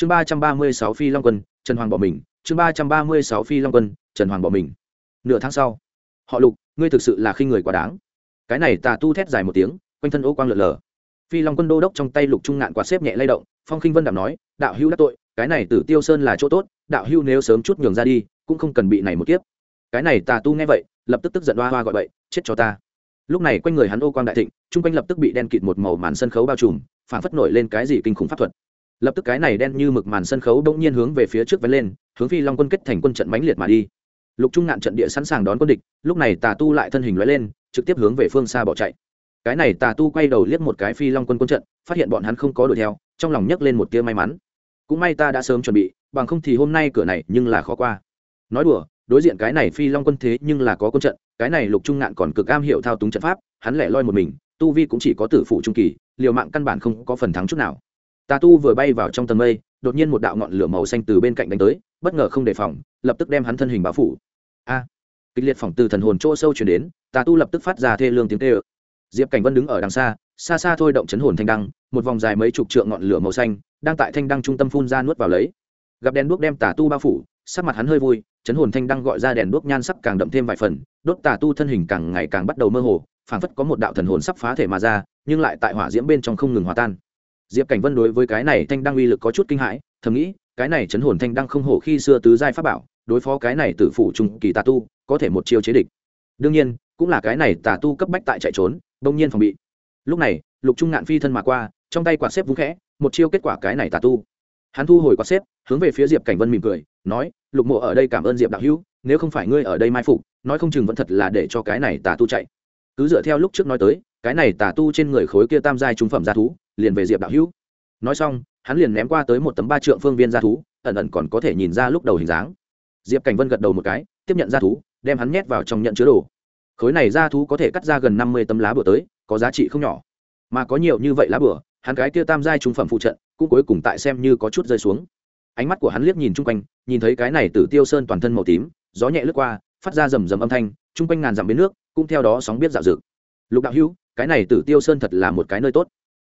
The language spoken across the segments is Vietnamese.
chương ba trăm ba mươi sáu phi long quân, trần hoàng bỏ mình. Chương ba trăm ba mươi sáu phi long quân, trần hoàng bỏ mình. Nửa tháng sau, họ lục, ngươi thực sự là khi người quá đáng. Cái này tà tu thét dài một tiếng, quanh thân ô quang lượn lờ. Phi long quân đô đốc trong tay lục trung ngạn quạt xếp nhẹ lay động, phong khinh vân đạm nói, đạo hữu đã tội, cái này tử tiêu sơn là chỗ tốt, đạo hữu nếu sớm chút nhường ra đi, cũng không cần bị này một kiếp. Cái này tà tu nghe vậy, lập tức tức giận hoa hoa gọi vậy chết cho ta. Lúc này quanh người hắn ô quang đại thịnh, chung quanh lập tức bị đen kịt một màu màn sân khấu bao trùm, phản phất nổi lên cái gì kinh khủng pháp thuật lập tức cái này đen như mực màn sân khấu đông nhiên hướng về phía trước vén lên, hướng phi long quân kết thành quân trận mãnh liệt mà đi. Lục trung ngạn trận địa sẵn sàng đón quân địch, lúc này tà tu lại thân hình lóe lên, trực tiếp hướng về phương xa bỏ chạy. Cái này tà tu quay đầu liếc một cái phi long quân quân trận, phát hiện bọn hắn không có đuổi theo, trong lòng nhấc lên một tia may mắn. Cũng may ta đã sớm chuẩn bị, bằng không thì hôm nay cửa này nhưng là khó qua. Nói đùa, đối diện cái này phi long quân thế nhưng là có quân trận, cái này lục trung ngạn còn cực am hiểu thao túng trận pháp, hắn lẻ loi một mình, tu vi cũng chỉ có tử phụ trung kỳ, liều mạng căn bản không có phần thắng chút nào tà tu vừa bay vào trong tầng mây, đột nhiên một đạo ngọn lửa màu xanh từ bên cạnh đánh tới, bất ngờ không đề phòng, lập tức đem hắn thân hình bao phủ. A! Kịch liệt phỏng từ thần hồn chỗ sâu chuyển đến, tà tu lập tức phát ra thê lương tiếng tê ơ diệp cảnh vân đứng ở đằng xa xa xa thôi động chấn hồn thanh đăng, một vòng dài mấy chục trượng ngọn lửa màu xanh, đang tại thanh đăng trung tâm phun ra nuốt vào lấy. Gặp đèn đuốc đem tà tu bao phủ, sắc mặt hắn hơi vui, chấn hồn thanh đăng gọi ra đèn đuốc nhan sắc càng đậm thêm vài phần, đốt tà tu thân hình càng ngày càng bắt đầu mơ hồ, phảng phất có một đạo thần hồn sắp phá thể mà ra, nhưng lại tại hỏa diễm bên trong không ngừng hòa tan diệp cảnh vân đối với cái này thanh đăng uy lực có chút kinh hãi, thầm nghĩ, cái này chấn hồn thanh đăng không hổ khi xưa tứ giai pháp bảo, đối phó cái này tử phủ trung kỳ tà tu, có thể một chiêu chế địch. Đương nhiên, cũng là cái này tà tu cấp bách tại chạy trốn, đông nhiên phòng bị. Lúc này, lục trung ngạn phi thân mà qua, trong tay quạt xếp vung khẽ, một chiêu kết quả cái này tà tu. Hắn thu hồi quạt xếp, hướng về phía diệp cảnh vân mỉm cười, nói, lục mộ ở đây cảm ơn diệp đạo hữu, nếu không phải ngươi ở đây mai phục, nói không chừng vẫn thật là để cho cái này tà tu chạy. Cứ dựa theo lúc trước nói tới, cái này tà tu trên người khối kia tam giai trung phẩm gia thú liền về diệp đạo hữu nói xong hắn liền ném qua tới một tấm ba trượng phương viên gia thú ẩn ẩn còn có thể nhìn ra lúc đầu hình dáng diệp cảnh vân gật đầu một cái tiếp nhận gia thú đem hắn nhét vào trong nhận chứa đồ khối này gia thú có thể cắt ra gần năm mươi tấm lá bửa tới có giá trị không nhỏ mà có nhiều như vậy lá bửa hắn cái kia tam giai trung phẩm phụ trận cũng cuối cùng tại xem như có chút rơi xuống ánh mắt của hắn liếc nhìn chung quanh nhìn thấy cái này tử tiêu sơn toàn thân màu tím gió nhẹ lướt qua phát ra rầm rầm âm thanh chung quanh ngàn dặm bến nước cũng theo đó sóng biết dạo dực lục đạo hữu cái này tử tiêu sơn thật là một cái nơi tốt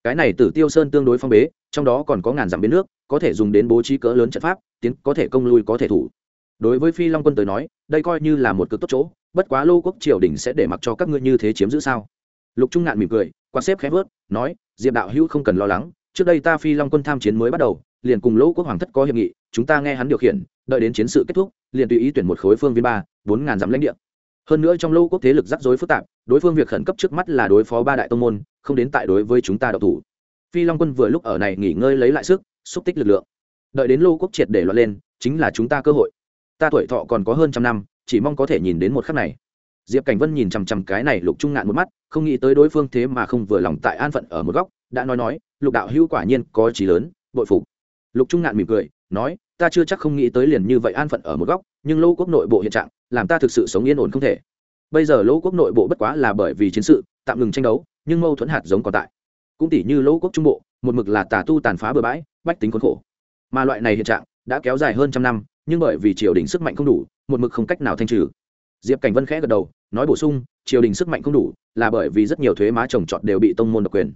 cái này tử tiêu sơn tương đối phong bế, trong đó còn có ngàn dặm biến nước, có thể dùng đến bố trí cỡ lớn trận pháp, tiến, có thể công lui, có thể thủ. Đối với phi long quân tới nói, đây coi như là một cực tốt chỗ, bất quá lô quốc triều đình sẽ để mặc cho các ngươi như thế chiếm giữ sao? Lục trung ngạn mỉm cười quan xếp khẽ vớt nói, diệp đạo hữu không cần lo lắng, trước đây ta phi long quân tham chiến mới bắt đầu, liền cùng lỗ quốc hoàng thất có hiệp nghị, chúng ta nghe hắn điều khiển, đợi đến chiến sự kết thúc, liền tùy ý tuyển một khối phương viên ba, bốn ngàn dặm lãnh địa hơn nữa trong lâu quốc thế lực rắc rối phức tạp, đối phương việc khẩn cấp trước mắt là đối phó ba đại tông môn, không đến tại đối với chúng ta đậu thủ. Phi long quân vừa lúc ở này nghỉ ngơi lấy lại sức, xúc tích lực lượng. Đợi đến lô quốc triệt để loạn lên, chính là chúng ta cơ hội. Ta tuổi thọ còn có hơn trăm năm, chỉ mong có thể nhìn đến một khắc này. Diệp cảnh vân nhìn chằm chằm cái này lục trung ngạn một mắt, không nghĩ tới đối phương thế mà không vừa lòng tại an phận ở một góc, đã nói nói, lục đạo hữu quả nhiên có trí lớn, bội phục. Lục trung ngạn mỉm cười, nói ta chưa chắc không nghĩ tới liền như vậy an phận ở một góc, nhưng lô quốc nội bộ hiện trạng, làm ta thực sự sống yên ổn không thể. Bây giờ lỗ quốc nội bộ bất quá là bởi vì chiến sự, tạm ngừng tranh đấu, nhưng mâu thuẫn hạt giống còn tại. Cũng tỷ như lỗ quốc trung bộ, một mực là tà tu tàn phá bừa bãi, bách tính khốn khổ. Mà loại này hiện trạng, đã kéo dài hơn trăm năm, nhưng bởi vì triều đình sức mạnh không đủ, một mực không cách nào thanh trừ. Diệp cảnh vân khẽ gật đầu, nói bổ sung, triều đình sức mạnh không đủ, là bởi vì rất nhiều thuế má trồng trọt đều bị tông môn độc quyền.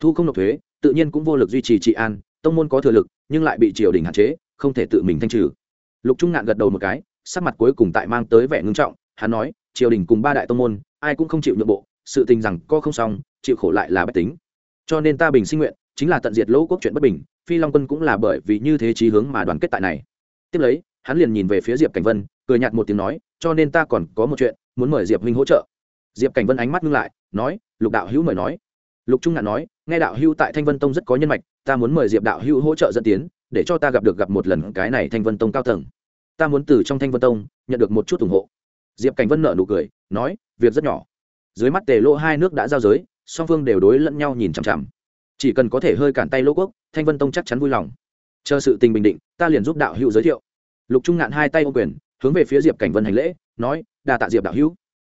Thu không nộp thuế, tự nhiên cũng vô lực duy trì trị an, tông môn có thừa lực, nhưng lại bị triều đình hạn chế không thể tự mình thanh trừ. Lục trung ngạn gật đầu một cái, sắc mặt cuối cùng tại mang tới vẻ ngưng trọng, hắn nói, triều đình cùng ba đại tông môn, ai cũng không chịu nhượng bộ, sự tình rằng co không xong, chịu khổ lại là bất tính. Cho nên ta bình sinh nguyện, chính là tận diệt lỗ quốc chuyện bất bình, phi long quân cũng là bởi vì như thế chí hướng mà đoàn kết tại này. Tiếp lấy, hắn liền nhìn về phía diệp cảnh vân, cười nhạt một tiếng nói, cho nên ta còn có một chuyện, muốn mời diệp huynh hỗ trợ. Diệp cảnh vân ánh mắt ngưng lại, nói, lục đạo hữu mời nói. Lục trung ngạn nói, nghe đạo hữu tại thanh vân tông rất có nhân mạch, ta muốn mời diệp đạo hữu hỗ trợ dẫn tiến để cho ta gặp được gặp một lần cái này thanh vân tông cao tầng. Ta muốn từ trong thanh vân tông nhận được một chút ủng hộ. Diệp cảnh vân nợ nụ cười, nói, việc rất nhỏ. Dưới mắt tề lỗ hai nước đã giao giới, song phương đều đối lẫn nhau nhìn chằm chằm. Chỉ cần có thể hơi cản tay lỗ quốc, thanh vân tông chắc chắn vui lòng. Chờ sự tình bình định, ta liền giúp đạo hữu giới thiệu. Lục trung ngạn hai tay ô quyền, hướng về phía diệp cảnh vân hành lễ, nói, đa tạ diệp đạo hữu.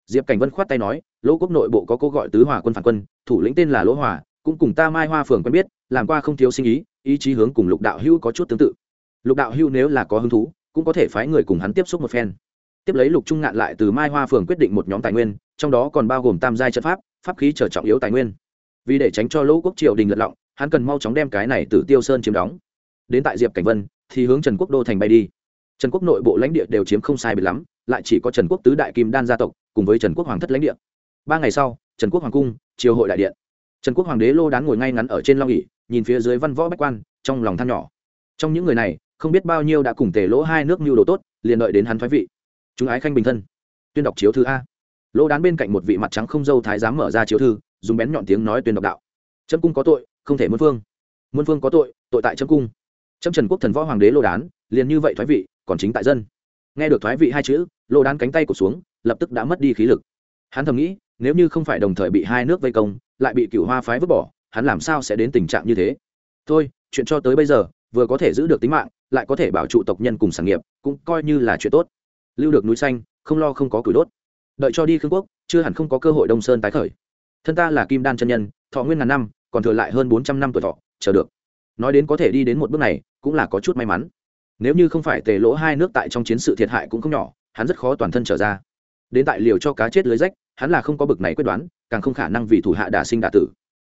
Diệp cảnh vân khoát tay nói, lỗ quốc nội bộ có cô gọi tứ hòa quân phản quân, thủ lĩnh tên là lỗ hòa cũng cùng ta mai hoa phường quen biết, làm qua không thiếu sinh ý ý chí hướng cùng lục đạo hữu có chút tương tự. Lục đạo hữu nếu là có hứng thú, cũng có thể phái người cùng hắn tiếp xúc một phen. Tiếp lấy lục trung ngạn lại từ mai hoa phường quyết định một nhóm tài nguyên, trong đó còn bao gồm tam giai trận pháp pháp khí trở trọng yếu tài nguyên. Vì để tránh cho lỗ quốc triều đình lật lọng, hắn cần mau chóng đem cái này từ tiêu sơn chiếm đóng. Đến tại diệp cảnh vân, thì hướng trần quốc đô thành bay đi. Trần quốc nội bộ lãnh địa đều chiếm không sai biệt lắm, lại chỉ có trần quốc tứ đại kim đan gia tộc, cùng với trần quốc hoàng thất lãnh địa. Ba ngày sau, trần quốc hoàng cung, triều hội đại điện trần quốc hoàng đế lô đán ngồi ngay ngắn ở trên long ỉ nhìn phía dưới văn võ bách quan, trong lòng than nhỏ. Trong những người này, không biết bao nhiêu đã cùng tề lỗ hai nước mưu đồ tốt, liền đợi đến hắn thoái vị. Chúng ái khanh bình thân. Tuyên đọc chiếu thư a. Lỗ đán bên cạnh một vị mặt trắng không dâu thái giám mở ra chiếu thư, dùng bén nhọn tiếng nói tuyên đọc đạo. Trâm cung có tội, không thể muôn phương. Muôn phương có tội tội tại trâm cung. Trâm trần quốc thần võ hoàng đế lô đán, liền như vậy thoái vị, còn chính tại dân. Nghe được thoái vị hai chữ, lô đán cánh tay cụt xuống, lập tức đã mất đi khí lực. Hắn thầm nghĩ, nếu như không phải đồng thời bị hai nước vây công lại bị cựu hoa phái vứt bỏ, hắn làm sao sẽ đến tình trạng như thế? Thôi, chuyện cho tới bây giờ, vừa có thể giữ được tính mạng, lại có thể bảo trụ tộc nhân cùng sản nghiệp, cũng coi như là chuyện tốt. Lưu được núi xanh, không lo không có củi đốt. Đợi cho đi khương quốc, chưa hẳn không có cơ hội đông sơn tái khởi. Thân ta là kim đan chân nhân, thọ nguyên ngàn năm, còn thừa lại hơn bốn trăm năm tuổi thọ, chờ được. Nói đến có thể đi đến một bước này, cũng là có chút may mắn. Nếu như không phải tề lỗ hai nước tại trong chiến sự thiệt hại cũng không nhỏ, hắn rất khó toàn thân trở ra. Đến tại liều cho cá chết lưới rách hắn là không có bực này quyết đoán, càng không khả năng vì thủ hạ đả sinh đả tử.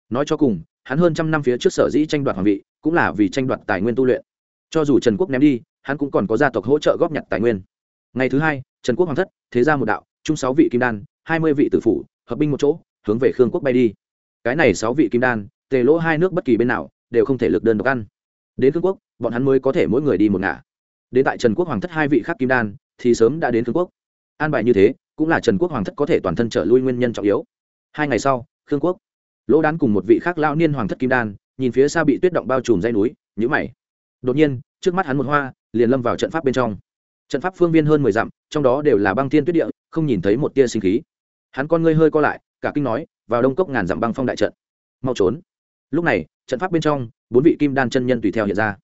Nói cho cùng, hắn hơn trăm năm phía trước sở dĩ tranh đoạt hoàng vị, cũng là vì tranh đoạt tài nguyên tu luyện. Cho dù trần quốc ném đi, hắn cũng còn có gia tộc hỗ trợ góp nhặt tài nguyên. Ngày thứ hai, trần quốc hoàng thất, thế ra một đạo, chung sáu vị kim đan, hai mươi vị tử phủ, hợp binh một chỗ, hướng về khương quốc bay đi. Cái này sáu vị kim đan, tề lỗ hai nước bất kỳ bên nào, đều không thể lực đơn độc ăn. Đến khương quốc, bọn hắn mới có thể mỗi người đi một ngả. Đến tại trần quốc hoàng thất hai vị khác kim đan, thì sớm đã đến khương quốc. An bài như thế cũng là trần quốc hoàng thất có thể toàn thân trở lui nguyên nhân trọng yếu. Hai ngày sau, khương quốc, lỗ đán cùng một vị khác lao niên hoàng thất kim đan, nhìn phía xa bị tuyết động bao trùm dây núi nhữ mày. Đột nhiên, trước mắt hắn một hoa, liền lâm vào trận pháp bên trong. Trận pháp phương viên hơn mười dặm, trong đó đều là băng thiên tuyết địa, không nhìn thấy một tia sinh khí. Hắn con ngươi hơi co lại, cả kinh nói, vào đông cốc ngàn dặm băng phong đại trận, mau trốn. Lúc này, trận pháp bên trong, bốn vị kim đan chân nhân tùy theo hiện ra.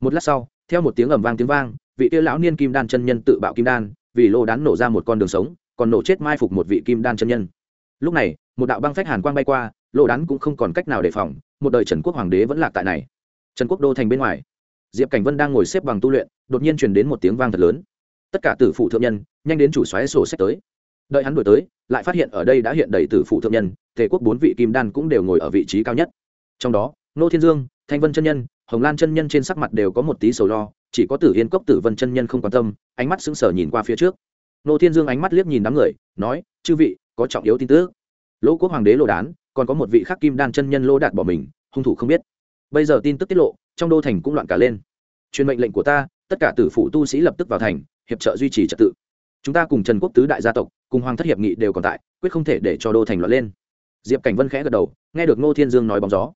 Một lát sau, theo một tiếng ầm vang tiếng vang, vị tia lão niên kim đan chân nhân tự bạo kim đan, vì lô đán nổ ra một con đường sống còn nổ chết mai phục một vị kim đan chân nhân. Lúc này, một đạo băng phách hàn quang bay qua lộ đán cũng không còn cách nào đề phòng, một đời trần quốc hoàng đế vẫn lạc tại này. Trần quốc đô thành bên ngoài. Diệp cảnh vân đang ngồi xếp bằng tu luyện, đột nhiên truyền đến một tiếng vang thật lớn. Tất cả tử phụ thượng nhân, nhanh đến chủ xoáy sổ sách tới. Đợi hắn đổi tới, lại phát hiện ở đây đã hiện đầy tử phụ thượng nhân, tề quốc bốn vị kim đan cũng đều ngồi ở vị trí cao nhất. Trong đó, nô thiên dương, thanh vân chân nhân, hồng lan chân nhân trên sắc mặt đều có một tí sầu lo, chỉ có tử yên cốc tử vân chân nhân không quan tâm, ánh mắt sững sờ nhìn qua phía trước nô thiên dương ánh mắt liếc nhìn đám người, nói, chư vị, có trọng yếu tin tức. Lỗ quốc hoàng đế lô đán, còn có một vị khắc kim đan chân nhân lô đạt bỏ mình, hung thủ không biết. Bây giờ tin tức tiết lộ, trong đô thành cũng loạn cả lên. Truyền mệnh lệnh của ta, tất cả tử phụ tu sĩ lập tức vào thành, hiệp trợ duy trì trật tự. Chúng ta cùng trần quốc tứ đại gia tộc, cùng hoàng thất hiệp nghị đều còn tại, quyết không thể để cho đô thành loạn lên. Diệp cảnh vân khẽ gật đầu, nghe được ngô thiên dương nói bóng gió.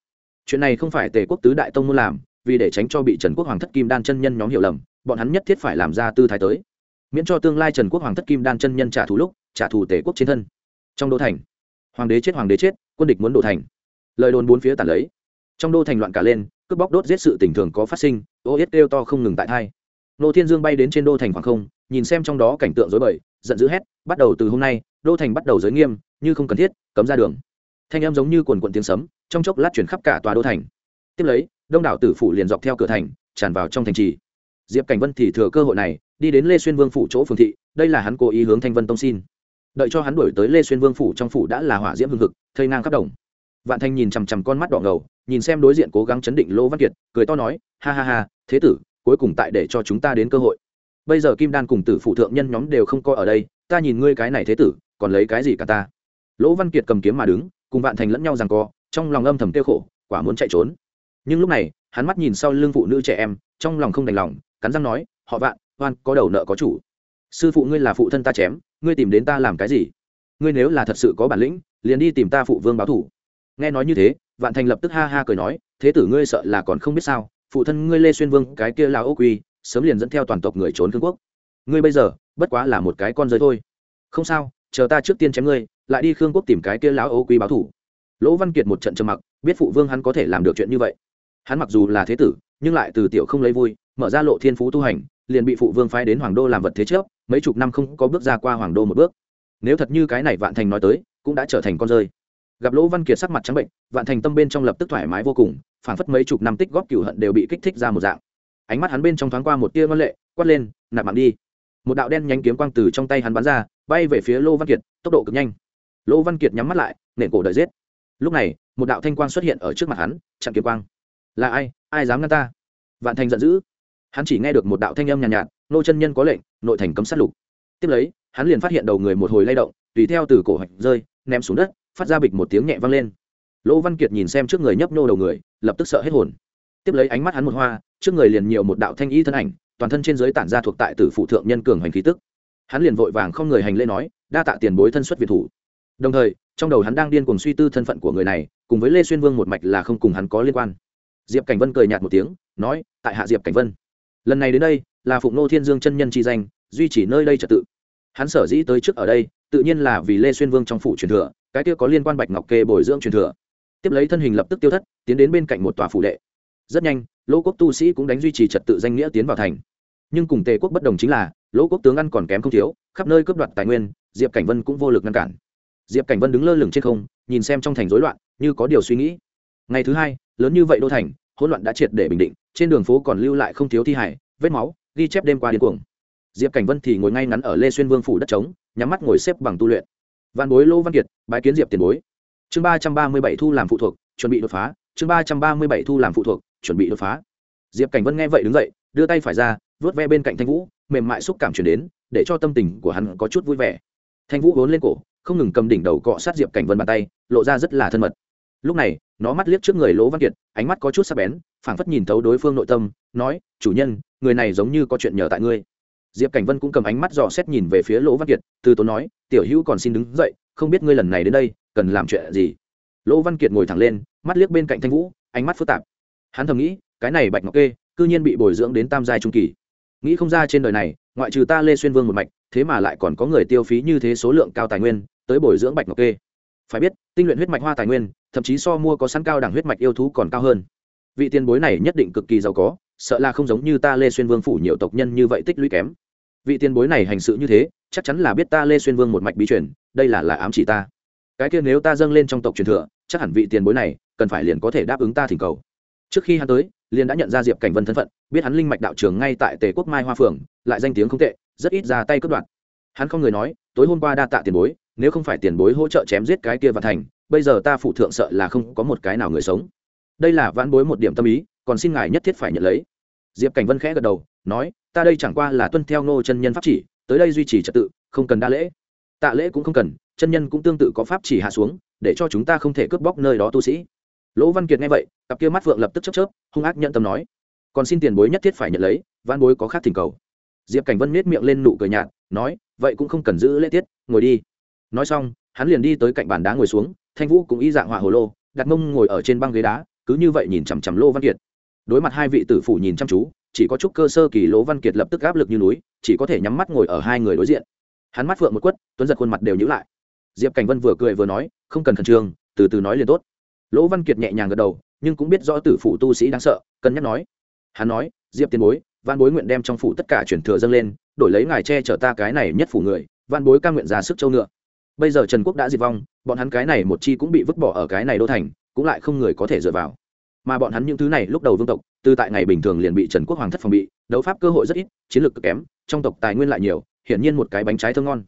Chuyện này không phải tề quốc tứ đại tông muốn làm, vì để tránh cho bị trần quốc hoàng thất kim đan chân nhân nhóm hiểu lầm, bọn hắn nhất thiết phải làm ra tư thái tới miễn cho tương lai trần quốc hoàng thất kim đan chân nhân trả thù lúc, trả thù tề quốc trên thân. Trong đô thành, hoàng đế chết, hoàng đế chết, quân địch muốn đổ thành. Lời đồn bốn phía tàn lấy. Trong đô thành loạn cả lên, cướp bóc đốt giết sự tình thường có phát sinh, ô yết kêu to không ngừng tại thai. Nô thiên dương bay đến trên đô thành khoảng không, nhìn xem trong đó cảnh tượng rối bời, giận dữ hét, bắt đầu từ hôm nay, đô thành bắt đầu giới nghiêm, như không cần thiết, cấm ra đường. Thanh em giống như quần quận tiếng sấm, trong chốc lát chuyển khắp cả tòa đô thành. Tiếp lấy, đông đảo tử phủ liền dọc theo cửa thành, tràn vào trong thành trì. Diệp cảnh vân thì thừa cơ hội này đi đến lê xuyên vương phủ chỗ phường thị, đây là hắn cố ý hướng thanh vân tông xin. Đợi cho hắn đổi tới lê xuyên vương phủ trong phủ đã là hỏa diễm hương thực thây ngang khắp đồng. Vạn thanh nhìn chằm chằm con mắt đỏ ngầu, nhìn xem đối diện cố gắng chấn định lỗ văn kiệt, cười to nói, ha ha ha, thế tử, cuối cùng tại để cho chúng ta đến cơ hội. Bây giờ kim đan cùng tử phụ thượng nhân nhóm đều không coi ở đây, ta nhìn ngươi cái này thế tử, còn lấy cái gì cả ta? Lỗ văn kiệt cầm kiếm mà đứng, cùng vạn thành lẫn nhau rằng co, trong lòng âm thầm tiêu khổ, quả muốn chạy trốn. Nhưng lúc này, hắn mắt nhìn sau lưng phụ nữ trẻ em, trong lòng không đành lòng, cắn răng nói, họ vạn hoan, có đầu nợ có chủ. Sư phụ ngươi là phụ thân ta chém, ngươi tìm đến ta làm cái gì? Ngươi nếu là thật sự có bản lĩnh, liền đi tìm ta phụ vương báo thủ. Nghe nói như thế, vạn thành lập tức ha ha cười nói, thế tử ngươi sợ là còn không biết sao, phụ thân ngươi lê xuyên vương, cái kia là ô quy, sớm liền dẫn theo toàn tộc người trốn cương quốc. Ngươi bây giờ, bất quá là một cái con rơi thôi. Không sao, chờ ta trước tiên chém ngươi, lại đi khương quốc tìm cái kia lão ô quy báo thủ. Lỗ văn kiệt một trận trầm mặc, biết phụ vương hắn có thể làm được chuyện như vậy. Hắn mặc dù là thế tử, nhưng lại từ tiểu không lấy vui, mở ra lộ thiên phú tu hành liền bị phụ vương phái đến hoàng đô làm vật thế trước, mấy chục năm không có bước ra qua hoàng đô một bước. Nếu thật như cái này vạn thành nói tới, cũng đã trở thành con rơi. Gặp lỗ văn kiệt sắc mặt trắng bệnh, vạn thành tâm bên trong lập tức thoải mái vô cùng, phảng phất mấy chục năm tích góp cửu hận đều bị kích thích ra một dạng. Ánh mắt hắn bên trong thoáng qua một tia ngân lệ, quát lên, nạp mạng đi. Một đạo đen nhánh kiếm quang từ trong tay hắn bắn ra, bay về phía lô văn kiệt, tốc độ cực nhanh. Lô văn kiệt nhắm mắt lại, nện cổ đợi giết. Lúc này, một đạo thanh quang xuất hiện ở trước mặt hắn, chặn kiếm quang. Là ai? Ai dám ngăn ta? Vạn thành giận dữ hắn chỉ nghe được một đạo thanh âm nhàn nhạt, nhạt nô chân nhân có lệnh nội thành cấm sát lục. Tiếp lấy hắn liền phát hiện đầu người một hồi lay động tùy theo từ cổ hạch rơi ném xuống đất phát ra bịch một tiếng nhẹ vang lên. Lỗ văn kiệt nhìn xem trước người nhấp nô đầu người lập tức sợ hết hồn. Tiếp lấy ánh mắt hắn một hoa trước người liền nhiều một đạo thanh y thân ảnh toàn thân trên giới tản ra thuộc tại tử phụ thượng nhân cường hành khí tức. Hắn liền vội vàng không người hành lễ nói đa tạ tiền bối thân xuất việt thủ. Đồng thời trong đầu hắn đang điên cuồng suy tư thân phận của người này cùng với lê xuyên vương một mạch là không cùng hắn có liên quan. Diệp cảnh vân cười nhạt một tiếng nói tại hạ diệp cảnh vân lần này đến đây, là phụng nô thiên dương chân nhân chi danh, duy trì nơi đây trật tự. Hắn sở dĩ tới trước ở đây, tự nhiên là vì lê xuyên vương trong phủ truyền thừa, cái kia có liên quan bạch ngọc kê bồi dưỡng truyền thừa. Tiếp lấy thân hình lập tức tiêu thất, tiến đến bên cạnh một tòa phủ đệ. Rất nhanh lỗ quốc tu sĩ cũng đánh duy trì trật tự danh nghĩa tiến vào thành. Nhưng cùng tề quốc bất đồng chính là lỗ quốc tướng ăn còn kém không thiếu, khắp nơi cướp đoạt tài nguyên, diệp cảnh vân cũng vô lực ngăn cản. Diệp cảnh vân đứng lơ lửng trên không, nhìn xem trong thành rối loạn, như có điều suy nghĩ. Ngày thứ hai, lớn như vậy đô thành hỗn loạn đã triệt để bình định, trên đường phố còn lưu lại không thiếu thi hải vết máu, ghi chép đêm qua điên cuồng. Diệp cảnh vân thì ngồi ngay ngắn ở lê xuyên vương phủ đất trống, nhắm mắt ngồi xếp bằng tu luyện. Văn bối lỗ văn kiệt, bái kiến diệp tiền bối. Chương ba trăm ba mươi bảy thu làm phụ thuộc, chuẩn bị đột phá. Chương ba trăm ba mươi bảy thu làm phụ thuộc, chuẩn bị đột phá. Diệp cảnh vân nghe vậy đứng dậy, đưa tay phải ra vớt ve bên cạnh thanh vũ, mềm mại xúc cảm chuyển đến, để cho tâm tình của hắn có chút vui vẻ. Thanh vũ vốn lên cổ, không ngừng cầm đỉnh đầu cọ sát diệp cảnh vân bàn tay, lộ ra rất là thân mật. Lúc này nó mắt liếc trước người lỗ văn kiệt, ánh mắt có chút sắc bén, phảng phất nhìn thấu đối phương nội tâm, nói, chủ nhân, người này giống như có chuyện nhờ tại ngươi. Diệp cảnh vân cũng cầm ánh mắt dò xét nhìn về phía lỗ văn kiệt, từ tốn nói, tiểu hữu còn xin đứng dậy, không biết ngươi lần này đến đây, cần làm chuyện gì? Lỗ văn kiệt ngồi thẳng lên, mắt liếc bên cạnh thanh vũ, ánh mắt phức tạp. Hắn thầm nghĩ, cái này bạch ngọc kê, cư nhiên bị bồi dưỡng đến tam giai trung kỳ. Nghĩ không ra trên đời này, ngoại trừ ta lê xuyên vương một mạch, thế mà lại còn có người tiêu phí như thế số lượng cao tài nguyên, tới bồi dưỡng bạch ngọc kê. Phải biết tinh luyện huyết mạch hoa tài nguyên, thậm chí so mua có sẵn cao đẳng huyết mạch yêu thú còn cao hơn. Vị tiền bối này nhất định cực kỳ giàu có, sợ là không giống như ta lê xuyên vương phủ nhiều tộc nhân như vậy tích lũy kém. Vị tiền bối này hành sự như thế, chắc chắn là biết ta lê xuyên vương một mạch bí truyền, đây là là ám chỉ ta. Cái kia nếu ta dâng lên trong tộc truyền thừa, chắc hẳn vị tiền bối này cần phải liền có thể đáp ứng ta thỉnh cầu. Trước khi hắn tới, liền đã nhận ra diệp cảnh vân thân phận, biết hắn linh mạch đạo trường ngay tại tề quốc mai hoa phường lại danh tiếng không tệ, rất ít ra tay cướp đoạt. Hắn không người nói, tối hôm qua đa tạ tiền bối nếu không phải tiền bối hỗ trợ chém giết cái kia và thành, bây giờ ta phụ thượng sợ là không có một cái nào người sống. Đây là vãn bối một điểm tâm ý, còn xin ngài nhất thiết phải nhận lấy. Diệp cảnh vân khẽ gật đầu, nói, ta đây chẳng qua là tuân theo ngô chân nhân pháp chỉ, tới đây duy trì trật tự, không cần đa lễ. Tạ lễ cũng không cần, chân nhân cũng tương tự có pháp chỉ hạ xuống, để cho chúng ta không thể cướp bóc nơi đó tu sĩ. Lỗ văn kiệt nghe vậy, cặp kia mắt phượng lập tức chấp chớp, hung ác nhận tâm nói, còn xin tiền bối nhất thiết phải nhận lấy văn bối có khác thỉnh cầu. Diệp cảnh vân miết miệng lên nụ cười nhạt, nói, vậy cũng không cần giữ lễ tiết, ngồi đi nói xong, hắn liền đi tới cạnh bàn đá ngồi xuống, thanh vũ cũng y dạng họa hồ lô, đặt mông ngồi ở trên băng ghế đá, cứ như vậy nhìn chằm chằm lô văn kiệt. Đối mặt hai vị tử phủ nhìn chăm chú, chỉ có chút cơ sơ kỳ lỗ văn kiệt lập tức áp lực như núi, chỉ có thể nhắm mắt ngồi ở hai người đối diện. Hắn mắt phượng một quất, tuấn giật khuôn mặt đều nhữ lại. Diệp cảnh vân vừa cười vừa nói, không cần khẩn trương, từ từ nói liền tốt. Lỗ văn kiệt nhẹ nhàng gật đầu, nhưng cũng biết rõ tử phủ tu sĩ đáng sợ, cân nhắc nói. Hắn nói, diệp tiền bối văn bối nguyện đem trong phủ tất cả chuyển thừa dâng lên, đổi lấy ngài che chở ta cái này nhất phủ người văn bối ca nguyện ra sức châu ngựa bây giờ trần quốc đã diệt vong, bọn hắn cái này một chi cũng bị vứt bỏ ở cái này đô thành, cũng lại không người có thể dựa vào. Mà bọn hắn những thứ này lúc đầu vương tộc, từ tại ngày bình thường liền bị trần quốc hoàng thất phòng bị, đấu pháp cơ hội rất ít, chiến lược cực kém, trong tộc tài nguyên lại nhiều, hiển nhiên một cái bánh trái thơm ngon.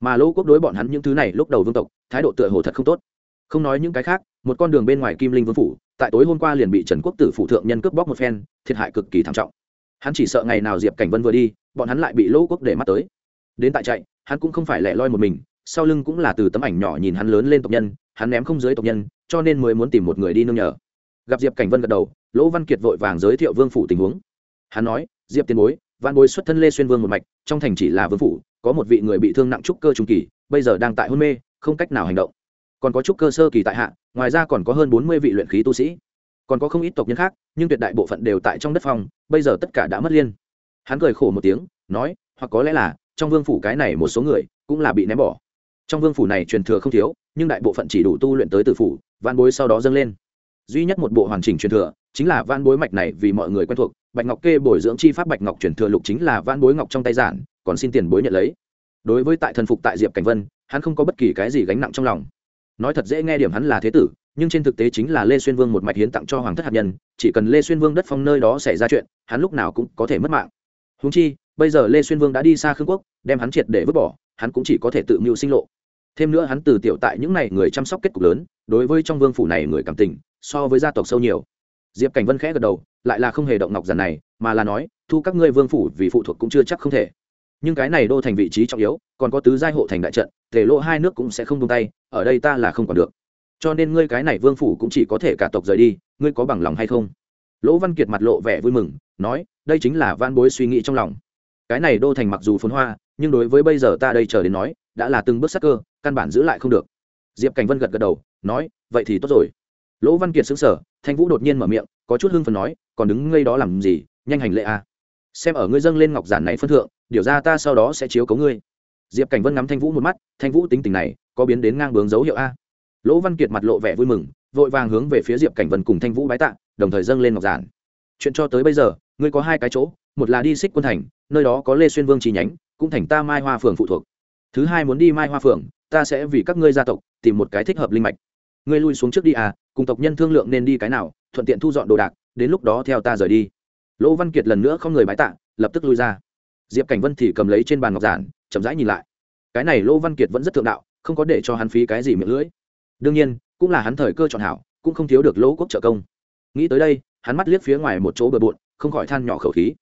Mà lỗ quốc đối bọn hắn những thứ này lúc đầu vương tộc, thái độ tựa hồ thật không tốt. Không nói những cái khác, một con đường bên ngoài kim linh vương phủ, tại tối hôm qua liền bị trần quốc tử phủ thượng nhân cướp bóc một phen, thiệt hại cực kỳ thảm trọng. Hắn chỉ sợ ngày nào diệp cảnh vân vừa đi, bọn hắn lại bị lỗ quốc để mắt tới. Đến tại chạy, hắn cũng không phải lẻ loi một mình sau lưng cũng là từ tấm ảnh nhỏ nhìn hắn lớn lên tộc nhân, hắn ném không dưới tộc nhân, cho nên mới muốn tìm một người đi nương nhờ. Gặp diệp cảnh vân gật đầu, lỗ văn kiệt vội vàng giới thiệu vương phủ tình huống. Hắn nói, diệp tiền bối, văn bối xuất thân lê xuyên vương một mạch, trong thành chỉ là vương phủ, có một vị người bị thương nặng trúc cơ trung kỳ, bây giờ đang tại hôn mê, không cách nào hành động. Còn có trúc cơ sơ kỳ tại hạ, ngoài ra còn có hơn bốn mươi vị luyện khí tu sĩ. Còn có không ít tộc nhân khác, nhưng tuyệt đại bộ phận đều tại trong đất phòng bây giờ tất cả đã mất liên. Hắn cười khổ một tiếng, nói, hoặc có lẽ là, trong vương phủ cái này một số người cũng là bị ném bỏ trong vương phủ này truyền thừa không thiếu, nhưng đại bộ phận chỉ đủ tu luyện tới từ phủ văn bối sau đó dâng lên. Duy nhất một bộ hoàn chỉnh truyền thừa, chính là van bối mạch này vì mọi người quen thuộc, bạch ngọc kê bồi dưỡng chi pháp bạch ngọc truyền thừa lục chính là van bối ngọc trong tay giản, còn xin tiền bối nhận lấy. Đối với tại thần phục tại diệp cảnh vân, hắn không có bất kỳ cái gì gánh nặng trong lòng. Nói thật dễ nghe điểm hắn là thế tử, nhưng trên thực tế chính là lê xuyên vương một mạch hiến tặng cho hoàng thất hạt nhân, chỉ cần lê xuyên vương đất phong nơi đó xảy ra chuyện, hắn lúc nào cũng có thể mất mạng. Húng chi, bây giờ lê xuyên vương đã đi xa khương quốc, đem hắn triệt để vứt bỏ, hắn cũng chỉ có thể tự mưu sinh lộ thêm nữa hắn từ tiểu tại những n à y người chăm sóc kết cục lớn, đối với trong vương phủ này người cảm tình, so với gia tộc sâu nhiều. Diệp cảnh vân khẽ gật đầu, lại là không hề động ngọc giản này, mà là nói, thu các ngươi vương phủ vì phụ thuộc cũng chưa chắc không thể. Nhưng cái này đô thành vị trí trọng yếu, còn có tứ giai hộ thành đại trận thể lộ hai nước cũng sẽ không tung tay, ở đây ta là không còn được. Cho nên ngươi cái này vương phủ cũng chỉ có thể cả tộc rời đi, ngươi có bằng lòng hay không? Lỗ văn kiệt mặt lộ vẻ vui mừng, nói, đây chính là van bối suy nghĩ trong lòng. Cái này đô thành mặc dù phồn hoa, nhưng đối với bây giờ ta đây chờ đến nói đã là từng bước sắc cơ, căn bản giữ lại không được. Diệp cảnh vân gật gật đầu, nói, vậy thì tốt rồi. Lỗ văn kiệt xứng sở thanh vũ đột nhiên mở miệng, có chút hưng phần nói, còn đứng ngây đó làm gì? Nhanh hành lệ a à. xem ở ngươi dâng lên ngọc giản này phân thượng, điều ra ta sau đó sẽ chiếu cấu ngươi. Diệp cảnh vân ngắm thanh vũ một mắt, thanh vũ tính tình này, có biến đến ngang bướng dấu hiệu a. Lỗ văn kiệt mặt lộ vẻ vui mừng, vội vàng hướng về phía diệp cảnh vân cùng thanh vũ bái tạ, đồng thời dâng lên ngọc giản. Chuyện cho tới bây giờ, ngươi có hai cái chỗ, một là đi xích quân thành, nơi đó có lê xuyên vương chi nhánh, cũng thành ta mai hoa phường phụ thuộc thứ hai muốn đi mai hoa phường ta sẽ vì các ngươi gia tộc tìm một cái thích hợp linh mạch. Ngươi lui xuống trước đi à cùng tộc nhân thương lượng nên đi cái nào, thuận tiện thu dọn đồ đạc, đến lúc đó theo ta rời đi. Lỗ văn kiệt lần nữa không người bái tạ, lập tức lui ra. Diệp cảnh vân thì cầm lấy trên bàn ngọc giản, chậm rãi nhìn lại. Cái này lỗ văn kiệt vẫn rất thượng đạo, không có để cho hắn phí cái gì miệng lưỡi. Đương nhiên, cũng là hắn thời cơ chọn hảo, cũng không thiếu được lỗ quốc trợ công. Nghĩ tới đây, hắn mắt liếc phía ngoài một chỗ bờ bộn, không khỏi than nhỏ khẩu khí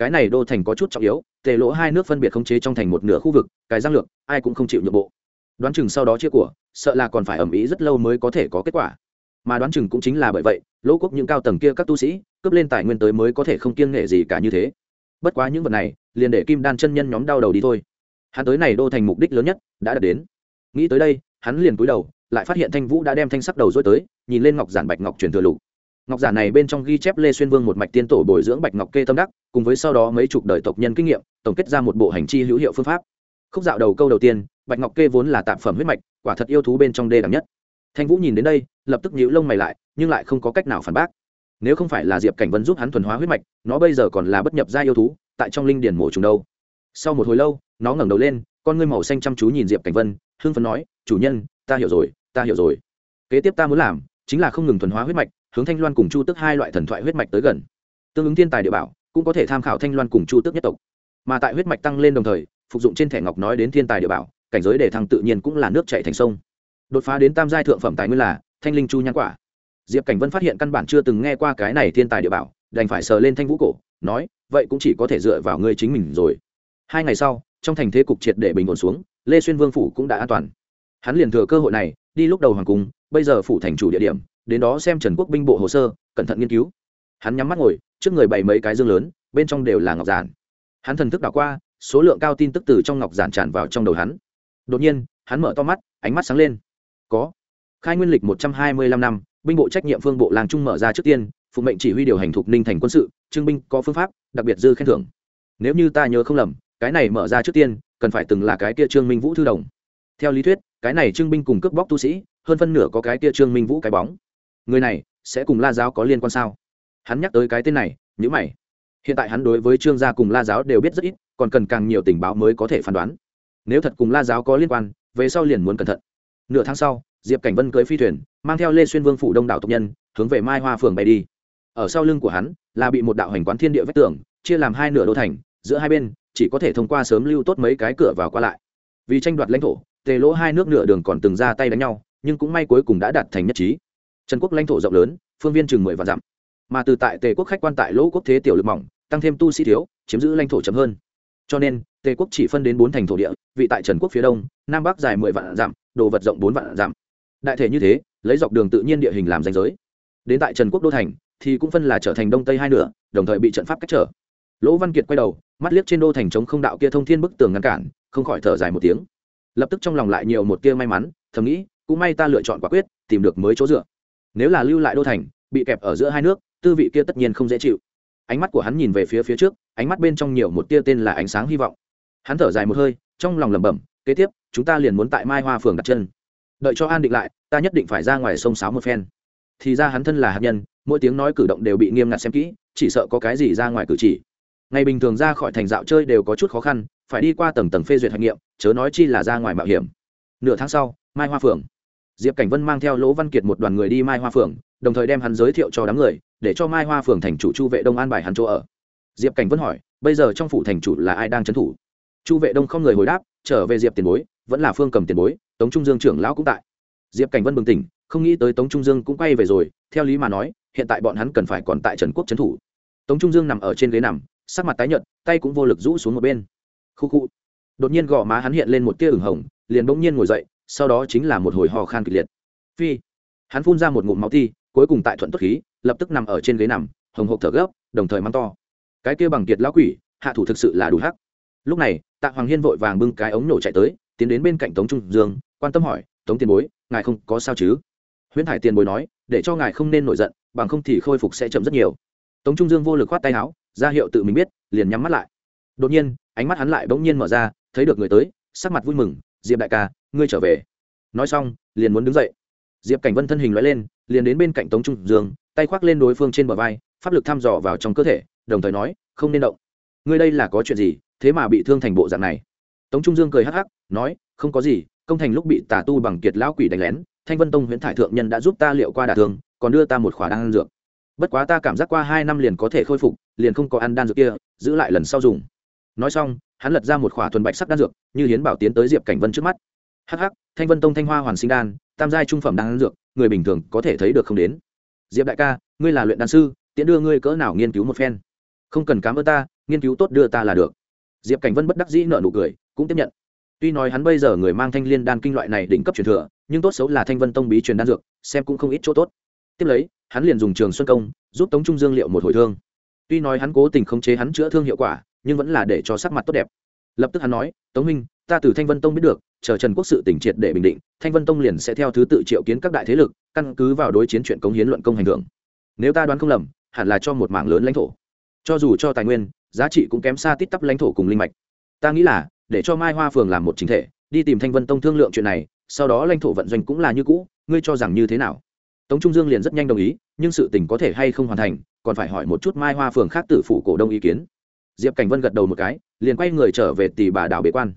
cái này đô thành có chút trọng yếu, tề lỗ hai nước phân biệt khống chế trong thành một nửa khu vực, cái giang lược, ai cũng không chịu nhượng bộ. Đoán chừng sau đó chia của, sợ là còn phải ẩm ý rất lâu mới có thể có kết quả. Mà đoán chừng cũng chính là bởi vậy, lỗ quốc những cao tầng kia các tu sĩ, cướp lên tài nguyên tới mới có thể không kiêng nghệ gì cả như thế. Bất quá những vật này, liền để kim đan chân nhân nhóm đau đầu đi thôi. Hắn tới này đô thành mục đích lớn nhất, đã đạt đến. Nghĩ tới đây, hắn liền cúi đầu, lại phát hiện thanh vũ đã đem thanh sắc đầu dối tới, nhìn lên ngọc giản bạch ngọc truyền thừa lục ngọc giả này bên trong ghi chép lê xuyên vương một mạch tiên tổ bồi dưỡng bạch ngọc kê tâm đắc, cùng với sau đó mấy chục đời tộc nhân kinh nghiệm, tổng kết ra một bộ hành chi hữu hiệu phương pháp. Khúc dạo đầu câu đầu tiên, bạch ngọc kê vốn là tạp phẩm huyết mạch, quả thật yêu thú bên trong đê đẳng nhất. Thanh vũ nhìn đến đây, lập tức nhíu lông mày lại, nhưng lại không có cách nào phản bác. Nếu không phải là diệp cảnh vân giúp hắn thuần hóa huyết mạch, nó bây giờ còn là bất nhập gia yêu thú, tại trong linh điển mổ trùng đâu. Sau một hồi lâu, nó ngẩng đầu lên, con ngươi màu xanh chăm chú nhìn diệp cảnh vân, hưng phấn nói, chủ nhân, ta hiểu rồi, ta hiểu rồi. Kế tiếp ta muốn làm, chính là không ngừng thuần hóa huyết mạch hướng thanh loan cùng chu tức hai loại thần thoại huyết mạch tới gần. Tương ứng thiên tài địa bảo, cũng có thể tham khảo thanh loan cùng chu tức nhất tộc. Mà tại huyết mạch tăng lên đồng thời, phục dụng trên thẻ ngọc nói đến thiên tài địa bảo, cảnh giới để thăng tự nhiên cũng là nước chảy thành sông. Đột phá đến tam giai thượng phẩm tài nguyên là thanh linh chu nhan quả. Diệp cảnh vân phát hiện căn bản chưa từng nghe qua cái này thiên tài địa bảo, đành phải sờ lên thanh vũ cổ, nói, vậy cũng chỉ có thể dựa vào ngươi chính mình rồi. Hai ngày sau, trong thành thế cục triệt để bình ổn xuống, lê xuyên vương phủ cũng đã an toàn. Hắn liền thừa cơ hội này, đi lúc đầu hoàng cung, bây giờ phủ thành chủ địa điểm đến đó xem trần quốc binh bộ hồ sơ, cẩn thận nghiên cứu. Hắn nhắm mắt ngồi, trước người bày mấy cái dương lớn, bên trong đều là ngọc giản. Hắn thần thức đảo qua, số lượng cao tin tức từ trong ngọc giản tràn vào trong đầu hắn. Đột nhiên, hắn mở to mắt, ánh mắt sáng lên. Có. Khai nguyên lịch một trăm hai mươi lăm năm, binh bộ trách nhiệm phương bộ làng trung mở ra trước tiên, phụ mệnh chỉ huy điều hành thục ninh thành quân sự, trưng binh có phương pháp, đặc biệt dư khen thưởng. Nếu như ta nhớ không lầm, cái này mở ra trước tiên, cần phải từng là cái kia trương minh vũ thư đồng. Theo lý thuyết, cái này trương binh cùng cướp bóc tu sĩ, hơn phân nửa có cái kia trương minh vũ cái bóng người này sẽ cùng la giáo có liên quan sao? Hắn nhắc tới cái tên này nhữ mày. Hiện tại hắn đối với trương gia cùng la giáo đều biết rất ít, còn cần càng nhiều tình báo mới có thể phán đoán. Nếu thật cùng la giáo có liên quan, về sau liền muốn cẩn thận. Nửa tháng sau, diệp cảnh vân cưới phi thuyền, mang theo lê xuyên vương phủ đông đảo tộc nhân, hướng về mai hoa phường bay đi. Ở sau lưng của hắn là bị một đạo hành quán thiên địa vách tường, chia làm hai nửa đô thành, giữa hai bên chỉ có thể thông qua sớm lưu tốt mấy cái cửa vào qua lại. Vì tranh đoạt lãnh thổ, tề lỗ hai nước nửa đường còn từng ra tay đánh nhau, nhưng cũng may cuối cùng đã đạt thành nhất trí trần quốc lãnh thổ rộng lớn, phương viên chừng mười vạn dặm. Mà từ tại tề quốc khách quan tại lỗ quốc thế tiểu lực mỏng, tăng thêm tu sĩ thiếu, chiếm giữ lãnh thổ chậm hơn. Cho nên, tề quốc chỉ phân đến bốn thành thổ địa, vị tại trần quốc phía đông, nam bắc dài mười vạn dặm, đồ vật rộng bốn vạn dặm. Đại thể như thế, lấy dọc đường tự nhiên địa hình làm danh giới. Đến tại trần quốc đô thành, thì cũng phân là trở thành đông tây hai nửa, đồng thời bị trận pháp cách trở. Lỗ văn kiệt quay đầu, mắt liếc trên đô thành chống không đạo kia thông thiên bức tường ngăn cản, không khỏi thở dài một tiếng. Lập tức trong lòng lại nhiều một tia may mắn, thầm nghĩ, cũng may ta lựa chọn quả quyết, tìm được mới chỗ dựa nếu là lưu lại đô thành, bị kẹp ở giữa hai nước, tư vị kia tất nhiên không dễ chịu. Ánh mắt của hắn nhìn về phía phía trước, ánh mắt bên trong nhiều một tia tên là ánh sáng hy vọng. Hắn thở dài một hơi, trong lòng lẩm bẩm, kế tiếp, chúng ta liền muốn tại mai hoa phường đặt chân. Đợi cho an định lại, ta nhất định phải ra ngoài sông sáo một phen. Thì ra hắn thân là hạt nhân, mỗi tiếng nói cử động đều bị nghiêm ngặt xem kỹ, chỉ sợ có cái gì ra ngoài cử chỉ. Ngày bình thường ra khỏi thành dạo chơi đều có chút khó khăn, phải đi qua tầng tầng phê duyệt hạch nghiệm, chớ nói chi là ra ngoài mạo hiểm. Nửa tháng sau, mai hoa phường diệp cảnh vân mang theo lỗ văn kiệt một đoàn người đi mai hoa phượng, đồng thời đem hắn giới thiệu cho đám người, để cho mai hoa phượng thành chủ chu vệ đông an bài hắn chỗ ở. Diệp cảnh vân hỏi, bây giờ trong phủ thành chủ là ai đang trấn thủ? Chu vệ đông không người hồi đáp, trở về diệp tiền bối, vẫn là phương cầm tiền bối, tống trung dương trưởng lão cũng tại. Diệp cảnh vân bừng tỉnh, không nghĩ tới tống trung dương cũng quay về rồi, theo lý mà nói, hiện tại bọn hắn cần phải còn tại trần quốc trấn thủ. Tống trung dương nằm ở trên ghế nằm, sắc mặt tái nhợt, tay cũng vô lực rũ xuống một bên. Khu khu. Đột nhiên gò má hắn hiện lên một tia ửng hồng, liền bỗng nhiên ngồi dậy sau đó chính là một hồi hò khan kịch liệt. Phi, hắn phun ra một ngụm máu ti, cuối cùng tại thuận tốt khí, lập tức nằm ở trên ghế nằm, hồng hộc thở gấp, đồng thời mắng to. Cái kia bằng kiệt lão quỷ, hạ thủ thực sự là đủ hắc. Lúc này, tạ hoàng hiên vội vàng bưng cái ống nổ chạy tới, tiến đến bên cạnh tống trung dương, quan tâm hỏi, tống tiền bối, ngài không có sao chứ? Huyễn hải tiền bối nói, để cho ngài không nên nổi giận, bằng không thì khôi phục sẽ chậm rất nhiều. Tống trung dương vô lực khoát tay áo, ra hiệu tự mình biết, liền nhắm mắt lại. Đột nhiên, ánh mắt hắn lại bỗng nhiên mở ra, thấy được người tới, sắc mặt vui mừng, diệp đại ca ngươi trở về. Nói xong, liền muốn đứng dậy. Diệp cảnh vân thân hình loại lên, liền đến bên cạnh tống trung dương, tay khoác lên đối phương trên bờ vai, pháp lực thăm dò vào trong cơ thể, đồng thời nói, không nên động. Ngươi đây là có chuyện gì, thế mà bị thương thành bộ dạng này? Tống trung dương cười hắc hắc, nói, không có gì, công thành lúc bị tà tu bằng kiệt lão quỷ đánh lén, thanh vân tông huyễn thải thượng nhân đã giúp ta liệu qua đả thương, còn đưa ta một khỏa đan dược. Bất quá ta cảm giác qua hai năm liền có thể khôi phục, liền không có ăn đan dược kia, giữ lại lần sau dùng. Nói xong, hắn lật ra một khỏa thuần bạch sắc đan dược, như hiến bảo tiến tới diệp cảnh vân trước mắt hắc hắc, thanh vân tông thanh hoa hoàn sinh đan, tam giai trung phẩm đan dược, người bình thường có thể thấy được không đến. Diệp đại ca, ngươi là luyện đan sư tiễn đưa ngươi cỡ nào nghiên cứu một phen? Không cần cám ơn ta, nghiên cứu tốt đưa ta là được. Diệp cảnh vân bất đắc dĩ nợ nụ cười, cũng tiếp nhận. Tuy nói hắn bây giờ người mang thanh liên đan kinh loại này đỉnh cấp truyền thừa, nhưng tốt xấu là thanh vân tông bí truyền đan dược, xem cũng không ít chỗ tốt. Tiếp lấy, hắn liền dùng trường xuân công, giúp tống trung dương liệu một hồi thương. Tuy nói hắn cố tình khống chế hắn chữa thương hiệu quả, nhưng vẫn là để cho sắc mặt tốt đẹp. Lập tức hắn nói, tống minh ta từ thanh vân tông biết được, chờ trần quốc sự tỉnh triệt để bình định, thanh vân tông liền sẽ theo thứ tự triệu kiến các đại thế lực, căn cứ vào đối chiến chuyện cống hiến luận công hành hưởng. Nếu ta đoán không lầm, hẳn là cho một mảng lớn lãnh thổ. Cho dù cho tài nguyên, giá trị cũng kém xa tít tắp lãnh thổ cùng linh mạch. Ta nghĩ là, để cho mai hoa phường làm một chính thể, đi tìm thanh vân tông thương lượng chuyện này, sau đó lãnh thổ vận doanh cũng là như cũ, ngươi cho rằng như thế nào? Tống trung dương liền rất nhanh đồng ý, nhưng sự tình có thể hay không hoàn thành, còn phải hỏi một chút mai hoa phường khác tử phủ cổ đông ý kiến. Diệp cảnh vân gật đầu một cái, liền quay người trở về tỷ bà đảo bế quan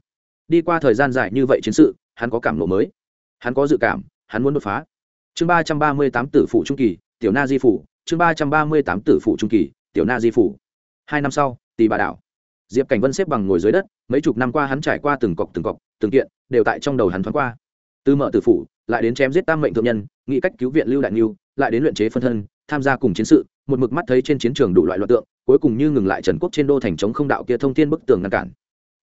đi qua thời gian dài như vậy chiến sự, hắn có cảm lộ mới. Hắn có dự cảm, hắn muốn đột phá. Chương ba trăm ba mươi tám tử phụ trung kỳ, tiểu na di phủ. Chương ba trăm ba mươi tám tử phụ trung kỳ, tiểu na di phủ. Hai năm sau tì bà đảo. Diệp cảnh vân xếp bằng ngồi dưới đất, mấy chục năm qua hắn trải qua từng cọc từng cọc, từng kiện, đều tại trong đầu hắn thoáng qua. Từ mở tử phủ, lại đến chém giết tam mệnh thượng nhân nghĩ cách cứu viện lưu đại Nghiêu lại đến luyện chế phân thân, tham gia cùng chiến sự, một mực mắt thấy trên chiến trường đủ loại loạt tượng, cuối cùng như ngừng lại trần quốc trên đô thành chống không đạo kia thông thiên bức tường ngăn cản.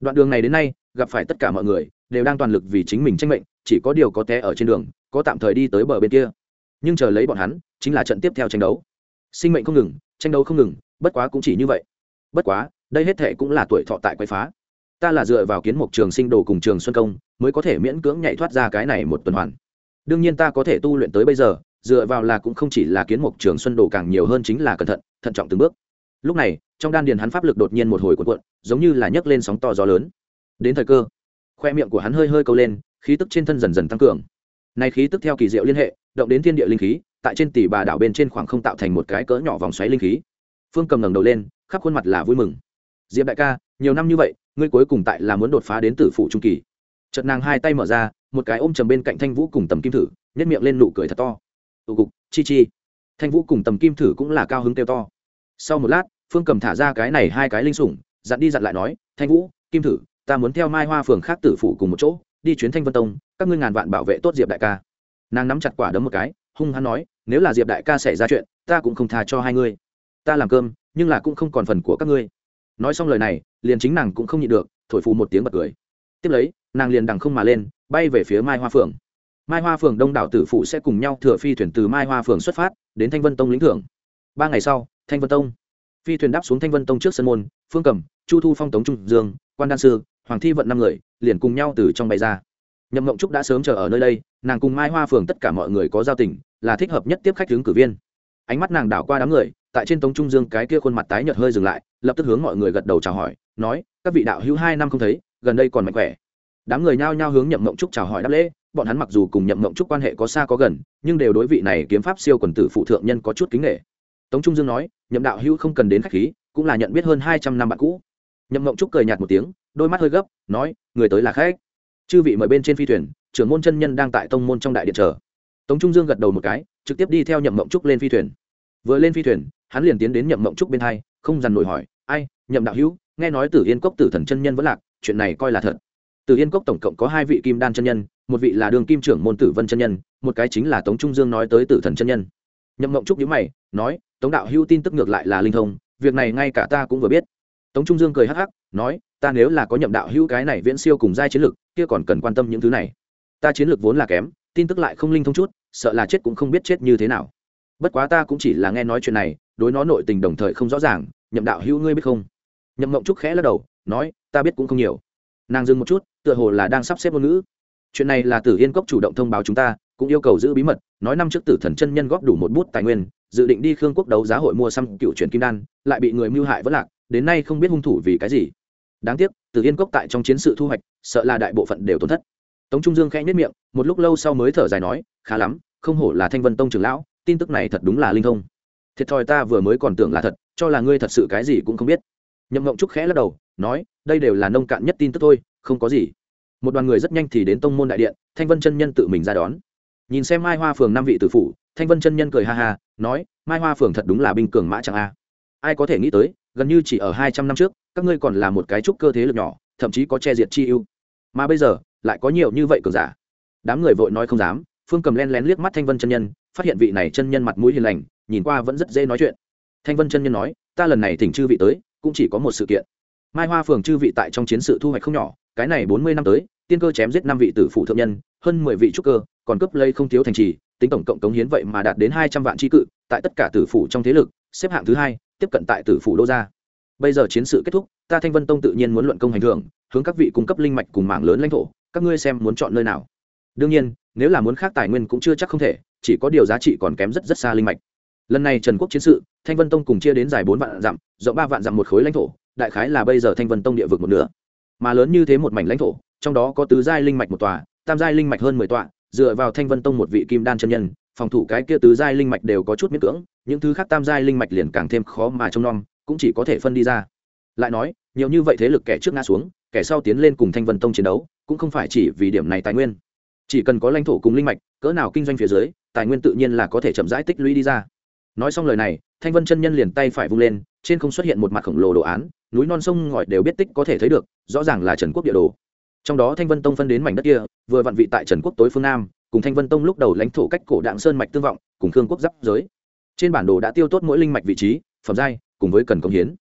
Đoạn đường này đến nay gặp phải tất cả mọi người, đều đang toàn lực vì chính mình tranh mệnh, chỉ có điều có té ở trên đường, có tạm thời đi tới bờ bên kia. Nhưng chờ lấy bọn hắn, chính là trận tiếp theo tranh đấu. Sinh mệnh không ngừng, tranh đấu không ngừng, bất quá cũng chỉ như vậy. Bất quá, đây hết thệ cũng là tuổi thọ tại quay phá. Ta là dựa vào kiến mục trường sinh đồ cùng trường xuân công, mới có thể miễn cưỡng nhảy thoát ra cái này một tuần hoàn. Đương nhiên ta có thể tu luyện tới bây giờ, dựa vào là cũng không chỉ là kiến mục trường xuân đồ càng nhiều hơn chính là cẩn thận thận trọng từng bước. Lúc này, trong đan điền hắn pháp lực đột nhiên một hồi cuộn cuộn, giống như là nhấc lên sóng to gió lớn đến thời cơ. Khoe miệng của hắn hơi hơi câu lên, khí tức trên thân dần dần tăng cường. Nay khí tức theo kỳ diệu liên hệ, động đến thiên địa linh khí, tại trên tỷ bà đảo bên trên khoảng không tạo thành một cái cỡ nhỏ vòng xoáy linh khí. Phương cầm ngẩng đầu lên, khắp khuôn mặt là vui mừng. Diệp đại ca, nhiều năm như vậy, ngươi cuối cùng tại là muốn đột phá đến tử phụ trung kỳ. Chợt nàng hai tay mở ra, một cái ôm chầm bên cạnh thanh vũ cùng tầm kim thử nhét miệng lên nụ cười thật to. Tụ cục, chi chi. Thanh vũ cùng tầm kim thử cũng là cao hứng kêu to. Sau một lát, phương cầm thả ra cái này hai cái linh sủng, dặn đi dặn lại nói, thanh vũ, kim thử ta muốn theo mai hoa phường khác tử phụ cùng một chỗ, đi chuyến thanh vân tông, các ngươi ngàn vạn bảo vệ tốt diệp đại ca. Nàng nắm chặt quả đấm một cái, hung hắn nói, nếu là diệp đại ca xảy ra chuyện, ta cũng không tha cho hai ngươi. Ta làm cơm, nhưng là cũng không còn phần của các ngươi. Nói xong lời này, liền chính nàng cũng không nhịn được, thổi phù một tiếng bật cười. Tiếp lấy, nàng liền đằng không mà lên, bay về phía mai hoa phường. Mai hoa phường đông đảo tử phụ sẽ cùng nhau thừa phi thuyền từ mai hoa phường xuất phát, đến thanh vân tông lĩnh thưởng. Ba ngày sau, thanh vân tông. Phi thuyền đáp xuống thanh vân tông trước sân môn, phương cầm chu thu phong tống trung dương, quan đan sư hoàng thi vận năm người, liền cùng nhau từ trong bay ra. Nhậm mộng trúc đã sớm chờ ở nơi đây, nàng cùng mai hoa phường tất cả mọi người có giao tình, là thích hợp nhất tiếp khách hướng cử viên. Ánh mắt nàng đảo qua đám người, tại trên tống trung dương cái kia khuôn mặt tái nhợt hơi dừng lại, lập tức hướng mọi người gật đầu chào hỏi, nói, các vị đạo hữu hai năm không thấy, gần đây còn mạnh khỏe. Đám người nhao nhao hướng nhậm mộng trúc chào hỏi đáp lễ, bọn hắn mặc dù cùng nhậm mộng trúc quan hệ có xa có gần, nhưng đều đối vị này kiếm pháp siêu quần tử phụ thượng nhân có chút kính nghệ tống trung dương nói, nhậm đạo hữu không cần đến khách khí, cũng là nhận biết hơn hai trăm năm bạn cũ nhậm mộng trúc cười nhạt một tiếng, đôi mắt hơi gấp, nói, người tới là khách. Chư vị mời bên trên phi thuyền, trưởng môn chân nhân đang tại tông môn trong đại điện chờ. Tống trung dương gật đầu một cái, trực tiếp đi theo nhậm mộng trúc lên phi thuyền. Vừa lên phi thuyền, hắn liền tiến đến nhậm mộng trúc bên hai, không dằn nổi hỏi, ai, nhậm đạo hữu, nghe nói tử yên cốc tử thần chân nhân vẫn lạc, chuyện này coi là thật? Tử yên cốc tổng cộng có hai vị kim đan chân nhân, một vị là đường kim trưởng môn tử vân chân nhân, một cái chính là tống trung dương nói tới tử thần chân nhân. Nhậm mộng trúc nhíu mày, nói, tống đạo hữu tin tức ngược lại là linh thông, việc này ngay cả ta cũng vừa biết tống trung dương cười hắc hắc, nói, ta nếu là có nhậm đạo hữu cái này viễn siêu cùng giai chiến lược kia còn cần quan tâm những thứ này. Ta chiến lược vốn là kém, tin tức lại không linh thông chút, sợ là chết cũng không biết chết như thế nào. Bất quá ta cũng chỉ là nghe nói chuyện này, đối nó nội tình đồng thời không rõ ràng, nhậm đạo hữu ngươi biết không? Nhậm mộng trúc khẽ lắc đầu, nói, ta biết cũng không nhiều. Nàng dừng một chút, tựa hồ là đang sắp xếp ngôn ngữ. Chuyện này là tử yên cốc chủ động thông báo chúng ta, cũng yêu cầu giữ bí mật, nói năm trước tử thần chân nhân góp đủ một bút tài nguyên, dự định đi khương quốc đấu giá hội mua xăm cựu truyền kim đan, lại bị người mưu hại vất lạc đến nay không biết hung thủ vì cái gì. Đáng tiếc, từ yên cốc tại trong chiến sự thu hoạch, sợ là đại bộ phận đều tổn thất. Tống trung dương khẽ nhất miệng, một lúc lâu sau mới thở dài nói, khá lắm, không hổ là thanh vân tông trường lão, tin tức này thật đúng là linh thông. Thiệt thòi ta vừa mới còn tưởng là thật, cho là ngươi thật sự cái gì cũng không biết. Nhậm ngộng trúc khẽ lắc đầu, nói, đây đều là nông cạn nhất tin tức thôi, không có gì. Một đoàn người rất nhanh thì đến tông môn đại điện, thanh vân chân nhân tự mình ra đón. Nhìn xem mai hoa phường năm vị tử phủ, thanh vân chân nhân cười ha ha, nói, mai hoa phường thật đúng là binh cường mã chẳng a. Ai có thể nghĩ tới gần như chỉ ở hai trăm năm trước, các ngươi còn là một cái trúc cơ thế lực nhỏ, thậm chí có che diệt chi ưu. Mà bây giờ, lại có nhiều như vậy cường giả. Đám người vội nói không dám, phương cầm len lén liếc mắt thanh vân chân nhân, phát hiện vị này chân nhân mặt mũi hiền lành, nhìn qua vẫn rất dễ nói chuyện. Thanh vân chân nhân nói, ta lần này thỉnh chư vị tới, cũng chỉ có một sự kiện. Mai hoa phường chư vị tại trong chiến sự thu hoạch không nhỏ, cái này bốn mươi năm tới, tiên cơ chém giết năm vị tử phụ thượng nhân, hơn mười vị trúc cơ, còn cấp lây không thiếu thành trì, tính tổng cộng cống hiến vậy mà đạt đến hai trăm vạn tri cự, tại tất cả tử phụ trong thế lực, xếp hạng thứ hai tiếp cận tại tử phủ đô gia. Bây giờ chiến sự kết thúc, ta thanh vân tông tự nhiên muốn luận công hành thưởng, hướng các vị cung cấp linh mạch cùng mảng lớn lãnh thổ, các ngươi xem muốn chọn nơi nào. Đương nhiên, nếu là muốn khác tài nguyên cũng chưa chắc không thể, chỉ có điều giá trị còn kém rất rất xa linh mạch. Lần này trần quốc chiến sự, thanh vân tông cùng chia đến dài bốn vạn dặm, rộng ba vạn dặm một khối lãnh thổ, đại khái là bây giờ thanh vân tông địa vực một nửa. Mà lớn như thế một mảnh lãnh thổ, trong đó có tứ giai linh mạch một tòa, tam giai linh mạch hơn mười tòa, dựa vào thanh vân tông một vị kim đan chân nhân phòng thủ cái kia tứ giai linh mạch đều có chút miễn cưỡng, những thứ khác tam giai linh mạch liền càng thêm khó mà trông nom, cũng chỉ có thể phân đi ra. Lại nói, nhiều như vậy thế lực kẻ trước ngã xuống, kẻ sau tiến lên cùng thanh vân tông chiến đấu, cũng không phải chỉ vì điểm này tài nguyên. Chỉ cần có lãnh thổ cùng linh mạch, cỡ nào kinh doanh phía dưới, tài nguyên tự nhiên là có thể chậm rãi tích lũy đi ra. Nói xong lời này, thanh vân chân nhân liền tay phải vung lên, trên không xuất hiện một mặt khổng lồ đồ án, núi non sông ngòi đều biết tích có thể thấy được, rõ ràng là trần quốc địa đồ. Trong đó thanh vân tông phân đến mảnh đất kia, vừa vặn vị tại trần quốc tối phương nam cùng thanh vân tông lúc đầu lãnh thổ cách cổ đạng sơn mạch tương vọng, cùng khương quốc giáp giới. Trên bản đồ đã tiêu tốt mỗi linh mạch vị trí, phẩm giai, cùng với cần công hiến.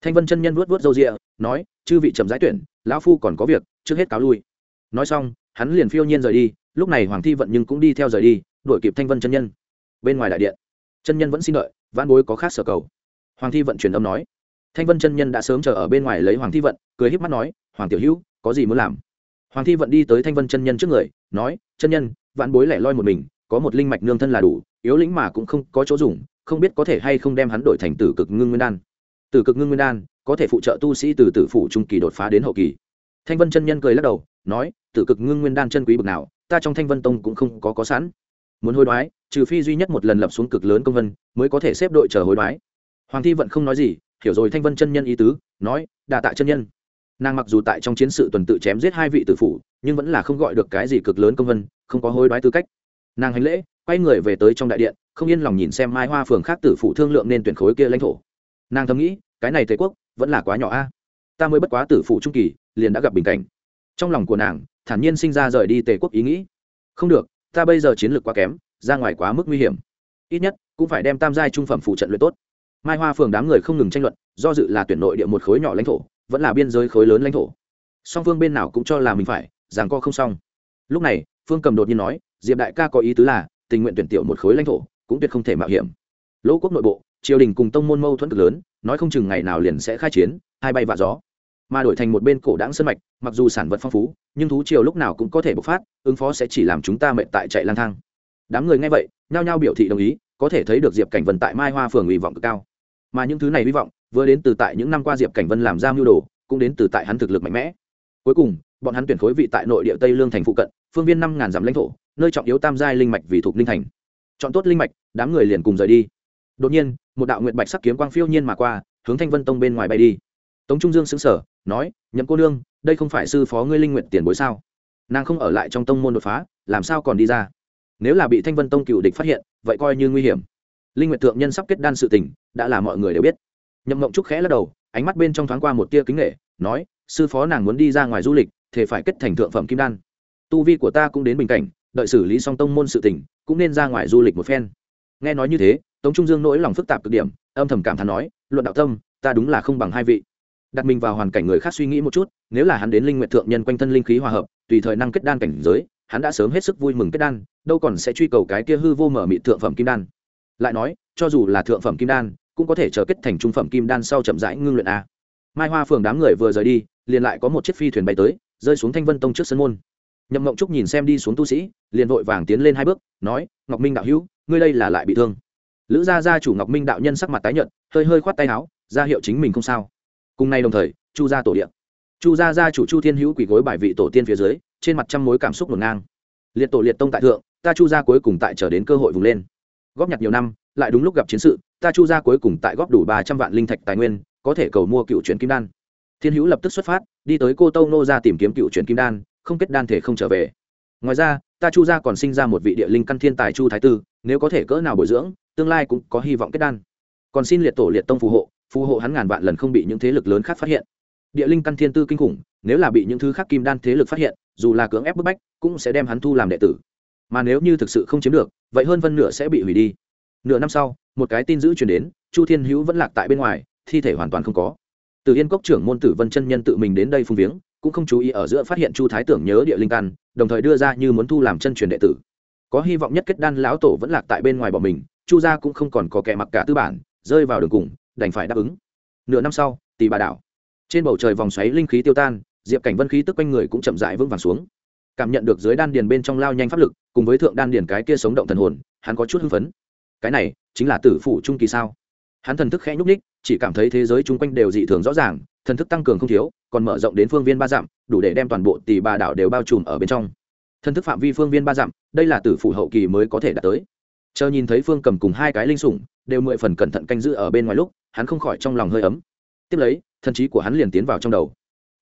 Thanh vân chân nhân vuốt vuốt râu rịa nói, chư vị trầm giải tuyển, lão phu còn có việc, trước hết cáo lui. Nói xong, hắn liền phiêu nhiên rời đi, lúc này hoàng thi vận nhưng cũng đi theo rời đi, đuổi kịp thanh vân chân nhân. Bên ngoài đại điện, chân nhân vẫn xin đợi văn bối có khác sở cầu. Hoàng thi vận truyền âm nói. Thanh vân chân nhân đã sớm chờ ở bên ngoài lấy hoàng thi vận, cười híp mắt nói, hoàng tiểu hữu, có gì muốn làm? Hoàng thi vận đi tới thanh vân chân nhân trước người, nói, chân nhân vạn bối lẻ loi một mình, có một linh mạch nương thân là đủ, yếu lĩnh mà cũng không có chỗ dùng, không biết có thể hay không đem hắn đổi thành tử cực ngưng nguyên đan. Tử cực ngưng nguyên đan, có thể phụ trợ tu sĩ từ tử phủ trung kỳ đột phá đến hậu kỳ. Thanh vân chân nhân cười lắc đầu, nói, tử cực ngưng nguyên đan chân quý bực nào, ta trong thanh vân tông cũng không có có sẵn. Muốn hối đoái, trừ phi duy nhất một lần lập xuống cực lớn công vân, mới có thể xếp đội chờ hối đoái. Hoàng thi vẫn không nói gì, hiểu rồi thanh vân chân nhân ý tứ, nói đà tạ chân nhân. Nàng mặc dù tại trong chiến sự tuần tự chém giết hai vị tử phủ, nhưng vẫn là không gọi được cái gì cực lớn công vân không có hối đoái tư cách. Nàng hành lễ, quay người về tới trong đại điện, không yên lòng nhìn xem mai hoa phường khác tử phụ thương lượng nên tuyển khối kia lãnh thổ. Nàng thầm nghĩ, cái này tề quốc, vẫn là quá nhỏ a. Ta mới bất quá tử phụ trung kỳ, liền đã gặp bình cảnh. Trong lòng của nàng, thản nhiên sinh ra rời đi tề quốc ý nghĩ. Không được, ta bây giờ chiến lược quá kém, ra ngoài quá mức nguy hiểm. Ít nhất, cũng phải đem tam giai trung phẩm phụ trận luyện tốt. Mai hoa phường đám người không ngừng tranh luận, do dự là tuyển nội địa một khối nhỏ lãnh thổ, vẫn là biên giới khối lớn lãnh thổ. Song phương bên nào cũng cho là mình phải rằng co không xong. Lúc này phương cầm đột nhiên nói, diệp đại ca có ý tứ là, tình nguyện tuyển tiểu một khối lãnh thổ, cũng tuyệt không thể mạo hiểm. Lỗ quốc nội bộ, triều đình cùng tông môn mâu thuẫn cực lớn, nói không chừng ngày nào liền sẽ khai chiến, hai bay vạ gió. Mà đổi thành một bên cổ đáng sân mạch, mặc dù sản vật phong phú, nhưng thú triều lúc nào cũng có thể bộc phát, ứng phó sẽ chỉ làm chúng ta mệt tại chạy lang thang. Đám người nghe vậy, nhao nhao biểu thị đồng ý, có thể thấy được diệp cảnh vân tại mai hoa phường hy vọng cực cao. Mà những thứ này hy vọng, vừa đến từ tại những năm qua diệp cảnh vân làm ra mưu đồ, cũng đến từ tại hắn thực lực mạnh mẽ. Cuối cùng, bọn hắn tuyển khối vị tại nội địa tây lương thành phụ cận phương viên năm ngàn dặm lãnh thổ, nơi trọng yếu tam giai linh mạch vì thuộc linh thành. Chọn tốt linh mạch, đám người liền cùng rời đi. Đột nhiên, một đạo nguyện bạch sắc kiếm quang phiêu nhiên mà qua, hướng thanh vân tông bên ngoài bay đi. Tống trung dương xứng sở nói, nhậm cô nương, đây không phải sư phó ngươi linh nguyện tiền bối sao? Nàng không ở lại trong tông môn đột phá, làm sao còn đi ra? Nếu là bị thanh vân tông cựu địch phát hiện, vậy coi như nguy hiểm. Linh nguyện thượng nhân sắp kết đan sự tình, đã là mọi người đều biết. Nhậm mộng trúc khẽ lắc đầu, ánh mắt bên trong thoáng qua một tia kính nghệ nói, sư phó nàng muốn đi ra ngoài du lịch thì phải kết thành thượng phẩm kim đan tu vi của ta cũng đến bình cảnh đợi xử lý xong tông môn sự tỉnh, cũng nên ra ngoài du lịch một phen. Nghe nói như thế tống trung dương nỗi lòng phức tạp cực điểm âm thầm cảm thán nói luận đạo tâm ta đúng là không bằng hai vị. Đặt mình vào hoàn cảnh người khác suy nghĩ một chút nếu là hắn đến linh nguyện thượng nhân quanh thân linh khí hòa hợp tùy thời năng kết đan cảnh giới hắn đã sớm hết sức vui mừng kết đan đâu còn sẽ truy cầu cái kia hư vô mở mị thượng phẩm kim đan. Lại nói cho dù là thượng phẩm kim đan cũng có thể chờ kết thành trung phẩm kim đan sau chậm rãi ngưng luyện a. Mai hoa phường đám người vừa rời đi liền lại có một chiếc phi thuyền bay tới rơi xuống thanh vân tông trước sân môn nhậm ngộng trúc nhìn xem đi xuống tu sĩ, liền vội vàng tiến lên hai bước, nói, ngọc minh đạo hữu, ngươi đây là lại bị thương. Lữ gia gia chủ ngọc minh đạo nhân sắc mặt tái nhợt, hơi hơi khoát tay áo, ra hiệu chính mình không sao. Cùng nay đồng thời, chu gia tổ điện. Chu gia gia chủ chu thiên hữu quỳ gối bài vị tổ tiên phía dưới, trên mặt trăm mối cảm xúc ngổn ngang. Liệt tổ liệt tông tại thượng, ta chu gia cuối cùng tại trở đến cơ hội vùng lên. Góp nhặt nhiều năm, lại đúng lúc gặp chiến sự, ta chu gia cuối cùng tại góp đủ ba trăm vạn linh thạch tài nguyên, có thể cầu mua cựu chuyển kim đan. Thiên hữu lập tức xuất phát, đi tới cô tâu nô ra tìm kiếm cựu chuyển kim đan không kết đan thể không trở về. Ngoài ra, ta chu gia còn sinh ra một vị địa linh căn thiên tài chu thái tư, nếu có thể cỡ nào bồi dưỡng, tương lai cũng có hy vọng kết đan. Còn xin liệt tổ liệt tông phù hộ phù hộ hắn ngàn vạn lần không bị những thế lực lớn khác phát hiện. Địa linh căn thiên tư kinh khủng, nếu là bị những thứ khác kim đan thế lực phát hiện, dù là cưỡng ép bức bách, cũng sẽ đem hắn thu làm đệ tử. Mà nếu như thực sự không chiếm được, vậy hơn phân nửa sẽ bị hủy đi. Nửa năm sau, một cái tin dữ truyền đến, chu thiên hữu vẫn lạc tại bên ngoài, thi thể hoàn toàn không có. Từ yên cốc trưởng môn tử vân chân nhân tự mình đến đây phung viếng cũng không chú ý ở giữa phát hiện chu thái tưởng nhớ địa linh căn, đồng thời đưa ra như muốn thu làm chân truyền đệ tử. Có hy vọng nhất kết đan lão tổ vẫn lạc tại bên ngoài bọn mình, chu gia cũng không còn có kẻ mặc cả tư bản, rơi vào đường cùng, đành phải đáp ứng. Nửa năm sau tỷ bà đảo. Trên bầu trời vòng xoáy linh khí tiêu tan, diệp cảnh vân khí tức quanh người cũng chậm rãi vững vàng xuống. Cảm nhận được dưới đan điền bên trong lao nhanh pháp lực, cùng với thượng đan điền cái kia sống động thần hồn, hắn có chút hưng phấn. Cái này chính là tử phủ trung kỳ sao? Hắn thần thức khẽ nhúc ních chỉ cảm thấy thế giới chung quanh đều dị thường rõ ràng, thần thức tăng cường không thiếu, còn mở rộng đến phương viên ba dặm, đủ để đem toàn bộ tỷ bà đảo đều bao trùm ở bên trong. Thần thức phạm vi phương viên ba dặm, đây là tử phủ hậu kỳ mới có thể đạt tới. Chờ nhìn thấy phương cầm cùng hai cái linh sủng, đều mười phần cẩn thận canh giữ ở bên ngoài lúc, hắn không khỏi trong lòng hơi ấm. Tiếp lấy, thần trí của hắn liền tiến vào trong đầu.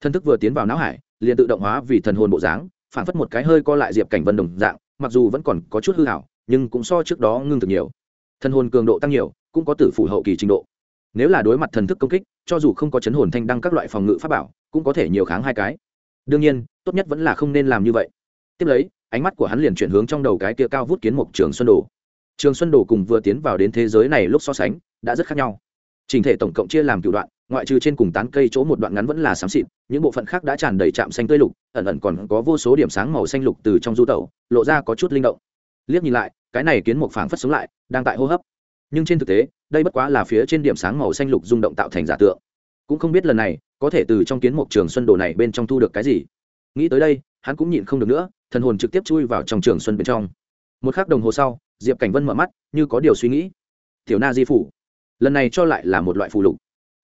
Thần thức vừa tiến vào não hải, liền tự động hóa vì thần hồn bộ dáng, phản phất một cái hơi co lại diệp cảnh vân đồng dạng, mặc dù vẫn còn có chút hư hảo nhưng cũng so trước đó ngưng thực nhiều. Thần hồn cường độ tăng nhiều cũng có tử phủ hậu kỳ trình độ. Nếu là đối mặt thần thức công kích, cho dù không có chấn hồn thanh đăng các loại phòng ngự pháp bảo, cũng có thể nhiều kháng hai cái. Đương nhiên, tốt nhất vẫn là không nên làm như vậy. Tiếp lấy, ánh mắt của hắn liền chuyển hướng trong đầu cái kia cao vút kiến mục trường xuân đồ. Trường xuân đồ cùng vừa tiến vào đến thế giới này lúc so sánh, đã rất khác nhau. Trình thể tổng cộng chia làm cựu đoạn, ngoại trừ trên cùng tán cây chỗ một đoạn ngắn vẫn là xám xịt, những bộ phận khác đã tràn đầy trạm xanh tươi lục, ẩn ẩn còn có vô số điểm sáng màu xanh lục từ trong du tẩu, lộ ra có chút linh động. Liếc nhìn lại, cái này kiến mục phảng phất sống lại, đang tại hô hấp nhưng trên thực tế, đây bất quá là phía trên điểm sáng màu xanh lục rung động tạo thành giả tượng. Cũng không biết lần này, có thể từ trong kiến mục trường xuân đồ này bên trong thu được cái gì. Nghĩ tới đây, hắn cũng nhịn không được nữa, thần hồn trực tiếp chui vào trong trường xuân bên trong. Một k h ắ c đồng hồ sau, diệp cảnh vân mở mắt, như có điều suy nghĩ. Tiểu na di phủ. Lần này cho lại là một loại phụ lục.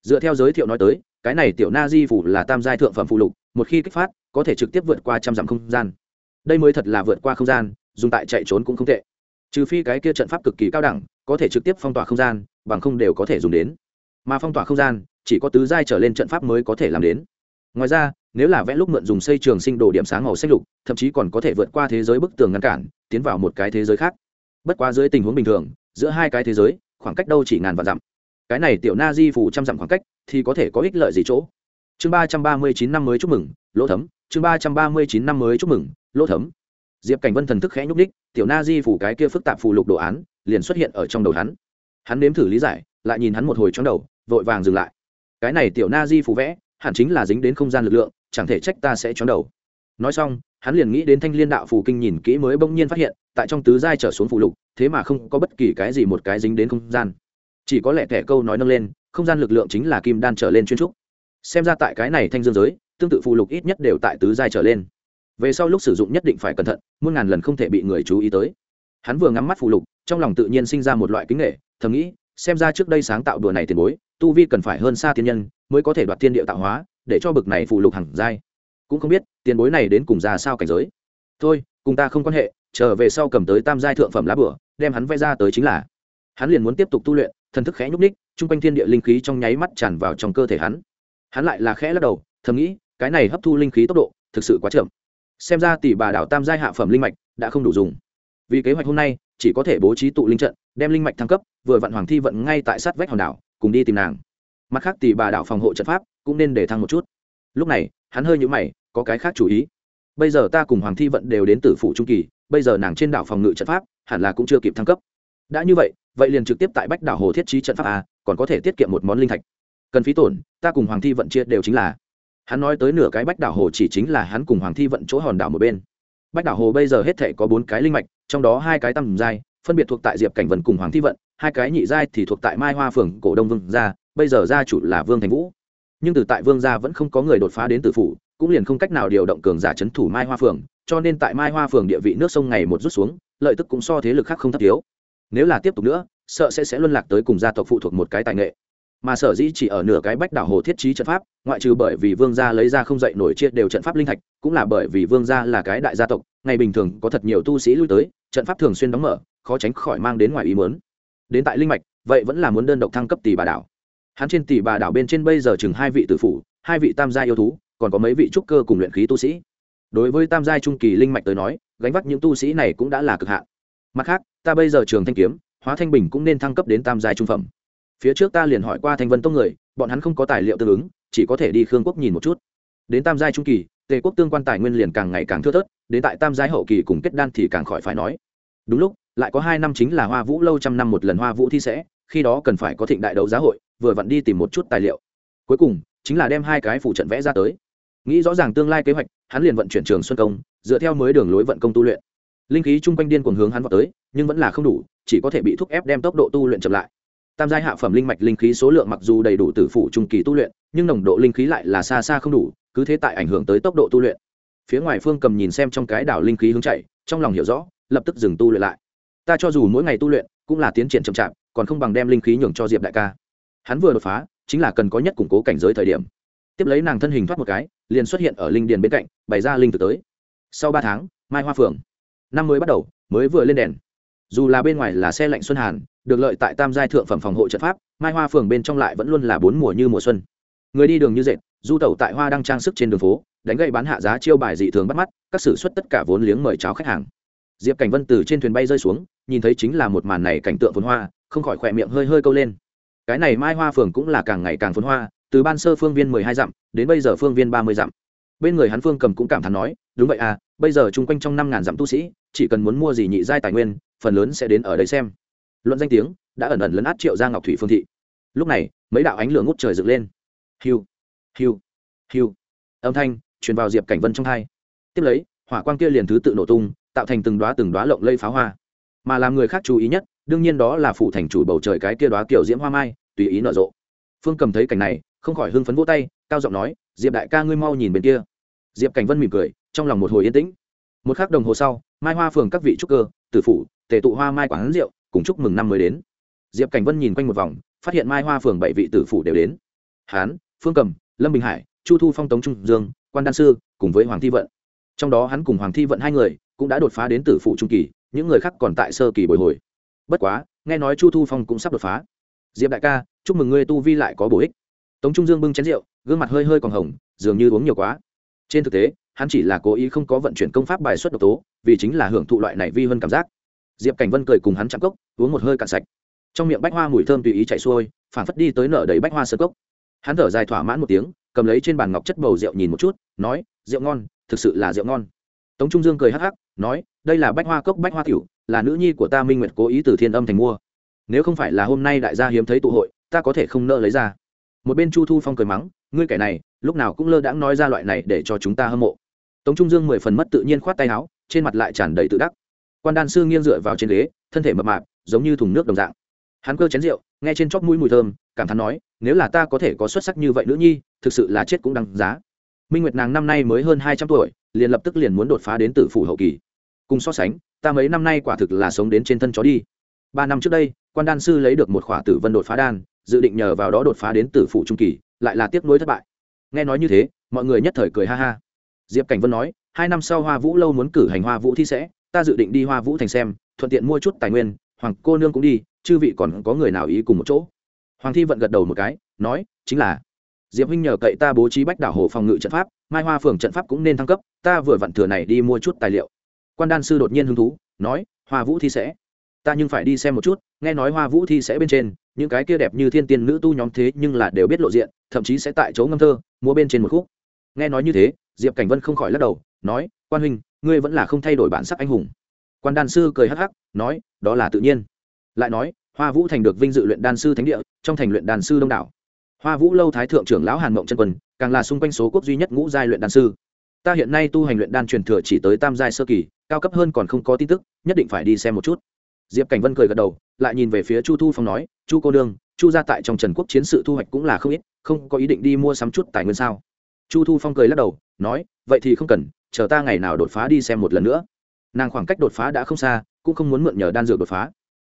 Dựa theo giới thiệu nói tới, cái này tiểu na di phủ là tam giai thượng phẩm phụ lục, một khi kích phát, có thể trực tiếp vượt qua trăm dặm không gian. Đây mới thật là vượt qua không gian, dùng tại chạy trốn cũng không tệ. Trừ phi cái kia trận pháp cực kỳ cao đẳng có thể trực tiếp phong tỏa không gian, bằng không đều có thể dùng đến. Mà phong tỏa không gian, chỉ có tứ giai trở lên trận pháp mới có thể làm đến. Ngoài ra, nếu là vẽ lúc mượn dùng xây trường sinh đồ điểm sáng màu xanh lục, thậm chí còn có thể vượt qua thế giới bức tường ngăn cản, tiến vào một cái thế giới khác. Bất quá dưới tình huống bình thường, giữa hai cái thế giới, khoảng cách đâu chỉ ngàn vạn dặm. Cái này tiểu na di phủ trăm dặm khoảng cách, thì có thể có ích lợi gì chỗ? Chương ba trăm ba mươi chín năm mới chúc mừng, lỗ thấm. Chương ba trăm ba mươi chín năm mới chúc mừng, lỗ thấm. Diệp cảnh vân thần thức khẽ nhúc ních tiểu na di phủ cái kia phức tạp phù lục đồ án liền xuất hiện ở trong đầu hắn. Hắn nếm thử lý giải, lại nhìn hắn một hồi trong đầu, vội vàng dừng lại. Cái này tiểu na di phù vẽ, hẳn chính là dính đến không gian lực lượng, chẳng thể trách ta sẽ chóng đầu. Nói xong, hắn liền nghĩ đến thanh liên đạo phù kinh nhìn kỹ mới bỗng nhiên phát hiện, tại trong tứ giai trở xuống phù lục, thế mà không có bất kỳ cái gì một cái dính đến không gian. Chỉ có lẽ kẻ câu nói nâng lên, không gian lực lượng chính là kim đan trở lên chuyên trúc. Xem ra tại cái này thanh dương giới, tương tự phù lục ít nhất đều tại tứ giai trở lên. Về sau lúc sử dụng nhất định phải cẩn thận, muôn ngàn lần không thể bị người chú ý tới. Hắn vừa ngắm mắt phù lục trong lòng tự nhiên sinh ra một loại kính nghệ, thầm nghĩ, xem ra trước đây sáng tạo đùa này tiền bối, tu vi cần phải hơn xa thiên nhân mới có thể đoạt thiên địa tạo hóa, để cho bực này phụ lục hẳn giai. Cũng không biết, tiền bối này đến cùng ra sao cảnh giới. Thôi, cùng ta không quan hệ, trở về sau cầm tới tam giai thượng phẩm lá bửa, đem hắn vẽ ra tới chính là. Hắn liền muốn tiếp tục tu luyện, thần thức khẽ nhúc ních chung quanh thiên địa linh khí trong nháy mắt tràn vào trong cơ thể hắn. Hắn lại là khẽ lắc đầu, thầm nghĩ, cái này hấp thu linh khí tốc độ thực sự quá chậm. Xem ra tỷ bà đảo tam giai hạ phẩm linh mạch đã không đủ dùng vì kế hoạch hôm nay, chỉ có thể bố trí tụ linh trận, đem linh mạch thăng cấp, vừa vặn hoàng thi vận ngay tại sát vách hòn đảo, cùng đi tìm nàng. Mặt khác thì bà đảo phòng hộ trận pháp cũng nên để thăng một chút. Lúc này, hắn hơi nhũ mày, có cái khác chú ý. Bây giờ ta cùng hoàng thi vận đều đến từ phủ trung kỳ, bây giờ nàng trên đảo phòng ngự trận pháp hẳn là cũng chưa kịp thăng cấp. Đã như vậy vậy liền trực tiếp tại bách đảo hồ thiết trí trận pháp a, còn có thể tiết kiệm một món linh thạch. Cần phí tổn, ta cùng hoàng thi vận chia đều chính là. Hắn nói tới nửa cái bách đảo hồ chỉ chính là hắn cùng hoàng thi vận chỗ hòn đảo một bên bách đảo hồ bây giờ hết thể có bốn cái linh mạch, trong đó hai cái tầm giai, phân biệt thuộc tại diệp cảnh vân cùng hoàng thi vận, hai cái nhị giai thì thuộc tại mai hoa phường, cổ đông vương gia, bây giờ gia chủ là vương thành vũ. Nhưng từ tại vương gia vẫn không có người đột phá đến tử phủ, cũng liền không cách nào điều động cường giả c h ấ n thủ mai hoa phường, cho nên tại mai hoa phường địa vị nước sông ngày một rút xuống, lợi tức cũng so thế lực khác không thấp thiếu. Nếu là tiếp tục nữa, sợ sẽ sẽ luân lạc tới cùng gia tộc phụ thuộc một cái tài nghệ mà sở dĩ chỉ ở nửa cái bách đảo hồ thiết trí trận pháp, ngoại trừ bởi vì vương gia lấy ra không dậy nổi chia đều trận pháp linh thạch, cũng là bởi vì vương gia là cái đại gia tộc, ngày bình thường có thật nhiều tu sĩ lui tới, trận pháp thường xuyên đóng mở, khó tránh khỏi mang đến ngoài ý mớn đến tại linh mạch, vậy vẫn là muốn đơn độc thăng cấp tỷ bà đảo. Hắn trên tỷ bà đảo bên trên bây giờ chừng hai vị tử phủ, hai vị tam gia yêu thú, còn có mấy vị trúc cơ cùng luyện khí tu sĩ. Đối với tam gia trung kỳ linh mạch tới nói, gánh vác những tu sĩ này cũng đã là cực hạn. Mặt khác, ta bây giờ trường thanh kiếm, hóa thanh bình cũng nên thăng cấp đến tam gia trung phẩm phía trước ta liền hỏi qua thanh vân tông người, bọn hắn không có tài liệu tương ứng, chỉ có thể đi khương quốc nhìn một chút. Đến tam giai trung kỳ, tề quốc tương quan tài nguyên liền càng ngày càng thưa thớt, đến tại tam giai hậu kỳ cùng kết đan thì càng khỏi phải nói. Đúng lúc, lại có hai năm chính là hoa vũ lâu trăm năm một lần hoa vũ thi sẽ, khi đó cần phải có thịnh đại đấu giá hội, vừa vặn đi tìm một chút tài liệu. Cuối cùng, chính là đem hai cái phủ trận vẽ ra tới. Nghĩ rõ ràng tương lai kế hoạch, hắn liền vận chuyển trường xuân công, dựa theo mới đường lối vận công tu luyện. Linh khí chung quanh điên cuồng hướng hắn vào tới, nhưng vẫn là không đủ, chỉ có thể bị thúc ép đem tốc độ tu luyện chậm lại tam giai hạ phẩm linh mạch linh khí số lượng mặc dù đầy đủ từ phủ trung kỳ tu luyện, nhưng nồng độ linh khí lại là xa xa không đủ, cứ thế tại ảnh hưởng tới tốc độ tu luyện. Phía ngoài phương cầm nhìn xem trong cái đảo linh khí hướng chạy, trong lòng hiểu rõ, lập tức dừng tu luyện lại. Ta cho dù mỗi ngày tu luyện, cũng là tiến triển chậm chạp, còn không bằng đem linh khí nhường cho diệp đại ca. Hắn vừa đột phá, chính là cần có nhất củng cố cảnh giới thời điểm. Tiếp lấy nàng thân hình thoát một cái, liền xuất hiện ở linh điền bên cạnh, bày ra linh thực tới. Sau ba tháng, mai hoa phường năm mới bắt đầu, mới vừa lên đèn dù là bên ngoài là xe lạnh xuân hàn, được lợi tại tam giai thượng phẩm phòng hộ trận pháp, mai hoa phường bên trong lại vẫn luôn là bốn mùa như mùa xuân. Người đi đường như dệt, du tẩu tại hoa đang trang sức trên đường phố, đánh gậy bán hạ giá chiêu bài dị thường bắt mắt, các sử xuất tất cả vốn liếng mời cháo khách hàng. Diệp cảnh vân từ trên thuyền bay rơi xuống, nhìn thấy chính là một màn này cảnh tượng phồn hoa, không khỏi khỏe miệng hơi hơi câu lên. Cái này mai hoa phường cũng là càng ngày càng phồn hoa, từ ban sơ phương viên mười hai dặm, đến bây giờ phương viên ba mươi dặm. Bên người hắn phương cầm cũng cảm thán nói, đúng vậy à bây giờ chung quanh trong năm ngàn dặm tu sĩ, chỉ cần muốn mua gì nhị giai tài nguyên phần lớn sẽ đến ở đây xem. Luận danh tiếng, đã ẩn ẩn lấn át triệu ra ngọc thủy phương thị. Lúc này, mấy đạo ánh lửa ngút trời dựng lên. Hiu hiu hiu. Âm thanh truyền vào diệp cảnh vân trong thai tiếp lấy, hỏa quang kia liền thứ tự nổ tung, tạo thành từng đoá từng đoá lộng lây pháo hoa. Mà làm người khác chú ý nhất, đương nhiên đó là phủ thành chủ bầu trời cái kia đoá kiểu diễm hoa mai, tùy ý nở rộ. Phương cầm thấy cảnh này, không khỏi hưng phấn vỗ tay, cao giọng nói, diệp đại ca ngươi mau nhìn bên kia. Diệp cảnh vân mỉm cười, trong lòng một hồi yên tĩnh. Một k h ắ c đồng hồ sau mai hoa phường các vị trúc cơ, tử phủ, tề tụ hoa mai quán rượu, cùng chúc mừng năm mới đến. Diệp cảnh vân nhìn quanh một vòng, phát hiện mai hoa phường bảy vị tử phủ đều đến. Hán, phương cầm, lâm bình hải, chu thu phong tống trung dương, quan đan sư, cùng với hoàng thi vận. Trong đó hắn cùng hoàng thi vận hai người cũng đã đột phá đến tử phụ trung kỳ, những người khác còn tại sơ kỳ bồi hồi. Bất quá, nghe nói chu thu phong cũng sắp đột phá. Diệp đại ca, chúc mừng ngươi tu vi lại có bổ ích. Tống trung dương bưng chén rượu, gương mặt hơi hơi còn hồng, dường như uống nhiều quá. Trên thực tế hắn chỉ là cố ý không có vận chuyển công pháp bài xuất độc tố, vì chính là hưởng thụ loại này vi hơn cảm giác. Diệp cảnh vân cười cùng hắn chạm cốc, uống một hơi cạn sạch. Trong miệng bách hoa mùi thơm tùy ý chạy xuôi, phản phất đi tới nở đầy bách hoa sơ cốc. Hắn thở dài thỏa mãn một tiếng, cầm lấy trên bàn ngọc chất bầu rượu nhìn một chút, nói, rượu ngon, thực sự là rượu ngon. Tống trung dương cười hắc hắc, nói, đây là bách hoa cốc bách hoa tiểu là nữ nhi của ta minh nguyệt cố ý từ thiên âm thành mua. Nếu không phải là hôm nay đại gia hiếm thấy tụ hội, ta có thể không nợ lấy ra. Một bên chu thu phong cười mắng, ngươi kẻ này, lúc nào cũng lơ đãng nói ra loại này để cho chúng ta hâm mộ tống trung dương mười phần mất tự nhiên khoát tay áo, trên mặt lại tràn đầy tự đắc. Quan đan sư nghiêng dựa vào trên ghế, thân thể mập mạp, giống như thùng nước đồng dạng. Hắn cơ chén rượu, nghe trên chóp mũi mùi thơm, cảm thán nói, nếu là ta có thể có xuất sắc như vậy nữ nhi, thực sự là chết cũng đăng giá. Minh nguyệt nàng năm nay mới hơn hai trăm tuổi, liền lập tức liền muốn đột phá đến tử phủ hậu kỳ. Cùng so sánh, ta mấy năm nay quả thực là sống đến trên thân chó đi. Ba năm trước đây, quan đan sư lấy được một khỏa tử vân đột phá đan, dự định nhờ vào đó đột phá đến tử phủ trung kỳ, lại là tiếc nuối thất bại. Nghe nói như thế, mọi người nhất thời cười ha ha diệp cảnh vân nói, hai năm sau hoa vũ lâu muốn cử hành hoa vũ thi sẽ, ta dự định đi hoa vũ thành xem, thuận tiện mua chút tài nguyên, hoàng cô nương cũng đi, chư vị còn có người nào ý cùng một chỗ? Hoàng thi vận gật đầu một cái, nói, chính là. Diệp huynh nhờ cậy ta bố trí bách đảo hồ phòng ngự trận pháp, mai hoa phường trận pháp cũng nên thăng cấp, ta vừa vặn thừa này đi mua chút tài liệu. Quan đan sư đột nhiên hứng thú, nói, hoa vũ thi sẽ. Ta nhưng phải đi xem một chút, nghe nói hoa vũ thi sẽ bên trên, những cái kia đẹp như thiên tiên nữ tu nhóm thế nhưng là đều biết lộ diện, thậm chí sẽ tại chỗ ngâm thơ mua bên trên một khúc. Nghe nói như thế diệp cảnh vân không khỏi lắc đầu, nói, quan huynh, ngươi vẫn là không thay đổi bản sắc anh hùng. Quan đan sư cười hắc hắc, nói, đó là tự nhiên. Lại nói, hoa vũ thành được vinh dự luyện đan sư thánh địa, trong thành luyện đan sư đông đảo. Hoa vũ lâu thái thượng trưởng lão hàn mộng chân quân, càng là xung quanh số quốc duy nhất ngũ giai luyện đan sư. Ta hiện nay tu hành luyện đan truyền thừa chỉ tới tam giai sơ kỳ, cao cấp hơn còn không có tin tức, nhất định phải đi xem một chút. Diệp cảnh vân cười gật đầu, lại nhìn về phía chu thu phong nói, chu cô đương chu ra tại trong trần quốc chiến sự thu hoạch cũng là không ít, không có ý định đi mua sắm chút tài nguyên sao? Chu thu phong cười lắc đầu nói, vậy thì không cần, chờ ta ngày nào đột phá đi xem một lần nữa. Nàng khoảng cách đột phá đã không xa, cũng không muốn mượn nhờ đan dược đột phá.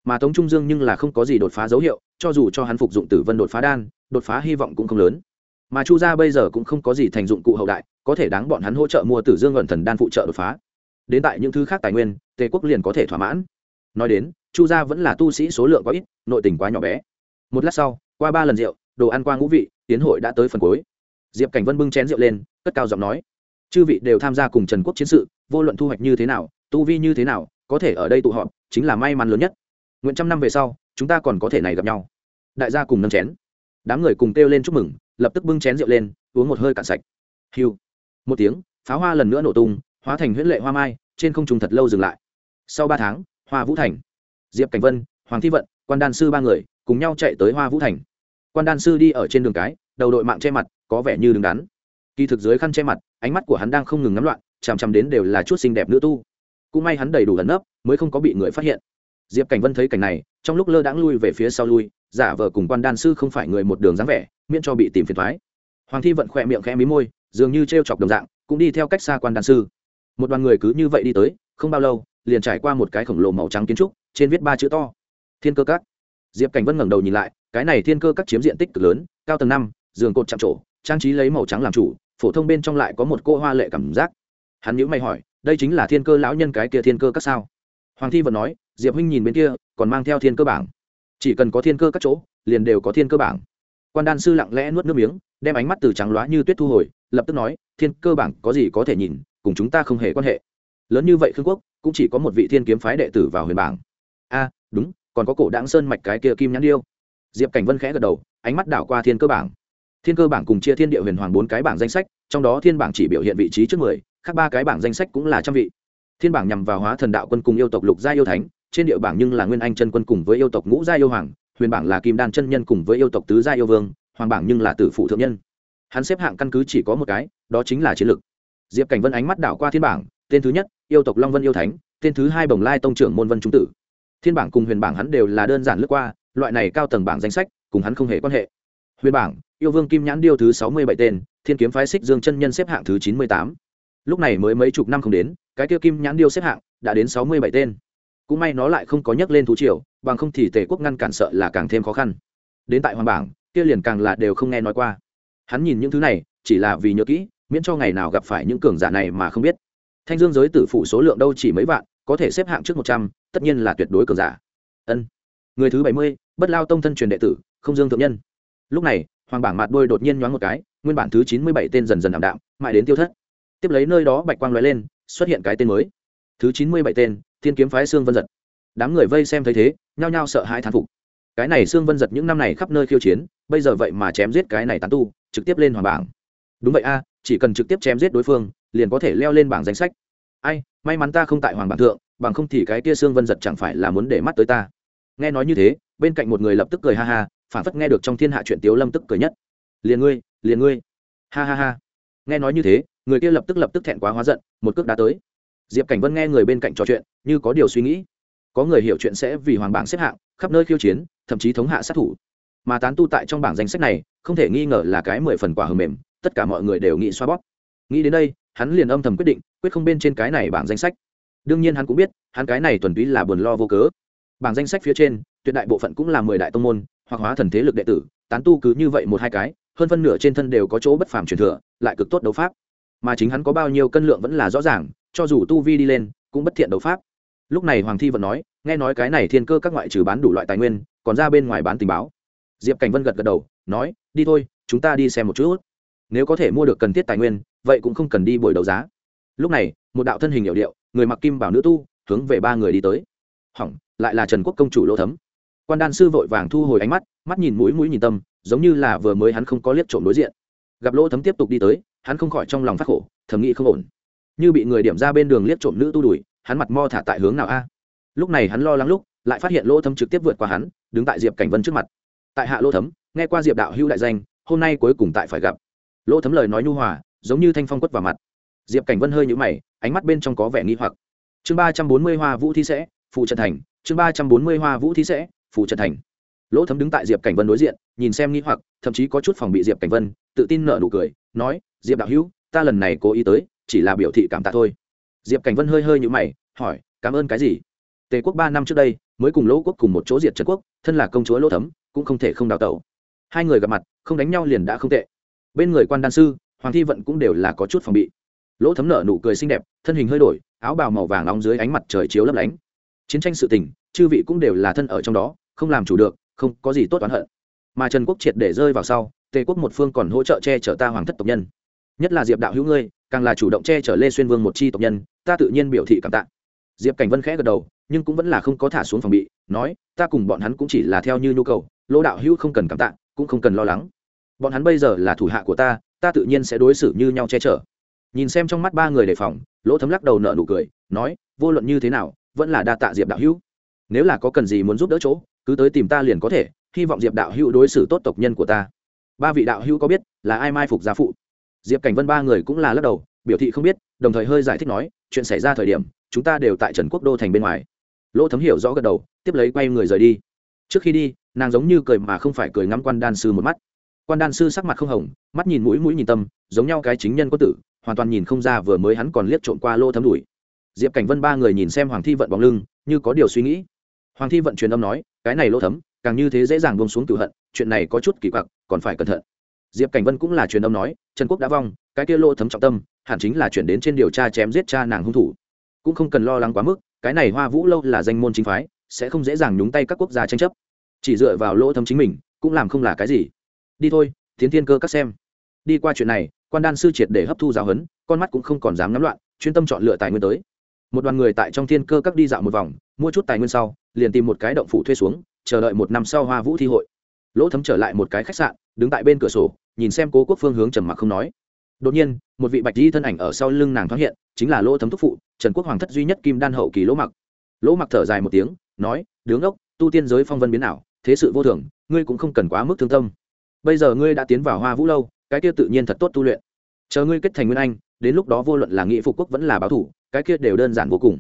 Mà tống trung dương nhưng là không có gì đột phá dấu hiệu, cho dù cho hắn phục dụng tử vân đột phá đan, đột phá hy vọng cũng không lớn. Mà chu gia bây giờ cũng không có gì thành dụng cụ hậu đại, có thể đáng bọn hắn hỗ trợ mua tử dương luận thần đan phụ trợ đột phá. Đến tại những thứ khác tài nguyên, tề quốc liền có thể thỏa mãn. Nói đến, chu gia vẫn là tu sĩ số lượng quá ít, nội tình quá nhỏ bé. Một lát sau, qua ba lần rượu, đồ ăn qua ngũ vị, tiến hội đã tới phần cuối diệp cảnh vân bưng chén rượu lên, cất cao giọng nói, chư vị đều tham gia cùng trần quốc chiến sự, vô luận thu hoạch như thế nào, tu vi như thế nào, có thể ở đây tụ họp, chính là may mắn lớn nhất. Nguyện trăm năm về sau, chúng ta còn có thể này gặp nhau. Đại gia cùng nâng chén. Đám người cùng kêu lên chúc mừng, lập tức bưng chén rượu lên, uống một hơi cạn sạch. Hiu. Một tiếng, pháo hoa lần nữa nổ tung, hóa thành huyễn lệ hoa mai, trên không trung thật lâu dừng lại. Sau ba tháng, hoa vũ thành. Diệp cảnh vân, hoàng thi vận, quan đan sư ba người cùng nhau chạy tới hoa vũ thành. Quan đan sư đi ở trên đường cái, đầu đội mạng che mặt có vẻ như đứng đắn. Kỳ thực dưới khăn che mặt, ánh mắt của hắn đang không ngừng ngắm loạn, chằm chằm đến đều là chút xinh đẹp nữ tu. Cũng may hắn đầy đủ ẩn nấp, mới không có bị người phát hiện. Diệp cảnh vân thấy cảnh này, trong lúc lơ đãng lui về phía sau lui, giả vờ cùng quan đan sư không phải người một đường dáng vẻ, miễn cho bị tìm phiền thoái hoàng thi vận khỏe miệng khẽ mí môi, dường như t r e o chọc đồng dạng, cũng đi theo cách xa quan đan sư. Một đoàn người cứ như vậy đi tới, không bao lâu, liền trải qua một cái khổng lồ màu trắng kiến trúc, trên viết ba chữ to. Thiên cơ các. Diệp cảnh vân ngẩng đầu nhìn lại, cái này thiên cơ các chiếm diện tích cực lớn, cao tầng năm, giường cột chạm trổ trang trí lấy màu trắng làm chủ, phổ thông bên trong lại có một cô hoa lệ cảm giác. Hắn nhữ mày hỏi, đây chính là thiên cơ lão nhân cái kia thiên cơ các sao? Hoàng thi vẫn nói, diệp huynh nhìn bên kia, còn mang theo thiên cơ bảng. Chỉ cần có thiên cơ các chỗ, liền đều có thiên cơ bảng. Quan đan sư lặng lẽ nuốt nước miếng, đem ánh mắt từ trắng loá như tuyết thu hồi, lập tức nói, thiên cơ bảng có gì có thể nhìn, cùng chúng ta không hề quan hệ. Lớn như vậy khương quốc, cũng chỉ có một vị thiên kiếm phái đệ tử vào huyền bảng. A, đúng, còn có cổ đáng sơn mạch cái kia kim nhãn điêu. Diệp cảnh vân khẽ gật đầu, ánh mắt đảo qua thiên cơ bảng thiên cơ bảng cùng chia thiên địa huyền hoàng bốn cái bảng danh sách, trong đó thiên bảng chỉ biểu hiện vị trí trước mười, khác ba cái bảng danh sách cũng là trăm vị. Thiên bảng nhằm vào hóa thần đạo quân cùng yêu tộc lục gia yêu thánh, trên địa bảng nhưng là nguyên anh chân quân cùng với yêu tộc ngũ gia yêu hoàng, huyền bảng là kim đan chân nhân cùng với yêu tộc tứ gia yêu vương, hoàng bảng nhưng là tử phụ thượng nhân. Hắn xếp hạng căn cứ chỉ có một cái, đó chính là chiến lược diệp cảnh vân ánh mắt đảo qua thiên bảng, tên thứ nhất, yêu tộc long vân yêu thánh, tên thứ hai bồng lai tông trưởng môn vân trung tử. Thiên bảng cùng huyền bảng hắn đều là đơn giản lướt qua, loại này cao tầng bảng danh sách, cùng hắn không hề quan hệ. Huyền bảng yêu vương kim nhãn điêu thứ sáu mươi bảy tên, thiên kiếm phái xích dương chân nhân xếp hạng thứ chín mươi tám. Lúc này mới mấy chục năm không đến, cái kia kim nhãn điêu xếp hạng đã đến sáu mươi bảy tên. Cũng may nó lại không có nhắc lên thú triều, bằng không thì tề quốc ngăn cản sợ là càng thêm khó khăn. Đến tại hoàng bảng, kia liền càng là đều không nghe nói qua. Hắn nhìn những thứ này, chỉ là vì nhớ kỹ, miễn cho ngày nào gặp phải những cường giả này mà không biết. Thanh dương giới tử phụ số lượng đâu chỉ mấy vạn, có thể xếp hạng trước một trăm, tất nhiên là tuyệt đối cường giả. Ân. Người thứ bảy mươi, bất lao tông thân truyền đệ tử, không dương thượng nhân. Lúc này hoàng bảng mặt đôi đột nhiên nhoáng một cái, nguyên bản thứ chín mươi bảy tên dần dần ảm đạm, mãi đến tiêu thất. Tiếp lấy nơi đó bạch quang l ó e lên, xuất hiện cái tên mới. Thứ chín mươi bảy tên, thiên kiếm phái sương vân giật. Đám người vây xem thấy thế, nhao nhao sợ hãi thán phục. Cái này sương vân giật những năm này khắp nơi khiêu chiến, bây giờ vậy mà chém giết cái này tán tu, trực tiếp lên hoàng bảng. Đúng vậy a, chỉ cần trực tiếp chém giết đối phương, liền có thể leo lên bảng danh sách. Ai, may mắn ta không tại hoàng bảng thượng, bằng không thì cái kia sương vân giật chẳng phải là muốn để mắt tới ta. Nghe nói như thế, bên cạnh một người lập tức cười ha ha phản phất nghe được trong thiên hạ chuyện tiếu lâm tức cười nhất. Liền ngươi liền ngươi. Ha ha ha. Nghe nói như thế, người kia lập tức lập tức thẹn quá hóa giận, một cước đá tới. Diệp cảnh vân nghe người bên cạnh trò chuyện, như có điều suy nghĩ. Có người hiểu chuyện sẽ vì hoàng bảng xếp hạng, khắp nơi khiêu chiến, thậm chí thống hạ sát thủ. Mà tán tu tại trong bảng danh sách này, không thể nghi ngờ là cái mười phần quả hầm mềm, tất cả mọi người đều nghĩ xoa bóp. Nghĩ đến đây, hắn liền âm thầm quyết định, quyết không bên trên cái này bảng danh sách. Đương nhiên hắn cũng biết, hắn cái này thuần túy là buồn lo vô cớ. Bảng danh sách phía trên, tuyệt đại bộ phận cũng là mười đại tông môn hoặc hóa thần thế lực đệ tử, tán tu cứ như vậy một hai cái, hơn phân nửa trên thân đều có chỗ bất phàm truyền thừa, lại cực tốt đấu pháp. Mà chính hắn có bao nhiêu cân lượng vẫn là rõ ràng, cho dù tu vi đi lên, cũng bất thiện đấu pháp. Lúc này hoàng thi vẫn nói, nghe nói cái này thiên cơ các ngoại trừ bán đủ loại tài nguyên, còn ra bên ngoài bán tình báo. Diệp cảnh vân gật gật đầu, nói, đi thôi, chúng ta đi xem một chút. Nếu có thể mua được cần thiết tài nguyên, vậy cũng không cần đi buổi đấu giá. Lúc này, một đạo thân hình hiệu điệu, người mặc kim bảo nữ tu, hướng về ba người đi tới. Hỏng, lại là trần quốc công chủ lỗ thấm quan đan sư vội vàng thu hồi ánh mắt mắt nhìn mũi mũi nhìn tâm, giống như là vừa mới hắn không có liếc trộm đối diện. Gặp lỗ thấm tiếp tục đi tới, hắn không khỏi trong lòng phát khổ, thầm nghĩ không ổn. Như bị người điểm ra bên đường liếc trộm nữ tu đuổi, hắn mặt mo thả tại hướng nào a? Lúc này hắn lo lắng lúc, lại phát hiện lỗ thấm trực tiếp vượt qua hắn, đứng tại diệp cảnh vân trước mặt. Tại hạ lỗ thấm, nghe qua diệp đạo hữu đại danh, hôm nay cuối cùng tại phải gặp. Lỗ thấm lời nói nhu hòa, giống như thanh phong quất vào mặt. Diệp cảnh vân hơi nhũ mày, ánh mắt bên trong có vẻ nghi hoặc. Chương ba trăm bốn mươi hoa vũ thi sẽ phụ trần thành, chương ba trăm bốn mươi hoa vũ thi sẽ Phù Trần thành. Lỗ thấm đứng tại diệp cảnh vân đối diện, nhìn xem nghi hoặc, thậm chí có chút phòng bị diệp cảnh vân, tự tin nợ nụ cười, nói, diệp đạo hữu, ta lần này cố ý tới, chỉ là biểu thị cảm tạ thôi. Diệp cảnh vân hơi hơi nhũ mày, hỏi, cảm ơn cái gì? Tề quốc ba năm trước đây, mới cùng lỗ quốc cùng một chỗ diệt trần quốc, thân là công chúa lỗ thấm, cũng không thể không đào tẩu. Hai người gặp mặt, không đánh nhau liền đã không tệ. Bên người quan đan sư, hoàng thi vận cũng đều là có chút phòng bị. Lỗ thấm nở nụ cười xinh đẹp, thân hình hơi đổi, áo bào màu vàng nóng dưới ánh mặt trời chiếu lấp lánh. Chiến tranh sự tình, chư vị cũng đều là thân ở trong đó không làm chủ được, không có gì tốt oán hận. Mà trần quốc triệt để rơi vào sau, tề quốc một phương còn hỗ trợ che chở ta hoàng thất tộc nhân. Nhất là diệp đạo hữu ngươi, càng là chủ động che chở lê xuyên vương một chi tộc nhân, ta tự nhiên biểu thị cảm tạ. Diệp cảnh vân khẽ gật đầu, nhưng cũng vẫn là không có thả xuống phòng bị, nói, ta cùng bọn hắn cũng chỉ là theo như nhu cầu lỗ đạo hữu không cần cảm tạ, cũng không cần lo lắng. Bọn hắn bây giờ là thủ hạ của ta ta tự nhiên sẽ đối xử như nhau che chở. Nhìn xem trong mắt ba người đề phòng, lỗ thấm lắc đầu nợ nụ cười, nói, vô luận như thế nào, vẫn là đa tạ diệp đạo hữu. Nếu là có cần gì muốn giúp đỡ chỗ cứ tới tìm ta liền có thể, hy vọng diệp đạo hữu đối xử tốt tộc nhân của ta. Ba vị đạo hữu có biết là ai mai phục gia phụ? Diệp cảnh vân ba người cũng là lắc đầu, biểu thị không biết, đồng thời hơi giải thích nói, chuyện xảy ra thời điểm, chúng ta đều tại trần quốc đô thành bên ngoài. Lỗ thấm hiểu rõ gật đầu, tiếp lấy quay người rời đi. Trước khi đi, nàng giống như cười mà không phải cười ngắm quan đan sư một mắt. Quan đan sư sắc mặt không hồng, mắt nhìn mũi mũi nhìn tâm, giống nhau cái chính nhân có tử, hoàn toàn nhìn không ra vừa mới hắn còn liếc trộm qua lô thấm đùi diệp cảnh vân ba người nhìn xem hoàng thi vận bóng lưng, như có điều suy nghĩ hoàng thi vận truyền âm nói, cái này lỗ thấm, càng như thế dễ dàng bông xuống cửu hận, chuyện này có chút kỳ quặc, còn phải cẩn thận. Diệp cảnh vân cũng là truyền âm nói, trần quốc đã vong, cái kia lỗ thấm trọng tâm, hẳn chính là chuyển đến trên điều tra chém giết cha nàng hung thủ. Cũng không cần lo lắng quá mức, cái này hoa vũ lâu là danh môn chính phái, sẽ không dễ dàng nhúng tay các quốc gia tranh chấp. Chỉ dựa vào lỗ thấm chính mình, cũng làm không là cái gì. Đi thôi tiến thiên cơ các xem. Đi qua chuyện này, quan đan sư triệt để hấp thu giáo huấn, con mắt cũng không còn dám nắm loạn, chuyên tâm chọn lựa tài nguyên tới. Một đoàn người tại trong thiên cơ các đi dạo một vòng, mua chút tài nguyên sau liền tìm một cái động phủ thuê xuống, chờ đợi một năm sau hoa vũ thi hội. Lỗ thấm trở lại một cái khách sạn, đứng tại bên cửa sổ, nhìn xem cố quốc phương hướng trầm mặc không nói. Đột nhiên, một vị bạch di thân ảnh ở sau lưng nàng thoáng hiện, chính là lỗ thấm thúc phụ, trần quốc hoàng thất duy nhất kim đan hậu kỳ lỗ mặc. Lỗ mặc thở dài một tiếng, nói, đứng ốc tu tiên giới phong vân biến ảo, thế sự vô thường, ngươi cũng không cần quá mức thương tâm. Bây giờ ngươi đã tiến vào hoa vũ lâu, cái kia tự nhiên thật tốt tu luyện. Chờ ngươi kết thành nguyên anh, đến lúc đó vô luận là nghị phục quốc vẫn là báo thủ, cái kia đều đơn giản vô cùng.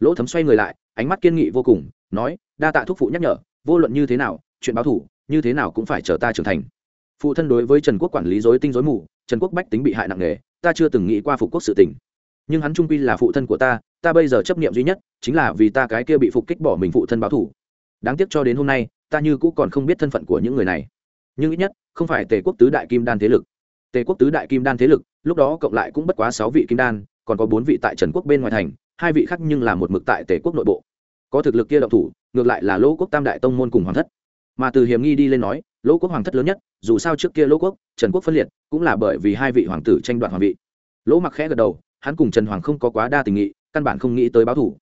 Lỗ thấm xoay người lại, ánh mắt kiên nghị vô cùng nói, đa tạ thúc phụ nhắc nhở, vô luận như thế nào, chuyện báo thủ, như thế nào cũng phải chờ ta trưởng thành. Phụ thân đối với trần quốc quản lý dối tinh dối mù, trần quốc bách tính bị hại nặng nề, ta chưa từng nghĩ qua phục quốc sự tình. Nhưng hắn trung quy là phụ thân của ta ta bây giờ chấp nghiệm duy nhất chính là vì ta cái kia bị phục kích bỏ mình phụ thân báo thủ. Đáng tiếc cho đến hôm nay, ta như cũ còn không biết thân phận của những người này. Nhưng ít nhất, không phải tề quốc tứ đại kim đan thế lực. Tề quốc tứ đại kim đan thế lực, lúc đó cộng lại cũng bất quá sáu vị kim đan, còn có bốn vị tại trần quốc bên ngoài thành, hai vị khác nhưng là một mực tại tề quốc nội bộ có thực lực kia động thủ, ngược lại là lỗ quốc tam đại tông môn cùng hoàng thất. Mà từ hiểm nghi đi lên nói, lỗ quốc hoàng thất lớn nhất, dù sao trước kia lỗ quốc, trần quốc phân liệt, cũng là bởi vì hai vị hoàng tử tranh đoạt hoàng vị. Lỗ mặc khẽ gật đầu, hắn cùng trần hoàng không có quá đa tình nghị, căn bản không nghĩ tới báo thủ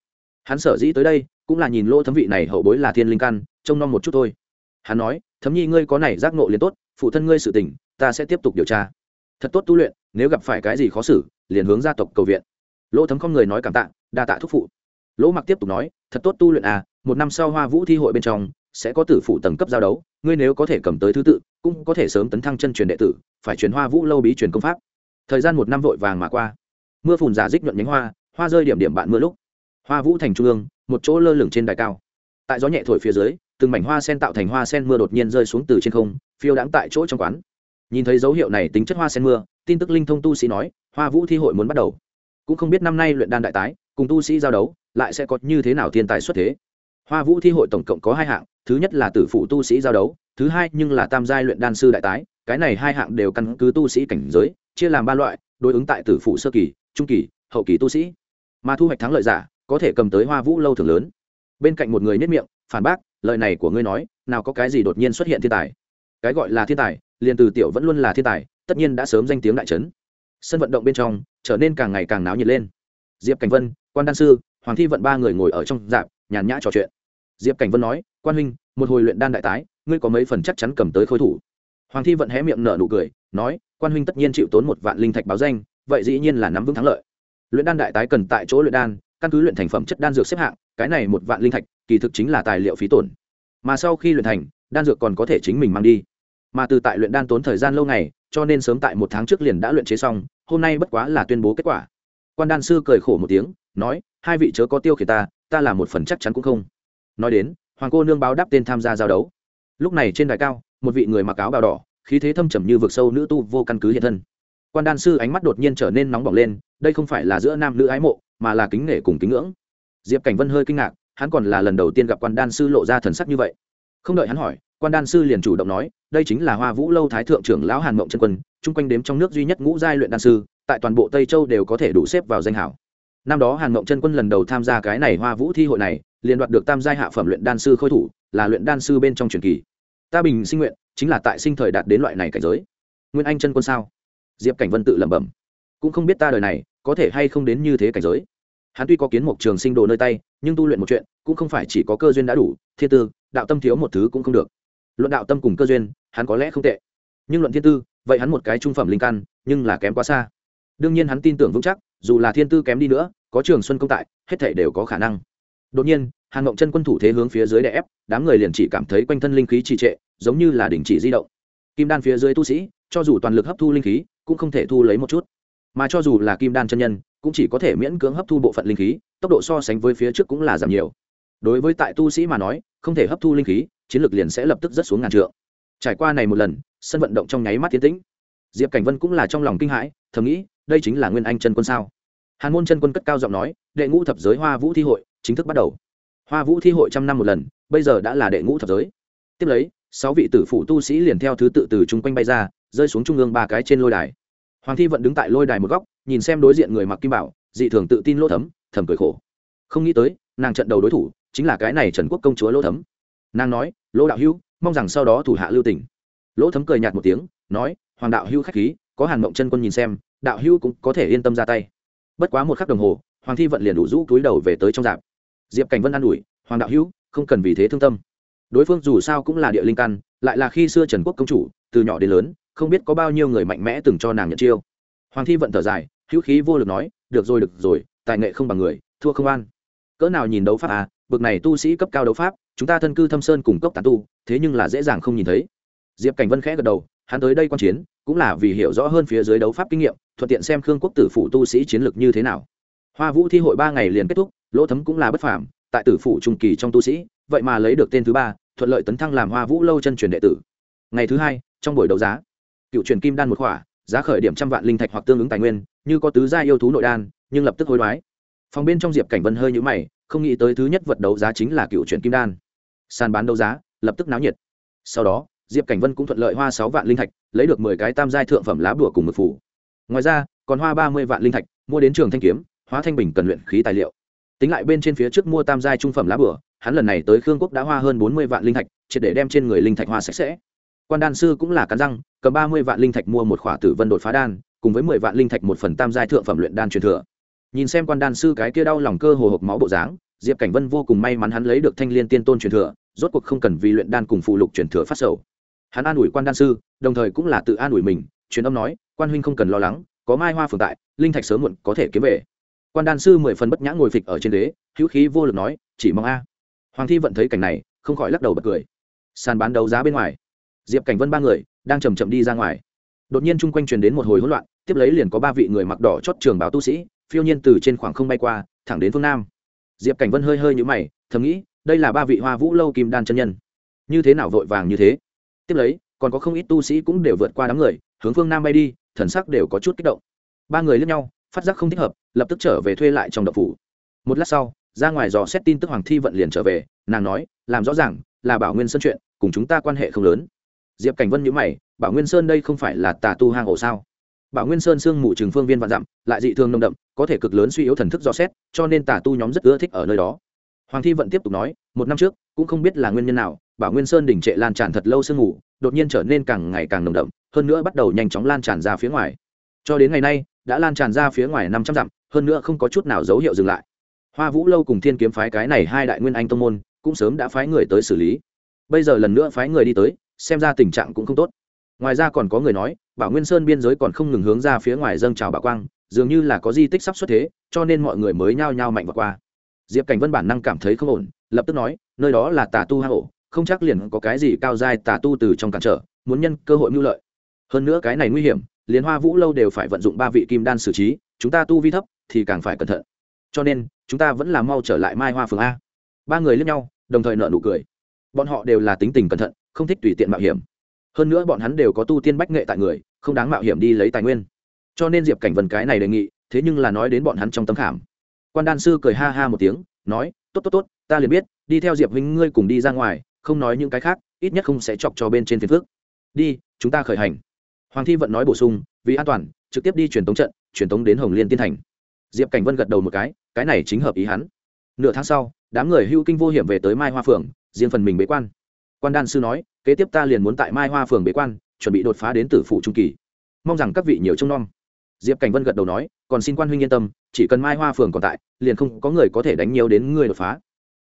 hắn sở dĩ tới đây, cũng là nhìn lỗ thấm vị này hậu bối là thiên linh căn, trông nom một chút thôi. Hắn nói, thấm nhi, ngươi có này giác nộ liền tốt, phụ thân ngươi sự tình, ta sẽ tiếp tục điều tra. Thật tốt tu luyện, nếu gặp phải cái gì khó xử, liền hướng gia tộc cầu viện. Lỗ thấm không người nói cảm tạ, đa tạ thúc phụ lỗ mặc tiếp tục nói, thật tốt tu luyện à một năm sau hoa vũ thi hội bên trong, sẽ có tử phụ tầng cấp giao đấu, ngươi nếu có thể cầm tới thứ tự, cũng có thể sớm tấn thăng chân truyền đệ tử, phải truyền hoa vũ lâu bí truyền công pháp. Thời gian một năm vội vàng mà qua. Mưa phùn giả dích nhuận nhánh hoa hoa rơi điểm điểm bạn mưa lúc. Hoa vũ thành trung ương, một chỗ lơ lửng trên đài cao. Tại gió nhẹ thổi phía dưới, từng mảnh hoa sen tạo thành hoa sen mưa đột nhiên rơi xuống từ trên không, phiêu đãng tại chỗ trong quán. Nhìn thấy dấu hiệu này tính chất hoa sen mưa, tin tức linh thông tu sĩ nói, hoa vũ thi hội muốn bắt đầu. Cũng không biết năm nay luyện đan đại tái cùng tu sĩ giao đấu, lại sẽ có như thế nào thiên tài xuất thế? Hoa vũ thi hội tổng cộng có hai hạng, thứ nhất là tử phụ tu sĩ giao đấu, thứ hai nhưng là tam giai luyện đan sư đại tái, cái này hai hạng đều căn cứ tu sĩ cảnh giới, chia làm ba loại, đối ứng tại tử phụ sơ kỳ, trung kỳ, hậu kỳ tu sĩ. Mà thu hoạch thắng lợi giả, có thể cầm tới hoa vũ lâu thường lớn. Bên cạnh một người nết miệng, phản bác, lời này của ngươi nói, nào có cái gì đột nhiên xuất hiện thiên tài? Cái gọi là thiên tài, liền từ tiểu vẫn luôn là thiên tài, tất nhiên đã sớm danh tiếng đại trấn sân vận động bên trong, trở nên càng ngày càng náo nhiệt lên. Diệp cảnh vân quan đan sư, hoàng thi vận ba người ngồi ở trong dạp, nhàn nhã trò chuyện. Diệp cảnh vân nói, quan huynh, một hồi luyện đan đại tái, ngươi có mấy phần chắc chắn cầm tới khối thủ? Hoàng thi vận hé miệng nở nụ cười, nói, quan huynh tất nhiên chịu tốn một vạn linh thạch báo danh, vậy dĩ nhiên là nắm vững thắng lợi. Luyện đan đại tái cần tại chỗ luyện đan, căn cứ luyện thành phẩm chất đan dược xếp hạng, cái này một vạn linh thạch, kỳ thực chính là tài liệu phí tổn. Mà sau khi luyện thành, đan dược còn có thể chính mình mang đi. Mà từ tại luyện đan tốn thời gian lâu ngày, cho nên sớm tại một tháng trước liền đã luyện chế xong, hôm nay bất quá là tuyên bố kết quả. Quan đan sư cười khổ một tiếng nói, hai vị chớ có tiêu khiển ta ta là một phần chắc chắn cũng không. Nói đến, hoàng cô nương báo đáp tên tham gia giao đấu. Lúc này trên đài cao, một vị người mặc áo bào đỏ, khí thế thâm trầm như vực sâu nữ tu vô căn cứ hiện thân. Quan đan sư ánh mắt đột nhiên trở nên nóng bỏng lên, đây không phải là giữa nam nữ ái mộ, mà là kính nể cùng kính ngưỡng. Diệp cảnh vân hơi kinh ngạc, hắn còn là lần đầu tiên gặp quan đan sư lộ ra thần sắc như vậy. Không đợi hắn hỏi, quan đan sư liền chủ động nói, đây chính là hoa vũ lâu thái thượng trưởng lão hàn mộng chân quân, chung quanh đếm trong nước duy nhất ngũ giai luyện đan sư, tại toàn bộ tây châu đều có thể đủ xếp vào danh hảo năm đó hàn mộng chân quân lần đầu tham gia cái này hoa vũ thi hội này, liền đoạt được tam giai hạ phẩm luyện đan sư khôi thủ, là luyện đan sư bên trong truyền kỳ. Ta bình sinh nguyện chính là tại sinh thời đạt đến loại này cảnh giới. Nguyên anh chân quân sao? Diệp cảnh vân tự lẩm bẩm. Cũng không biết ta đời này có thể hay không đến như thế cảnh giới. Hắn tuy có kiến mục trường sinh đồ nơi tay, nhưng tu luyện một chuyện cũng không phải chỉ có cơ duyên đã đủ, thiên tư, đạo tâm thiếu một thứ cũng không được. Luận đạo tâm cùng cơ duyên, hắn có lẽ không tệ. Nhưng luận thiên tư, vậy hắn một cái trung phẩm linh căn, nhưng là kém quá xa. Đương nhiên hắn tin tưởng vững chắc, dù là thiên tư kém đi nữa có trường xuân công tại, hết thể đều có khả năng. Đột nhiên, hàn mộng chân quân thủ thế hướng phía dưới đè ép, đám người liền chỉ cảm thấy quanh thân linh khí trì trệ, giống như là đình chỉ di động. Kim đan phía dưới tu sĩ, cho dù toàn lực hấp thu linh khí, cũng không thể thu lấy một chút. Mà cho dù là kim đan chân nhân, cũng chỉ có thể miễn cưỡng hấp thu bộ phận linh khí, tốc độ so sánh với phía trước cũng là giảm nhiều. Đối với tại tu sĩ mà nói, không thể hấp thu linh khí, chiến lược liền sẽ lập tức rất xuống ngàn trượng. Trải qua này một lần, sân vận động trong nháy mắt tiến tĩnh. Diệp cảnh vân cũng là trong lòng kinh hãi, thầm nghĩ, đây chính là nguyên anh chân quân sao? Hàn môn chân quân cất cao giọng nói, đệ ngũ thập giới hoa vũ thi hội chính thức bắt đầu. Hoa vũ thi hội trăm năm một lần, bây giờ đã là đệ ngũ thập giới. Tiếp lấy, sáu vị tử phụ tu sĩ liền theo thứ tự từ chung quanh bay ra, rơi xuống trung ương ba cái trên lôi đài. Hoàng thi vẫn đứng tại lôi đài một góc, nhìn xem đối diện người mặc kim bảo, dị thường tự tin lỗ thấm, thầm cười khổ. Không nghĩ tới, nàng trận đầu đối thủ chính là cái này trần quốc công chúa lỗ thấm. Nàng nói, lỗ đạo hữu, mong rằng sau đó thủ hạ lưu tỉnh lỗ thấm cười nhạt một tiếng, nói, hoàng đạo hữu khách khí, có hàn mộng chân quân nhìn xem, đạo hữu cũng có thể yên tâm ra tay bất quá một khắc đồng hồ, hoàng thi vận liền đủ rũ túi đầu về tới trong dạp. Diệp cảnh vân an ủi, hoàng đạo hữu, không cần vì thế thương tâm. Đối phương dù sao cũng là địa linh căn, lại là khi xưa trần quốc công chủ, từ nhỏ đến lớn, không biết có bao nhiêu người mạnh mẽ từng cho nàng nhận chiêu. Hoàng thi vận thở dài, hữu khí vô lực nói, được rồi được rồi, tài nghệ không bằng người, thua không an cỡ nào nhìn đấu pháp à bực này tu sĩ cấp cao đấu pháp, chúng ta thân cư thâm sơn cùng cốc tán tu, thế nhưng là dễ dàng không nhìn thấy. Diệp cảnh vân khẽ gật đầu hắn tới đây quan chiến, cũng là vì hiểu rõ hơn phía dưới đấu pháp kinh nghiệm, thuận tiện xem khương quốc tử phụ tu sĩ chiến lược như thế nào. Hoa vũ thi hội ba ngày liền kết thúc, lỗ thấm cũng là bất phàm, tại tử phụ trung kỳ trong tu sĩ, vậy mà lấy được tên thứ ba, thuận lợi tấn thăng làm hoa vũ lâu chân truyền đệ tử. Ngày thứ hai, trong buổi đấu giá, cựu truyền kim đan một khỏa, giá khởi điểm trăm vạn linh thạch hoặc tương ứng tài nguyên, như có tứ gia yêu thú nội đan, nhưng lập tức hối đoái. Phòng bên trong diệp cảnh vân hơi nhũ mày, không nghĩ tới thứ nhất vật đấu giá chính là cựu truyền kim đan. Sàn bán đấu giá, lập tức náo nhiệt. Sau đó diệp cảnh vân cũng thuận lợi hoa sáu vạn linh thạch, lấy được mười cái tam giai thượng phẩm lá bùa cùng mực phủ. Ngoài ra, còn hoa ba mươi vạn linh thạch, mua đến trường thanh kiếm, hóa thanh bình cần luyện khí tài liệu. Tính lại bên trên phía trước mua tam giai trung phẩm lá bùa, hắn lần này tới khương quốc đã hoa hơn bốn mươi vạn linh thạch, triệt để đem trên người linh thạch hoa sạch sẽ. Quan đan sư cũng là cắn răng, cầm ba mươi vạn linh thạch mua một khỏa tử vân đột phá đan, cùng với mười vạn linh thạch một phần tam giai thượng phẩm luyện đan truyền thừa. Nhìn xem quan đan sư cái kia đau lòng cơ hồ hộp máu bộ dáng, diệp cảnh vân vô cùng may mắn hắn lấy được thanh liên tiên tôn truyền thừa, rốt cuộc không cần vì luyện đan cùng phụ lục truyền thừa phát sầu hắn an ủi quan đan sư, đồng thời cũng là tự an ủi mình, truyền âm nói, quan huynh không cần lo lắng, có mai hoa phường tại, linh thạch sớm muộn có thể kiếm về. Quan đan sư mười phần bất nhã ngồi phịch ở trên ghế, hữu khí vô lực nói, chỉ mong a. Hoàng thi vẫn thấy cảnh này, không khỏi lắc đầu bật cười. Sàn bán đấu giá bên ngoài, diệp cảnh vân ba người đang chầm chậm đi ra ngoài. Đột nhiên chung quanh truyền đến một hồi hỗn loạn, tiếp lấy liền có ba vị người mặc đỏ chót trường báo tu sĩ, phiêu nhiên từ trên khoảng không bay qua, thẳng đến phương nam. Diệp cảnh vân hơi hơi nhũ mày, thầm nghĩ, đây là ba vị hoa vũ lâu kim đan chân nhân. Như thế nào vội vàng như thế? Tiếp lấy, còn có không ít tu sĩ cũng đều vượt qua đám người, hướng phương nam bay đi, thần sắc đều có chút kích động. Ba người lướt nhau, phát giác không thích hợp, lập tức trở về thuê lại trong đậu phủ. Một lát sau, ra ngoài dò xét tin tức hoàng thi vận liền trở về, nàng nói, làm rõ ràng, là bảo nguyên sơn chuyện, cùng chúng ta quan hệ không lớn. Diệp cảnh vân nhữ mày, bảo nguyên sơn đây không phải là tà tu hang ổ sao? Bảo nguyên sơn sương mù trường phương viên vạn dặm, lại dị thường nông đậm, có thể cực lớn suy yếu thần thức dò xét, cho nên tà tu nhóm rất ưa thích ở nơi đó. Hoàng thi vận tiếp tục nói, một năm trước, cũng không biết là nguyên nhân nào bảo nguyên sơn đỉnh trệ lan tràn thật lâu sương ngủ, đột nhiên trở nên càng ngày càng nồng đậm hơn nữa bắt đầu nhanh chóng lan tràn ra phía ngoài. Cho đến ngày nay đã lan tràn ra phía ngoài năm trăm dặm hơn nữa không có chút nào dấu hiệu dừng lại. Hoa vũ lâu cùng thiên kiếm phái cái này hai đại nguyên anh tông môn cũng sớm đã phái người tới xử lý. Bây giờ lần nữa phái người đi tới xem ra tình trạng cũng không tốt. Ngoài ra còn có người nói bảo nguyên sơn biên giới còn không ngừng hướng ra phía ngoài dâng trào bà quang dường như là có di tích sắp xuất thế cho nên mọi người mới nhao nhao mạnh vào qua. Diệp cảnh vân bản năng cảm thấy không ổn lập tức nói nơi đó là tà tu hang ổ không chắc liền có cái gì cao giai tà tu từ trong cản trở, muốn nhân cơ hội mưu lợi. Hơn nữa cái này nguy hiểm, liền hoa vũ lâu đều phải vận dụng ba vị kim đan xử trí, chúng ta tu vi thấp thì càng phải cẩn thận. Cho nên, chúng ta vẫn là mau trở lại mai hoa phường a. Ba người lướt nhau, đồng thời nợ nụ cười. Bọn họ đều là tính tình cẩn thận, không thích tùy tiện mạo hiểm. Hơn nữa bọn hắn đều có tu tiên bách nghệ tại người, không đáng mạo hiểm đi lấy tài nguyên. Cho nên diệp cảnh vần cái này đề nghị, thế nhưng là nói đến bọn hắn trong tấm khảm. Quan đan sư cười ha ha một tiếng, nói, tốt tốt tốt, ta liền biết, đi theo diệp huynh ngươi cùng đi ra ngoài không nói những cái khác, ít nhất không sẽ chọc cho bên trên phiền phước đi, chúng ta khởi hành. Hoàng thi vận nói bổ sung, vì an toàn, trực tiếp đi truyền tống trận, truyền tống đến hồng liên tiên thành. Diệp cảnh vân gật đầu một cái cái này chính hợp ý hắn. Nửa tháng sau, đám người hưu kinh vô hiểm về tới mai hoa phường, riêng phần mình bế quan. Quan đan sư nói, kế tiếp ta liền muốn tại mai hoa phường bế quan, chuẩn bị đột phá đến tử phủ trung kỳ. Mong rằng các vị nhiều trông nom. Diệp cảnh vân gật đầu nói, còn xin quan huynh yên tâm, chỉ cần mai hoa phường còn tại, liền không có người có thể đánh nhiều đến người đột phá.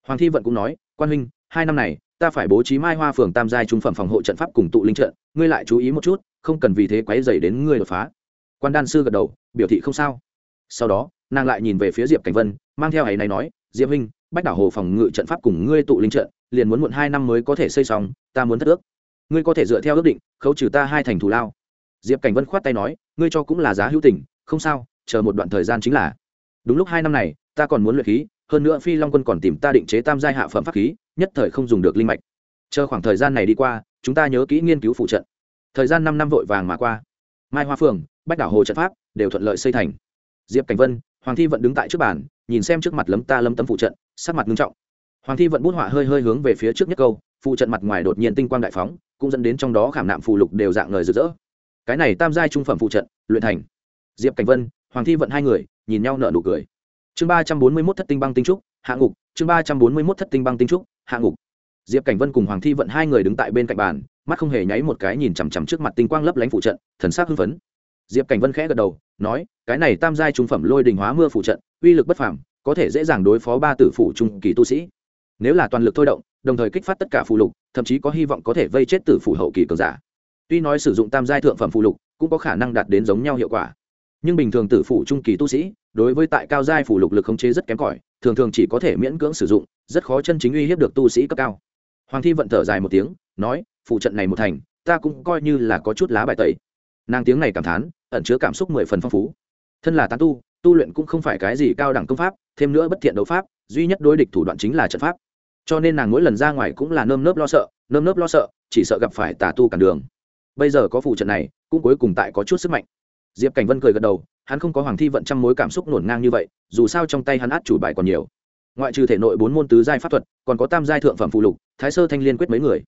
Hoàng thi vận cũng nói, quan huynh, hai năm này ta phải bố trí mai hoa phường tam giai trung phẩm phòng hộ trận pháp cùng tụ linh trận, ngươi lại chú ý một chút, không cần vì thế quấy dày đến ngươi đột phá. Quan đan sư gật đầu, biểu thị không sao. Sau đó, nàng lại nhìn về phía diệp cảnh vân, mang theo ấy này nói, diệp huynh, bách đảo hồ phòng ngự trận pháp cùng ngươi tụ linh trận, liền muốn muộn hai năm mới có thể xây xong, ta muốn thất ước. Ngươi có thể dựa theo ước định, khấu trừ ta hai thành thù lao. Diệp cảnh vân khoát tay nói, ngươi cho cũng là giá hữu tình, không sao, chờ một đoạn thời gian chính là. Đúng lúc hai năm này, ta còn muốn luyện khí hơn nữa phi long quân còn tìm ta định chế tam giai hạ phẩm pháp khí, nhất thời không dùng được linh mạch. Chờ khoảng thời gian này đi qua, chúng ta nhớ kỹ nghiên cứu phụ trận. Thời gian năm năm vội vàng mà qua. Mai hoa phường bách đảo hồ trận pháp, đều thuận lợi xây thành. Diệp cảnh vân, hoàng thi vận đứng tại trước bàn, nhìn xem trước mặt lấm ta lâm tâm phụ trận, sắc mặt nghiêm trọng. Hoàng thi vận bút họa hơi hơi hướng về phía trước nhất câu, phụ trận mặt ngoài đột nhiên tinh quang đại phóng, cũng dẫn đến trong đó khảm nạm phù lục đều dạng người rực rỡ. Cái này tam giai trung phẩm phụ trận, luyện thành. Diệp cảnh vân, hoàng thi vận hai người, nhìn nhau nở nụ cười chương ba trăm bốn mươi mốt thất tinh băng tinh trúc hạ ngục. Chương ba trăm bốn mươi mốt thất tinh băng tinh trúc hạ ngục. Diệp cảnh vân cùng hoàng thi vận hai người đứng tại bên cạnh bàn mắt không hề nháy một cái nhìn chằm chằm trước mặt tinh quang lấp lánh phụ trận thần sắc hưng phấn. Diệp cảnh vân khẽ gật đầu nói cái này tam giai trung phẩm lôi đình hóa mưa phụ trận uy lực bất phẳng, có thể dễ dàng đối phó ba tử phụ trung kỳ tu sĩ. Nếu là toàn lực thôi động đồng thời kích phát tất cả phụ lục thậm chí có hy vọng có thể vây chết tử phụ hậu kỳ cường giả. Tuy nói sử dụng tam giai thượng phẩm phụ lục cũng có khả năng đạt đến giống nhau hiệu quả. Nhưng bình thường tử phụ trung kỳ tu sĩ đối với tại cao giai phụ lục lực khống chế rất kém cỏi, thường thường chỉ có thể miễn cưỡng sử dụng, rất khó chân chính uy hiếp được tu sĩ cấp cao. Hoàng thi vận thở dài một tiếng, nói, phụ trận này một thành, ta cũng coi như là có chút lá bài tẩy. Nàng tiếng này cảm thán, ẩn chứa cảm xúc mười phần phong phú. Thân là tán tu tu luyện cũng không phải cái gì cao đẳng công pháp, thêm nữa bất thiện đấu pháp, duy nhất đối địch thủ đoạn chính là trận pháp. Cho nên nàng mỗi lần ra ngoài cũng là nơm nớp lo sợ, nơm nớp lo sợ, chỉ sợ gặp phải tà tu cản đường. Bây giờ có phụ trận này, cũng cuối cùng tại có chút sức mạnh. Diệp cảnh vân cười gật đầu hắn không có hoàng thi vận trăm mối cảm xúc nổn ngang như vậy, dù sao trong tay hắn át chủ bài còn nhiều. Ngoại trừ thể nội bốn môn tứ giai pháp thuật, còn có tam giai thượng phẩm phụ lục, thái sơ thanh liên quyết mấy người.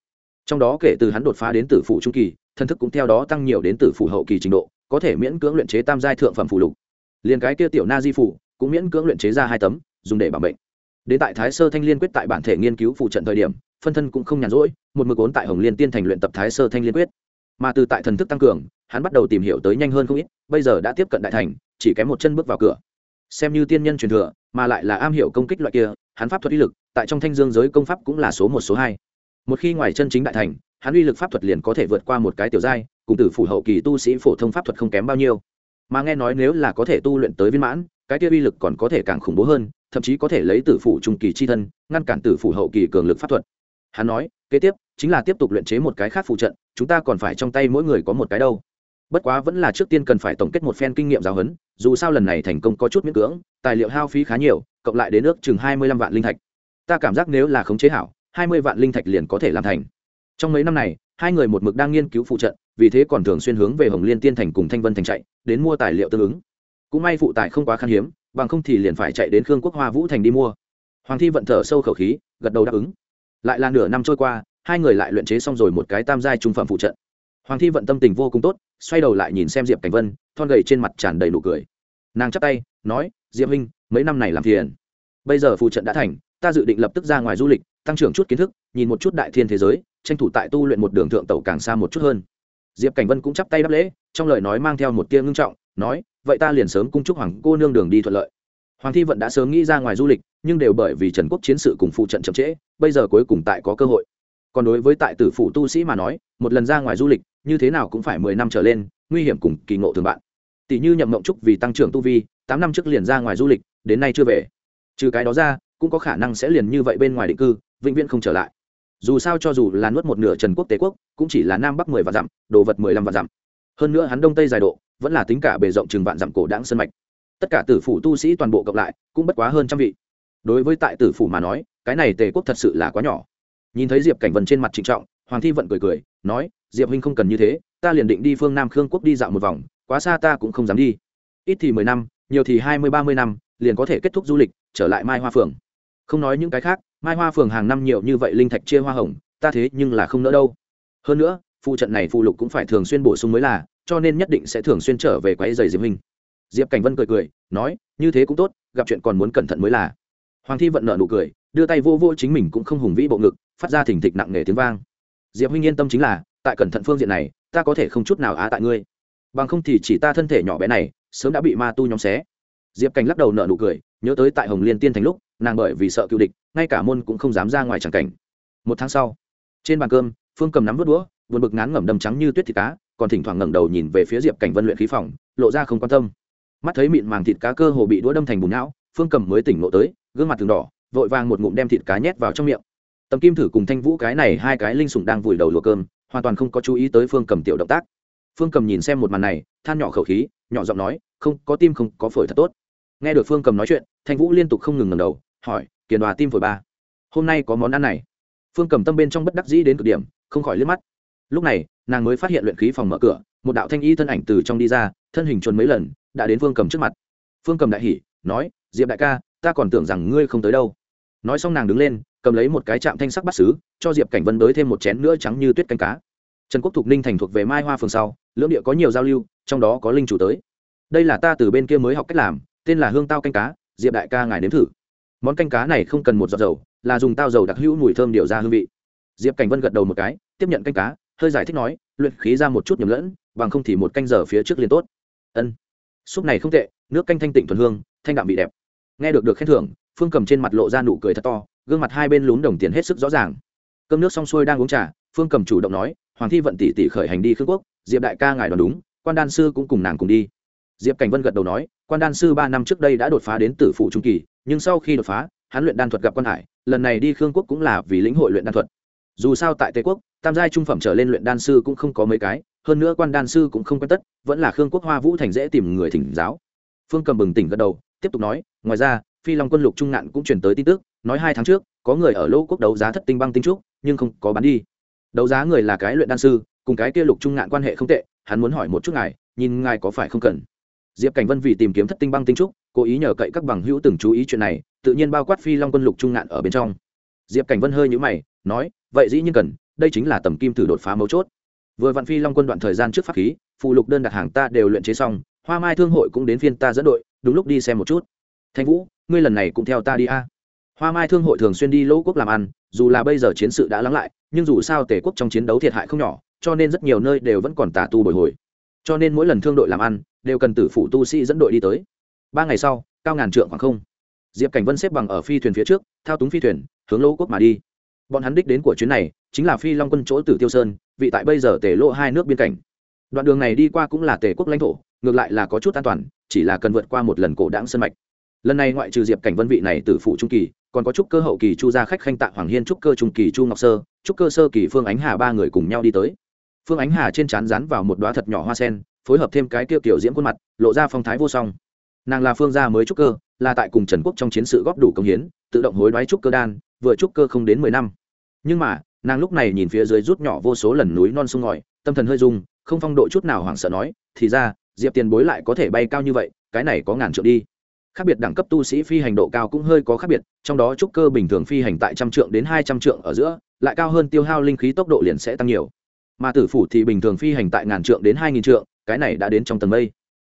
Trong đó kể từ hắn đột phá đến tử phủ trung kỳ, thân thức cũng theo đó tăng nhiều đến tử phủ hậu kỳ trình độ, có thể miễn cưỡng luyện chế tam giai thượng phẩm phụ lục. Liền cái kia tiểu na di phủ cũng miễn cưỡng luyện chế ra hai tấm, dùng để bảo bệnh đến tại thái sơ thanh liên quyết tại bản thể nghiên cứu phụ trận thời điểm, phân thân cũng không nhàn rỗi, một mực ốn tại hồng liên tiên thành luyện tập thái sơ thanh liên quyết. Mà từ tại thần thức tăng cường hắn bắt đầu tìm hiểu tới nhanh hơn không ít, bây giờ đã tiếp cận đại thành, chỉ kém một chân bước vào cửa. Xem như tiên nhân truyền thừa, mà lại là am hiểu công kích loại kia, hắn pháp thuật uy lực, tại trong thanh dương giới công pháp cũng là số một, số hai. Một khi ngoài chân chính đại thành, hắn uy lực pháp thuật liền có thể vượt qua một cái tiểu giai, cùng tử phủ hậu kỳ tu sĩ phổ thông pháp thuật không kém bao nhiêu. Mà nghe nói nếu là có thể tu luyện tới viên mãn, cái kia uy lực còn có thể càng khủng bố hơn, thậm chí có thể lấy tử phủ trung kỳ chi thân, ngăn cản tử phủ hậu kỳ cường lực pháp thuật. Hắn nói, kế tiếp, chính là tiếp tục luyện chế một cái khác phụ trận, chúng ta còn phải trong tay mỗi người có một cái đâu bất quá vẫn là trước tiên cần phải tổng kết một phen kinh nghiệm giáo huấn, dù sao lần này thành công có chút miễn cưỡng, tài liệu hao phí khá nhiều, cộng lại đến nước chừng hai mươi lăm vạn linh thạch. Ta cảm giác nếu là khống chế hảo, hai mươi vạn linh thạch liền có thể làm thành. Trong mấy năm này, hai người một mực đang nghiên cứu phụ trận, vì thế còn thường xuyên hướng về hồng liên tiên thành cùng thanh vân thành chạy, đến mua tài liệu tương ứng. Cũng may phụ tài không quá khan hiếm, bằng không thì liền phải chạy đến khương quốc hoa vũ thành đi mua. Hoàng thi vận thở sâu khẩu khí, gật đầu đáp ứng. Lại là nửa năm trôi qua, hai người lại luyện chế xong rồi một cái tam giai trung phẩm phụ trận. Hoàng thi vận tâm tình vô cùng tốt xoay đầu lại nhìn xem diệp cảnh vân, thon gầy trên mặt tràn đầy nụ cười. Nàng chắp tay, nói, diệp huynh, mấy năm này làm phiền. Bây giờ phù trận đã thành, ta dự định lập tức ra ngoài du lịch, tăng trưởng chút kiến thức, nhìn một chút đại thiên thế giới, tranh thủ tại tu luyện một đường thượng tẩu càng xa một chút hơn. Diệp cảnh vân cũng chắp tay đáp lễ, trong lời nói mang theo một tia ngưng trọng, nói, vậy ta liền sớm cung chúc hoàng cô nương đường đi thuận lợi. Hoàng thi vận đã sớm nghĩ ra ngoài du lịch, nhưng đều bởi vì trần quốc chiến sự cùng phụ trận chậm trễ, bây giờ cuối cùng tại có cơ hội. Còn đối với tại tử phủ tu sĩ mà nói, một lần ra ngoài du lịch như thế nào cũng phải mười năm trở lên, nguy hiểm cùng kỳ ngộ thường bạn. Tỷ như nhậm mộng trúc vì tăng trưởng tu vi, tám năm trước liền ra ngoài du lịch, đến nay chưa về. Trừ cái đó ra, cũng có khả năng sẽ liền như vậy bên ngoài định cư, vĩnh viễn không trở lại. Dù sao cho dù là nuốt một nửa trần quốc tế quốc, cũng chỉ là nam bắc mười vạn dặm, đồ vật mười lăm vạn dặm. Hơn nữa hắn đông tây dài độ, vẫn là tính cả bề rộng chừng vạn dặm cổ đáng sân mạch. Tất cả tử phủ tu sĩ toàn bộ cộng lại, cũng bất quá hơn trăm vị. Đối với tại tử phủ mà nói, cái này tề quốc thật sự là quá nhỏ. Nhìn thấy diệp cảnh vân trên mặt trịnh trọng hoàng thi vận cười cười, nói, diệp huynh không cần như thế, ta liền định đi phương nam khương quốc đi dạo một vòng, quá xa ta cũng không dám đi. Ít thì mười năm, nhiều thì hai mươi ba mươi năm, liền có thể kết thúc du lịch, trở lại mai hoa phường không nói những cái khác, mai hoa phường hàng năm nhiều như vậy linh thạch chia hoa hồng, ta thế nhưng là không nỡ đâu. Hơn nữa, phụ trận này phụ lục cũng phải thường xuyên bổ sung mới là, cho nên nhất định sẽ thường xuyên trở về quái giày diệp huynh. Diệp cảnh vân cười cười, nói, như thế cũng tốt, gặp chuyện còn muốn cẩn thận mới là. Hoàng thi vận nợ nụ cười, đưa tay vô vô chính mình cũng không hùng vĩ bộ ngực, phát ra thỉnh thịch nặng nề tiếng vang diệp huynh yên tâm chính là, tại cẩn thận phương diện này, ta có thể không chút nào á tại ngươi. Bằng không thì chỉ ta thân thể nhỏ bé này, sớm đã bị ma tu nhóm xé. Diệp cảnh lắc đầu nợ nụ cười, nhớ tới tại hồng liên tiên thành lúc, nàng bởi vì sợ cựu địch, ngay cả môn cũng không dám ra ngoài tràng cảnh. Một tháng sau, trên bàn cơm, phương cầm nắm vớt đũa vượt bực ngán ngẩm đầm trắng như tuyết thịt cá, còn thỉnh thoảng ngẩng đầu nhìn về phía diệp cảnh vân luyện khí phòng, lộ ra không quan tâm. Mắt thấy mịn màng thịt cá cơ hồ bị đũa đâm thành bùn não, phương cầm mới tỉnh lộ tới, gương mặt từng đỏ, vội vàng một ngụm đem thịt cá nhét vào trong miệng tầm kim thử cùng thanh vũ cái này hai cái linh sủng đang vùi đầu lùa cơm, hoàn toàn không có chú ý tới phương cầm tiểu động tác. Phương cầm nhìn xem một màn này, than nhỏ khẩu khí, nhỏ giọng nói, không, có tim không, có phổi thật tốt. Nghe được phương cầm nói chuyện, thanh vũ liên tục không ngừng ngầm đầu, hỏi, kiền đoà tim phổi ba, hôm nay có món ăn này? Phương cầm tâm bên trong bất đắc dĩ đến cực điểm, không khỏi liếc mắt. Lúc này, nàng mới phát hiện luyện khí phòng mở cửa, một đạo thanh y thân ảnh từ trong đi ra, thân hình chuồn mấy lần, đã đến phương cầm trước mặt. Phương cầm đại hỉ, nói, diệp đại ca, ta còn tưởng rằng ngươi không tới đâu. Nói xong nàng đứng lên cầm lấy một cái chạm thanh sắc bắt xứ, cho diệp cảnh vân đới thêm một chén nữa trắng như tuyết canh cá. Trần quốc thục ninh thành thuộc về mai hoa phường sau, lưỡng địa có nhiều giao lưu, trong đó có linh chủ tới. Đây là ta từ bên kia mới học cách làm, tên là hương tao canh cá, diệp đại ca ngài nếm thử. Món canh cá này không cần một giọt dầu, là dùng tao dầu đặc hữu mùi thơm điều ra hương vị. Diệp cảnh vân gật đầu một cái, tiếp nhận canh cá, hơi giải thích nói, luyện khí ra một chút nhầm lẫn, bằng không thì một canh giờ phía trước liền tốt. Ân. Súp này không tệ, nước canh thanh tịnh thuần hương, thanh đạm vị đẹp nghe được được khen thưởng, phương cầm trên mặt lộ ra nụ cười thật to, gương mặt hai bên lún đồng tiền hết sức rõ ràng. Cơm nước xong xuôi đang uống trà, phương cầm chủ động nói, hoàng thi vận tỷ tỷ khởi hành đi khương quốc, diệp đại ca ngài đoán đúng, quan đan sư cũng cùng nàng cùng đi. Diệp cảnh vân gật đầu nói, quan đan sư ba năm trước đây đã đột phá đến tử phụ trung kỳ, nhưng sau khi đột phá, hắn luyện đan thuật gặp quan hải, lần này đi khương quốc cũng là vì lĩnh hội luyện đan thuật. Dù sao tại tây quốc, tam giai trung phẩm trở lên luyện đan sư cũng không có mấy cái, hơn nữa quan đan sư cũng không quen tất, vẫn là khương quốc hoa vũ thành dễ tìm người thỉnh giáo. Phương cầm bừng tỉnh gật đầu tiếp tục nói, ngoài ra, phi long quân lục trung ngạn cũng chuyển tới tin tức, nói hai tháng trước, có người ở lô quốc đấu giá thất tinh băng tinh trúc, nhưng không có bán đi. Đấu giá người là cái luyện đan sư, cùng cái kia lục trung ngạn quan hệ không tệ, hắn muốn hỏi một chút ngài, nhìn ngài có phải không cần. Diệp cảnh vân vì tìm kiếm thất tinh băng tinh trúc, cố ý nhờ cậy các bằng hữu từng chú ý chuyện này, tự nhiên bao quát phi long quân lục trung ngạn ở bên trong. Diệp cảnh vân hơi nhữ mày, nói, vậy dĩ nhiên cần, đây chính là tầm kim thử đột phá mấu chốt. Vừa vạn phi long quân đoạn thời gian trước pháp khí, phụ lục đơn đặt hàng ta đều luyện chế xong, hoa mai thương hội cũng đến phiên ta dẫn đội đúng lúc đi xem một chút. Thanh vũ, ngươi lần này cũng theo ta đi a. Hoa mai thương hội thường xuyên đi lỗ quốc làm ăn, dù là bây giờ chiến sự đã lắng lại, nhưng dù sao tể quốc trong chiến đấu thiệt hại không nhỏ, cho nên rất nhiều nơi đều vẫn còn tà tu bồi hồi. Cho nên mỗi lần thương đội làm ăn, đều cần tử phụ tu sĩ dẫn đội đi tới. Ba ngày sau, cao ngàn trượng khoảng không. Diệp cảnh vân xếp bằng ở phi thuyền phía trước, thao túng phi thuyền, hướng lỗ quốc mà đi. Bọn hắn đích đến của chuyến này, chính là phi long quân chỗ tử tiêu sơn, vị tại bây giờ tề lỗ hai nước biên cảnh. Đoạn đường này đi qua cũng là tề quốc lãnh thổ ngược lại là có chút an toàn, chỉ là cần vượt qua một lần cổ đáng sân mạch. Lần này ngoại trừ diệp cảnh vân vị này từ phụ trung kỳ, còn có trúc cơ hậu kỳ chu gia khách khanh tạ hoàng hiên, trúc cơ trung kỳ chu ngọc sơ, trúc cơ sơ kỳ phương ánh hà ba người cùng nhau đi tới. Phương ánh hà trên trán rán vào một đoá thật nhỏ hoa sen, phối hợp thêm cái tiêu kiểu diễm khuôn mặt, lộ ra phong thái vô song. Nàng là phương gia mới trúc cơ, là tại cùng trần quốc trong chiến sự góp đủ công hiến, tự động hối đoái trúc cơ đan, vừa trúc cơ không đến mười năm. Nhưng mà, nàng lúc này nhìn phía dưới rút nhỏ vô số lần núi non sông ngòi, tâm thần hơi rung, không phong độ chút nào hoảng sợ nói, thì ra diệp tiền bối lại có thể bay cao như vậy, cái này có ngàn trượng đi. Khác biệt đẳng cấp tu sĩ phi hành độ cao cũng hơi có khác biệt, trong đó trúc cơ bình thường phi hành tại trăm trượng đến hai trăm trượng ở giữa, lại cao hơn tiêu hao linh khí tốc độ liền sẽ tăng nhiều. Mà tử phủ thì bình thường phi hành tại ngàn trượng đến hai nghìn trượng, cái này đã đến trong tầng mây.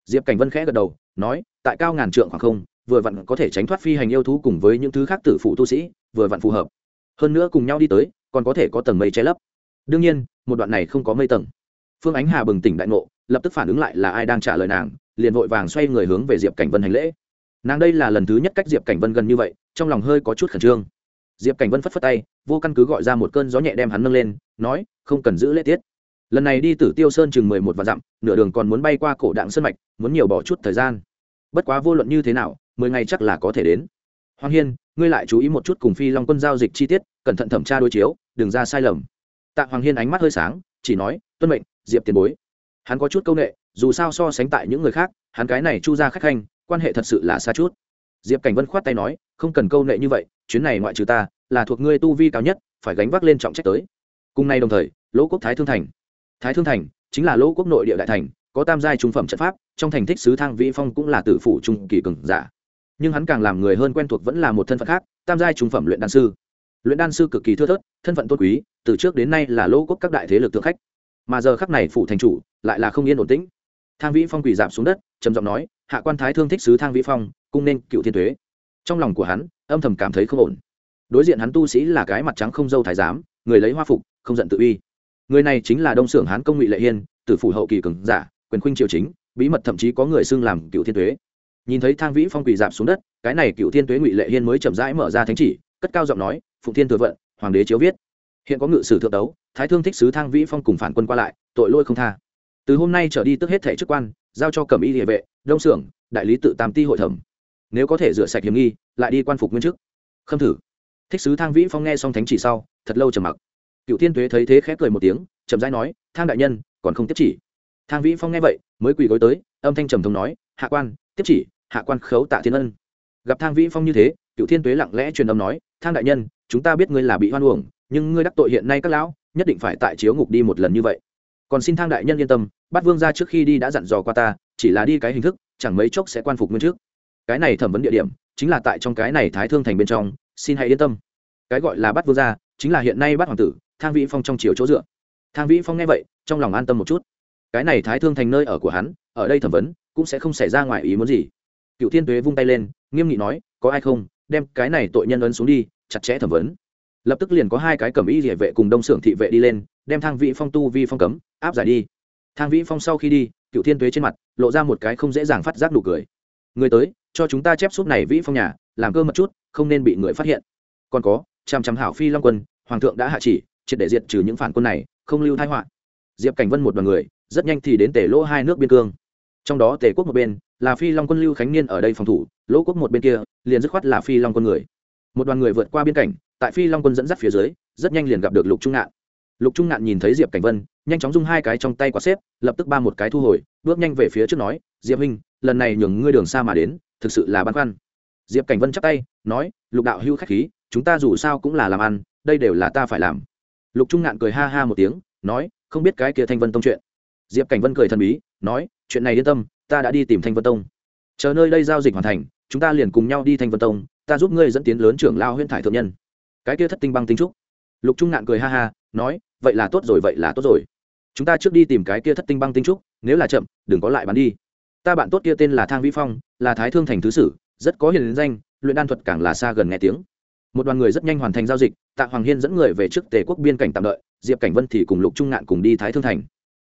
Diệp cảnh vân khẽ gật đầu, nói, tại cao ngàn trượng khoảng không, vừa vặn có thể tránh thoát phi hành yêu thú cùng với những thứ khác tử phụ tu sĩ, vừa vặn phù hợp. Hơn nữa cùng nhau đi tới, còn có thể có tầng mây che lấp. Đương nhiên, một đoạn này không có mây tầng. Phương ánh hà bừng tỉnh đại ngộ lập tức phản ứng lại là ai đang trả lời nàng, liền vội vàng xoay người hướng về diệp cảnh vân hành lễ. Nàng đây là lần thứ nhất cách diệp cảnh vân gần như vậy, trong lòng hơi có chút khẩn trương. Diệp cảnh vân phất phất tay, vô căn cứ gọi ra một cơn gió nhẹ đem hắn nâng lên, nói, không cần giữ lễ tiết. Lần này đi tử tiêu sơn chừng mười một vạn dặm, nửa đường còn muốn bay qua cổ đạng sân mạch, muốn nhiều bỏ chút thời gian. Bất quá vô luận như thế nào, mười ngày chắc là có thể đến. Hoàng hiên, ngươi lại chú ý một chút cùng phi long quân giao dịch chi tiết, cẩn thận thẩm tra đối chiếu, đừng ra sai lầm. Tạ hoàng hiên ánh mắt hơi sáng, chỉ nói, tuân mệnh, diệp tiền bối hắn có chút c â u n ệ dù sao so sánh tại những người khác, hắn cái này chu ra khách khanh, quan hệ thật sự là xa chút. Diệp cảnh vân khoát tay nói, không cần câu nệ như vậy, chuyến này ngoại trừ ta, là thuộc ngươi tu vi cao nhất, phải gánh vác lên trọng trách tới. Cùng nay đồng thời, lỗ quốc thái thương thành. Thái thương thành chính là lỗ quốc nội địa đại thành, có tam giai trung phẩm trận pháp, trong thành thích sứ thang vĩ phong cũng là tử phủ trung kỳ cường giả. Nhưng hắn càng làm người hơn quen thuộc vẫn là một thân phận khác, tam giai trung phẩm luyện đan sư. Luyện đan sư cực kỳ thưa thớt, thân phận tôn quý, từ trước đến nay là lỗ quốc các đại thế lực thượng khách. Mà giờ khắc này phủ thành chủ lại là không yên ổn tĩnh. Thang vĩ phong quỳ giảm xuống đất, trầm giọng nói, hạ quan thái thương thích sứ thang vĩ phong, cung nên cựu thiên thuế trong lòng của hắn, âm thầm cảm thấy không ổn. Đối diện hắn tu sĩ là cái mặt trắng không dâu thái giám, người lấy hoa phục, không giận tự uy. Người này chính là đông xưởng hán công ngụy lệ hiên từ phủ hậu kỳ cường giả, quyền khuynh triều chính, bí mật thậm chí có người xưng làm cựu thiên thuế nhìn thấy thang vĩ phong quỳ dạp xuống đất, cái này cựu thiên tuế ngụy lệ hiên mới chậm rãi mở ra thánh chỉ, cất cao giọng nói, phụng thiên thừa vận, hoàng đế chiếu viết. Hiện có ngự sử thượng đấu, thái thương thích sứ thang vĩ phong cùng phản quân qua lại, tội lôi không tha từ hôm nay trở đi tức hết thẻ chức quan, giao cho cẩm y địa vệ, đông xưởng đại lý tự tam ti hội thẩm. Nếu có thể rửa sạch hiểm nghi, lại đi quan phục nguyên chức. Khâm thử. Thích sứ thang vĩ phong nghe xong thánh chỉ sau, thật lâu trầm mặc. Cựu thiên tuế thấy thế khép cười một tiếng, chậm rãi nói, thang đại nhân, còn không tiếp chỉ. Thang vĩ phong nghe vậy, mới quỳ gối tới, âm thanh trầm thống nói, hạ quan, tiếp chỉ, hạ quan khấu tạ thiên ân. Gặp thang vĩ phong như thế, cựu thiên tuế lặng lẽ truyền âm nói, thang đại nhân, chúng ta biết ngươi là bị hoan uổng, nhưng ngươi đắc tội hiện nay các lão, nhất định phải tại chiếu ngục đi một lần như vậy còn xin thang đại nhân yên tâm bắt vương ra trước khi đi đã dặn dò qua ta, chỉ là đi cái hình thức, chẳng mấy chốc sẽ quan phục nguyên trước. Cái này thẩm vấn địa điểm, chính là tại trong cái này thái thương thành bên trong, xin hãy yên tâm. Cái gọi là bắt vương ra chính là hiện nay bắt hoàng tử, thang vĩ phong trong chiều chỗ dựa. Thang vĩ phong nghe vậy, trong lòng an tâm một chút. Cái này thái thương thành nơi ở của hắn, ở đây thẩm vấn, cũng sẽ không xảy ra ngoài ý muốn gì. Cựu thiên tuế vung tay lên, nghiêm nghị nói, có ai không? Đem cái này tội nhân ấn xuống đi, chặt chẽ thẩm vấn. Lập tức liền có hai cái cầm y địa vệ cùng đông xưởng thị vệ đi lên đem thang vĩ phong tu vi phong cấm, áp giải đi. Thang vĩ phong sau khi đi cựu thiên tuế trên mặt, lộ ra một cái không dễ dàng phát giác nụ cười. Người tới, cho chúng ta chép suốt này vĩ phong nhà, làm cơ mật chút, không nên bị người phát hiện. Còn có, chằm chằm hảo phi long quân, hoàng thượng đã hạ chỉ, triệt để diệt trừ những phản quân này, không lưu thái họa. Diệp cảnh vân một đoàn người, rất nhanh thì đến tể lỗ hai nước biên cương. Trong đó tề quốc một bên, là phi long quân lưu khánh niên ở đây phòng thủ, lỗ quốc một bên kia, liền dứt khoát là phi long quân người. Một đoàn người vượt qua biên cảnh, tại phi long quân dẫn dắt phía dưới, rất nhanh liền gặp được lục trung ngạn lục trung ngạn nhìn thấy diệp cảnh vân, nhanh chóng dung hai cái trong tay quả xếp, lập tức ba một cái thu hồi, bước nhanh về phía trước nói, diệp huynh, lần này nhường ngươi đường xa mà đến, thực sự là băn khoăn. Diệp cảnh vân chắp tay, nói, lục đạo hưu k h á c h khí, chúng ta dù sao cũng là làm ăn, đây đều là ta phải làm. Lục trung ngạn cười ha ha một tiếng, nói, không biết cái kia thanh vân tông chuyện. Diệp cảnh vân cười thần bí, nói, chuyện này yên tâm, ta đã đi tìm thanh vân tông. Chờ nơi đây giao dịch hoàn thành, chúng ta liền cùng nhau đi thanh vân tông, ta giúp ngươi dẫn tiến lớn trưởng lao huyên thải thượng nhân. Cái kia thất tinh băng tinh trúc. Lục trung ngạn cười ha ha, nói vậy là tốt rồi, vậy là tốt rồi. Chúng ta trước đi tìm cái kia thất tinh băng tinh trúc, nếu là chậm, đừng có lại bắn đi. Ta bạn tốt kia tên là thang vĩ phong, là thái thương thành thứ sử, rất có hiền danh, luyện đan thuật càng là xa gần nghe tiếng. Một đoàn người rất nhanh hoàn thành giao dịch, tạ hoàng hiên dẫn người về trước tề quốc biên cảnh tạm đợi, diệp cảnh vân thì cùng lục trung ngạn cùng đi thái thương thành.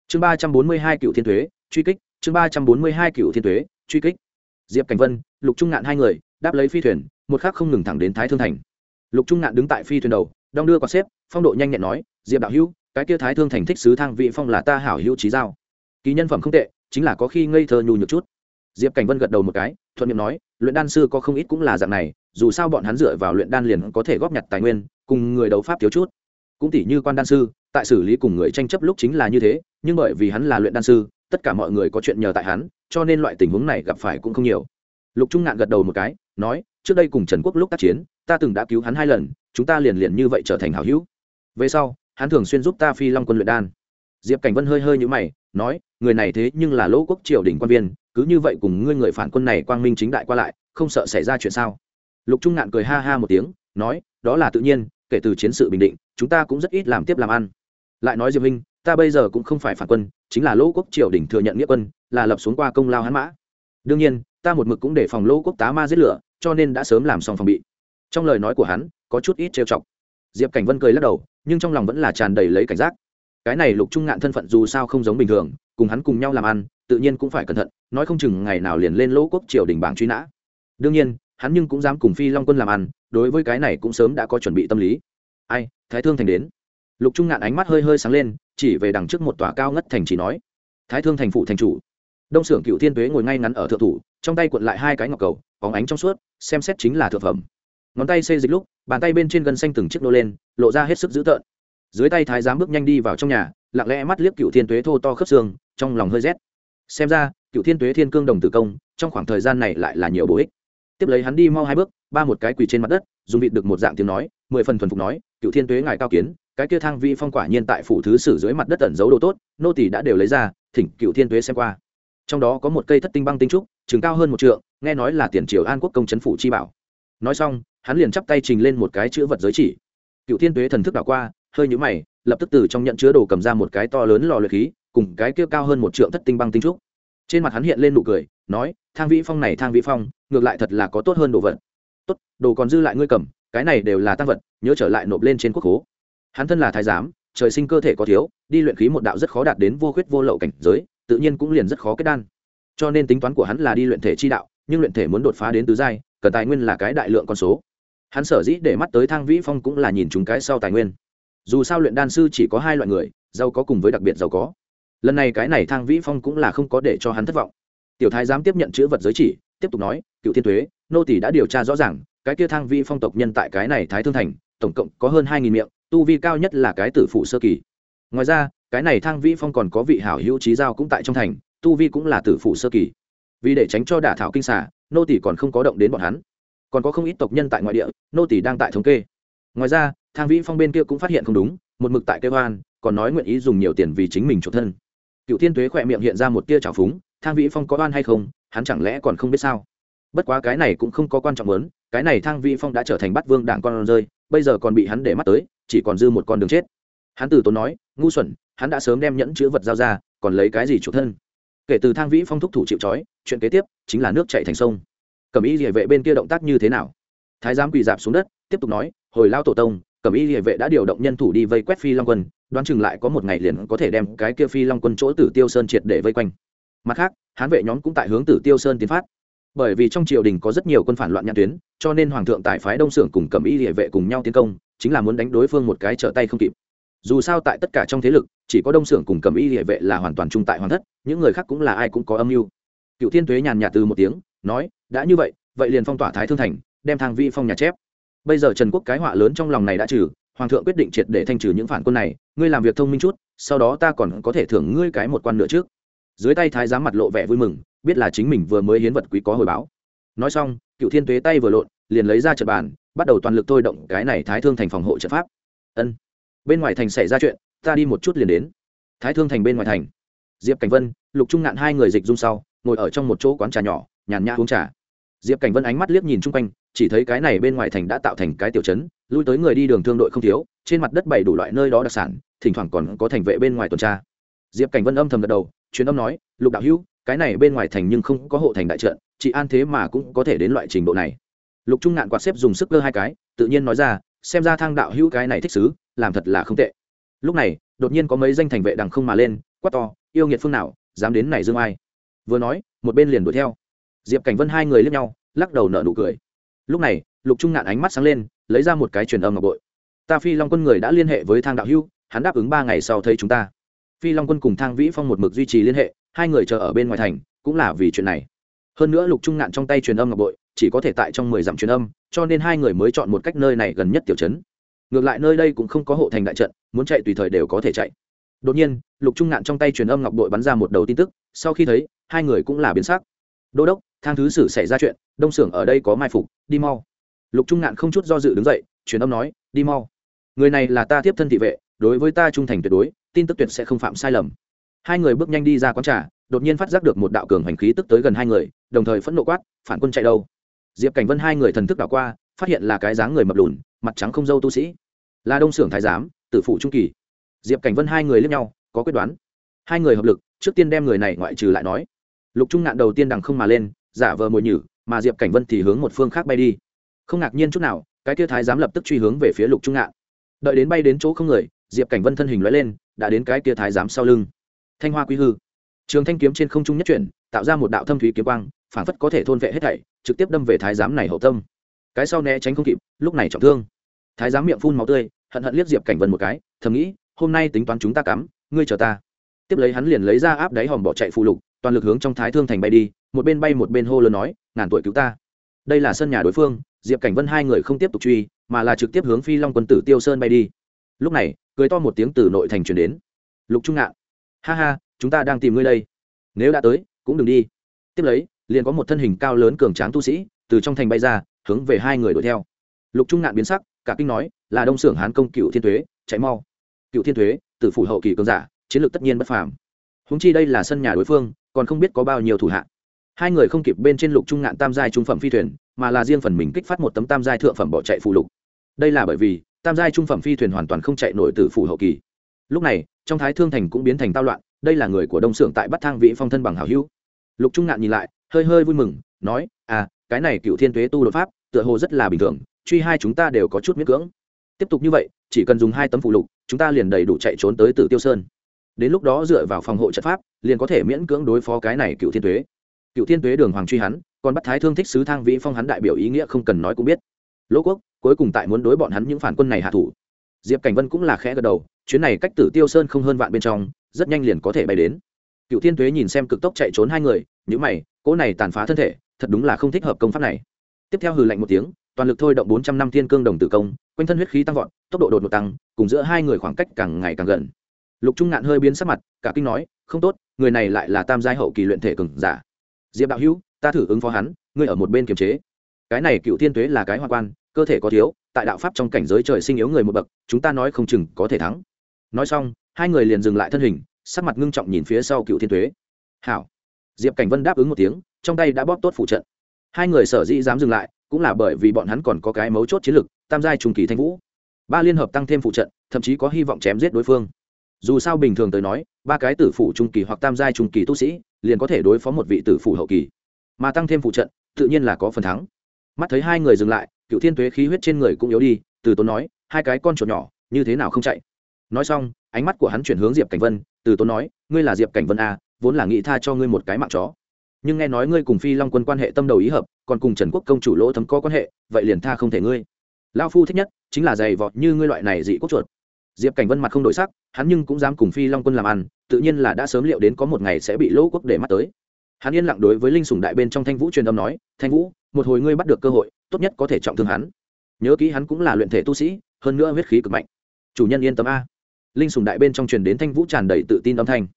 Chương ba trăm bốn mươi hai cựu thiên thuế, truy kích, chương ba trăm bốn mươi hai cựu thiên thuế, truy kích. Diệp cảnh vân, lục trung ngạn hai người, đáp lấy phi thuyền, một khác không ngừng thẳng đến thái thương thành. Lục trung ngạn đứng tại phi thuyền đầu đong đưa quạt xếp, phong độ nhanh nhẹn nói, diệp đạo hữu, cái kia thái thương thành thích sứ thang vị phong là ta hảo hữu trí giao. Ký nhân phẩm không tệ, chính là có khi ngây thơ nhu nhược chút. Diệp cảnh vân gật đầu một cái, thuận miệng nói, luyện đan sư có không ít cũng là dạng này, dù sao bọn hắn dựa vào luyện đan liền có thể góp nhặt tài nguyên, cùng người đấu pháp thiếu chút. Cũng tỷ như quan đan sư, tại xử lý cùng người tranh chấp lúc chính là như thế, nhưng bởi vì hắn là luyện đan sư, tất cả mọi người có chuyện nhờ tại hắn, cho nên loại tình huống này gặp phải cũng không nhiều. Lục trung ngạn gật đầu một cái, nói trước đây cùng trần quốc lúc tác chiến, ta từng đã cứu hắn hai lần, chúng ta liền liền như vậy trở thành hảo hữu. Về sau, hắn thường xuyên giúp ta phi long quân luyện đan. Diệp cảnh vân hơi hơi nhữ mày, nói, người này thế nhưng là lỗ quốc triều đình quan viên, cứ như vậy cùng ngươi người phản quân này quang minh chính đại qua lại, không sợ xảy ra chuyện sao? Lục trung ngạn cười ha ha một tiếng, nói, đó là tự nhiên, kể từ chiến sự bình định, chúng ta cũng rất ít làm tiếp làm ăn. Lại nói diệp minh, ta bây giờ cũng không phải phản quân, chính là lỗ quốc triều đình thừa nhận nghĩa quân, là lập xuống qua công lao hắn mã. Đương nhiên, ta một mực cũng để phòng lỗ quốc tá ma giết lửa cho nên đã sớm làm xong phòng bị. Trong lời nói của hắn, có chút ít trêu chọc. Diệp cảnh vân cười lắc đầu, nhưng trong lòng vẫn là tràn đầy lấy cảnh giác. Cái này lục trung ngạn thân phận dù sao không giống bình thường, cùng hắn cùng nhau làm ăn, tự nhiên cũng phải cẩn thận, nói không chừng ngày nào liền lên lỗ quốc triều đình bảng truy nã. Đương nhiên, hắn nhưng cũng dám cùng phi long quân làm ăn, đối với cái này cũng sớm đã có chuẩn bị tâm lý. Ai, thái thương thành đến. Lục trung ngạn ánh mắt hơi hơi sáng lên, chỉ về đằng trước một tòa cao ngất thành chỉ nói. Thái thương thành phụ thành chủ. Đông xưởng cựu thiên tuế ngồi ngay ngắn ở thượng thủ trong tay cuộn lại hai cái ngọc cầu, bóng ánh trong suốt, xem xét chính là thượng phẩm. Ngón tay xê dịch lúc, bàn tay bên trên gân xanh từng chiếc nô lên, lộ ra hết sức dữ tợn. Dưới tay thái giám bước nhanh đi vào trong nhà, lặng lẽ mắt liếc cựu thiên tuế thô to khớp xương, trong lòng hơi rét. Xem ra, cựu thiên tuế thiên cương đồng tử công, trong khoảng thời gian này lại là nhiều bổ ích. Tiếp lấy hắn đi mau hai bước, ba một cái quỳ trên mặt đất, dùng vịt được một dạng tiếng nói, mười phần thuần phục nói, cựu thiên tuế ngài cao kiến, cái kia thang vi phong quả nhiên tại phủ thứ sử dưới mặt đất ẩn giấu đồ tốt, nô tỷ đã đều lấy ra, thỉnh cựu thiên tuế xem qua trong đó có một cây thất tinh băng tinh trúc, chừng cao hơn một trượng, nghe nói là tiền triều an quốc công chấn phủ chi bảo. Nói xong, hắn liền chắp tay trình lên một cái chữ vật giới chỉ. Cựu thiên tuế thần thức đảo qua, hơi nhũ mày, lập tức từ trong nhận chứa đồ cầm ra một cái to lớn lò luyện khí, cùng cái kia cao hơn một trượng thất tinh băng tinh trúc. Trên mặt hắn hiện lên nụ cười, nói, thang vĩ phong này, thang vĩ phong, ngược lại thật là có tốt hơn đồ vật. Tốt, đồ còn dư lại ngươi cầm, cái này đều là tăng vật, nhớ trở lại nộp lên trên quốc hố. Hắn thân là thái giám, trời sinh cơ thể có thiếu, đi luyện khí một đạo rất khó đạt đến vô khuyết vô lậu cảnh giới tự nhiên cũng liền rất khó kết đan. Cho nên tính toán của hắn là đi luyện thể chi đạo, nhưng luyện thể muốn đột phá đến tứ giai, cần tài nguyên là cái đại lượng con số. Hắn sở dĩ để mắt tới thang vĩ phong cũng là nhìn chúng cái sau tài nguyên. Dù sao luyện đan sư chỉ có hai loại người, giàu có cùng với đặc biệt giàu có. Lần này cái này thang vĩ phong cũng là không có để cho hắn thất vọng. Tiểu thái giám tiếp nhận chữ vật giới chỉ, tiếp tục nói, cựu thiên thuế nô tỷ đã điều tra rõ ràng, cái kia thang vĩ phong tộc nhân tại cái này thái thương thành, tổng cộng có hơn hai nghìn miệng, tu vi cao nhất là cái tử phụ sơ kỳ. Ngoài ra cái này thang vĩ phong còn có vị hảo hữu trí giao cũng tại trong thành, tu vi cũng là tử phụ sơ kỳ. Vì để tránh cho đả thảo kinh xả nô tỷ còn không có động đến bọn hắn. Còn có không ít tộc nhân tại ngoại địa, nô tỷ đang tại thống kê. Ngoài ra, thang vĩ phong bên kia cũng phát hiện không đúng, một mực tại kêu hoan còn nói nguyện ý dùng nhiều tiền vì chính mình chuộc thân. Cựu thiên tuế khỏe miệng hiện ra một tia trào phúng, thang vĩ phong có oan hay không, hắn chẳng lẽ còn không biết sao? Bất quá cái này cũng không có quan trọng lớn, cái này thang vĩ phong đã trở thành bắt vương đảng con rơi, bây giờ còn bị hắn để mắt tới, chỉ còn dư một con đường chết hắn từ tốn nói, ngu xuẩn, hắn đã sớm đem nhẫn chữ vật giao ra, còn lấy cái gì chuộc thân? Kể từ thang vĩ phong thúc thủ chịu trói, chuyện kế tiếp chính là nước chạy thành sông. Cẩm y địa vệ bên kia động tác như thế nào? Thái giám quỳ dạp xuống đất, tiếp tục nói, hồi lao tổ tông, cẩm y địa vệ đã điều động nhân thủ đi vây quét phi long quân, đoán chừng lại có một ngày liền có thể đem cái kia phi long quân chỗ tử tiêu sơn triệt để vây quanh. Mặt khác, hán vệ nhóm cũng tại hướng tử tiêu sơn tiến phát. Bởi vì trong triều đình có rất nhiều quân phản loạn nhãn tuyến, cho nên hoàng thượng tại phái đông xưởng cùng cẩm y địa vệ cùng nhau tiến công, chính là muốn đánh đối phương một cái trở tay không kịp dù sao tại tất cả trong thế lực, chỉ có đông xưởng cùng cẩm y địa vệ là hoàn toàn trung tại hoàng thất, những người khác cũng là ai cũng có âm mưu. Cựu thiên tuế nhàn nhạt từ một tiếng, nói, đã như vậy vậy liền phong tỏa thái thương thành, đem thang vi phong nhà chép. Bây giờ trần quốc cái họa lớn trong lòng này đã trừ, hoàng thượng quyết định triệt để thanh trừ những phản quân này, ngươi làm việc thông minh chút, sau đó ta còn có thể thưởng ngươi cái một quan nữa trước. Dưới tay thái giám mặt lộ vẻ vui mừng, biết là chính mình vừa mới hiến vật quý có hồi báo. Nói xong, cựu thiên tuế tay vừa lộn, liền lấy ra trận bàn, bắt đầu toàn lực thôi động cái này thái thương thành phòng hộ trận pháp. Ân bên ngoài thành xảy ra chuyện, ta đi một chút liền đến. Thái thương thành bên ngoài thành. Diệp cảnh vân, lục trung ngạn hai người dịch dung sau, ngồi ở trong một chỗ quán trà nhỏ, nhàn nhã uống trà. Diệp cảnh vân ánh mắt liếc nhìn chung quanh, chỉ thấy cái này bên ngoài thành đã tạo thành cái tiểu trấn, lui tới người đi đường thương đội không thiếu, trên mặt đất bày đủ loại nơi đó đặc sản, thỉnh thoảng còn có thành vệ bên ngoài tuần tra. Diệp cảnh vân âm thầm gật đầu, truyền âm nói, lục đạo hữu, cái này bên ngoài thành nhưng không có hộ thành đại trận chị an thế mà cũng có thể đến loại trình độ này. Lục trung ngạn quạt xếp dùng sức cơ hai cái, tự nhiên nói ra xem ra thang đạo hữu cái này thích xứ, làm thật là không tệ. Lúc này, đột nhiên có mấy danh thành vệ đằng không mà lên, quát to, yêu nghiệt phương nào, dám đến này dương ai? Vừa nói, một bên liền đuổi theo. Diệp cảnh vân hai người lướt nhau, lắc đầu nở nụ cười. Lúc này, lục trung ngạn ánh mắt sáng lên, lấy ra một cái truyền âm ngọc bội. Ta phi long quân người đã liên hệ với thang đạo hưu hắn đáp ứng ba ngày sau thấy chúng ta. Phi long quân cùng thang vĩ phong một mực duy trì liên hệ, hai người chờ ở bên ngoài thành, cũng là vì chuyện này. Hơn nữa lục trung ngạn trong tay truyền âm ngọc bội chỉ có thể tại trong mười dặm truyền âm, cho nên hai người mới chọn một cách nơi này gần nhất tiểu trấn. Ngược lại nơi đây cũng không có hộ thành đại trận, muốn chạy tùy thời đều có thể chạy. Đột nhiên, lục trung ngạn trong tay truyền âm ngọc đội bắn ra một đầu tin tức, sau khi thấy, hai người cũng là biến sắc. Đô đốc, thang thứ sử xảy ra chuyện, đông xưởng ở đây có mai phục, đi mau. Lục trung ngạn không chút do dự đứng dậy, truyền âm nói, đi mau. Người này là ta tiếp thân thị vệ, đối với ta trung thành tuyệt đối, tin tức tuyệt sẽ không phạm sai lầm. Hai người bước nhanh đi ra quán trà, đột nhiên phát giác được một đạo cường hành khí tức tới gần hai người, đồng thời phẫn nộ quát, phản quân chạy đâu? Diệp cảnh vân hai người thần thức đảo qua, phát hiện là cái dáng người mập lùn, mặt trắng không dâu tu sĩ. Là đông xưởng thái giám, tử phụ trung kỳ. Diệp cảnh vân hai người lướt nhau, có quyết đoán. Hai người hợp lực, trước tiên đem người này ngoại trừ lại nói. Lục trung ngạn đầu tiên đằng không mà lên, giả vờ mồi nhử, mà diệp cảnh vân thì hướng một phương khác bay đi. Không ngạc nhiên chút nào, cái kia thái giám lập tức truy hướng về phía lục trung ngạn. Đợi đến bay đến chỗ không người, diệp cảnh vân thân hình lóe lên, đã đến cái kia thái giám sau lưng. Thanh hoa quý hư. Trường thanh kiếm trên không trung nhất chuyển, tạo ra một đạo thâm thúy kiếm quang phản phất có thể thôn vệ hết thảy trực tiếp đâm về thái giám này hậu tâm. Cái sau né tránh không kịp, lúc này trọng thương. Thái giám miệng phun máu tươi, hận hận liếc diệp cảnh vân một cái, thầm nghĩ, hôm nay tính toán chúng ta cắm, ngươi chờ ta. Tiếp lấy hắn liền lấy ra áp đáy hòm bỏ chạy phụ lục, toàn lực hướng trong thái thương thành bay đi, một bên bay một bên hô lớn nói, ngàn tuổi cứu ta. Đây là sân nhà đối phương, diệp cảnh vân hai người không tiếp tục truy, mà là trực tiếp hướng phi long quân tử tiêu sơn bay đi. Lúc này, cười to một tiếng từ nội thành truyền đến. Lục trung ngạn, ha ha, chúng ta đang tìm ngươi đây. Nếu đã tới, cũng đừng đi. Tiếp lấy liền có một thân hình cao lớn cường tráng tu sĩ từ trong thành bay ra, hướng về hai người đuổi theo. Lục trung ngạn biến sắc, cả kinh nói, là đông xưởng hán công cựu thiên thuế chạy mau. Cựu thiên thuế từ phủ hậu kỳ cường giả, chiến lược tất nhiên bất phàm. Húng chi đây là sân nhà đối phương, còn không biết có bao nhiêu thủ hạ. Hai người không kịp bên trên lục trung ngạn tam giai trung phẩm phi thuyền, mà là riêng phần mình kích phát một tấm tam giai thượng phẩm bỏ chạy phụ lục. Đây là bởi vì, tam giai trung phẩm phi thuyền hoàn toàn không chạy nổi từ phủ hậu kỳ. Lúc này, trong thái thương thành cũng biến thành tao loạn, đây là người của đông xưởng tại bắt thang vị phong thân bằng hảo hữu. Lục trung ngạn nhìn lại hơi hơi vui mừng, nói à cái này cựu thiên tuế tu đột pháp, tựa hồ rất là bình thường, truy hai chúng ta đều có chút miễn cưỡng. Tiếp tục như vậy, chỉ cần dùng hai tấm phụ lục, chúng ta liền đầy đủ chạy trốn tới tử tiêu sơn. Đến lúc đó dựa vào phòng hộ trận pháp, liền có thể miễn cưỡng đối phó cái này cựu thiên tuế. Cựu thiên tuế đường hoàng truy hắn, còn bắt thái thương thích sứ thang vĩ phong hắn đại biểu ý nghĩa không cần nói cũng biết. Lỗ quốc, cuối cùng tại muốn đối bọn hắn những phản quân này hạ thủ. Diệp cảnh vân cũng là khẽ gật đầu, chuyến này cách tử tiêu sơn không hơn vạn bên trong, rất nhanh liền có thể bay đến. Cựu thiên tuế nhìn xem cực tốc chạy trốn hai người nhữ mày cỗ này tàn phá thân thể, thật đúng là không thích hợp công pháp này. Tiếp theo hừ lạnh một tiếng, toàn lực thôi động bốn trăm năm thiên cương đồng tử công, quanh thân huyết khí tăng vọt, tốc độ đột ngột tăng, cùng giữa hai người khoảng cách càng ngày càng gần. Lục trung ngạn hơi biến sắc mặt, cả kinh nói, không tốt, người này lại là tam giai hậu kỳ luyện thể cường giả. Diệp đạo hữu, ta thử ứng phó hắn, ngươi ở một bên kiềm chế. Cái này cựu thiên tuế là cái hoa quan, cơ thể có thiếu, tại đạo pháp trong cảnh giới trời sinh yếu người một bậc, chúng ta nói không chừng có thể thắng. Nói xong, hai người liền dừng lại thân hình, sắc mặt ngưng trọng nhìn phía sau cựu thiên tuế. Hảo diệp cảnh vân đáp ứng một tiếng, trong tay đã bóp tốt phụ trận. Hai người sở dĩ dám dừng lại, cũng là bởi vì bọn hắn còn có cái mấu chốt chiến lược, tam giai trung kỳ thanh vũ. Ba liên hợp tăng thêm phụ trận, thậm chí có hy vọng chém giết đối phương. Dù sao bình thường tới nói, ba cái tử phủ trung kỳ hoặc tam giai trung kỳ tu sĩ, liền có thể đối phó một vị tử phủ hậu kỳ. Mà tăng thêm phụ trận, tự nhiên là có phần thắng. Mắt thấy hai người dừng lại, cựu thiên tuế khí huyết trên người cũng yếu đi, từ tốn nói, hai cái con chuột nhỏ, như thế nào không chạy? Nói xong, ánh mắt của hắn chuyển hướng diệp cảnh vân, từ tốn nói, ngươi là diệp cảnh vân a vốn là nghĩ tha cho ngươi một cái mạng chó. Nhưng nghe nói ngươi cùng phi long quân quan hệ tâm đầu ý hợp, còn cùng trần quốc công chủ lỗ thấm có quan hệ, vậy liền tha không thể ngươi. Lao phu thích nhất chính là giày vọt như ngươi loại này dị quốc chuột. Diệp cảnh vân mặt không đổi sắc, hắn nhưng cũng dám cùng phi long quân làm ăn, tự nhiên là đã sớm liệu đến có một ngày sẽ bị lỗ quốc để mắt tới. Hắn yên lặng đối với linh sùng đại bên trong thanh vũ truyền âm nói, thanh vũ, một hồi ngươi bắt được cơ hội, tốt nhất có thể trọng thương hắn. Nhớ kỹ hắn cũng là luyện thể tu sĩ, hơn nữa huyết khí cực mạnh. Chủ nhân yên tâm a. Linh sùng đại bên trong truyền đến thanh vũ tràn đầy tự tin âm thanh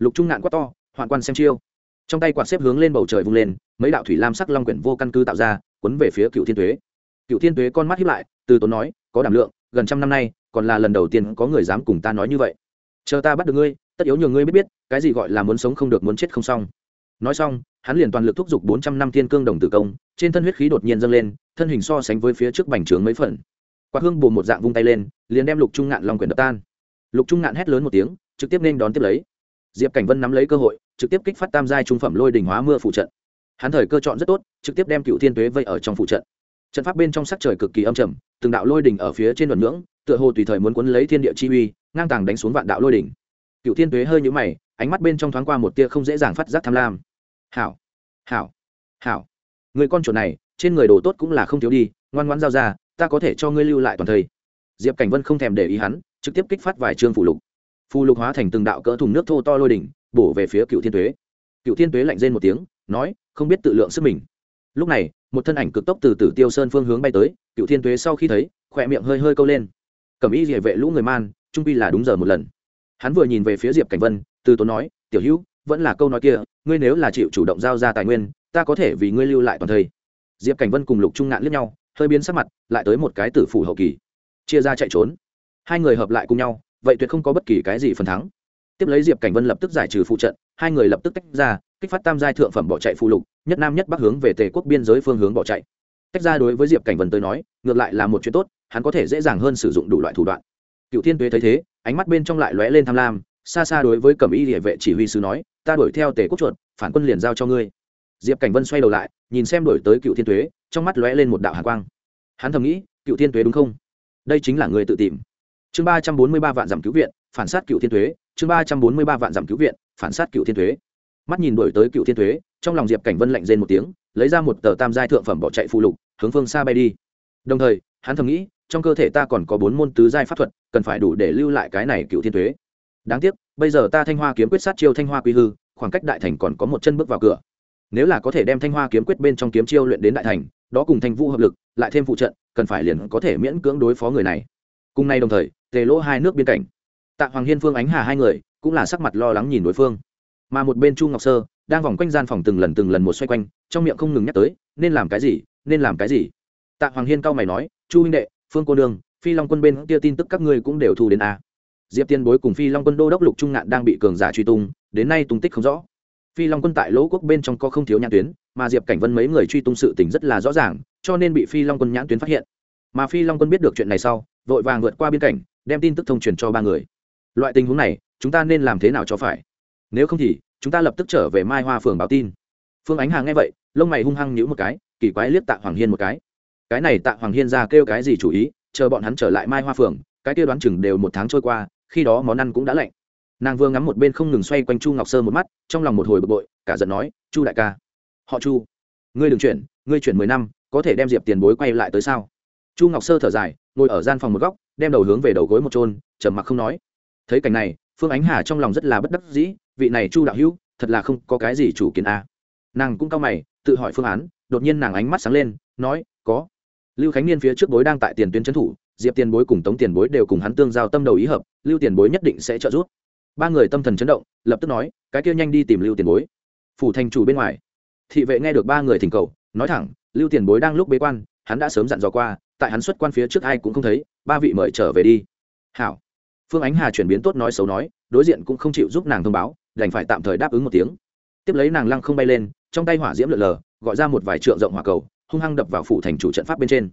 lục trung ngạn quát to, hoạn quan xem chiêu. Trong tay quạt xếp hướng lên bầu trời vung lên, mấy đạo thủy lam sắc long quyển vô căn cứ tạo ra quấn về phía cựu thiên tuế. Cựu thiên tuế con mắt hiếp lại, từ tốn nói, có đảm lượng, gần trăm năm nay, còn là lần đầu tiên có người dám cùng ta nói như vậy. Chờ ta bắt được ngươi, tất yếu nhường ngươi biết biết, cái gì gọi là muốn sống không được muốn chết không xong. Nói xong, hắn liền toàn lực thúc giục bốn trăm năm thiên cương đồng tử công, trên thân huyết khí đột nhiên dâng lên, thân hình so sánh với phía trước bành trướng mấy phần. Quạt hương bù một dạng vung tay lên, liền đem lục trung ngạn long quyển đập tan. Lục trung ngạn hét lớn một tiếng, trực tiếp nên đón tiếp lấy diệp cảnh vân nắm lấy cơ hội, trực tiếp kích phát tam giai trung phẩm lôi đình hóa mưa phụ trận. Hắn thời cơ chọn rất tốt, trực tiếp đem cựu thiên tuế vây ở trong phụ trận. Trận pháp bên trong sắc trời cực kỳ âm trầm, từng đạo lôi đỉnh ở phía trên luận ngưỡng, tựa hồ tùy thời muốn quấn lấy thiên địa chi uy, ngang tàng đánh xuống vạn đạo lôi đỉnh cựu thiên tuế hơi nhũ mày, ánh mắt bên trong thoáng qua một tia không dễ dàng phát giác tham lam. Hảo hảo hảo. Người con chuột này, trên người đồ tốt cũng là không thiếu đi, ngoan ngoãn giao ra, ta có thể cho ngươi lưu lại toàn thây diệp cảnh vân không thèm để ý hắn, trực tiếp kích phát vài chương phủ lục phù lục hóa thành từng đạo cỡ thùng nước thô to lôi đỉnh, bổ về phía cựu thiên tuế. Cựu thiên tuế lạnh rên một tiếng, nói, không biết tự lượng sức mình. Lúc này, một thân ảnh cực tốc từ tử tiêu sơn phương hướng bay tới, cựu thiên tuế sau khi thấy, khỏe miệng hơi hơi câu lên. Cầm ý địa vệ lũ người man, trung pi là đúng giờ một lần. Hắn vừa nhìn về phía diệp cảnh vân, từ tốn nói, tiểu hữu, vẫn là câu nói kia, ngươi nếu là chịu chủ động giao ra tài nguyên, ta có thể vì ngươi lưu lại toàn thây. Diệp cảnh vân cùng lục trung ngạn liếc nhau, hơi biến sắc mặt, lại tới một cái tử phủ hậu kỳ. Chia ra chạy trốn. Hai người hợp lại cùng nhau vậy tuyệt không có bất kỳ cái gì phần thắng. Tiếp lấy diệp cảnh vân lập tức giải trừ phụ trận, hai người lập tức tách ra, kích phát tam giai thượng phẩm bỏ chạy phụ lục, nhất nam nhất bắc hướng về tề quốc biên giới phương hướng bỏ chạy. Tách ra đối với diệp cảnh vân tới nói, ngược lại là một chuyện tốt, hắn có thể dễ dàng hơn sử dụng đủ loại thủ đoạn. Cựu thiên tuế thấy thế, ánh mắt bên trong lại lóe lên tham lam, xa xa đối với cẩm y địa vệ chỉ huy sứ nói, ta đuổi theo tề quốc chuột, phản quân liền giao cho ngươi. Diệp cảnh vân xoay đầu lại, nhìn xem đổi tới cựu thiên tuế, trong mắt lóe lên một đạo hạ quang. Hắn thầm nghĩ, cựu thiên tuế đúng không? Đây chính là người tự tìm chương ba trăm bốn mươi ba vạn giảm cứu viện, phản sát cựu thiên tuế. Chương ba trăm bốn mươi ba vạn giảm cứu viện, phản sát cựu thiên tuế. Mắt nhìn đổi tới cựu thiên tuế, trong lòng diệp cảnh vân lạnh rên một tiếng, lấy ra một tờ tam giai thượng phẩm bỏ chạy phụ lục, hướng phương xa bay đi. Đồng thời, hắn thầm nghĩ, trong cơ thể ta còn có bốn môn tứ giai pháp thuật, cần phải đủ để lưu lại cái này cựu thiên tuế. Đáng tiếc, bây giờ ta thanh hoa kiếm quyết sát chiêu thanh hoa quy hư, khoảng cách đại thành còn có một chân bước vào cửa. Nếu là có thể đem thanh hoa kiếm quyết bên trong kiếm chiêu luyện đến đại thành, đó cùng thanh vũ hợp lực, lại thêm phụ trận, cần phải liền có thể miễn cưỡng đối phó người này cùng nay đồng thời, tề lỗ hai nước biên cảnh tạ hoàng hiên phương ánh hà hai người, cũng là sắc mặt lo lắng nhìn đối phương. Mà một bên chu ngọc sơ, đang vòng quanh gian phòng từng lần từng lần một xoay quanh, trong miệng không ngừng nhắc tới, nên làm cái gì, nên làm cái gì? Tạ hoàng hiên cao mày nói, chu huynh đệ, phương cô đương phi long quân bên kia tin tức các ngươi cũng đều thu đến a. Diệp tiên bối cùng phi long quân đô đốc lục trung ngạn đang bị cường giả truy tung, đến nay tung tích không rõ. Phi long quân tại lỗ quốc bên trong có không thiếu nhãn tuyến, mà diệp cảnh vân mấy người truy tung sự tình rất là rõ ràng, cho nên bị phi long quân nhãn tuyến phát hiện. Mà phi long quân biết được chuyện này sau vội vàng vượt qua biên cảnh, đem tin tức thông truyền cho ba người. Loại tình huống này, chúng ta nên làm thế nào cho phải? Nếu không thì, chúng ta lập tức trở về mai hoa phường báo tin. Phương ánh hà nghe vậy, lông mày hung hăng nhíu một cái, kỳ quái liếc tạ hoàng hiên một cái. Cái này tạ hoàng hiên ra kêu cái gì chủ ý, chờ bọn hắn trở lại mai hoa phường, cái kia đoán chừng đều một tháng trôi qua, khi đó món ăn cũng đã lạnh. Nàng vừa ngắm một bên không ngừng xoay quanh chu ngọc sơ một mắt, trong lòng một hồi bực bội, cả giận nói, chu đại ca. Họ chu. Ngươi đừng chuyển, ngươi chuyển mười năm, có thể đem diệp tiền bối quay lại tới sao? Chu ngọc sơ thở dài ngồi ở gian phòng một góc, đem đầu hướng về đầu gối một trôn trầm mặc không nói. Thấy cảnh này, phương ánh hà trong lòng rất là bất đắc dĩ, vị này chu đạo hữu, thật là không có cái gì chủ kiến a. Nàng cũng cao mày, tự hỏi phương án, đột nhiên nàng ánh mắt sáng lên, nói, có. Lưu khánh niên phía trước bối đang tại tiền tuyến trấn thủ, diệp tiền bối cùng tống tiền bối đều cùng hắn tương giao tâm đầu ý hợp, lưu tiền bối nhất định sẽ trợ giúp. Ba người tâm thần chấn động, lập tức nói, cái kia nhanh đi tìm lưu tiền bối. Phủ thành chủ bên ngoài, thị vệ nghe được ba người thỉnh cầu, nói thẳng, lưu tiền bối đang lúc bế quan, hắn đã sớm dặn dò qua tại hắn xuất quan phía trước ai cũng không thấy, ba vị mời trở về đi. Hảo. Phương ánh hà chuyển biến tốt nói xấu nói, đối diện cũng không chịu giúp nàng thông báo, đành phải tạm thời đáp ứng một tiếng. Tiếp lấy nàng lăng không bay lên, trong tay hỏa diễm lượn lờ, gọi ra một vài trượng rộng hỏa cầu, hung hăng đập vào phủ thành chủ trận pháp bên trên.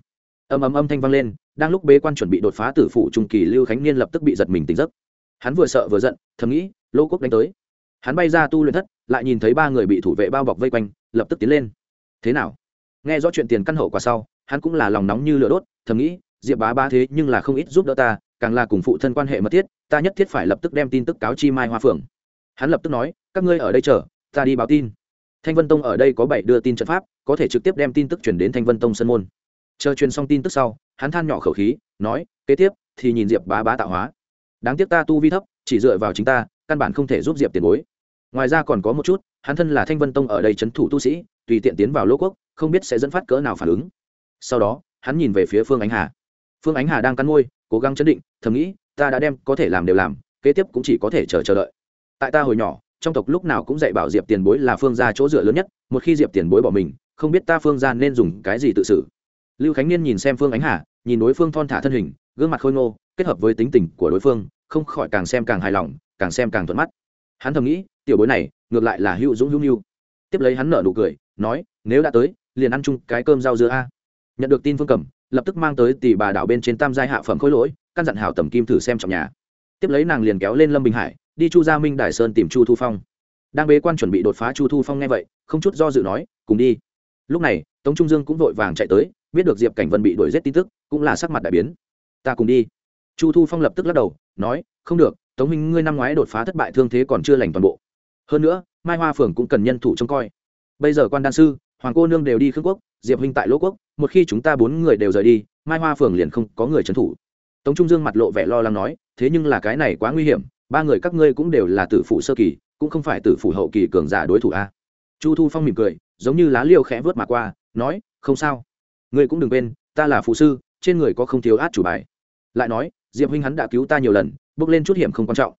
Âm âm âm thanh vang lên, đang lúc bế quan chuẩn bị đột phá tử phủ trung kỳ lưu khánh niên lập tức bị giật mình tỉnh giấc. Hắn vừa sợ vừa giận, thầm nghĩ, lô quốc đánh tới. Hắn bay ra tu luyện thất, lại nhìn thấy ba người bị thủ vệ bao bọc vây quanh, lập tức tiến lên. Thế nào? Nghe rõ chuyện tiền căn hậu quả sau hắn cũng là lòng nóng như lửa đốt, thầm nghĩ, diệp bá ba thế nhưng là không ít giúp đỡ ta, càng là cùng phụ thân quan hệ mật thiết, ta nhất thiết phải lập tức đem tin tức cáo chi mai hoa phượng. Hắn lập tức nói, các ngươi ở đây chờ, ta đi báo tin. Thanh vân tông ở đây có bảy đưa tin trận pháp, có thể trực tiếp đem tin tức chuyển đến thanh vân tông sân môn. Chờ truyền xong tin tức sau, hắn than nhỏ khẩu khí, nói, kế tiếp, thì nhìn diệp bá bá tạo hóa. Đáng tiếc ta tu vi thấp, chỉ dựa vào chính ta, căn bản không thể giúp diệp tiền bối. Ngoài ra còn có một chút, hắn thân là thanh vân tông ở đây c h ấ n thủ tu sĩ, tùy tiện tiến vào lỗ quốc, không biết sẽ dẫn phát cỡ nào phản ứng sau đó, hắn nhìn về phía phương ánh hà. Phương ánh hà đang cắn môi, cố gắng chấn định, thầm nghĩ, ta đã đem có thể làm đều làm, kế tiếp cũng chỉ có thể chờ chờ đợi. Tại ta hồi nhỏ, trong tộc lúc nào cũng dạy bảo diệp tiền bối là phương g i a chỗ dựa lớn nhất, một khi diệp tiền bối bỏ mình, không biết ta phương g i a nên dùng cái gì tự xử. Lưu khánh niên nhìn xem phương ánh hà, nhìn đối phương thon thả thân hình, gương mặt khôi ngô, kết hợp với tính tình của đối phương, không khỏi càng xem càng hài lòng, càng xem càng thuận mắt. Hắn thầm nghĩ, tiểu bối này, ngược lại là hữu dũng hữu nhu tiếp lấy hắn nở nụ cười, nói, nếu đã tới, liền ăn chung cái cơm rau dưa a nhận được tin phương cầm, lập tức mang tới tỷ bà đảo bên trên tam giai hạ phẩm khối lỗi, căn dặn hào tầm kim thử xem trong nhà. Tiếp lấy nàng liền kéo lên lâm bình hải, đi chu gia minh đài sơn tìm chu thu phong. Đang bế quan chuẩn bị đột phá chu thu phong nghe vậy, không chút do dự nói, cùng đi. Lúc này, tống trung dương cũng vội vàng chạy tới, biết được diệp cảnh vân bị đuổi g tin tức, cũng là sắc mặt đại biến. Ta cùng đi. Chu thu phong lập tức lắc đầu, nói, không được, tống minh, ngươi năm ngoái đột phá thất bại thương thế còn chưa lành toàn bộ. Hơn nữa, mai hoa phường cũng cần nhân thủ trông coi. Bây giờ quan đan sư, hoàng cô nương đều đi khương quốc, diệp huynh tại lỗ quốc một khi chúng ta bốn người đều rời đi, mai hoa phường liền không có người trấn thủ. Tống trung dương mặt lộ vẻ lo lắng nói, thế nhưng là cái này quá nguy hiểm, ba người các ngươi cũng đều là tử phụ sơ kỳ, cũng không phải tử phụ hậu kỳ cường giả đối thủ a. Chu thu phong mỉm cười, giống như lá liêu khẽ vớt mà qua, nói, không sao. Ngươi cũng đừng quên, ta là phụ sư, trên người có không thiếu át chủ bài. Lại nói, diệp huynh hắn đã cứu ta nhiều lần, bước lên chút hiểm không quan trọng.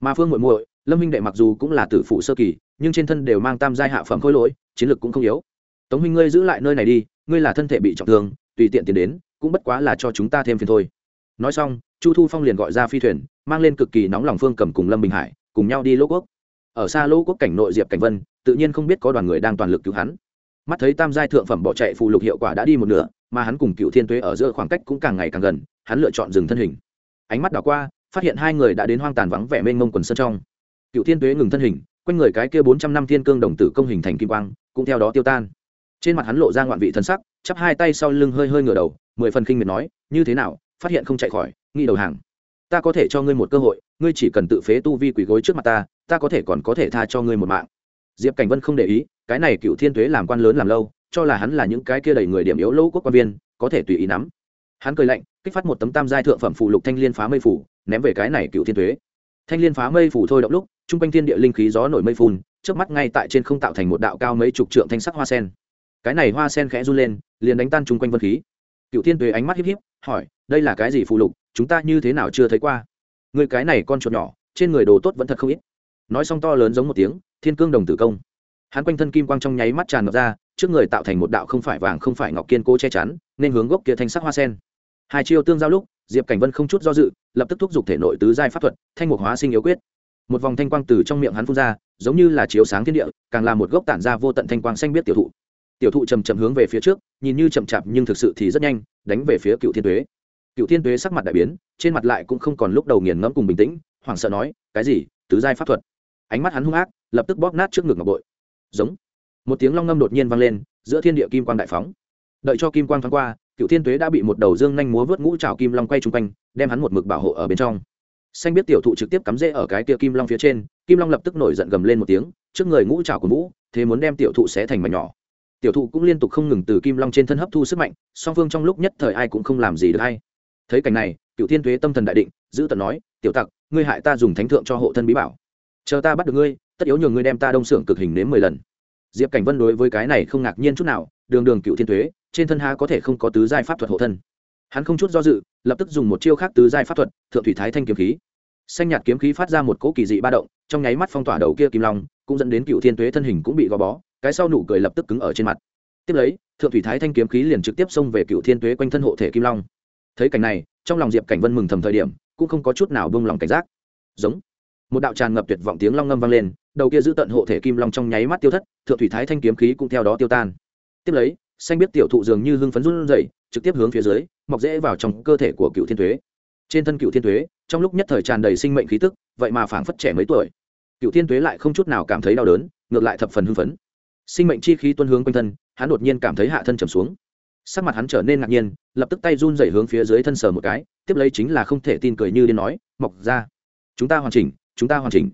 Mà phương muội muội, lâm huynh đệ mặc dù cũng là tử phụ sơ kỳ, nhưng trên thân đều mang tam giai hạ phẩm khối lỗi, chiến lược cũng không yếu tống huynh ngươi giữ lại nơi này đi, ngươi là thân thể bị trọng thương, tùy tiện tiến đến, cũng bất quá là cho chúng ta thêm phiền thôi. Nói xong, chu thu phong liền gọi ra phi thuyền, mang lên cực kỳ nóng lòng phương cầm cùng lâm bình hải, cùng nhau đi lỗ quốc. Ở xa lỗ quốc cảnh nội diệp cảnh vân, tự nhiên không biết có đoàn người đang toàn lực cứu hắn. Mắt thấy tam giai thượng phẩm bỏ chạy phụ lục hiệu quả đã đi một nửa, mà hắn cùng cựu thiên tuế ở giữa khoảng cách cũng càng ngày càng gần, hắn lựa chọn dừng thân hình. Ánh mắt đảo qua, phát hiện hai người đã đến hoang tàn vắng vẻ mênh mông quần sân trong. Cựu thiên tuế ngừng thân hình, quanh người cái kia bốn trăm năm thiên cương đồng tử công hình thành kim quang, cũng theo đó tiêu tan trên mặt hắn lộ ra ngoạn vị thân sắc, chắp hai tay sau lưng hơi hơi ngửa đầu, mười phần kinh miệt nói, như thế nào, phát hiện không chạy khỏi nghi đầu hàng. Ta có thể cho ngươi một cơ hội, ngươi chỉ cần tự phế tu vi quỳ gối trước mặt ta ta có thể còn có thể tha cho ngươi một mạng. Diệp cảnh vân không để ý, cái này cựu thiên tuế làm quan lớn làm lâu, cho là hắn là những cái kia đầy người điểm yếu lỗ quốc quan viên, có thể tùy ý nắm. Hắn cười lạnh, kích phát một tấm tam giai thượng phẩm phụ lục thanh liên phá mây phủ, ném về cái này cựu thiên thuế thanh liên phá mây phủ thôi động lúc chung quanh thiên địa linh khí gió nổi mây phun trước mắt ngay tại trên không tạo thành một đạo cao mấy chục trượng thanh sắc hoa sen cái này hoa sen khẽ run lên, liền đánh tan chung quanh vân khí. Cựu thiên tuế ánh mắt híp híp, hỏi, đây là cái gì phụ lục? Chúng ta như thế nào chưa thấy qua? Người cái này con chuột nhỏ, trên người đồ tốt vẫn thật không ít. Nói xong to lớn giống một tiếng, thiên cương đồng tử công. Hắn quanh thân kim quang trong nháy mắt tràn ngập ra, trước người tạo thành một đạo không phải vàng không phải ngọc kiên cố che chắn, nên hướng gốc kia thanh sắc hoa sen. Hai chiêu tương giao lúc, diệp cảnh vân không chút do dự, lập tức thúc giục thể nội tứ giai pháp thuật, thanh mục hóa sinh yếu quyết. Một vòng thanh quang từ trong miệng hắn phun ra, giống như là chiếu sáng thiên địa, càng là một gốc tản ra vô tận thanh quang xanh biết tiểu thụ tiểu thụ chầm chậm hướng về phía trước, nhìn như chậm chạp nhưng thực sự thì rất nhanh, đánh về phía cựu thiên tuế. Cựu thiên tuế sắc mặt đại biến, trên mặt lại cũng không còn lúc đầu nghiền ngẫm cùng bình tĩnh, hoảng sợ nói, cái gì? Tứ giai pháp thuật? Ánh mắt hắn hung ác, lập tức bóp nát trước ngực ngọc bội. Giống. Một tiếng long ngâm đột nhiên vang lên, giữa thiên địa kim quang đại phóng. Đợi cho kim quang thoáng qua, cựu thiên tuế đã bị một đầu dương nhanh múa vớt ngũ trào kim long quay chung quanh, đem hắn một mực bảo hộ ở bên trong. Xanh biết tiểu thụ trực tiếp cắm rễ ở cái tia kim long phía trên, kim long lập tức nổi giận gầm lên một tiếng, trước người ngũ trào của vũ, thế muốn đem tiểu thụ xé thành mảnh nhỏ tiểu thụ cũng liên tục không ngừng từ kim long trên thân hấp thu sức mạnh, song phương trong lúc nhất thời ai cũng không làm gì được hay. Thấy cảnh này cựu thiên tuế tâm thần đại định, giữ tận nói, tiểu tặc, ngươi hại ta dùng thánh thượng cho hộ thân bí bảo. Chờ ta bắt được ngươi, tất yếu nhường ngươi đem ta đông xưởng cực hình nếm mười lần. Diệp cảnh vân đối với cái này không ngạc nhiên chút nào, đường đường cựu thiên thuế trên thân há có thể không có tứ giai pháp thuật hộ thân. Hắn không chút do dự, lập tức dùng một chiêu khác tứ giai pháp thuật, thượng thủy thái thanh kiếm khí. Xanh nhạt kiếm khí phát ra một cỗ kỳ dị ba động, trong nháy mắt phong tỏa đầu kia kim long, cũng dẫn đến cựu thiên tuế thân hình cũng bị gò bó cái sau nụ cười lập tức cứng ở trên mặt. Tiếp lấy, thượng thủy thái thanh kiếm khí liền trực tiếp xông về cựu thiên tuế quanh thân hộ thể kim long. Thấy cảnh này, trong lòng diệp cảnh vân mừng thầm thời điểm, cũng không có chút nào bông lòng cảnh giác. Giống. Một đạo tràn ngập tuyệt vọng tiếng long ngâm vang lên, đầu kia giữ tận hộ thể kim long trong nháy mắt tiêu thất, thượng thủy thái thanh kiếm khí cũng theo đó tiêu tan. Tiếp lấy, xanh biết tiểu thụ dường như hưng phấn run dậy trực tiếp hướng phía dưới, mọc rễ vào trong cơ thể của cựu thiên thuế trên thân cựu thiên thuế trong lúc nhất thời tràn đầy sinh mệnh khí tức, vậy mà phảng phất trẻ mấy tuổi. Cựu thiên thuế lại không chút nào cảm thấy đau đớn, ngược lại thập phần hưng phấn sinh mệnh chi khí tuân hướng quanh thân, hắn đột nhiên cảm thấy hạ thân trầm xuống. Sắc mặt hắn trở nên ngạc nhiên, lập tức tay run dày hướng phía dưới thân sờ một cái, tiếp lấy chính là không thể tin cười như điên nói, mọc ra. Chúng ta hoàn chỉnh, chúng ta hoàn chỉnh.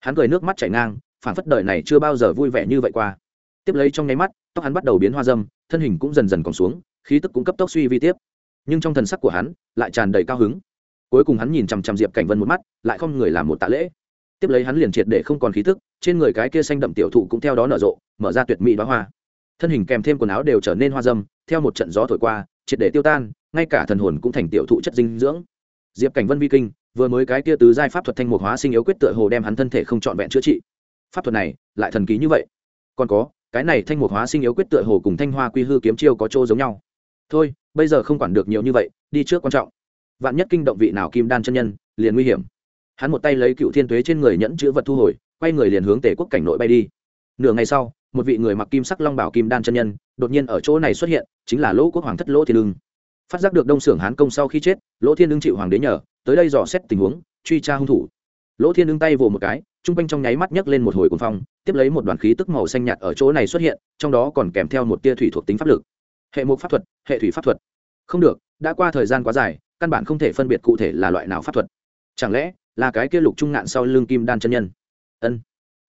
Hắn cười nước mắt chảy ngang phản phất đời này chưa bao giờ vui vẻ như vậy qua. Tiếp lấy trong nháy mắt, tóc hắn bắt đầu biến hoa dâm, thân hình cũng dần dần còn xuống, khí tức cũng cấp tốc suy vi tiếp. Nhưng trong thần sắc của hắn lại tràn đầy cao hứng. Cuối cùng hắn nhìn chằm chằm diệp cảnh vân một mắt, lại không người làm một tạ lễ tiếp lấy hắn liền triệt để không còn khí tức, trên người cái kia xanh đậm tiểu thụ cũng theo đó nở rộ, mở ra tuyệt mỹ đoá hoa. Thân hình kèm thêm quần áo đều trở nên hoa dâm, theo một trận gió thổi qua, triệt để tiêu tan, ngay cả thần hồn cũng thành tiểu thụ chất dinh dưỡng. Diệp cảnh vân vi kinh, vừa mới cái kia tứ giai pháp thuật thanh mục hóa sinh yếu quyết tựa hồ đem hắn thân thể không trọn vẹn chữa trị. Pháp thuật này, lại thần ký như vậy. Còn có, cái này thanh mục hóa sinh yếu quyết tựa hồ cùng thanh hoa quy hư kiếm chiêu có chỗ giống nhau. Thôi, bây giờ không quản được nhiều như vậy, đi trước quan trọng. Vạn nhất kinh động vị nào kim đan chân nhân, liền nguy hiểm hắn một tay lấy cựu thiên tuế trên người nhẫn chữ vật thu hồi, quay người liền hướng tể quốc cảnh nội bay đi. Nửa ngày sau, một vị người mặc kim sắc long bảo kim đan chân nhân, đột nhiên ở chỗ này xuất hiện, chính là lỗ quốc hoàng thất lỗ thiên lương phát giác được đông xưởng hán công sau khi chết, lỗ thiên lương chịu hoàng đế nhờ, tới đây dò xét tình huống, truy tra hung thủ. Lỗ thiên lương tay vồ một cái, trung quanh trong nháy mắt nhấc lên một hồi cuồng phong, tiếp lấy một đoàn khí tức màu xanh nhạt ở chỗ này xuất hiện, trong đó còn kèm theo một tia thủy thuộc tính pháp lực. Hệ mục pháp thuật, hệ thủy pháp thuật. Không được, đã qua thời gian quá dài, căn bản không thể phân biệt cụ thể là loại nào pháp thuật. Chẳng lẽ là cái kia lục trung ngạn sau lưng kim đan chân nhân. Ân.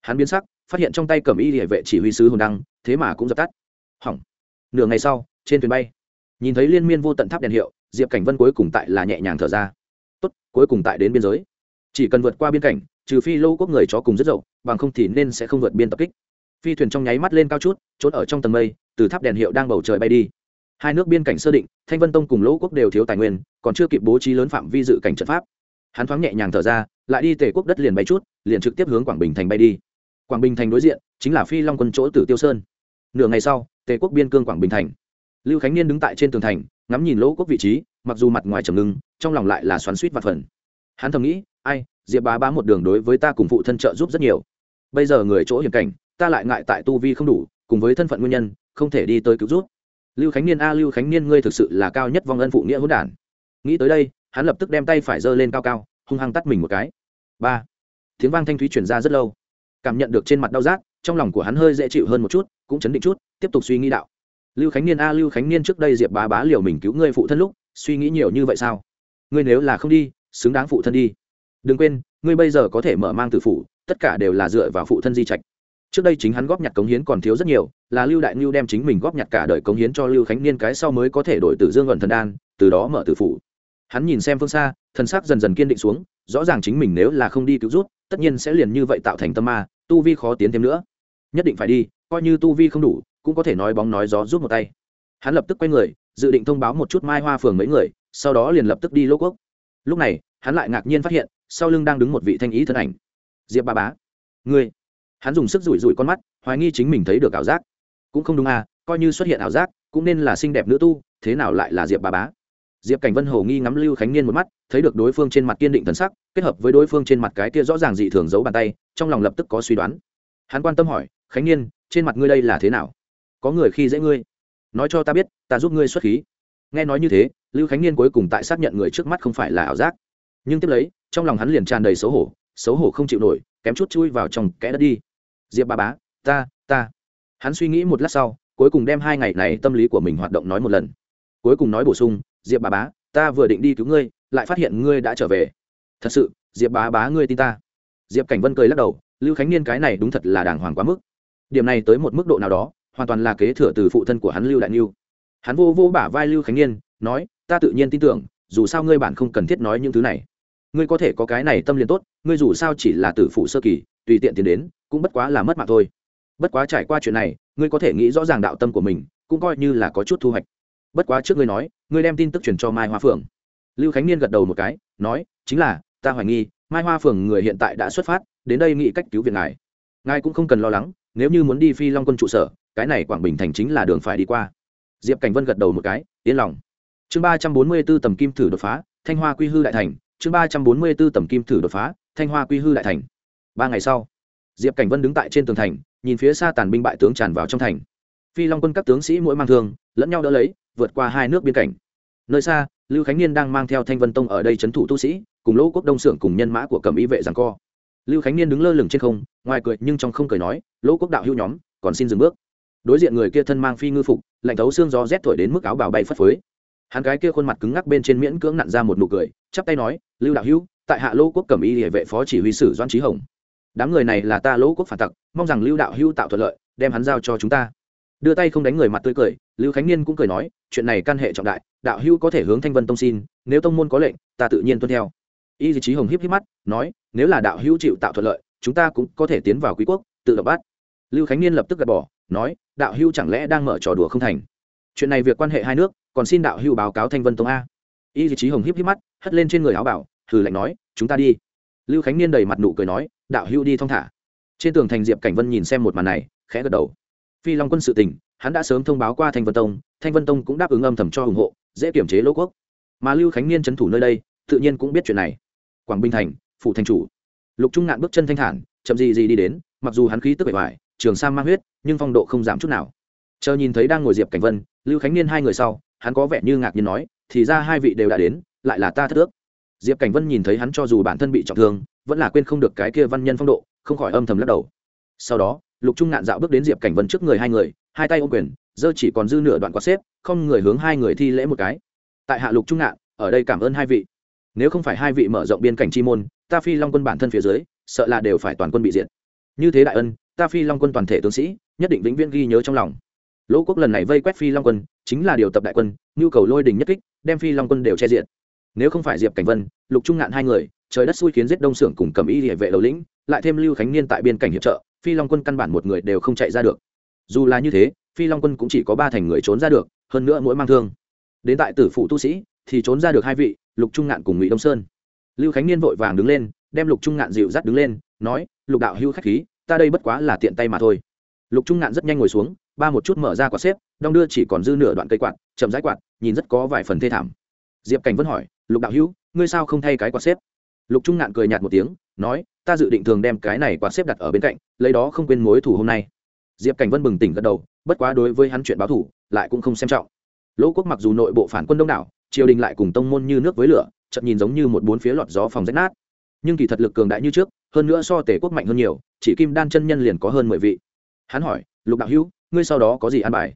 Hắn biến sắc, phát hiện trong tay cầm y địa vệ chỉ huy sứ hồn đăng, thế mà cũng dập tắt. Hỏng. Nửa ngày sau, trên thuyền bay, nhìn thấy liên miên vô tận tháp đèn hiệu, diệp cảnh vân cuối cùng tại là nhẹ nhàng thở ra. Tốt, cuối cùng tại đến biên giới. Chỉ cần vượt qua biên cảnh, trừ phi lô quốc người chó cùng rất dậu, bằng không thì nên sẽ không vượt biên tập kích. Phi thuyền trong nháy mắt lên cao chút, trốn ở trong tầng mây, từ tháp đèn hiệu đang bầu trời bay đi. Hai nước biên cảnh sơ định, thanh vân tông cùng lỗ quốc đều thiếu tài nguyên, còn chưa kịp bố trí lớn phạm vi dự cảnh trận pháp hắn thoáng nhẹ nhàng thở ra, lại đi tề quốc đất liền bay chút, liền trực tiếp hướng quảng bình thành bay đi. Quảng bình thành đối diện, chính là phi long quân chỗ tử tiêu sơn. Nửa ngày sau, tề quốc biên cương quảng bình thành. Lưu khánh niên đứng tại trên tường thành, ngắm nhìn lỗ quốc vị trí, mặc dù mặt ngoài trầm ngưng, trong lòng lại là xoắn suýt và phần. Hắn thầm nghĩ, ai, diệp bá bá một đường đối với ta cùng phụ thân trợ giúp rất nhiều. Bây giờ người chỗ hiểm cảnh, ta lại ngại tại tu vi không đủ, cùng với thân phận nguyên nhân, không thể đi tới cứu giúp. Lưu khánh niên, a lưu khánh niên, ngươi thực sự là cao nhất vong ân phụ nghĩa hỗn đản. Nghĩ tới đây hắn lập tức đem tay phải giơ lên cao cao, hung hăng tắt mình một cái. Ba. Tiếng vang thanh thúy chuyển ra rất lâu. Cảm nhận được trên mặt đau rát, trong lòng của hắn hơi dễ chịu hơn một chút, cũng chấn định chút, tiếp tục suy nghĩ đạo. Lưu khánh niên a, lưu khánh niên trước đây diệp bá bá liều mình cứu ngươi phụ thân lúc, suy nghĩ nhiều như vậy sao? Ngươi nếu là không đi, xứng đáng phụ thân đi. Đừng quên, ngươi bây giờ có thể mở mang tử phụ tất cả đều là dựa vào phụ thân di trạch. Trước đây chính hắn góp nhặt cống hiến còn thiếu rất nhiều, là lưu đại ngưu đem chính mình góp nhặt cả đời cống hiến cho lưu khánh niên cái sau mới có thể đổi tử dương ẩn thần đan, từ đó mở tử phụ hắn nhìn xem phương xa, thần sắc dần dần kiên định xuống, rõ ràng chính mình nếu là không đi cứu rút tất nhiên sẽ liền như vậy tạo thành tâm ma, tu vi khó tiến thêm nữa. Nhất định phải đi, coi như tu vi không đủ, cũng có thể nói bóng nói gió rút một tay. Hắn lập tức quay người, dự định thông báo một chút mai hoa phường mấy người, sau đó liền lập tức đi lỗ quốc. Lúc này, hắn lại ngạc nhiên phát hiện, sau lưng đang đứng một vị thanh ý thân ảnh. Diệp ba bá, ngươi. Hắn dùng sức rủi rủi con mắt, hoài nghi chính mình thấy được ảo giác. Cũng không đúng à coi như xuất hiện ảo giác, cũng nên là xinh đẹp nữ tu, thế nào lại là diệp ba bá? Diệp cảnh vân hồ nghi ngắm lưu khánh niên một mắt, thấy được đối phương trên mặt kiên định thần sắc, kết hợp với đối phương trên mặt cái kia rõ ràng dị thường giấu bàn tay, trong lòng lập tức có suy đoán. Hắn quan tâm hỏi, khánh niên, trên mặt ngươi đây là thế nào? Có người khi dễ ngươi. Nói cho ta biết, ta giúp ngươi xuất khí. Nghe nói như thế, lưu khánh niên cuối cùng tại xác nhận người trước mắt không phải là ảo giác. Nhưng tiếp lấy, trong lòng hắn liền tràn đầy xấu hổ xấu hổ không chịu nổi, kém chút chui vào trong kẽ đất đi. Diệp ba bá, ta ta. Hắn suy nghĩ một lát sau, cuối cùng đem hai ngày này tâm lý của mình hoạt động nói một lần. Cuối cùng nói bổ sung diệp bà bá, ta vừa định đi cứu ngươi, lại phát hiện ngươi đã trở về. Thật sự, diệp bá bá ngươi tin ta. Diệp cảnh vân cười lắc đầu, lưu khánh niên cái này đúng thật là đàng hoàng quá mức. Điểm này tới một mức độ nào đó, hoàn toàn là kế thừa từ phụ thân của hắn lưu đại niu. Hắn vô vô bả vai lưu khánh niên, nói, ta tự nhiên tin tưởng, dù sao ngươi bạn không cần thiết nói những thứ này. Ngươi có thể có cái này tâm liền tốt, ngươi dù sao chỉ là tử phụ sơ kỳ, tùy tiện tiến đến, cũng bất quá là mất mạng thôi. Bất quá trải qua chuyện này, ngươi có thể nghĩ rõ ràng đạo tâm của mình, cũng coi như là có chút thu hoạch bất quá trước ngươi nói, ngươi đem tin tức truyền cho mai hoa phượng. Lưu khánh niên gật đầu một cái, nói, chính là, ta hoài nghi, mai hoa phượng người hiện tại đã xuất phát, đến đây nghĩ cách cứu viện ngài. Ngài cũng không cần lo lắng, nếu như muốn đi phi long quân trụ sở, cái này quảng bình thành chính là đường phải đi qua. Diệp cảnh vân gật đầu một cái, yên lòng. Chương ba trăm bốn mươi b ố tầm kim thử đột phá, thanh hoa quy hư đại thành. Chương ba trăm bốn mươi b ố tầm kim thử đột phá, thanh hoa quy hư đại thành. Ba ngày sau, diệp cảnh vân đứng tại trên tường thành, nhìn phía xa tàn binh bại tướng tràn vào trong thành. Phi long quân các tướng sĩ mỗi mang thương, lẫn nhau đỡ lấy vượt qua hai nước biên cảnh. Nơi xa, lưu khánh niên đang mang theo thanh vân tông ở đây c h ấ n thủ tu sĩ, cùng lỗ quốc đông xưởng cùng nhân mã của cầm ý vệ rằng co. Lưu khánh niên đứng lơ lửng trên không, ngoài cười nhưng trong không cười nói, lỗ quốc đạo hữu nhóm, còn xin dừng bước. Đối diện người kia thân mang phi ngư phục, lạnh thấu xương gió rét thổi đến mức áo bào bay phất phới. Hắn gái kia khuôn mặt cứng ngắc bên trên miễn cưỡng nặn ra một nụ cười, chắp tay nói, lưu đạo hữu, tại hạ lỗ quốc cầm y địa vệ phó chỉ huy sử doan trí hồng. Đám người này là ta lỗ quốc phản tặc, mong rằng lưu đạo hữu tạo thuận lợi, đem hắn giao cho chúng ta đưa tay không đánh người mặt tươi cười, lưu khánh niên cũng cười nói, chuyện này căn hệ trọng đại, đạo hữu có thể hướng thanh vân tông xin, nếu tông môn có lệnh, ta tự nhiên tuân theo. Y trí hồng híp híp mắt, nói, nếu là đạo hữu chịu tạo thuận lợi, chúng ta cũng có thể tiến vào quý quốc, tự động bắt. Lưu khánh niên lập tức gạt bỏ, nói, đạo hữu chẳng lẽ đang mở trò đùa không thành? Chuyện này việc quan hệ hai nước, còn xin đạo hữu báo cáo thanh vân tông a. Y trí hồng híp híp mắt, hất lên trên người áo bảo, hừ lạnh nói, chúng ta đi. Lưu khánh niên đầy mặt nụ cười nói, đạo hữu đi thong thả. Trên tường thành diệp cảnh vân nhìn xem một màn này, khẽ gật đầu phi long quân sự tình, hắn đã sớm thông báo qua thanh vân tông, thanh vân tông cũng đáp ứng âm thầm cho ủng hộ, dễ kiểm chế lỗ quốc. Mà lưu khánh niên trấn thủ nơi đây, tự nhiên cũng biết chuyện này. Quảng bình thành, phủ thành chủ. Lục trung ngạn bước chân thanh thản, chậm gì gì đi đến, mặc dù hắn khí tức bề ngoài, trường sam mang huyết, nhưng phong độ không giảm chút nào. Chờ nhìn thấy đang ngồi diệp cảnh vân, lưu khánh niên hai người sau, hắn có vẻ như ngạc nhiên nói, thì ra hai vị đều đã đến, lại là ta thất ước. Diệp cảnh vân nhìn thấy hắn cho dù bản thân bị trọng thương, vẫn là quên không được cái kia văn nhân phong độ, không khỏi âm thầm lắc đầu. Sau đó lục trung ngạn dạo bước đến diệp cảnh vân trước người hai người, hai tay ô quyền dơ chỉ còn dư nửa đoạn quạt xếp, không người hướng hai người thi lễ một cái. Tại hạ lục trung ngạn, ở đây cảm ơn hai vị. Nếu không phải hai vị mở rộng biên cảnh chi môn, ta phi long quân bản thân phía dưới, sợ là đều phải toàn quân bị diệt. Như thế đại ân, ta phi long quân toàn thể tướng sĩ, nhất định vĩnh viễn ghi nhớ trong lòng. Lỗ quốc lần này vây quét phi long quân, chính là điều tập đại quân, nhu cầu lôi đình nhất kích, đem phi long quân đều che diện nếu không phải diệp cảnh vân, lục trung ngạn hai người, trời đất xui khiến giết đông xưởng cùng cầm y địa vệ đầu lĩnh, lại thêm lưu khánh niên tại biên cảnh hiệp trợ phi long quân căn bản một người đều không chạy ra được. Dù là như thế, phi long quân cũng chỉ có ba thành người trốn ra được, hơn nữa mỗi mang thương. Đến tại tử phụ tu sĩ, thì trốn ra được hai vị, lục trung ngạn cùng ngụy đông sơn. Lưu khánh niên vội vàng đứng lên, đem lục trung ngạn dịu dắt đứng lên, nói, lục đạo hưu khách khí, ta đây bất quá là tiện tay mà thôi. Lục trung ngạn rất nhanh ngồi xuống, ba một chút mở ra quạt xếp, đong đưa chỉ còn dư nửa đoạn cây quạt, chậm rãi quạt, nhìn rất có vài phần thê thảm. Diệp cảnh vẫn hỏi, lục đạo hữu, ngươi sao không thay cái quạt xếp? Lục trung ngạn cười nhạt một tiếng, nói, ta dự định thường đem cái này quạt xếp đặt ở bên cạnh, lấy đó không quên mối thủ hôm nay. Diệp cảnh vân bừng tỉnh gật đầu, bất quá đối với hắn chuyện báo thủ, lại cũng không xem trọng. Lỗ quốc mặc dù nội bộ phản quân đông đảo, triều đình lại cùng tông môn như nước với lửa chậm nhìn giống như một bốn phía lọt gió phòng rách nát. Nhưng kỳ thật lực cường đại như trước, hơn nữa so tể quốc mạnh hơn nhiều, chỉ kim đan chân nhân liền có hơn mười vị. Hắn hỏi, lục đạo hữu, ngươi sau đó có gì an bài?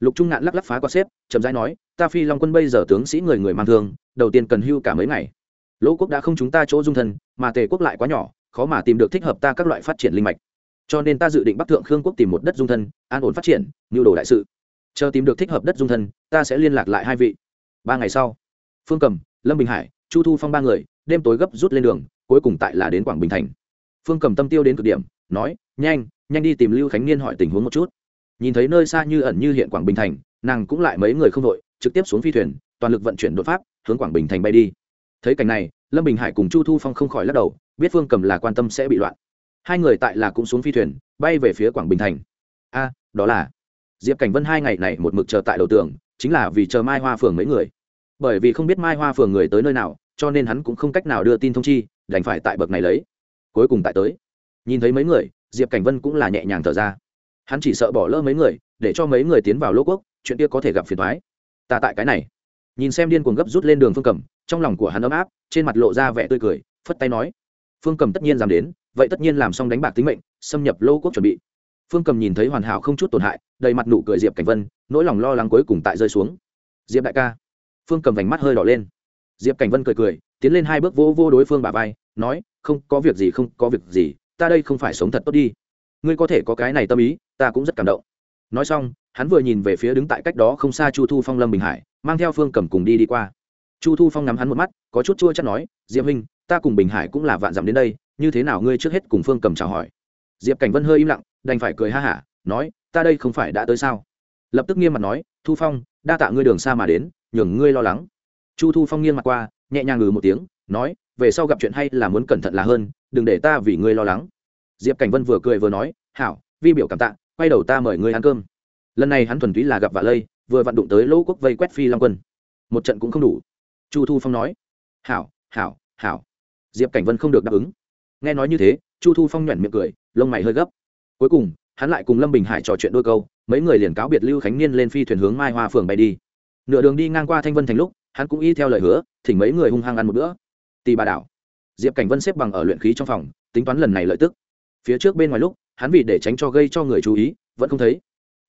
Lục trung ngạn lắc lắc phá qua xếp, chậm rãi nói, ta phi long quân bây giờ tướng sĩ người người mang thương, đầu tiên cần hưu cả mấy ngày lỗ quốc đã không chúng ta chỗ dung thân, mà tề quốc lại quá nhỏ, khó mà tìm được thích hợp ta các loại phát triển linh mạch. Cho nên ta dự định bắc thượng khương quốc tìm một đất dung thân, an ổn phát triển nhu đồ đại sự. Chờ tìm được thích hợp đất dung thân, ta sẽ liên lạc lại hai vị. Ba ngày sau, phương cầm, lâm bình hải, chu thu phong ba người, đêm tối gấp rút lên đường, cuối cùng tại là đến quảng bình thành. Phương cầm tâm tiêu đến cực điểm, nói, nhanh nhanh đi tìm lưu khánh niên hỏi tình huống một chút. Nhìn thấy nơi xa như ẩn như hiện quảng bình thành, nàng cũng lại mấy người không đội, trực tiếp xuống phi thuyền, toàn lực vận chuyển đột pháp, hướng quảng bình thành bay đi thấy cảnh này, lâm bình hải cùng chu thu phong không khỏi lắc đầu, biết phương cầm là quan tâm sẽ bị loạn. Hai người tại là cũng xuống phi thuyền, bay về phía quảng bình thành. A, đó là diệp cảnh vân hai ngày này một mực chờ tại đầu tường, chính là vì chờ mai hoa phường mấy người. Bởi vì không biết mai hoa phường người tới nơi nào, cho nên hắn cũng không cách nào đưa tin thông chi, đành phải tại bậc này lấy. Cuối cùng tại tới. Nhìn thấy mấy người, diệp cảnh vân cũng là nhẹ nhàng thở ra. Hắn chỉ sợ bỏ lỡ mấy người, để cho mấy người tiến vào lỗ quốc, chuyện kia có thể gặp phiền thoái ta tại cái này nhìn xem điên cuồng gấp rút lên đường phương cầm, trong lòng của hắn ấm áp, trên mặt lộ ra vẻ tươi cười, phất tay nói, phương cầm tất nhiên dám đến, vậy tất nhiên làm xong đánh bạc tính mệnh, xâm nhập lô quốc chuẩn bị. Phương cầm nhìn thấy hoàn hảo không chút tổn hại, đầy mặt nụ cười diệp cảnh vân, nỗi lòng lo lắng cuối cùng tại rơi xuống. Diệp đại ca. Phương cầm vành mắt hơi đỏ lên. Diệp cảnh vân cười cười, tiến lên hai bước vô vô đối phương bà vai, nói, không, có việc gì, không, có việc gì, ta đây không phải sống thật tốt đi. Ngươi có thể có cái này tâm ý, ta cũng rất cảm động. Nói xong hắn vừa nhìn về phía đứng tại cách đó không xa chu thu phong lâm bình hải, mang theo phương cầm cùng đi đi qua. Chu thu phong ngắm hắn một mắt, có chút chua chắc nói, diệp huynh, ta cùng bình hải cũng là vạn dặm đến đây, như thế nào ngươi trước hết cùng phương cầm chào hỏi? Diệp cảnh vân hơi im lặng, đành phải cười ha hả, nói, ta đây không phải đã tới sao? Lập tức nghiêm mặt nói, thu phong, đa tạ ngươi đường xa mà đến, nhường ngươi lo lắng. Chu thu phong nghiêng mặt qua, nhẹ nhàng ngừ một tiếng, nói, về sau gặp chuyện hay là muốn cẩn thận là hơn, đừng để ta vì ngươi lo lắng. Diệp cảnh vân vừa cười vừa nói, hảo, vi biểu cảm tạ, quay đầu ta mời ngươi ăn cơm lần này hắn thuần túy là gặp vạ lây, vừa vặn đụng tới lỗ quốc vây quét phi long quân. Một trận cũng không đủ. Chu thu phong nói. Hảo hảo hảo. Diệp cảnh vân không được đáp ứng. Nghe nói như thế, chu thu phong nhoẻn miệng cười, lông mày hơi gấp. Cuối cùng, hắn lại cùng lâm bình hải trò chuyện đôi câu, mấy người liền cáo biệt lưu khánh niên lên phi thuyền hướng mai hoa phường bay đi. Nửa đường đi ngang qua thanh vân thành lúc, hắn cũng y theo lời hứa, thỉnh mấy người hung hăng ăn một bữa. Tì bà đảo. Diệp cảnh vân xếp bằng ở luyện khí trong phòng, tính toán lần này lợi tức. Phía trước bên ngoài lúc, hắn vì để tránh cho gây cho người chú ý, vẫn không thấy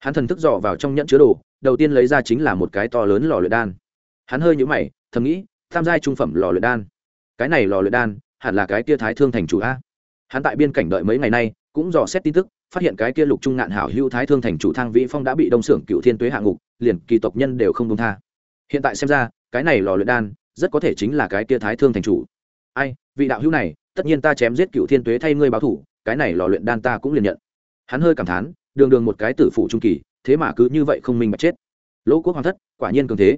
hắn thần thức dò vào trong nhẫn chứa đồ, đầu tiên lấy ra chính là một cái to lớn lò luyện đan. Hắn hơi nhũ mày, thầm nghĩ tham gia trung phẩm lò luyện đan. Cái này lò luyện đan, hẳn là cái kia thái thương thành chủ a. Hắn tại biên cảnh đợi mấy ngày nay, cũng dò xét tin tức, phát hiện cái kia lục trung ngạn hảo hữu thái thương thành chủ thang vĩ phong đã bị đông xưởng cựu thiên tuế hạ ngục, liền kỳ tộc nhân đều không đông tha. Hiện tại xem ra, cái này lò luyện đan, rất có thể chính là cái kia thái thương thành chủ. Ai, vị đạo hữu này, tất nhiên ta chém giết cựu thiên tuế thay ngươi báo thủ, cái này lò luyện đan ta cũng liền nhận. Hắn hơi cảm thán đường đường một cái tử phụ trung kỳ, thế mà cứ như vậy không minh bạch chết. Lỗ quốc hoàng thất, quả nhiên cường thế.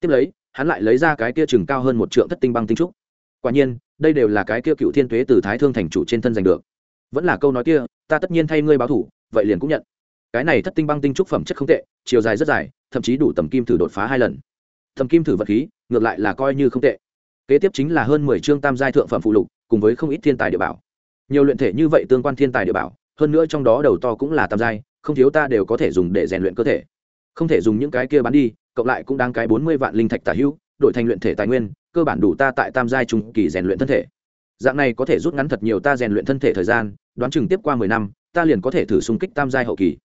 Tiếp lấy, hắn lại lấy ra cái kia chừng cao hơn một trượng thất tinh băng tinh trúc. Quả nhiên, đây đều là cái kia cựu thiên tuế từ thái thương thành chủ trên thân giành được. Vẫn là câu nói kia, ta tất nhiên thay ngươi báo thủ, vậy liền cũng nhận. Cái này thất tinh băng tinh trúc phẩm chất không tệ, chiều dài rất dài, thậm chí đủ tầm kim thử đột phá hai lần. Thầm kim thử vật khí, ngược lại là coi như không tệ. Kế tiếp chính là hơn mười chương tam giai thượng phẩm phụ lục, cùng với không ít thiên tài địa bảo. Nhiều luyện thể như vậy tương quan thiên tài địa bảo hơn nữa trong đó đầu to cũng là tam giai, không thiếu ta đều có thể dùng để rèn luyện cơ thể. Không thể dùng những cái kia bán đi, cộng lại cũng đang cái bốn mươi vạn linh thạch tả hữu, đổi thành luyện thể tài nguyên, cơ bản đủ ta tại tam giai trung kỳ rèn luyện thân thể. Dạng này có thể rút ngắn thật nhiều ta rèn luyện thân thể thời gian, đoán chừng tiếp qua mười năm, ta liền có thể thử xung kích tam giai hậu kỳ.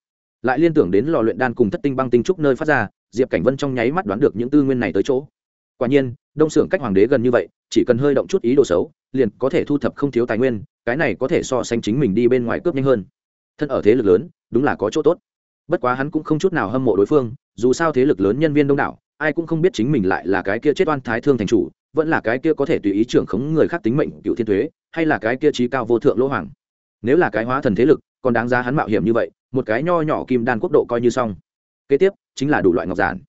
Lại liên tưởng đến lò luyện đan cùng thất tinh băng tinh trúc nơi phát ra, diệp cảnh vân trong nháy mắt đoán được những tư nguyên này tới chỗ. Quả nhiên, đông xưởng cách hoàng đế gần như vậy, chỉ cần hơi động chút ý đồ xấu, liền có thể thu thập không thiếu tài nguyên cái này có thể so sánh chính mình đi bên ngoài cướp nhanh hơn. Thân ở thế lực lớn, đúng là có chỗ tốt. Bất quá hắn cũng không chút nào hâm mộ đối phương, dù sao thế lực lớn nhân viên đông đảo, ai cũng không biết chính mình lại là cái kia chết oan thái thương thành chủ, vẫn là cái kia có thể tùy ý trưởng khống người khác tính mệnh cựu thiên thuế hay là cái kia trí cao vô thượng lỗ hoàng. Nếu là cái hóa thần thế lực, còn đáng giá hắn mạo hiểm như vậy, một cái nho nhỏ kim đan quốc độ coi như xong. Kế tiếp, chính là đủ loại ngọc giản,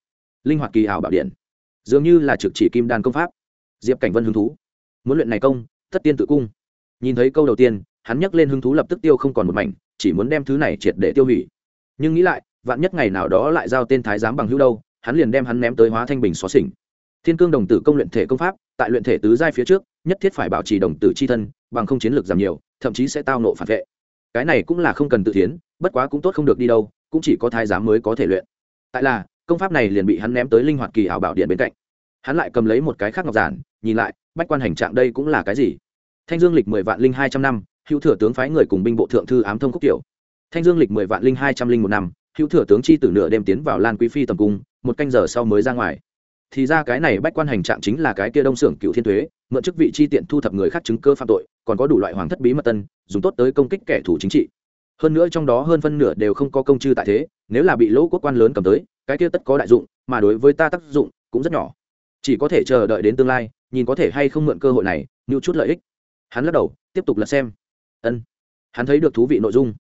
linh hoạt kỳ ảo bảo điện. Dường như là trực chỉ kim đan công pháp. Diệp cảnh vân hứng thú. Muốn luyện này công, thất tiên tự cung nhìn thấy câu đầu tiên, hắn nhắc lên hứng thú lập tức tiêu không còn một mảnh, chỉ muốn đem thứ này triệt để tiêu hủy. Nhưng nghĩ lại, vạn nhất ngày nào đó lại giao tên thái giám bằng hữu đâu, hắn liền đem hắn ném tới hóa thanh bình xóa xỉnh. Thiên cương đồng tử công luyện thể công pháp, tại luyện thể tứ giai phía trước, nhất thiết phải bảo trì đồng tử c h i thân, bằng không chiến lược giảm nhiều, thậm chí sẽ tao nộ phản vệ. Cái này cũng là không cần tự tiến bất quá cũng tốt không được đi đâu, cũng chỉ có thái giám mới có thể luyện. Tại là, công pháp này liền bị hắn ném tới linh hoạt kỳ ảo bảo điện bên cạnh. Hắn lại cầm lấy một cái khác ngọc giản, nhìn lại, bách quan hành trạng đây cũng là cái gì? Thanh dương lịch mười vạn linh hai trăm năm, hữu thừa tướng phái người cùng binh bộ thượng thư ám thông khúc kiểu thanh dương lịch mười vạn linh hai trăm linh một năm, hữu thừa tướng chi tử nửa đêm tiến vào lan quý phi tầm cung, một canh giờ sau mới ra ngoài. Thì ra cái này bách quan hành trạng chính là cái kia đông xưởng cựu thiên thuế, mượn chức vị chi tiện thu thập người khác chứng cơ phạm tội, còn có đủ loại hoàng thất bí mật tân, dùng tốt tới công kích kẻ thù chính trị. Hơn nữa trong đó hơn phân nửa đều không có công chư tại thế, nếu là bị lỗ quốc quan lớn cầm tới, cái kia tất có đại dụng, mà đối với ta tác dụng cũng rất nhỏ. Chỉ có thể chờ đợi đến tương lai, nhìn có thể hay không mượn cơ hội này như chút lợi ích hắn lắc đầu, tiếp tục lật xem. Ân. Hắn thấy được thú vị nội dung.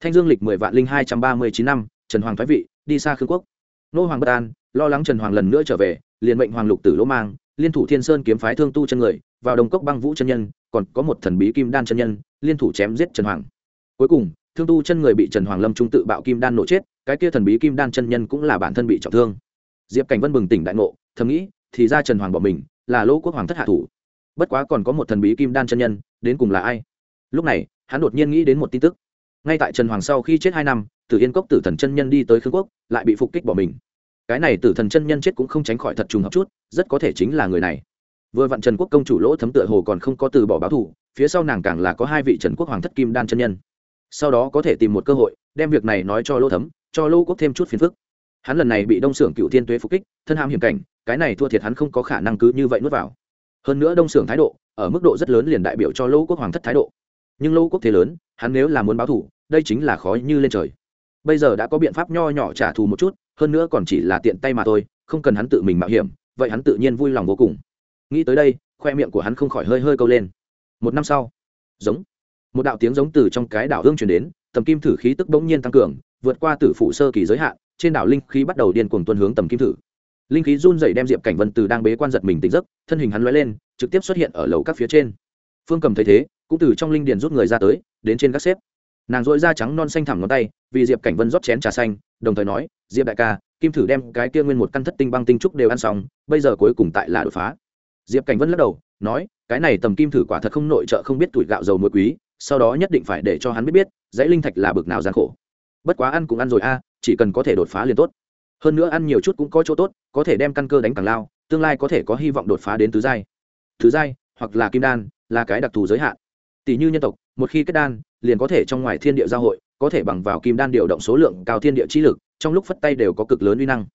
Thanh dương lịch mười vạn linh hai trăm ba mươi chín năm, trần hoàng thái vị, đi xa khương quốc. Nô hoàng bất an, lo lắng trần hoàng lần nữa trở về, liền mệnh hoàng lục tử lỗ mang, liên thủ thiên sơn kiếm phái thương tu chân người, vào đồng cốc băng vũ chân nhân, còn có một thần bí kim đan chân nhân, liên thủ chém giết trần hoàng. Cuối cùng, thương tu chân người bị trần hoàng lâm trung tự bạo kim đan nổ chết, cái kia thần bí kim đan chân nhân cũng là bản thân bị trọng thương. Diệp cảnh vân bừng tỉnh đại ngộ, thầm nghĩ, thì ra trần hoàng bỏ mình, là lỗ quốc hoàng thất hạ thủ bất quá còn có một thần bí kim đan chân nhân đến cùng là ai? Lúc này hắn đột nhiên nghĩ đến một tin tức. Ngay tại trần hoàng sau khi chết hai năm tử yên cốc tử thần chân nhân đi tới khương quốc lại bị phục kích bỏ mình. Cái này tử thần chân nhân chết cũng không tránh khỏi thật trùng hợp chút rất có thể chính là người này. Vừa vặn trần quốc công chủ lỗ thấm tựa hồ còn không có từ bỏ báo thù, phía sau nàng càng là có hai vị trần quốc hoàng thất kim đan chân nhân. Sau đó có thể tìm một cơ hội đem việc này nói cho lỗ thấm cho lỗ quốc thêm chút phiền phức. Hắn lần này bị đông xưởng cựu thiên tuế phục kích thân ham hiểm cảnh cái này thua thiệt hắn không có khả năng cứ như vậy nuốt vào hơn nữa đông xưởng thái độ, ở mức độ rất lớn liền đại biểu cho lỗ quốc hoàng thất thái độ. Nhưng lỗ quốc thế lớn, hắn nếu là muốn báo thủ, đây chính là khó như lên trời. Bây giờ đã có biện pháp nho nhỏ trả thù một chút, hơn nữa còn chỉ là tiện tay mà thôi, không cần hắn tự mình mạo hiểm, vậy hắn tự nhiên vui lòng vô cùng. Nghĩ tới đây, khoe miệng của hắn không khỏi hơi hơi câu lên. Một năm sau, giống, một đạo tiếng giống từ trong cái đảo hương chuyển đến, tầm kim thử khí tức bỗng nhiên tăng cường, vượt qua tử phụ sơ kỳ giới hạn, trên đảo linh khí bắt đầu điên cuồng tuân hướng tầm kim thử linh khí run dày đem diệp cảnh vân từ đang bế quan giật mình tỉnh giấc, thân hình hắn l lên, trực tiếp xuất hiện ở lầu các phía trên. Phương cầm thấy thế, cũng từ trong linh điền rút người ra tới, đến trên các xếp. Nàng dội da trắng non xanh thẳm ngón tay, vì diệp cảnh vân rót chén trà xanh, đồng thời nói, diệp đại ca, kim thử đem cái kia nguyên một căn thất tinh băng tinh trúc đều ăn xong, bây giờ cuối cùng tại là đột phá. Diệp cảnh vân lắc đầu, nói, cái này tầm kim thử quả thật không nội trợ không biết tuổi gạo dầu muối quý, sau đó nhất định phải để cho hắn biết biết, dãy linh thạch là bực nào gian khổ. Bất quá ăn cũng ăn rồi a, chỉ cần có thể đột phá liền tốt hơn nữa ăn nhiều chút cũng có chỗ tốt, có thể đem căn cơ đánh càng lao, tương lai có thể có hy vọng đột phá đến tứ giai. Thứ giai, hoặc là kim đan, là cái đặc thù giới hạn. Tỷ như nhân tộc, một khi kết đan, liền có thể trong ngoài thiên địa giao hội, có thể bằng vào kim đan điều động số lượng cao thiên địa trí lực, trong lúc phất tay đều có cực lớn uy năng.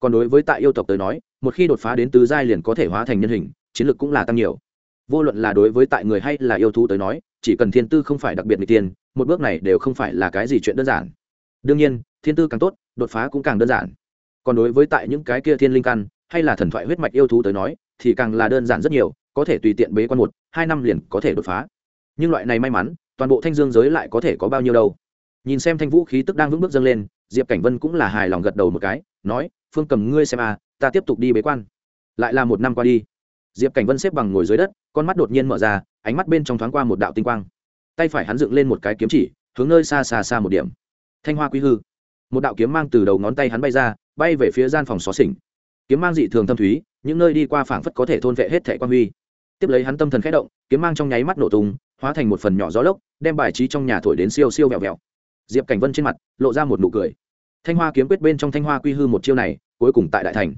Còn đối với tại yêu tộc tới nói, một khi đột phá đến tứ giai liền có thể hóa thành nhân hình, chiến lực cũng là tăng nhiều. Vô luận là đối với tại người hay là yêu thú tới nói, chỉ cần thiên tư không phải đặc biệt người tiền, một bước này đều không phải là cái gì chuyện đơn giản. Đương nhiên, thiên tư càng tốt, đột phá cũng càng đơn giản còn đối với tại những cái kia thiên linh căn, hay là thần thoại huyết mạch yêu thú tới nói, thì càng là đơn giản rất nhiều, có thể tùy tiện bế quan một, hai năm liền có thể đột phá. Nhưng loại này may mắn, toàn bộ thanh dương giới lại có thể có bao nhiêu đâu? Nhìn xem thanh vũ khí tức đang vững bước dâng lên, diệp cảnh vân cũng là hài lòng gật đầu một cái, nói, phương cầm, ngươi xem à ta tiếp tục đi bế quan. Lại là một năm qua đi. Diệp cảnh vân xếp bằng ngồi dưới đất, con mắt đột nhiên mở ra, ánh mắt bên trong thoáng qua một đạo tinh quang. Tay phải hắn dựng lên một cái kiếm chỉ, hướng nơi xa xa xa một điểm. Thanh hoa quý hư một đạo kiếm mang từ đầu ngón tay hắn bay ra, bay về phía gian phòng xó xỉnh. Kiếm mang dị thường thâm thúy, những nơi đi qua phảng phất có thể thôn vệ hết thẻ quan huy. Tiếp lấy hắn tâm thần khẽ động, kiếm mang trong nháy mắt nổ tung, hóa thành một phần nhỏ gió lốc, đem bài trí trong nhà thổi đến siêu siêu vẹo vẹo. Diệp cảnh vân trên mặt lộ ra một nụ cười. Thanh hoa kiếm quyết bên trong thanh hoa quy hư một chiêu này, cuối cùng tại đại thành.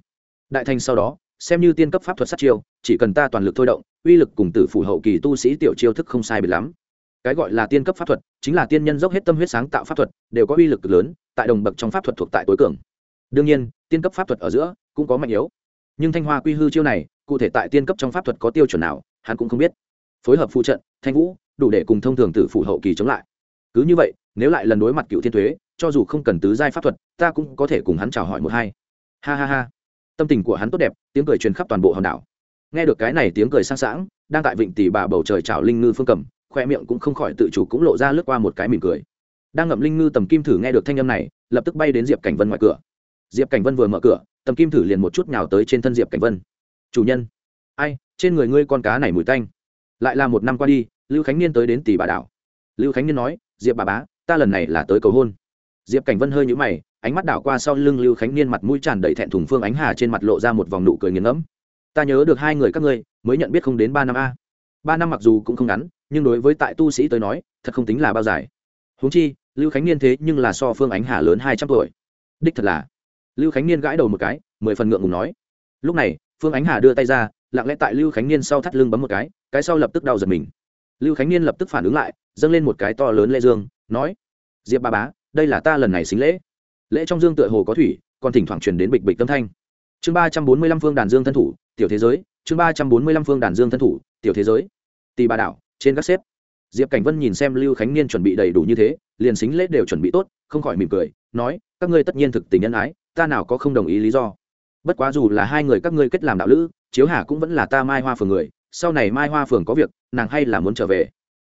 Đại thành sau đó, xem như tiên cấp pháp thuật sát chiêu, chỉ cần ta toàn lực thôi động, uy lực cùng tử phủ hậu kỳ tu sĩ tiểu chiêu thức không sai biệt lắm cái gọi là tiên cấp pháp thuật, chính là tiên nhân dốc hết tâm huyết sáng tạo pháp thuật, đều có uy lực cực lớn, tại đồng bậc trong pháp thuật thuộc tại tối cường. Đương nhiên, tiên cấp pháp thuật ở giữa cũng có mạnh yếu. Nhưng thanh hoa quy hư chiêu này, cụ thể tại tiên cấp trong pháp thuật có tiêu chuẩn nào, hắn cũng không biết. Phối hợp phụ trận, thanh vũ, đủ để cùng thông thường tử phủ hậu kỳ chống lại. Cứ như vậy, nếu lại lần đối mặt cựu thiên thuế, cho dù không cần tứ giai pháp thuật, ta cũng có thể cùng hắn chào hỏi một hai. Ha ha ha. Tâm tình của hắn tốt đẹp, tiếng cười truyền khắp toàn bộ hòn đảo. Nghe được cái này tiếng cười sang sảng, đang tại vịnh tỷ bà bầu trời chào linh ngư phương cầm khoe miệng cũng không khỏi tự chủ cũng lộ ra lướt qua một cái mỉm cười. Đang ngậm linh ngư tầm kim thử nghe được thanh âm này, lập tức bay đến diệp cảnh vân ngoài cửa. Diệp cảnh vân vừa mở cửa, tầm kim thử liền một chút nhào tới trên thân diệp cảnh vân. Chủ nhân. Ai, trên người ngươi con cá này mùi tanh. Lại là một năm qua đi, lưu khánh niên tới đến tỷ bà đảo. Lưu khánh niên nói, diệp bà bá, ta lần này là tới cầu hôn. Diệp cảnh vân hơi nhũ mày, ánh mắt đảo qua sau lưng lưu khánh niên mặt mũi tràn đầy thẹn thùng phương ánh hà trên mặt lộ ra một vòng nụ cười nghiền ngẫm. Ta nhớ được hai người các ngươi, mới nhận biết không đến ba năm a. Ba năm mặc dù cũng không ngắn nhưng đối với tại tu sĩ tới nói, thật không tính là bao dài. Huống chi, lưu khánh niên thế nhưng là so phương ánh hà lớn hai trăm tuổi. Đích thật là. Lưu khánh niên gãi đầu một cái, mười phần ngượng ngùng nói. Lúc này, phương ánh hà đưa tay ra, lặng lẽ tại lưu khánh niên sau thắt lưng bấm một cái cái sau lập tức đau giật mình. Lưu khánh niên lập tức phản ứng lại, dâng lên một cái to lớn lê dương, nói, diệp ba bá, đây là ta lần này xính lễ. Lễ trong dương tựa hồ có thủy, còn thỉnh thoảng truyền đến bịch bịch tâm thanh. Chương ba trăm bốn mươi lăm phương đàn dương thân thủ, tiểu thế giới, chương ba trăm bốn mươi lăm phương đàn dương thân thủ, tiểu thế giới. Tì bà đảo trên các xếp diệp cảnh vân nhìn xem lưu khánh niên chuẩn bị đầy đủ như thế, liền xính lễ đều chuẩn bị tốt, không khỏi mỉm cười, nói, các ngươi tất nhiên thực tình nhân ái, ta nào có không đồng ý lý do. Bất quá dù là hai người các ngươi kết làm đạo lữ, chiếu hà cũng vẫn là ta mai hoa phường người, sau này mai hoa phường có việc, nàng hay là muốn trở về.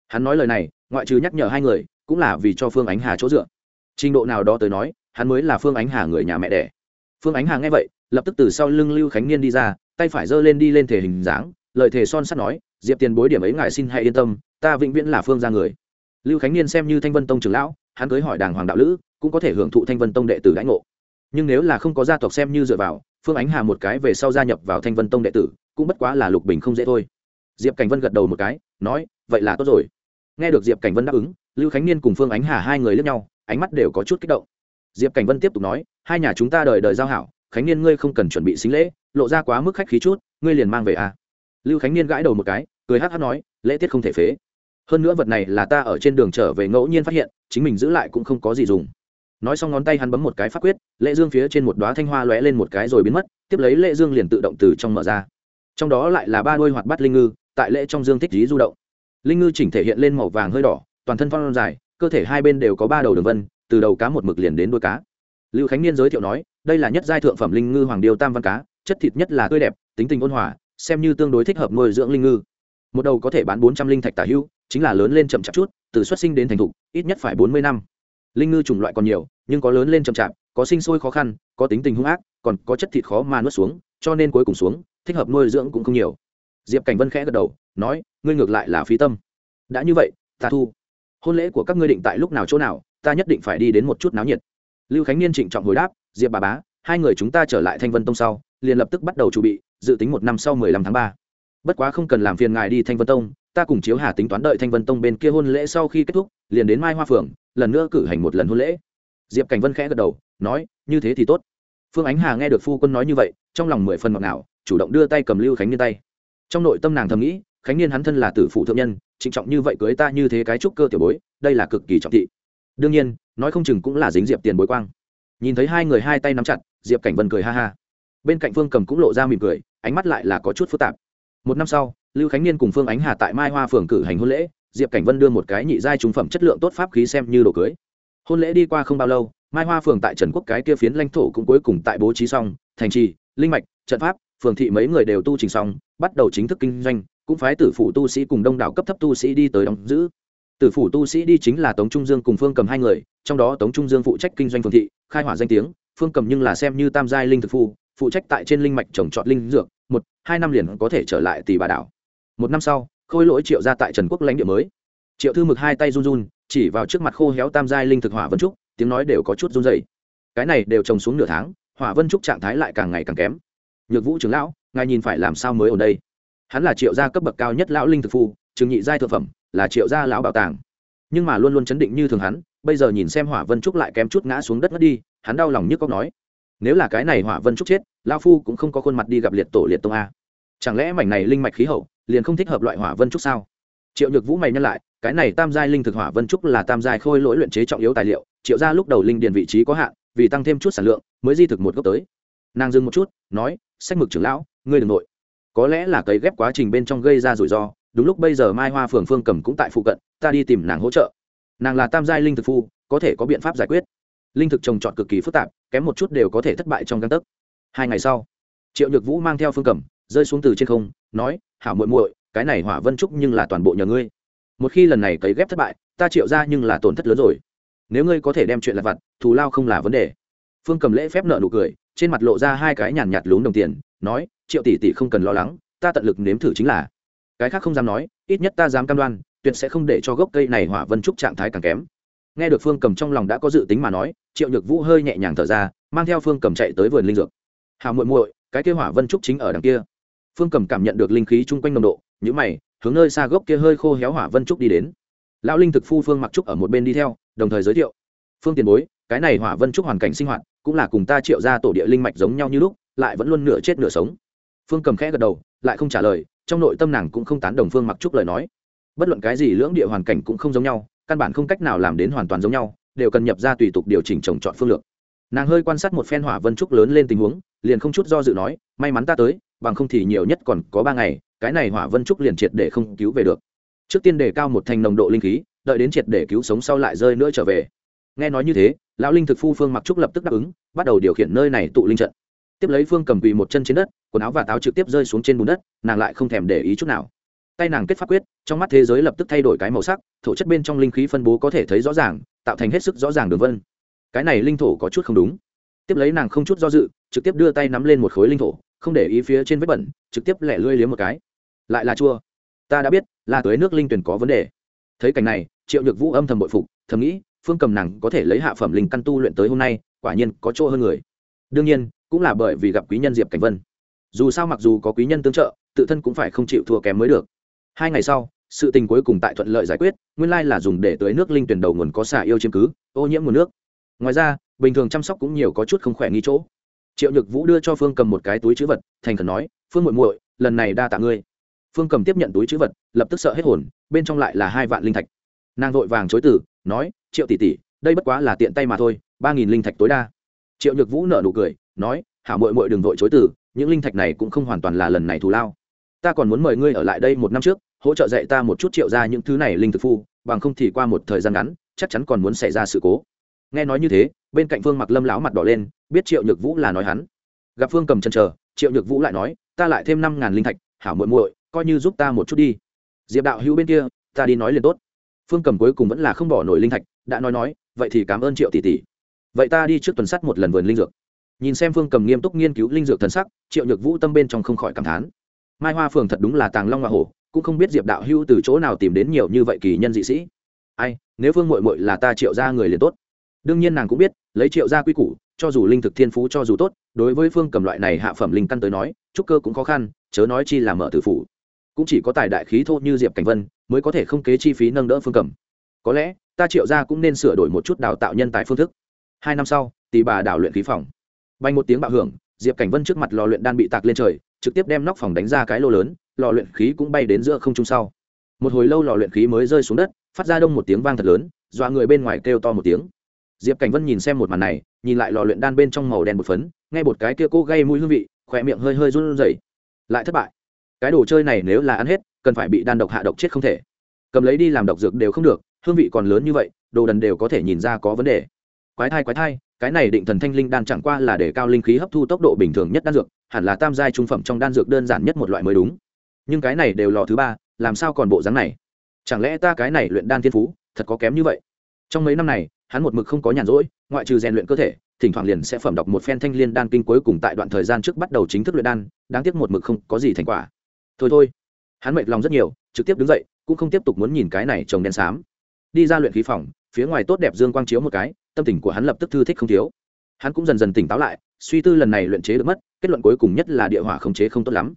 Hắn nói lời này, ngoại trừ nhắc nhở hai người, cũng là vì cho phương ánh hà chỗ dựa. Trình độ nào đó tới nói, hắn mới là phương ánh hà người nhà mẹ đẻ. Phương ánh hà nghe vậy, lập tức từ sau lưng lưu khánh niên đi ra, tay phải giơ lên đi lên thể hình dáng, lời thề son sắt nói diệp tiền bối điểm ấy ngài xin hãy yên tâm, ta vĩnh viễn là phương ra người. Lưu khánh niên xem như thanh vân tông trưởng lão, hắn cưới hỏi đàng hoàng đạo lữ, cũng có thể hưởng thụ thanh vân tông đệ tử đãi ngộ. Nhưng nếu là không có gia tộc xem như dựa vào, phương ánh hà một cái về sau gia nhập vào thanh vân tông đệ tử, cũng bất quá là lục bình không dễ thôi. Diệp cảnh vân gật đầu một cái, nói, vậy là tốt rồi. Nghe được diệp cảnh vân đáp ứng, lưu khánh niên cùng phương ánh hà hai người lướt nhau, ánh mắt đều có chút kích động. Diệp cảnh vân tiếp tục nói, hai nhà chúng ta đời đời giao hảo, khánh niên ngươi không cần chuẩn bị xính lễ, lộ ra quá mức khách khí chút, ngươi liền mang về à lưu khánh niên gãi đầu một cái, cười hát hát nói, lễ tiết không thể phế. Hơn nữa vật này là ta ở trên đường trở về ngẫu nhiên phát hiện, chính mình giữ lại cũng không có gì dùng. Nói xong ngón tay hắn bấm một cái pháp quyết, lễ dương phía trên một đoá thanh hoa lóe lên một cái rồi biến mất, tiếp lấy lễ dương liền tự động từ trong mở ra. Trong đó lại là ba đôi hoạt bắt linh ngư, tại lễ trong dương thích dí du động. Linh ngư chỉnh thể hiện lên màu vàng hơi đỏ, toàn thân phong dài, cơ thể hai bên đều có ba đầu đường vân, từ đầu cá một mực liền đến đuôi cá. Lưu khánh niên giới thiệu nói, đây là nhất giai thượng phẩm linh ngư hoàng điêu tam văn cá, chất thịt nhất là tươi đẹp, tính tình ôn hòa xem như tương đối thích hợp nuôi dưỡng linh ngư. Một đầu có thể bán bốn trăm linh thạch tả hữu chính là lớn lên chậm chạp chút, từ xuất sinh đến thành thục, ít nhất phải bốn mươi năm. Linh ngư chủng loại còn nhiều, nhưng có lớn lên chậm chạp, có sinh sôi khó khăn, có tính tình hung ác, còn có chất thịt khó mà nuốt xuống, cho nên cuối cùng xuống, thích hợp nuôi dưỡng cũng không nhiều. Diệp cảnh vân khẽ gật đầu, nói, ngươi ngược lại là phí tâm. Đã như vậy, ta thu. Hôn lễ của các ngươi định tại lúc nào chỗ nào, ta nhất định phải đi đến một chút náo nhiệt. Lưu khánh niên trịnh trọng hồi đáp, diệp bà bá, hai người chúng ta trở lại thanh vân tông sau liền lập tức bắt đầu chuẩn bị, dự tính một năm sau mười lăm tháng ba. Bất quá không cần làm phiền ngài đi thanh vân tông, ta cùng chiếu hà tính toán đợi thanh vân tông bên kia hôn lễ sau khi kết thúc, liền đến mai hoa phượng, lần nữa cử hành một lần hôn lễ. Diệp cảnh vân khẽ gật đầu, nói, như thế thì tốt. Phương ánh hà nghe được phu quân nói như vậy, trong lòng mười phần ngọt ngào, chủ động đưa tay cầm lưu khánh niên tay. Trong nội tâm nàng thầm nghĩ, khánh niên hắn thân là tử phụ thượng nhân, trịnh trọng như vậy cưới ta như thế cái trúc cơ tiểu bối, đây là cực kỳ trọng thị. Đương nhiên, nói không chừng cũng là dính diệp tiền bối quang. Nhìn thấy hai người hai tay nắm chặt, diệp cảnh vân cười ha ha bên cạnh phương cầm cũng lộ ra mỉm cười, ánh mắt lại là có chút phức tạp. Một năm sau, lưu khánh niên cùng phương ánh hà tại mai hoa phường cử hành hôn lễ, diệp cảnh vân đưa một cái nhị giai trúng phẩm chất lượng tốt pháp khí xem như đồ cưới. Hôn lễ đi qua không bao lâu, mai hoa phường tại trần quốc cái kia phiến lãnh thổ cũng cuối cùng tại bố trí xong, thành trì, linh mạch, trận pháp, phường thị mấy người đều tu trình xong, bắt đầu chính thức kinh doanh, cũng phái tử phủ tu sĩ cùng đông đảo cấp thấp tu sĩ đi tới đóng giữ. Tử phủ tu sĩ đi chính là tống trung dương cùng phương cầm hai người, trong đó tống trung dương phụ trách kinh doanh phường thị, khai hỏa danh tiếng, phương cầm nhưng là xem như tam giai linh thực phu phụ trách tại trên linh mạch trồng trọt linh dược, một, hai năm liền có thể trở lại tỷ bà đảo. Một năm sau, khôi lỗi triệu ra tại trần quốc lãnh địa mới. Triệu thư mực hai tay run run, chỉ vào trước mặt khô héo tam giai linh thực hỏa vân trúc, tiếng nói đều có chút run dày cái này đều trồng xuống nửa tháng, hỏa vân trúc trạng thái lại càng ngày càng kém. Nhược vũ trưởng lão, ngài nhìn phải làm sao mới ở đây? Hắn là triệu gia cấp bậc cao nhất lão linh thực phu, trường nhị giai thực phẩm, là triệu gia lão bảo tàng. Nhưng mà luôn luôn chấn định như thường hắn, bây giờ nhìn xem hỏa vân trúc lại kém chút ngã xuống đất mất đi, hắn đau lòng nhức cóc nói nếu là cái này hỏa vân trúc chết lao phu cũng không có khuôn mặt đi gặp liệt tổ liệt tông a. Chẳng lẽ mảnh này linh mạch khí hậu, liền không thích hợp loại hỏa vân trúc sao? Triệu nhược vũ mày nhân lại, cái này tam giai linh thực hỏa vân trúc là tam giai khôi lỗi luyện chế trọng yếu tài liệu, triệu ra lúc đầu linh điền vị trí có hạn, vì tăng thêm chút sản lượng, mới di thực một gốc tới. Nàng dừng một chút, nói, sách mực trưởng lão, ngươi đ ừ n g nội. Có lẽ là cấy ghép quá trình bên trong gây ra rủi ro, đúng lúc bây giờ mai hoa phường phương cầm cũng tại phụ cận, ta đi tìm nàng hỗ trợ. Nàng là tam giai linh thực phu, có thể có biện pháp giải quyết linh thực trồng trọt cực kỳ phức tạp, kém một chút đều có thể thất bại trong găng tấc. Hai ngày sau, triệu nhược vũ mang theo phương cầm rơi xuống từ trên không, nói, hảo muội muội, cái này hỏa vân trúc nhưng là toàn bộ nhờ ngươi. Một khi lần này cấy ghép thất bại, ta triệu ra nhưng là tổn thất lớn rồi. Nếu ngươi có thể đem chuyện lặt vặt, thù lao không là vấn đề. Phương cầm lễ phép nợ nụ cười, trên mặt lộ ra hai cái nhàn nhạt lún đồng tiền, nói, triệu tỷ tỷ không cần lo lắng, ta tận lực nếm thử chính là. Cái khác không dám nói, ít nhất ta dám cam đoan, tuyệt sẽ không để cho gốc cây này hỏa vân trúc trạng thái càng kém nghe được phương cầm trong lòng đã có dự tính mà nói, triệu nhược vũ hơi nhẹ nhàng thở ra, mang theo phương cầm chạy tới vườn linh dược. Hào muội muội, cái kia hỏa vân trúc chính ở đằng kia. Phương cầm cảm nhận được linh khí chung quanh nồng độ nhữ mày, hướng nơi xa gốc kia hơi khô héo hỏa vân trúc đi đến. Lão linh thực phu phương mặc trúc ở một bên đi theo, đồng thời giới thiệu. Phương tiền bối, cái này hỏa vân trúc hoàn cảnh sinh hoạt, cũng là cùng ta triệu ra tổ địa linh mạch giống nhau như lúc, lại vẫn luôn nửa chết nửa sống. Phương cầm khẽ gật đầu, lại không trả lời, trong nội tâm nàng cũng không tán đồng phương mặc trúc lời nói. Bất luận cái gì lưỡng địa hoàn cảnh cũng không giống nhau căn bản không cách nào làm đến hoàn toàn giống nhau, đều cần nhập ra tùy tục điều chỉnh trồng chọn phương lược. Nàng hơi quan sát một phen hỏa vân trúc lớn lên tình huống, liền không chút do dự nói, may mắn ta tới, bằng không thì nhiều nhất còn có ba ngày, cái này hỏa vân trúc liền triệt để không cứu về được. Trước tiên đề cao một thành nồng độ linh khí, đợi đến triệt để cứu sống sau lại rơi nữa trở về. Nghe nói như thế, lão linh thực phu phương mặc trúc lập tức đáp ứng, bắt đầu điều khiển nơi này tụ linh trận. Tiếp lấy phương cầm quỳ một chân trên đất, quần áo và táo trực tiếp rơi xuống trên bùn đất, nàng lại không thèm để ý chút nào tay nàng kết pháp quyết, trong mắt thế giới lập tức thay đổi cái màu sắc, thổ chất bên trong linh khí phân bố có thể thấy rõ ràng, tạo thành hết sức rõ ràng đường vân. Cái này linh thổ có chút không đúng. Tiếp lấy nàng không chút do dự, trực tiếp đưa tay nắm lên một khối linh thổ, không để ý phía trên vết bẩn, trực tiếp lẻ lươi liếm một cái. Lại là chua. Ta đã biết, là tới nước linh tuyển có vấn đề. Thấy cảnh này, triệu nhược vũ âm thầm bội phục, thầm nghĩ, phương cầm nàng có thể lấy hạ phẩm linh căn tu luyện tới hôm nay, quả nhiên có chỗ hơn người. Đương nhiên, cũng là bởi vì gặp quý nhân diệp cảnh vân. Dù sao mặc dù có quý nhân tương trợ, tự thân cũng phải không chịu thua kém mới được hai ngày sau, sự tình cuối cùng tại thuận lợi giải quyết, nguyên lai là dùng để tưới nước linh tuyển đầu nguồn có xả yêu chiếm cứ, ô nhiễm nguồn nước. Ngoài ra, bình thường chăm sóc cũng nhiều có chút không khỏe nghi chỗ. Triệu nhược vũ đưa cho phương cầm một cái túi chữ vật, thành khẩn nói, phương muội muội, lần này đa tạ ngươi. Phương cầm tiếp nhận túi chữ vật, lập tức sợ hết hồn, bên trong lại là hai vạn linh thạch. Nàng vội vàng chối từ, nói, triệu tỷ tỷ, đây bất quá là tiện tay mà thôi, ba nghìn linh thạch tối đa. Triệu nhược vũ nở nụ cười, nói, hảo muội muội đừng vội chối từ, những linh thạch này cũng không hoàn toàn là lần này thù lao. Ta còn muốn mời ngươi ở lại đây một năm trước hỗ trợ dạy ta một chút triệu ra những thứ này linh thực phu, bằng không thì qua một thời gian ngắn, chắc chắn còn muốn xảy ra sự cố. Nghe nói như thế, bên cạnh phương mặc lâm láo mặt đỏ lên, biết triệu nhược vũ là nói hắn. Gặp phương cầm chân chờ, triệu nhược vũ lại nói, ta lại thêm năm ngàn linh thạch, hảo muội muội, coi như giúp ta một chút đi. Diệp đạo hữu bên kia, ta đi nói liền tốt. Phương cầm cuối cùng vẫn là không bỏ nổi linh thạch, đã nói nói, vậy thì cảm ơn triệu tỷ tỷ. Vậy ta đi trước tuần sắt một lần vườn linh dược. Nhìn xem phương cầm nghiêm túc nghiên cứu linh dược thần sắc, triệu nhược vũ tâm bên trong không khỏi cảm thán. Mai hoa phường thật đúng là tàng long hoa hổ cũng không biết diệp đạo hưu từ chỗ nào tìm đến nhiều như vậy kỳ nhân dị sĩ. Ai, nếu phương mội mội là ta triệu ra người liền tốt. Đương nhiên nàng cũng biết, lấy triệu ra quy củ, cho dù linh thực thiên phú cho dù tốt, đối với phương cầm loại này hạ phẩm linh căn tới nói, trúc cơ cũng khó khăn, chớ nói chi là mở tử phủ. Cũng chỉ có tài đại khí thô như diệp cảnh vân, mới có thể không kế chi phí nâng đỡ phương cầm. Có lẽ, ta triệu ra cũng nên sửa đổi một chút đào tạo nhân tài phương thức. Hai năm sau, tỷ bà đảo luyện khí phòng. Bay một tiếng bạo hưởng, diệp cảnh vân trước mặt lò luyện đan bị tạc lên trời trực tiếp đem nóc phòng đánh ra cái lô lớn, lò luyện khí cũng bay đến giữa không trung sau. Một hồi lâu lò luyện khí mới rơi xuống đất, phát ra đông một tiếng vang thật lớn, dọa người bên ngoài kêu to một tiếng. Diệp cảnh vân nhìn xem một màn này, nhìn lại lò luyện đan bên trong màu đen một phấn ngay một cái kia cô gây mũi hương vị khỏe miệng hơi hơi run rẩy. Lại thất bại. Cái đồ chơi này nếu là ăn hết, cần phải bị đan độc hạ độc chết không thể. Cầm lấy đi làm độc dược đều không được, hương vị còn lớn như vậy, đồ đần đều có thể nhìn ra có vấn đề quái thai quái thai, cái này định thần thanh linh đan chẳng qua là để cao linh khí hấp thu tốc độ bình thường nhất đan dược, hẳn là tam giai trung phẩm trong đan dược đơn giản nhất một loại mới đúng. Nhưng cái này đều lò thứ ba, làm sao còn bộ dáng này? Chẳng lẽ ta cái này luyện đan thiên phú, thật có kém như vậy? Trong mấy năm này, hắn một mực không có nhàn rỗi, ngoại trừ rèn luyện cơ thể, thỉnh thoảng liền sẽ phẩm đọc một phen thanh liên đan kinh cuối cùng tại đoạn thời gian trước bắt đầu chính thức luyện đan, đáng tiếc một mực không có gì thành quả. Thôi thôi. Hắn mệt lòng rất nhiều, trực tiếp đứng dậy, cũng không tiếp tục muốn nhìn cái này trồng đen xám. Đi ra luyện khí phòng, phía ngoài tốt đẹp dương quang chiếu một cái tâm tình của hắn lập tức thư thích không thiếu. Hắn cũng dần dần tỉnh táo lại, suy tư lần này luyện chế được mất, kết luận cuối cùng nhất là địa hỏa khống chế không tốt lắm.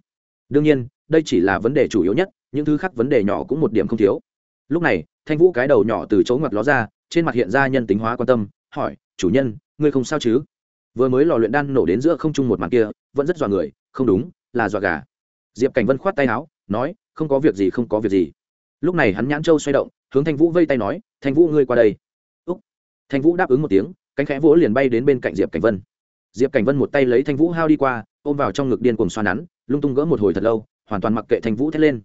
Đương nhiên, đây chỉ là vấn đề chủ yếu nhất, những thứ khác vấn đề nhỏ cũng một điểm không thiếu. Lúc này, thanh vũ cái đầu nhỏ từ chỗ ngoặt ló ra, trên mặt hiện ra nhân tính hóa quan tâm, hỏi, chủ nhân, ngươi không sao chứ? Vừa mới lò luyện đan nổ đến giữa không trung một màn kia, vẫn rất dọa người, không đúng, là dọa gà. Diệp cảnh vân khoát tay áo, nói, không có việc gì, không có việc gì. Lúc này hắn nhãn châu xoay động, hướng thanh vũ vây tay nói, thanh vũ, ngươi qua đây thanh vũ đáp ứng một tiếng, cánh khẽ vỗ liền bay đến bên cạnh diệp cảnh vân. Diệp cảnh vân một tay lấy thanh vũ hao đi qua, ôm vào trong ngực điên cuồng xoa nắn, lung tung gỡ một hồi thật lâu, hoàn toàn mặc kệ thanh vũ thét lên.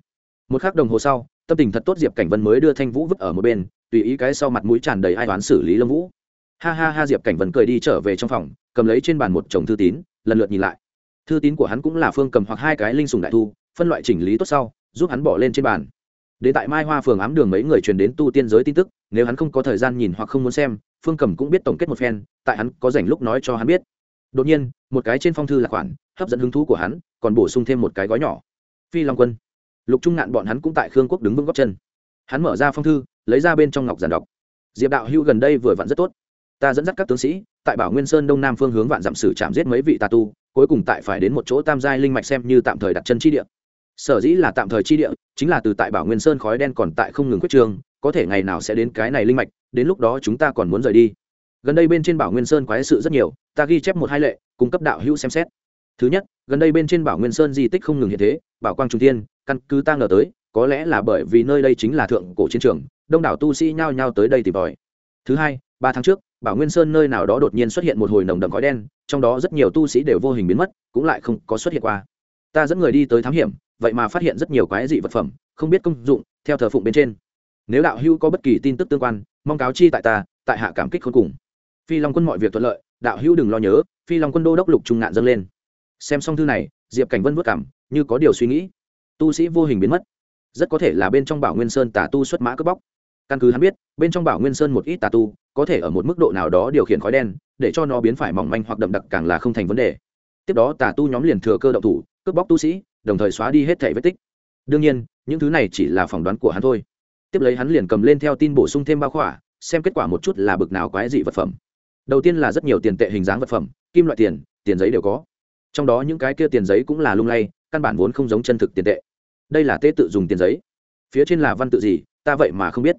Một k h ắ c đồng hồ sau, tâm tình thật tốt diệp cảnh vân mới đưa thanh vũ vứt ở một bên, tùy ý cái sau mặt mũi tràn đầy ai toán xử lý lâm vũ. Ha ha ha, diệp cảnh vân cười đi trở về trong phòng, cầm lấy trên bàn một chồng thư tín, lần lượt nhìn lại. Thư tín của hắn cũng là phương cầm hoặc hai cái linh sùng đại thu, phân loại chỉnh lý tốt sau, giúp hắn bỏ lên trên bàn. Đến tại mai hoa phường ám đường mấy người truyền đến tu tiên giới tin tức, nếu hắn không có thời gian nhìn hoặc không muốn xem phương cầm cũng biết tổng kết một phen, tại hắn có dành lúc nói cho hắn biết. Đột nhiên, một cái trên phong thư là khoản, hấp dẫn hứng thú của hắn, còn bổ sung thêm một cái gói nhỏ. Phi long quân. Lục trung ngạn bọn hắn cũng tại khương quốc đứng vững góc chân. Hắn mở ra phong thư, lấy ra bên trong ngọc giản đọc. Diệp đạo hữu gần đây vừa vặn rất tốt. Ta dẫn dắt các tướng sĩ, tại bảo nguyên sơn đông nam phương hướng vạn dặm sử chạm giết mấy vị tà tu, cuối cùng tại phải đến một chỗ tam giai linh mạch xem như tạm thời đặt chân chi địa. Sở dĩ là tạm thời chi địa, chính là từ tại bảo nguyên sơn khói đen còn tại không ngừng quyết trường, có thể ngày nào sẽ đến cái này linh mạch đến lúc đó chúng ta còn muốn rời đi. Gần đây bên trên bảo nguyên sơn quái sự rất nhiều, ta ghi chép một hai lệ, cung cấp đạo hữu xem xét. Thứ nhất, gần đây bên trên bảo nguyên sơn di tích không ngừng hiện thế, bảo quang trung tiên căn cứ ta ngờ tới, có lẽ là bởi vì nơi đây chính là thượng cổ chiến trường, đông đảo tu sĩ nhao nhao tới đây tìm tòi. Thứ hai, ba tháng trước, bảo nguyên sơn nơi nào đó đột nhiên xuất hiện một hồi nồng đậm khói đen, trong đó rất nhiều tu sĩ đều vô hình biến mất, cũng lại không có xuất hiện qua. Ta dẫn người đi tới thám hiểm, vậy mà phát hiện rất nhiều quái dị vật phẩm, không biết công dụng, theo thờ phụng bên trên. Nếu đạo hữu có bất kỳ tin tức tương quan mong cáo chi tại ta, tại hạ cảm kích khôn cùng. Phi long quân mọi việc thuận lợi, đạo hữu đừng lo nhớ, phi long quân đô đốc lục trung ngạn dâng lên. Xem xong thư này, diệp cảnh vân vất cảm như có điều suy nghĩ. Tu sĩ vô hình biến mất. Rất có thể là bên trong bảo nguyên sơn tà tu xuất mã cướp bóc. Căn cứ hắn biết, bên trong bảo nguyên sơn một ít tà tu, có thể ở một mức độ nào đó điều khiển khói đen, để cho nó biến phải mỏng manh hoặc đậm đặc càng là không thành vấn đề. Tiếp đó tà tu nhóm liền thừa cơ động thủ, cướp bóc tu sĩ, đồng thời xóa đi hết thẻ vết tích. Đương nhiên, những thứ này chỉ là phỏng đoán của hắn thôi tiếp lấy hắn liền cầm lên theo tin bổ sung thêm bao khỏa, xem kết quả một chút là bực nào quái dị vật phẩm. Đầu tiên là rất nhiều tiền tệ hình dáng vật phẩm, kim loại tiền tiền giấy đều có. Trong đó những cái kia tiền giấy cũng là lung lay, căn bản vốn không giống chân thực tiền tệ. Đây là tế tự dùng tiền giấy. Phía trên là văn tự gì, ta vậy mà không biết.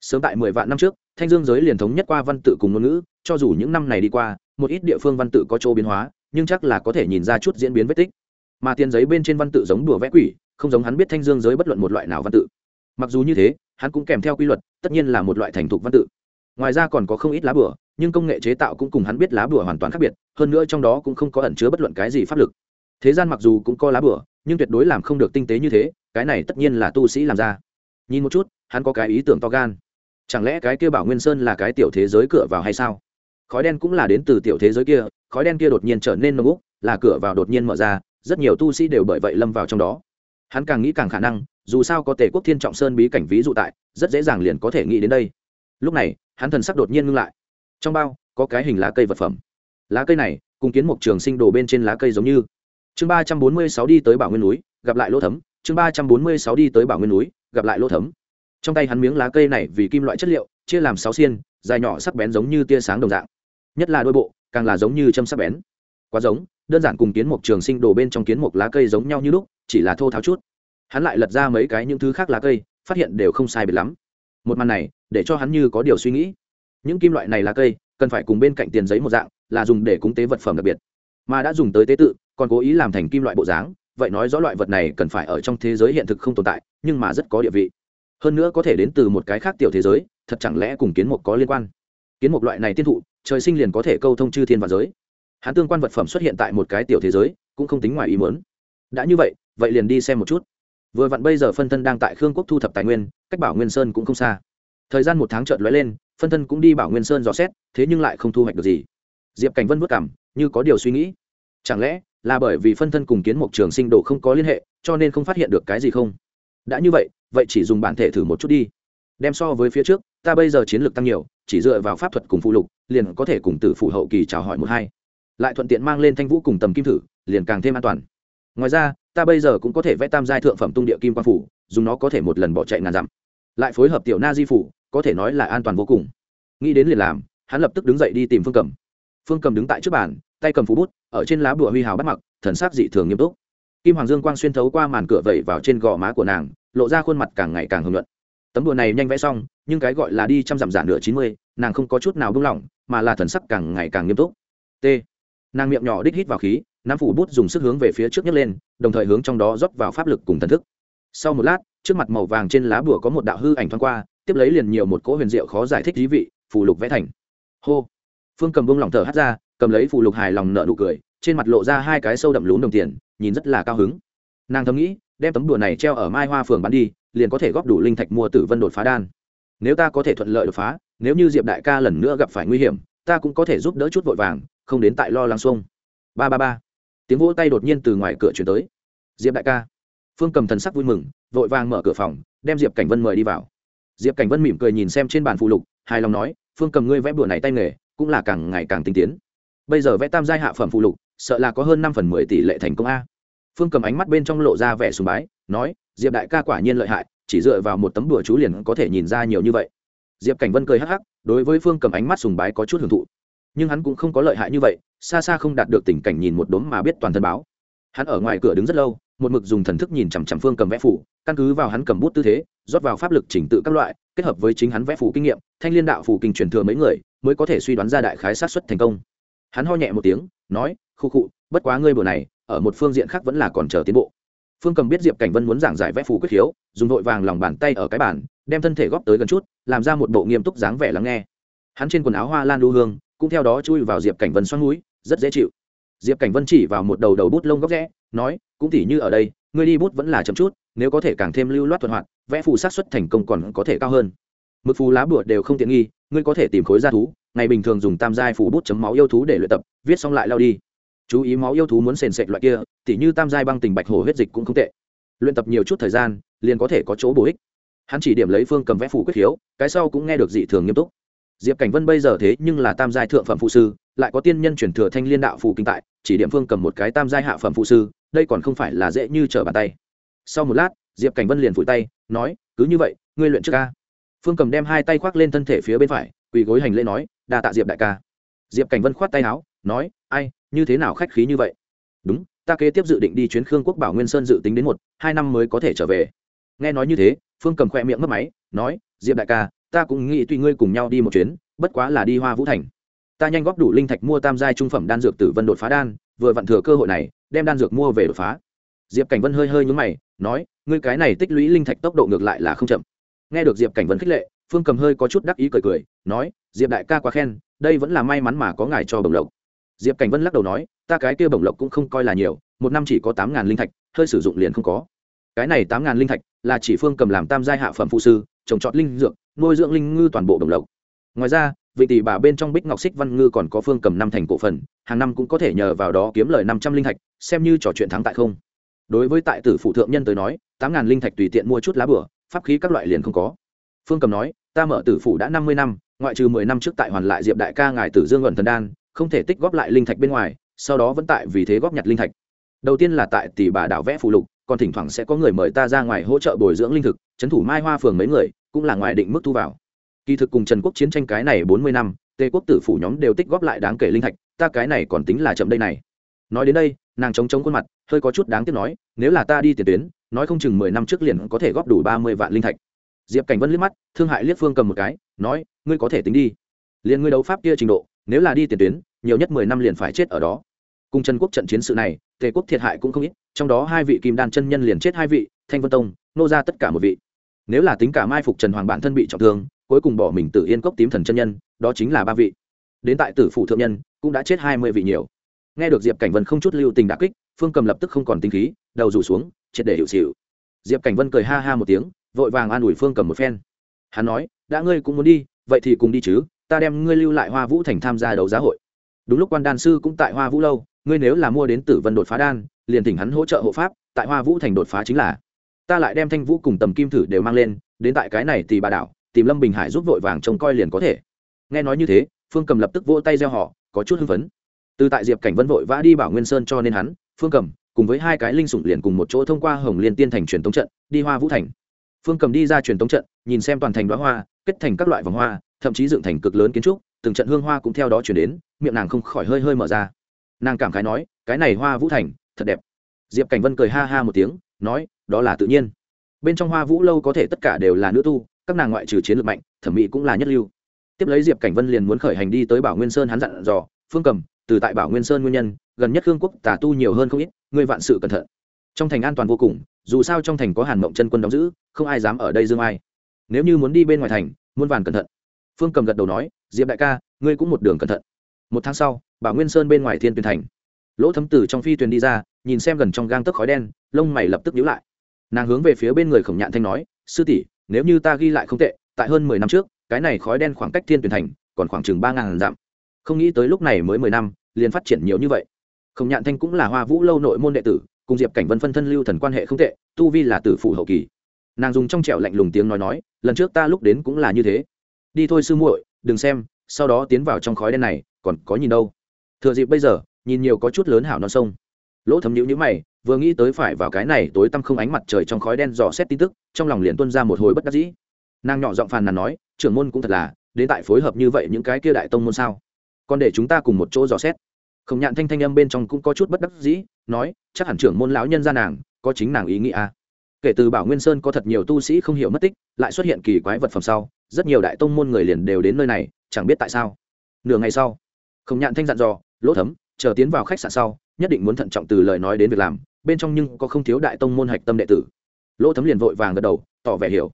Sớm tại mười vạn năm trước, thanh dương giới liền thống nhất qua văn tự cùng ngôn ngữ, cho dù những năm này đi qua, một ít địa phương văn tự có chỗ biến hóa, nhưng chắc là có thể nhìn ra chút diễn biến vết tích. Mà tiền giấy bên trên văn tự giống đùa vẽ quỷ, không giống hắn biết thanh dương giới bất luận một loại nào văn tự. Mặc dù như thế hắn cũng kèm theo quy luật, tất nhiên là một loại thành thục văn tự. Ngoài ra còn có không ít lá bửa nhưng công nghệ chế tạo cũng cùng hắn biết lá bửa hoàn toàn khác biệt, hơn nữa trong đó cũng không có ẩn chứa bất luận cái gì pháp lực. Thế gian mặc dù cũng có lá bửa nhưng tuyệt đối làm không được tinh tế như thế, cái này tất nhiên là tu sĩ làm ra. Nhìn một chút, hắn có cái ý tưởng to gan. Chẳng lẽ cái kia bảo nguyên sơn là cái tiểu thế giới cửa vào hay sao? Khói đen cũng là đến từ tiểu thế giới kia, khói đen kia đột nhiên trở nên nồng úc là cửa vào đột nhiên mở ra, rất nhiều tu sĩ đều bởi vậy lâm vào trong đó. Hắn càng nghĩ càng khả năng dù sao có tề quốc thiên trọng sơn bí cảnh ví dụ tại, rất dễ dàng liền có thể nghĩ đến đây. Lúc này, hắn thần sắc đột nhiên ngưng lại. Trong bao, có cái hình lá cây vật phẩm. Lá cây này, cùng kiến mục trường sinh đồ bên trên lá cây giống như. Chương ba trăm bốn mươi sáu đi tới bảo nguyên núi, gặp lại lỗ thấm. Chương ba trăm bốn mươi sáu đi tới bảo nguyên núi, gặp lại lỗ thấm. Trong tay hắn miếng lá cây này vì kim loại chất liệu, chia làm sáu xiên, dài nhỏ sắc bén giống như tia sáng đồng dạng. Nhất là đôi bộ, càng là giống như châm sắc bén. Quá giống, đơn giản cùng kiến mục trường sinh đồ bên trong kiến mục lá cây giống nhau như lúc, chỉ là thô tháo chút hắn lại lật ra mấy cái những thứ khác lá cây, phát hiện đều không sai biệt lắm. Một màn này, để cho hắn như có điều suy nghĩ. Những kim loại này lá cây, cần phải cùng bên cạnh tiền giấy một dạng, là dùng để cúng tế vật phẩm đặc biệt. Mà đã dùng tới tế tự, còn cố ý làm thành kim loại bộ dáng, vậy nói rõ loại vật này cần phải ở trong thế giới hiện thực không tồn tại, nhưng mà rất có địa vị. Hơn nữa có thể đến từ một cái khác tiểu thế giới, thật chẳng lẽ cùng kiến mục có liên quan? Kiến mục loại này tiên thụ, trời sinh liền có thể câu thông chư thiên và giới. Hắn tương quan vật phẩm xuất hiện tại một cái tiểu thế giới, cũng không tính ngoài ý muốn. Đã như vậy vậy liền đi xem một chút vừa vặn bây giờ phân thân đang tại khương quốc thu thập tài nguyên, cách bảo nguyên sơn cũng không xa. Thời gian một tháng trợt lóe lên, phân thân cũng đi bảo nguyên sơn dò xét, thế nhưng lại không thu hoạch được gì. Diệp cảnh vân vất cảm, như có điều suy nghĩ. Chẳng lẽ là bởi vì phân thân cùng kiến mục trường sinh đồ không có liên hệ, cho nên không phát hiện được cái gì không? Đã như vậy vậy chỉ dùng bản thể thử một chút đi. Đem so với phía trước, ta bây giờ chiến lược tăng nhiều, chỉ dựa vào pháp thuật cùng phụ lục, liền có thể cùng tử phụ hậu kỳ chào hỏi một hai. Lại thuận tiện mang lên thanh vũ cùng tầm kim thử, liền càng thêm an toàn. Ngoài ra ta bây giờ cũng có thể vẽ tam giai thượng phẩm tung địa kim quan phủ, dùng nó có thể một lần bỏ chạy ngàn dặm. Lại phối hợp tiểu na di phủ, có thể nói là an toàn vô cùng. Nghĩ đến liền làm, hắn lập tức đứng dậy đi tìm phương cầm. Phương cầm đứng tại trước bàn, tay cầm phú bút, ở trên lá bùa huy hào bắt mặc, thần sắc dị thường nghiêm túc. Kim hoàng dương quang xuyên thấu qua màn cửa vẩy vào trên gò má của nàng, lộ ra khuôn mặt càng ngày càng hưng luận tấm đùa này nhanh vẽ xong, nhưng cái gọi là đi trăm dặm giả nửa chín mươi, nàng không có chút nào buông lỏng, mà là thần sắc càng ngày càng nghiêm túc. T. Nàng miệng nhỏ đích hít vào khí nam phủ bút dùng sức hướng về phía trước nhấc lên, đồng thời hướng trong đó rót vào pháp lực cùng thần thức. Sau một lát, trước mặt màu vàng trên lá bùa có một đạo hư ảnh thoáng qua, tiếp lấy liền nhiều một cỗ huyền diệu khó giải thích dí vị, phù lục vẽ thành. Hô! Phương cầm bông lỏng thở hắt ra, cầm lấy phù lục hài lòng nợ nụ cười, trên mặt lộ ra hai cái sâu đậm lún đồng tiền, nhìn rất là cao hứng. Nàng thầm nghĩ, đem tấm đùa này treo ở mai hoa phường bán đi, liền có thể góp đủ linh thạch mua tử vân đột phá đan. Nếu ta có thể thuận lợi đột phá, nếu như diệp đại ca lần nữa gặp phải nguy hiểm, ta cũng có thể giúp đỡ chút vội vàng, không đến tại lo lắng xuông. Ba ba ba tiếng vỗ tay đột nhiên từ ngoài cửa chuyển tới. Diệp đại ca. Phương cầm thần sắc vui mừng, vội vàng mở cửa phòng, đem diệp cảnh vân mời đi vào. Diệp cảnh vân mỉm cười nhìn xem trên bàn phụ lục, hài lòng nói, phương cầm ngươi vẽ bữa này tay nghề, cũng là càng ngày càng tinh tiến. Bây giờ vẽ tam giai hạ phẩm phụ lục, sợ là có hơn năm phần mười tỷ lệ thành công a. Phương cầm ánh mắt bên trong lộ ra vẻ sùng bái, nói, diệp đại ca quả nhiên lợi hại, chỉ dựa vào một tấm đùa chú liền có thể nhìn ra nhiều như vậy. Diệp cảnh vân cười hắc hắc, đối với phương cầm ánh mắt sùng bái có chút hưởng thụ nhưng hắn cũng không có lợi hại như vậy, xa xa không đạt được tình cảnh nhìn một đốm mà biết toàn thân báo. Hắn ở ngoài cửa đứng rất lâu, một mực dùng thần thức nhìn chằm chằm phương cầm vẽ phủ, căn cứ vào hắn cầm bút tư thế, rót vào pháp lực chỉnh tự các loại, kết hợp với chính hắn vẽ phủ kinh nghiệm, thanh liên đạo phủ kinh truyền thừa mấy người, mới có thể suy đoán ra đại khái sát xuất thành công. Hắn ho nhẹ một tiếng, nói, khu khụ bất quá ngươi bữa này, ở một phương diện khác vẫn là còn chờ tiến bộ. Phương cầm biết diệp cảnh vân muốn giảng giải vẽ phủ quyết khiếu, dùng vội vàng lòng bàn tay ở cái bàn, đem thân thể góp tới gần chút, làm ra một bộ nghiêm túc dáng vẻ lắng nghe. Hắn trên quần áo hoa lan đu hương cũng theo đó chui vào diệp cảnh vân xoắn núi, rất dễ chịu. Diệp cảnh vân chỉ vào một đầu đầu bút lông góc rẽ, nói, cũng tỉ như ở đây, ngươi đi bút vẫn là chậm chút, nếu có thể càng thêm lưu loát thuận hoạt, vẽ phù sát xuất thành công còn có thể cao hơn. Mực phù lá bùa đều không tiện nghi, ngươi có thể tìm khối gia thú, ngày bình thường dùng tam giai phù bút chấm máu yêu thú để luyện tập, viết xong lại lao đi. Chú ý máu yêu thú muốn sền sệt loại kia, tỉ như tam giai băng tình bạch hổ huyết dịch cũng không tệ. Luyện tập nhiều chút thời gian, liền có thể có chỗ bổ ích. Hắn chỉ điểm lấy phương cầm vẽ phủ quyết khiếu cái sau cũng nghe được dị thường nghiêm túc diệp cảnh vân bây giờ thế nhưng là tam giai thượng phẩm phụ sư, lại có tiên nhân chuyển thừa thanh liên đạo phù kinh tại, chỉ điểm phương cầm một cái tam giai hạ phẩm phụ sư, đây còn không phải là dễ như trở bàn tay. Sau một lát, diệp cảnh vân liền phủi tay, nói, cứ như vậy, ngươi luyện trước ca. Phương cầm đem hai tay khoác lên thân thể phía bên phải, quỳ gối hành lễ nói, đa tạ diệp đại ca. Diệp cảnh vân khoát tay áo, nói, ai, như thế nào khách khí như vậy? Đúng, ta kế tiếp dự định đi chuyến khương quốc bảo nguyên sơn dự tính đến một, hai năm mới có thể trở về. Nghe nói như thế, phương cầm khoe miệng mất máy, nói, diệp đại ca ta cũng nghĩ tùy ngươi cùng nhau đi một chuyến, bất quá là đi hoa vũ thành. Ta nhanh góp đủ linh thạch mua tam giai trung phẩm đan dược tử vân đột phá đan, vừa vặn thừa cơ hội này, đem đan dược mua về đột phá. Diệp cảnh vân hơi hơi nhúng mày, nói, ngươi cái này tích lũy linh thạch tốc độ ngược lại là không chậm. Nghe được diệp cảnh vân khích lệ, phương cầm hơi có chút đắc ý cười cười, nói, diệp đại ca quá khen, đây vẫn là may mắn mà có ngài cho bổng lộc. Diệp cảnh vân lắc đầu nói, ta cái kia bổng lộc cũng không coi là nhiều, một năm chỉ có tám ngàn linh thạch, hơi sử dụng liền không có. Cái này tám ngàn linh thạch là chỉ phương cầm làm tam giai hạ phẩm phụ sư, trồng trọt linh dược nuôi dưỡng linh ngư toàn bộ đồng lộc. Ngoài ra, vị tỷ bà bên trong bích ngọc xích văn ngư còn có phương cầm năm thành cổ phần, hàng năm cũng có thể nhờ vào đó kiếm lời năm trăm linh thạch xem như trò chuyện thắng tại không. Đối với tại tử phụ thượng nhân tới nói, tám ngàn linh thạch tùy tiện mua chút lá bửa, pháp khí các loại liền không có. Phương cầm nói, ta mở tử phủ đã năm mươi năm, ngoại trừ mười năm trước tại hoàn lại diệp đại ca ngài tử dương luận thần đan, không thể tích góp lại linh thạch bên ngoài, sau đó vẫn tại vì thế góp nhặt linh thạch. Đầu tiên là tại tỷ bà đảo vẽ phụ lục, còn thỉnh thoảng sẽ có người mời ta ra ngoài hỗ trợ bồi dưỡng linh thực trấn thủ mai hoa phường mấy người cũng là ngoài định mức thu vào. Kỳ thực cùng trần quốc chiến tranh cái này bốn mươi năm, tề quốc tử phủ nhóm đều tích góp lại đáng kể linh thạch, ta cái này còn tính là chậm đây này. Nói đến đây, nàng chống chống khuôn mặt, hơi có chút đáng tiếc nói, nếu là ta đi tiền tuyến, nói không chừng mười năm trước liền có thể góp đủ ba mươi vạn linh thạch. Diệp cảnh vân liếc mắt, thương hại liếc phương cầm một cái, nói, ngươi có thể tính đi. Liền ngươi đấu pháp kia trình độ, nếu là đi tiền tuyến, nhiều nhất mười năm liền phải chết ở đó. Cùng trần quốc trận chiến sự này, tề quốc thiệt hại cũng không ít, trong đó hai vị kim đan chân nhân liền chết hai vị, thanh vân tông, nô ra tất cả một vị nếu là tính cả mai phục trần hoàng bản thân bị trọng thương, cuối cùng bỏ mình tự yên cốc tím thần chân nhân, đó chính là ba vị. Đến tại tử phủ thượng nhân, cũng đã chết hai mươi vị nhiều. Nghe được diệp cảnh vân không chút lưu tình đà kích, phương cầm lập tức không còn tinh khí, đầu rủ xuống, triệt để hiệu xịu diệp cảnh vân cười ha ha một tiếng, vội vàng an ủi phương cầm một phen. Hắn nói, đã ngươi cũng muốn đi, vậy thì cùng đi chứ, ta đem ngươi lưu lại hoa vũ thành tham gia đấu giá hội. Đúng lúc quan đan sư cũng tại hoa vũ lâu, ngươi nếu là mua đến tử vân đột phá đan, liền thỉnh hắn hỗ trợ hộ pháp, tại hoa vũ thành đột phá chính là ta lại đem thanh vũ cùng tầm kim thử đều mang lên, đến tại cái này thì bà đảo, tìm lâm bình hải giúp vội vàng trông coi liền có thể. Nghe nói như thế, phương cầm lập tức vỗ tay gieo họ, có chút hưng phấn. Từ tại diệp cảnh vân vội vã đi bảo nguyên sơn cho nên hắn, phương cầm, cùng với hai cái linh sủng liền cùng một chỗ thông qua hồng liên tiên thành truyền tống trận, đi hoa vũ thành. Phương cầm đi ra truyền tống trận, nhìn xem toàn thành đoá hoa, kết thành các loại vòng hoa, thậm chí dựng thành cực lớn kiến trúc, từng trận hương hoa cũng theo đó chuyển đến, miệng nàng không khỏi hơi hơi mở ra. Nàng cảm khái nói, cái này hoa vũ thành, thật đẹp. Diệp cảnh vân cười ha ha một tiếng, nói đó là tự nhiên. Bên trong hoa vũ lâu có thể tất cả đều là nữ tu, các nàng ngoại trừ chiến lược mạnh, thẩm mỹ cũng là nhất lưu. Tiếp lấy diệp cảnh vân liền muốn khởi hành đi tới bảo nguyên sơn hắn dặn dò, phương cầm, từ tại bảo nguyên sơn nguyên nhân, gần nhất hương quốc tà tu nhiều hơn không ít, ngươi vạn sự cẩn thận. Trong thành an toàn vô cùng, dù sao trong thành có hàn mộng chân quân đóng giữ, không ai dám ở đây dương ai. Nếu như muốn đi bên ngoài thành, muôn vàn cẩn thận. Phương cầm gật đầu nói, diệp đại ca, ngươi cũng một đường cẩn thận. Một tháng sau, bảo nguyên sơn bên ngoài thiên tuyển thành. Lỗ thấm tử trong phi tuyền đi ra, nhìn xem gần trong gang tấc khói đen, lông mày lập tức nhíu lại nàng hướng về phía bên người khổng nhạn thanh nói, sư tỷ, nếu như ta ghi lại không tệ, tại hơn mười năm trước, cái này khói đen khoảng cách thiên tuyển thành, còn khoảng chừng ba ngàn dặm. Không nghĩ tới lúc này mới mười năm, liền phát triển nhiều như vậy. Khổng nhạn thanh cũng là hoa vũ lâu nội môn đệ tử, cùng diệp cảnh vân phân thân lưu thần quan hệ không tệ, tu vi là tử phủ hậu kỳ. Nàng dùng trong trẻo lạnh lùng tiếng nói nói, lần trước ta lúc đến cũng là như thế. Đi thôi sư muội, đừng xem, sau đó tiến vào trong khói đen này, còn có nhìn đâu. Thừa dịp bây giờ, nhìn nhiều có chút lớn hảo non sông. Lỗ thấm nhữ nhữ mày vừa nghĩ tới phải vào cái này tối tăm không ánh mặt trời trong khói đen dò xét tin tức, trong lòng liền tuân ra một hồi bất đắc dĩ. Nàng nhỏ giọng phàn nàn nói, trưởng môn cũng thật là, đến tại phối hợp như vậy những cái kia đại tông môn sao? Còn để chúng ta cùng một chỗ dò xét. Không nhạn thanh thanh âm bên trong cũng có chút bất đắc dĩ, nói, chắc hẳn trưởng môn lão nhân ra nàng, có chính nàng ý nghĩ à. kể từ bảo nguyên sơn có thật nhiều tu sĩ không hiểu mất tích, lại xuất hiện kỳ quái vật phẩm sau, rất nhiều đại tông môn người liền đều đến nơi này, chẳng biết tại sao. Nửa ngày sau không nhạn thanh dặn dò, lỗ thấm, chờ tiến vào khách sạn sau, nhất định muốn thận trọng từ lời nói đến việc làm bên trong nhưng có không thiếu đại tông môn hạch tâm đệ tử. Lỗ thấm liền vội vàng gật đầu, tỏ vẻ hiểu.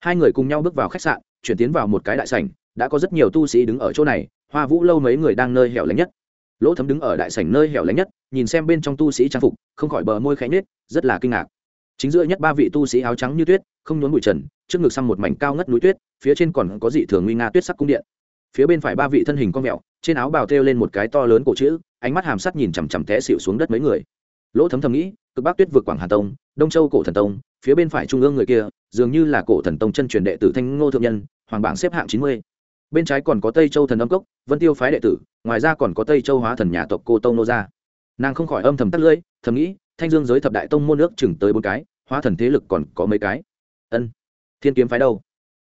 Hai người cùng nhau bước vào khách sạn, chuyển tiến vào một cái đại sảnh, đã có rất nhiều tu sĩ đứng ở chỗ này, hoa vũ lâu mấy người đang nơi hẻo lánh nhất. Lỗ thấm đứng ở đại sảnh nơi hẻo lánh nhất, nhìn xem bên trong tu sĩ trang phục, không khỏi bờ môi khẽ nhết rất là kinh ngạc. Chính giữa nhất ba vị tu sĩ áo trắng như tuyết, không nhốn bụi trần, trước ngực xăm một mảnh cao ngất núi tuyết, phía trên còn có dị thường nguy nga tuyết sắc cung điện. Phía bên phải ba vị thân hình con mẹo trên áo bào thêu lên một cái to lớn cổ chữ, ánh mắt hàm sắt nhìn chằm chằm té xịu xuống đất mấy người lỗ thấm thầm nghĩ, cực bắc tuyết vượt quảng hà tông, đông châu cổ thần tông, phía bên phải trung ương người kia, dường như là cổ thần tông chân truyền đệ tử thanh ngô thượng nhân, hoàng bảng xếp hạng chín mươi. Bên trái còn có tây châu thần âm cốc, vân tiêu phái đệ tử, ngoài ra còn có tây châu hóa thần nhà tộc cô tông nô gia. Nàng không khỏi âm thầm tắt lưỡi, thầm nghĩ, thanh dương giới thập đại tông môn nước chừng tới bốn cái, hóa thần thế lực còn có mấy cái. Ân, thiên kiếm phái đâu?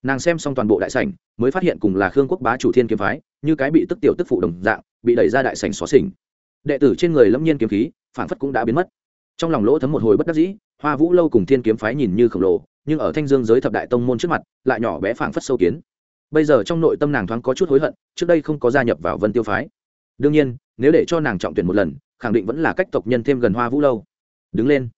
Nàng xem xong toàn bộ đại sảnh, mới phát hiện cùng là khương quốc bá chủ thiên kiếm phái, như cái bị tức tiểu tức phụ đồng dạng, bị đẩy ra đại sảnh xóa xỉnh. Đệ tử trên người lâm nhiên kiếm khí phản phất cũng đã biến mất. Trong lòng lỗ thấm một hồi bất đắc dĩ, hoa vũ lâu cùng thiên kiếm phái nhìn như khổng lồ, nhưng ở thanh dương giới thập đại tông môn trước mặt, lại nhỏ bé phảng phất sâu kiến. Bây giờ trong nội tâm nàng thoáng có chút hối hận, trước đây không có gia nhập vào vân tiêu phái. Đương nhiên, nếu để cho nàng trọng tuyển một lần, khẳng định vẫn là cách tộc nhân thêm gần hoa vũ lâu. Đứng lên.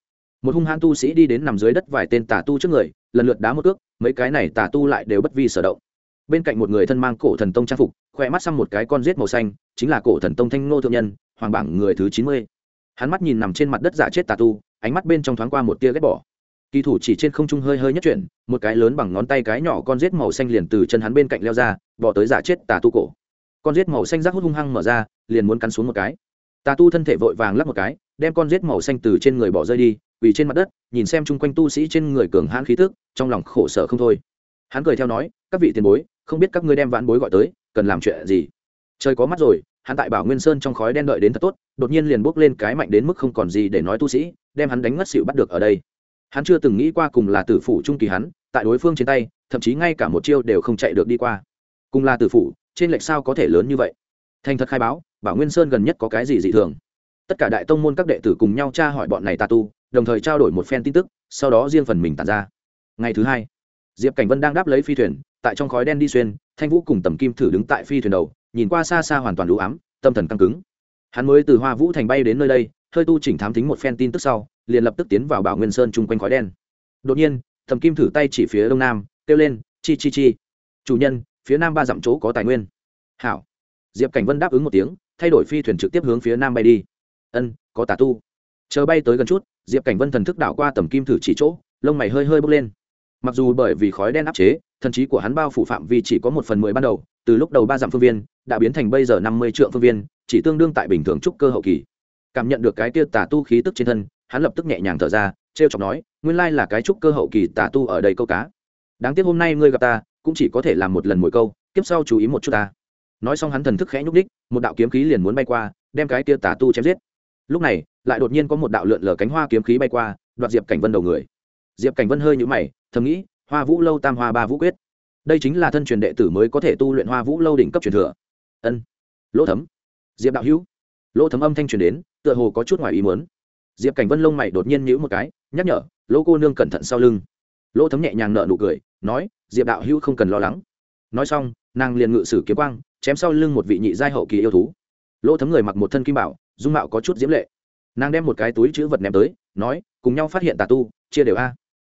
Một hung hãn tu sĩ đi đến nằm dưới đất vài tên tà tu trước người, lần lượt đá một ước mấy cái này tà tu lại đều bất vi sở động. Bên cạnh một người thân mang cổ thần tông trang phục, khoe mắt xăm một cái con rết màu xanh, chính là cổ thần tông thanh ngô thượng nhân, hoàng bảng người thứ chín mươi hắn mắt nhìn nằm trên mặt đất giả chết tà tu, ánh mắt bên trong thoáng qua một tia ghét bỏ. Kỳ thủ chỉ trên không trung hơi hơi nhất chuyển, một cái lớn bằng ngón tay cái nhỏ con rết màu xanh liền từ chân hắn bên cạnh leo ra, bỏ tới giả chết tà tu cổ. Con rết màu xanh rác hút hung hăng mở ra, liền muốn cắn xuống một cái. Tà tu thân thể vội vàng lắp một cái, đem con rết màu xanh từ trên người bỏ rơi đi Vì trên mặt đất, nhìn xem chung quanh tu sĩ trên người cường hãn khí tức, trong lòng khổ sở không thôi. Hắn cười theo nói, các vị tiền bối, không biết các ngươi đem vãn bối gọi tới, cần làm chuyện gì? Trời có mắt rồi hắn tại bảo nguyên sơn trong khói đen đợi đến thật tốt, đột nhiên liền bốc lên cái mạnh đến mức không còn gì để nói tu sĩ, đem hắn đánh ngất xịu bắt được ở đây. Hắn chưa từng nghĩ qua cùng là tử phủ trung kỳ hắn, tại đối phương trên tay, thậm chí ngay cả một chiêu đều không chạy được đi qua. Cùng là tử phủ, trên lệch sao có thể lớn như vậy? Thành thật khai báo, bảo nguyên sơn gần nhất có cái gì dị thường? Tất cả đại tông môn các đệ tử cùng nhau tra hỏi bọn này tà tu, đồng thời trao đổi một phen tin tức, sau đó riêng phần mình tàn ra. Ngày thứ hai, diệp cảnh vân đang đáp lấy phi thuyền, tại trong khói đen đi xuyên, thanh vũ cùng tầm kim thử đứng tại phi thuyền đầu nhìn qua xa xa hoàn toàn đủ ám, tâm thần căng cứng. Hắn mới từ hoa vũ thành bay đến nơi đây, hơi tu chỉnh thám thính một phen tin tức sau, liền lập tức tiến vào bảo nguyên sơn chung quanh khói đen. Đột nhiên thầm kim thử tay chỉ phía đông nam, kêu lên, chi chi chi! Chủ nhân, phía nam ba dặm chỗ có tài nguyên. Hảo. Diệp cảnh vân đáp ứng một tiếng, thay đổi phi thuyền trực tiếp hướng phía nam bay đi. Ân, có tà tu. Chờ bay tới gần chút, diệp cảnh vân thần thức đảo qua tầm kim thử chỉ chỗ, lông mày hơi hơi bốc lên. Mặc dù bởi vì khói đen áp chế thần trí của hắn bao phủ phạm vi chỉ có một phần mười ban đầu, từ lúc đầu ba dặm phương viên, đã biến thành bây giờ năm mươi triệu phương viên, chỉ tương đương tại bình thường trúc cơ hậu kỳ. Cảm nhận được cái tia tà tu khí tức trên thân, hắn lập tức nhẹ nhàng thở ra t r e o chọc nói, nguyên lai là cái trúc cơ hậu kỳ tà tu ở đây câu cá. Đáng tiếc hôm nay ngươi gặp ta, cũng chỉ có thể làm một lần mỗi câu tiếp sau chú ý một chút ta. Nói xong hắn thần thức khẽ nhúc đích một đạo kiếm khí liền muốn bay qua, đem cái tia tà tu chém giết. Lúc này, lại đột nhiên có một đạo lượn lờ cánh hoa kiếm khí bay qua, đoạt diệp cảnh vân đầu người. Diệp cảnh vân hơi nhũ mày, thầm nghĩ hoa vũ lâu tam hoa ba vũ quyết. Đây chính là thân truyền đệ tử mới có thể tu luyện hoa vũ lâu đỉnh cấp truyền thừa. Ân. Lỗ thấm. Diệp đạo hữu. Lỗ thấm âm thanh truyền đến, tựa hồ có chút ngoài ý muốn. Diệp cảnh vân lông mày đột nhiên nhữ một cái, nhắc nhở, lỗ cô nương cẩn thận sau lưng. Lỗ thấm nhẹ nhàng nợ nụ cười, nói, diệp đạo hữu không cần lo lắng. Nói xong, nàng liền ngự sử kiếm quang, chém sau lưng một vị nhị giai hậu kỳ yêu thú. Lỗ thấm người mặc một thân kim bảo, dung mạo có chút diễm lệ. Nàng đem một cái túi chữ vật ném tới, nói, cùng nhau phát hiện tà tu, chia đều a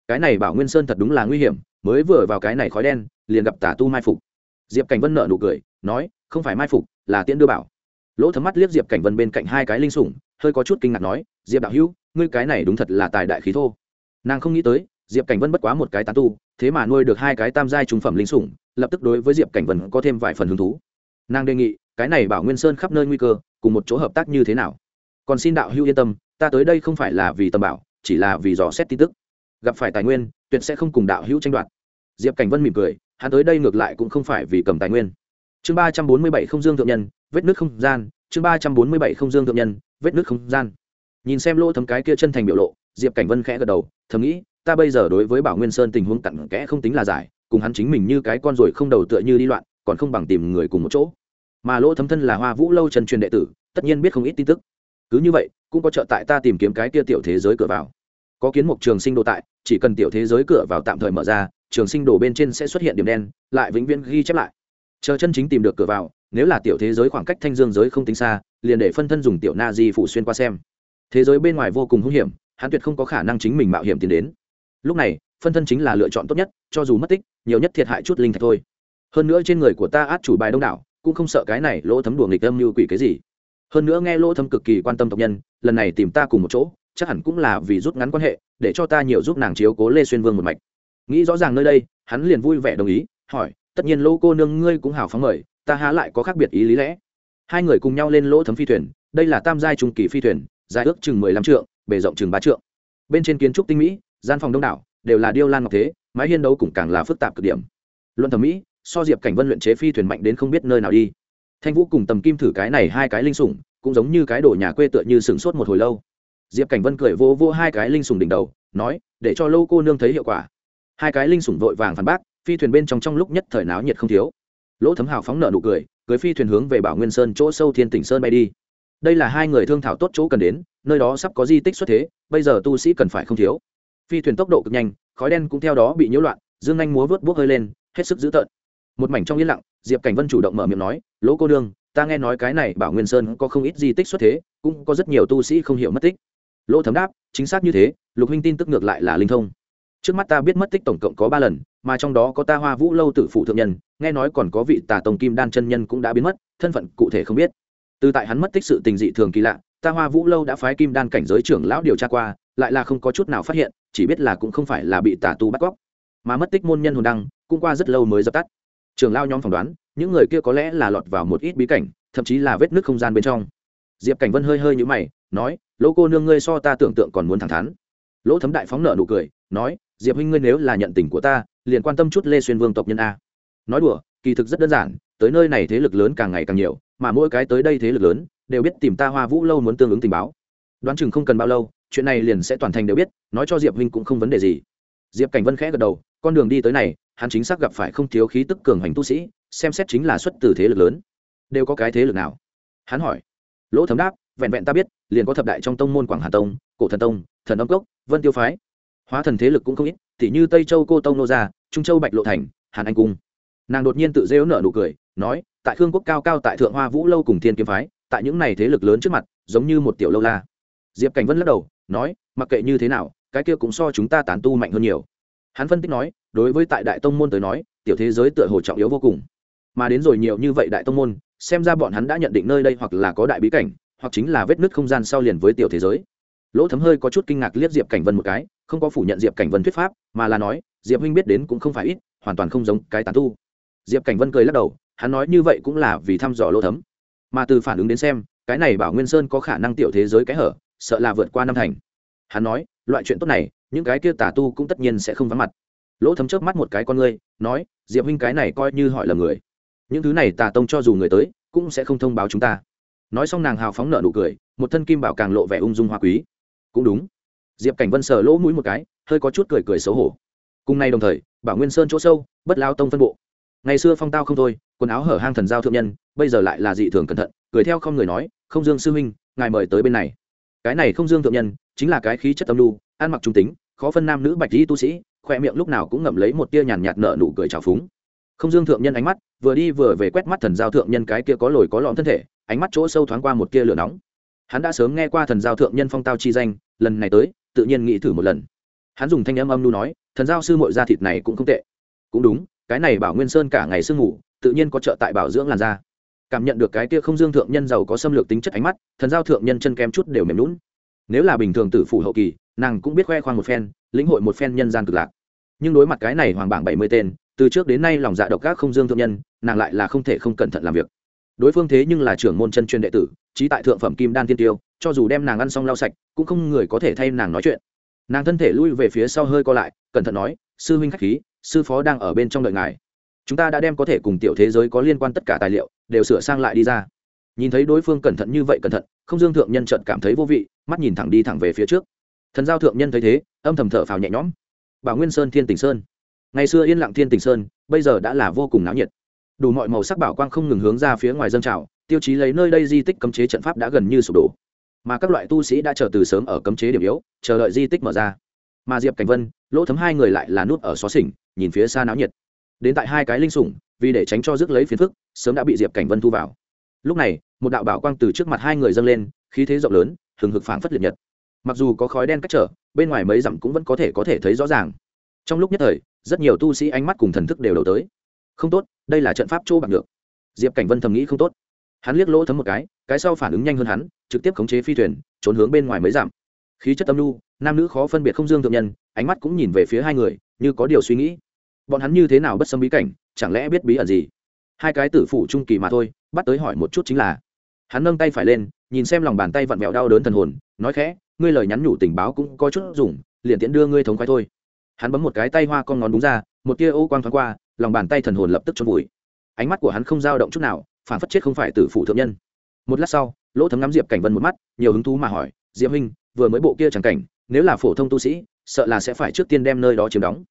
cái này bảo nguyên sơn thật đúng là nguy hiểm, mới vừa vào cái này khói đen, liền gặp tà tu mai phục. Diệp cảnh vân nợ nụ cười, nói, không phải mai phục, là tiễn đưa bảo. Lỗ thấm mắt liếc diệp cảnh vân bên cạnh hai cái linh sủng, hơi có chút kinh ngạc nói, diệp đạo hữu, ngươi cái này đúng thật là tài đại khí thô. Nàng không nghĩ tới, diệp cảnh vân bất quá một cái tán tu, thế mà nuôi được hai cái tam giai trung phẩm linh sủng, lập tức đối với diệp cảnh vân có thêm vài phần hứng thú. Nàng đề nghị, cái này bảo nguyên sơn khắp nơi nguy cơ, cùng một chỗ hợp tác như thế nào? Còn xin đạo hữu yên tâm, ta tới đây không phải là vì tầm bảo, chỉ là vì dò xét tin tức gặp phải tài nguyên, tuyệt sẽ không cùng đạo hữu tranh đoạt. Diệp cảnh vân mỉm cười, hắn tới đây ngược lại cũng không phải vì cầm tài nguyên. Chương ba trăm bốn mươi bảy không dương thượng nhân, vết nước không gian, chương ba trăm bốn mươi bảy không dương thượng nhân, vết nước không gian. Nhìn xem lỗ thấm cái kia chân thành biểu lộ, diệp cảnh vân khẽ gật đầu, thầm nghĩ, ta bây giờ đối với bảo nguyên sơn tình huống cặn kẽ không tính là giải, cùng hắn chính mình như cái con ruồi không đầu tựa như đi loạn, còn không bằng tìm người cùng một chỗ. Mà lỗ thấm thân là hoa vũ lâu trần truyền đệ tử, tất nhiên biết không ít tin tức. Cứ như vậy, cũng có trợ tại ta tìm kiếm cái kia tiểu thế giới cửa vào. Có kiến mục trường sinh đồ tại chỉ cần tiểu thế giới cửa vào tạm thời mở ra, trường sinh đồ bên trên sẽ xuất hiện điểm đen, lại vĩnh viễn ghi chép lại. Chờ chân chính tìm được cửa vào, nếu là tiểu thế giới khoảng cách thanh dương giới không tính xa, liền để phân thân dùng tiểu na di phụ xuyên qua xem. Thế giới bên ngoài vô cùng hung hiểm, hắn tuyệt không có khả năng chính mình mạo hiểm tiến đến. Lúc này, phân thân chính là lựa chọn tốt nhất, cho dù mất tích, nhiều nhất thiệt hại chút linh thạch thôi. Hơn nữa trên người của ta át chủ bài đông đảo, cũng không sợ cái này lỗ thấm đùa nghịch âm như quỷ cái gì. Hơn nữa nghe lỗ thấm cực kỳ quan tâm tộc nhân, lần này tìm ta cùng một chỗ chắc hẳn cũng là vì rút ngắn quan hệ, để cho ta nhiều giúp nàng chiếu cố lê xuyên vương một mạch. Nghĩ rõ ràng nơi đây, hắn liền vui vẻ đồng ý, hỏi, tất nhiên lỗ cô nương ngươi cũng hào phóng mời, ta há lại có khác biệt ý lý lẽ? Hai người cùng nhau lên lỗ thấm phi thuyền, đây là tam giai trung kỳ phi thuyền, dài ước chừng mười lăm trượng, bề rộng chừng ba trượng. Bên trên kiến trúc tinh mỹ, gian phòng đông đảo, đều là điêu lan ngọc thế, mái hiên đấu cũng càng là phức tạp cực điểm. Luận thẩm mỹ, so diệp cảnh vân luyện chế phi thuyền mạnh đến không biết nơi nào đi. Thanh vũ cùng tầm kim thử cái này hai cái linh sủng, cũng giống như cái đồ nhà quê tựa như sửng sốt một hồi lâu diệp cảnh vân cười vô vô hai cái linh sùng đỉnh đầu, nói, để cho lâu cô nương thấy hiệu quả. Hai cái linh sủng vội vàng phản bác, phi thuyền bên trong trong lúc nhất thời náo nhiệt không thiếu. Lỗ thấm hào phóng nợ nụ cười, cưới phi thuyền hướng về bảo nguyên sơn chỗ sâu thiên tỉnh sơn bay đi. Đây là hai người thương thảo tốt chỗ cần đến, nơi đó sắp có di tích xuất thế, bây giờ tu sĩ cần phải không thiếu. Phi thuyền tốc độ cực nhanh, khói đen cũng theo đó bị nhiễu loạn, dương anh múa vớt buốc hơi lên, hết sức dữ tợn. Một mảnh trong yên lặng, diệp cảnh vân chủ động mở miệng nói lỗ cô đương ta nghe nói cái này bảo nguyên sơn có không ít di tích xuất thế, cũng có rất nhiều tu sĩ không hiểu mất tích lỗ thấm đáp, chính xác như thế, lục huynh tin tức ngược lại là linh thông. Trước mắt ta biết mất tích tổng cộng có ba lần, mà trong đó có ta hoa vũ lâu tử phụ thượng nhân, nghe nói còn có vị tà tổng kim đan chân nhân cũng đã biến mất, thân phận cụ thể không biết. Từ tại hắn mất tích sự tình dị thường kỳ lạ, ta hoa vũ lâu đã phái kim đan cảnh giới trưởng lão điều tra qua, lại là không có chút nào phát hiện, chỉ biết là cũng không phải là bị tà tu bắt cóc. Mà mất tích môn nhân hồn đăng, cũng qua rất lâu mới dập tắt. Trường lao nhóm phỏng đoán, những người kia có lẽ là lọt vào một ít bí cảnh, thậm chí là vết nước không gian bên trong diệp cảnh vân hơi hơi nhũ mày, nói, lỗ cô nương ngươi so ta tưởng tượng còn muốn thẳng thắn. Lỗ thấm đại phóng nợ nụ cười, nói, diệp huynh ngươi nếu là nhận tình của ta, liền quan tâm chút lê xuyên vương tộc nhân a. Nói đùa, kỳ thực rất đơn giản, tới nơi này thế lực lớn càng ngày càng nhiều, mà mỗi cái tới đây thế lực lớn, đều biết tìm ta hoa vũ lâu muốn tương ứng tình báo. Đoán chừng không cần bao lâu, chuyện này liền sẽ toàn thành đều biết, nói cho diệp huynh cũng không vấn đề gì. Diệp cảnh vân khẽ gật đầu, con đường đi tới này, hắn chính xác gặp phải không thiếu khí tức cường hành tu sĩ, xem xét chính là xuất từ thế lực lớn. Đều có cái thế lực nào? Hắn hỏi lỗ thấm đáp, vẹn vẹn ta biết, liền có thập đại trong tông môn quảng hà tông, cổ thần tông, thần âm cốc, vân tiêu phái. Hóa thần thế lực cũng không ít t như tây châu cô tông nô gia, trung châu bạch lộ thành, hàn anh cung. Nàng đột nhiên tự rêu nở nụ cười, nói, tại khương quốc cao cao tại thượng hoa vũ lâu cùng thiên kiếm phái, tại những này thế lực lớn trước mặt, giống như một tiểu lâu la. Diệp cảnh vân lắc đầu, nói, mặc kệ như thế nào, cái kia cũng so chúng ta tán tu mạnh hơn nhiều. Hắn phân tích nói, đối với tại đại tông môn tới nói, tiểu thế giới tựa hồ trọng yếu vô cùng. Mà đến rồi nhiều như vậy đại tông môn xem ra bọn hắn đã nhận định nơi đây hoặc là có đại bí cảnh, hoặc chính là vết nứt không gian sau liền với tiểu thế giới. Lỗ thấm hơi có chút kinh ngạc liếc diệp cảnh vân một cái, không có phủ nhận diệp cảnh vân thuyết pháp, mà là nói, diệp huynh biết đến cũng không phải ít, hoàn toàn không giống cái tán tu. Diệp cảnh vân cười lắc đầu, hắn nói như vậy cũng là vì thăm dò lỗ thấm. Mà từ phản ứng đến xem, cái này bảo nguyên sơn có khả năng tiểu thế giới cái hở, sợ là vượt qua năm thành. Hắn nói, loại chuyện tốt này, những cái kia tà tu cũng tất nhiên sẽ không vắng mặt. Lỗ thấm chớp mắt một cái con ngươi nói, diệp huynh cái này coi như hỏi là người những thứ này tà tông cho dù người tới, cũng sẽ không thông báo chúng ta. Nói xong nàng hào phóng nợ nụ cười, một thân kim bảo càng lộ vẻ ung dung hoa quý. Cũng đúng. Diệp cảnh vân sờ lỗ mũi một cái, hơi có chút cười cười xấu hổ. Cùng nay đồng thời, bảo nguyên sơn chỗ sâu, bất lao tông phân bộ. Ngày xưa phong tao không thôi, quần áo hở hang thần giao thượng nhân, bây giờ lại là dị thường cẩn thận, cười theo không người nói, không dương sư huynh, ngài mời tới bên này. Cái này không dương thượng nhân, chính là cái khí chất tâm lưu ăn mặc trung tính, khó phân nam nữ bạch lý tu sĩ, khoe miệng lúc nào cũng ngậm lấy một tia nhàn nhạt nợ nụ cười trào phúng không dương thượng nhân ánh mắt, vừa đi vừa về quét mắt thần giao thượng nhân cái kia có lồi có lõm thân thể, ánh mắt chỗ sâu thoáng qua một kia lửa nóng. Hắn đã sớm nghe qua thần giao thượng nhân phong tao chi danh, lần này tới, tự nhiên nghĩ thử một lần. Hắn dùng thanh âm âm nu nói, thần giao sư mội da thịt này cũng không tệ. Cũng đúng, cái này bảo nguyên sơn cả ngày sương ngủ, tự nhiên có trợ tại bảo dưỡng làn da. Cảm nhận được cái kia không dương thượng nhân giàu có xâm lược tính chất ánh mắt, thần giao thượng nhân chân kém chút đều mềm lún nếu là bình thường tử phủ hậu kỳ, nàng cũng biết khoe khoang một phen, lĩnh hội một phen nhân gian cực lạc. Nhưng đối mặt cái này hoàng bảng bảy mươi tên từ trước đến nay lòng dạ độc các không dương thượng nhân, nàng lại là không thể không cẩn thận làm việc. Đối phương thế nhưng là trưởng môn chân chuyên đệ tử, trí tại thượng phẩm kim đan tiên tiêu, cho dù đem nàng ăn xong lau sạch, cũng không người có thể thay nàng nói chuyện. Nàng thân thể lui về phía sau hơi co lại, cẩn thận nói, sư huynh khách khí, sư phó đang ở bên trong đợi ngài. Chúng ta đã đem có thể cùng tiểu thế giới có liên quan tất cả tài liệu, đều sửa sang lại đi ra. Nhìn thấy đối phương cẩn thận như vậy cẩn thận, không dương thượng nhân trận cảm thấy vô vị, mắt nhìn thẳng đi thẳng về phía trước. Thần giao thượng nhân thấy thế, âm thầm thở phào nhẹ nhõm. Bảo nguyên sơn thiên tỉnh sơn ngày xưa yên lặng thiên tình sơn, bây giờ đã là vô cùng náo nhiệt. Đủ mọi màu sắc bảo quang không ngừng hướng ra phía ngoài dân trào, tiêu chí lấy nơi đây di tích cấm chế trận pháp đã gần như sụp đổ. Mà các loại tu sĩ đã chờ từ sớm ở cấm chế điểm yếu, chờ đợi di tích mở ra. Mà diệp cảnh vân, lỗ thấm hai người lại là nút ở xó xỉnh, nhìn phía xa náo nhiệt. Đến tại hai cái linh sủng, vì để tránh cho rước lấy phiền phức, sớm đã bị diệp cảnh vân thu vào. Lúc này, một đạo bảo quang từ trước mặt hai người dâng lên, khí thế rộng lớn, hừng hực phảng phất liệt nhật. Mặc dù có khói đen cách trở, bên ngoài mấy dặm cũng vẫn có thể có thể thấy rõ ràng trong lúc nhất thời, rất nhiều tu sĩ ánh mắt cùng thần thức đều đầu tới. Không tốt, đây là trận pháp chỗ bạc được. Diệp cảnh vân thầm nghĩ không tốt. Hắn liếc lỗ thấm một cái cái sau phản ứng nhanh hơn hắn, trực tiếp khống chế phi thuyền, trốn hướng bên ngoài mới giảm. khí chất tâm lu nam nữ khó phân biệt không dương thượng nhân, ánh mắt cũng nhìn về phía hai người, như có điều suy nghĩ. Bọn hắn như thế nào bất xâm bí cảnh, chẳng lẽ biết bí ẩn gì? Hai cái tử phủ trung kỳ mà thôi, bắt tới hỏi một chút chính là. Hắn nâng tay phải lên, nhìn xem lòng bàn tay vặn vẹo đau đớn thần hồn, nói khẽ, ngươi lời nhắn nhủ tình báo cũng có chút dùng, liền tiễn đưa ngươi thống khoái thôi hắn bấm một cái tay hoa con ngón đúng ra, một tia ô quang thoáng qua, lòng bàn tay thần hồn lập tức trôn vùi. Ánh mắt của hắn không dao động chút nào, phản phất chết không phải từ phủ thượng nhân. Một lát sau, lỗ thấm ngắm diệp cảnh vân một mắt, nhiều hứng thú mà hỏi, diệp huynh, vừa mới bộ kia chẳng cảnh, nếu là phổ thông tu sĩ, sợ là sẽ phải trước tiên đem nơi đó chiếm đóng.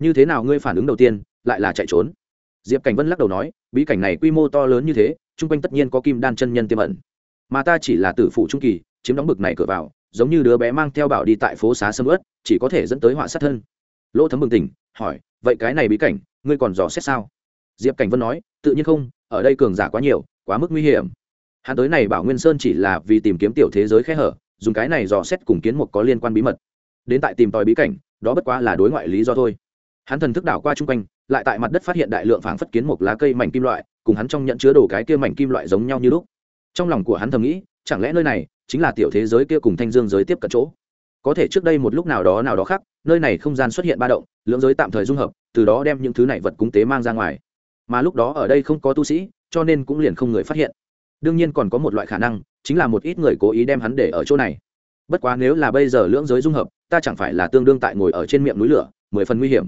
Như thế nào ngươi phản ứng đầu tiên, lại là chạy trốn? Diệp cảnh vân lắc đầu nói, bí cảnh này quy mô to lớn như thế, chung quanh tất nhiên có kim đan chân nhân tiềm ẩn. Mà ta chỉ là tử phụ trung kỳ, chiếm đóng bực này cửa vào, giống như đứa bé mang theo bảo đi tại phố xá sâm ướt, chỉ có thể dẫn tới họa sát thân lỗ thấm bừng tỉnh, hỏi, vậy cái này bí cảnh, ngươi còn dò xét sao? Diệp cảnh vân nói, tự nhiên không, ở đây cường giả quá nhiều, quá mức nguy hiểm. Hắn tới này bảo nguyên sơn chỉ là vì tìm kiếm tiểu thế giới khe hở, dùng cái này dò xét cùng kiến mục có liên quan bí mật. Đến tại tìm tòi bí cảnh, đó bất quá là đối ngoại lý do thôi. Hắn thần thức đảo qua chung quanh, lại tại mặt đất phát hiện đại lượng phảng phất kiến mục lá cây mảnh kim loại, cùng hắn trong nhận chứa đồ cái kia mảnh kim loại giống nhau như lúc. Trong lòng của hắn thầm nghĩ, chẳng lẽ nơi này chính là tiểu thế giới kia cùng thanh dương giới tiếp cận chỗ? Có thể trước đây một lúc nào đó nào đó khác, nơi này không gian xuất hiện ba động, lưỡng giới tạm thời dung hợp, từ đó đem những thứ này vật cúng tế mang ra ngoài. Mà lúc đó ở đây không có tu sĩ, cho nên cũng liền không người phát hiện. Đương nhiên còn có một loại khả năng, chính là một ít người cố ý đem hắn để ở chỗ này. Bất quá nếu là bây giờ lưỡng giới dung hợp, ta chẳng phải là tương đương tại ngồi ở trên miệng núi lửa, mười phần nguy hiểm.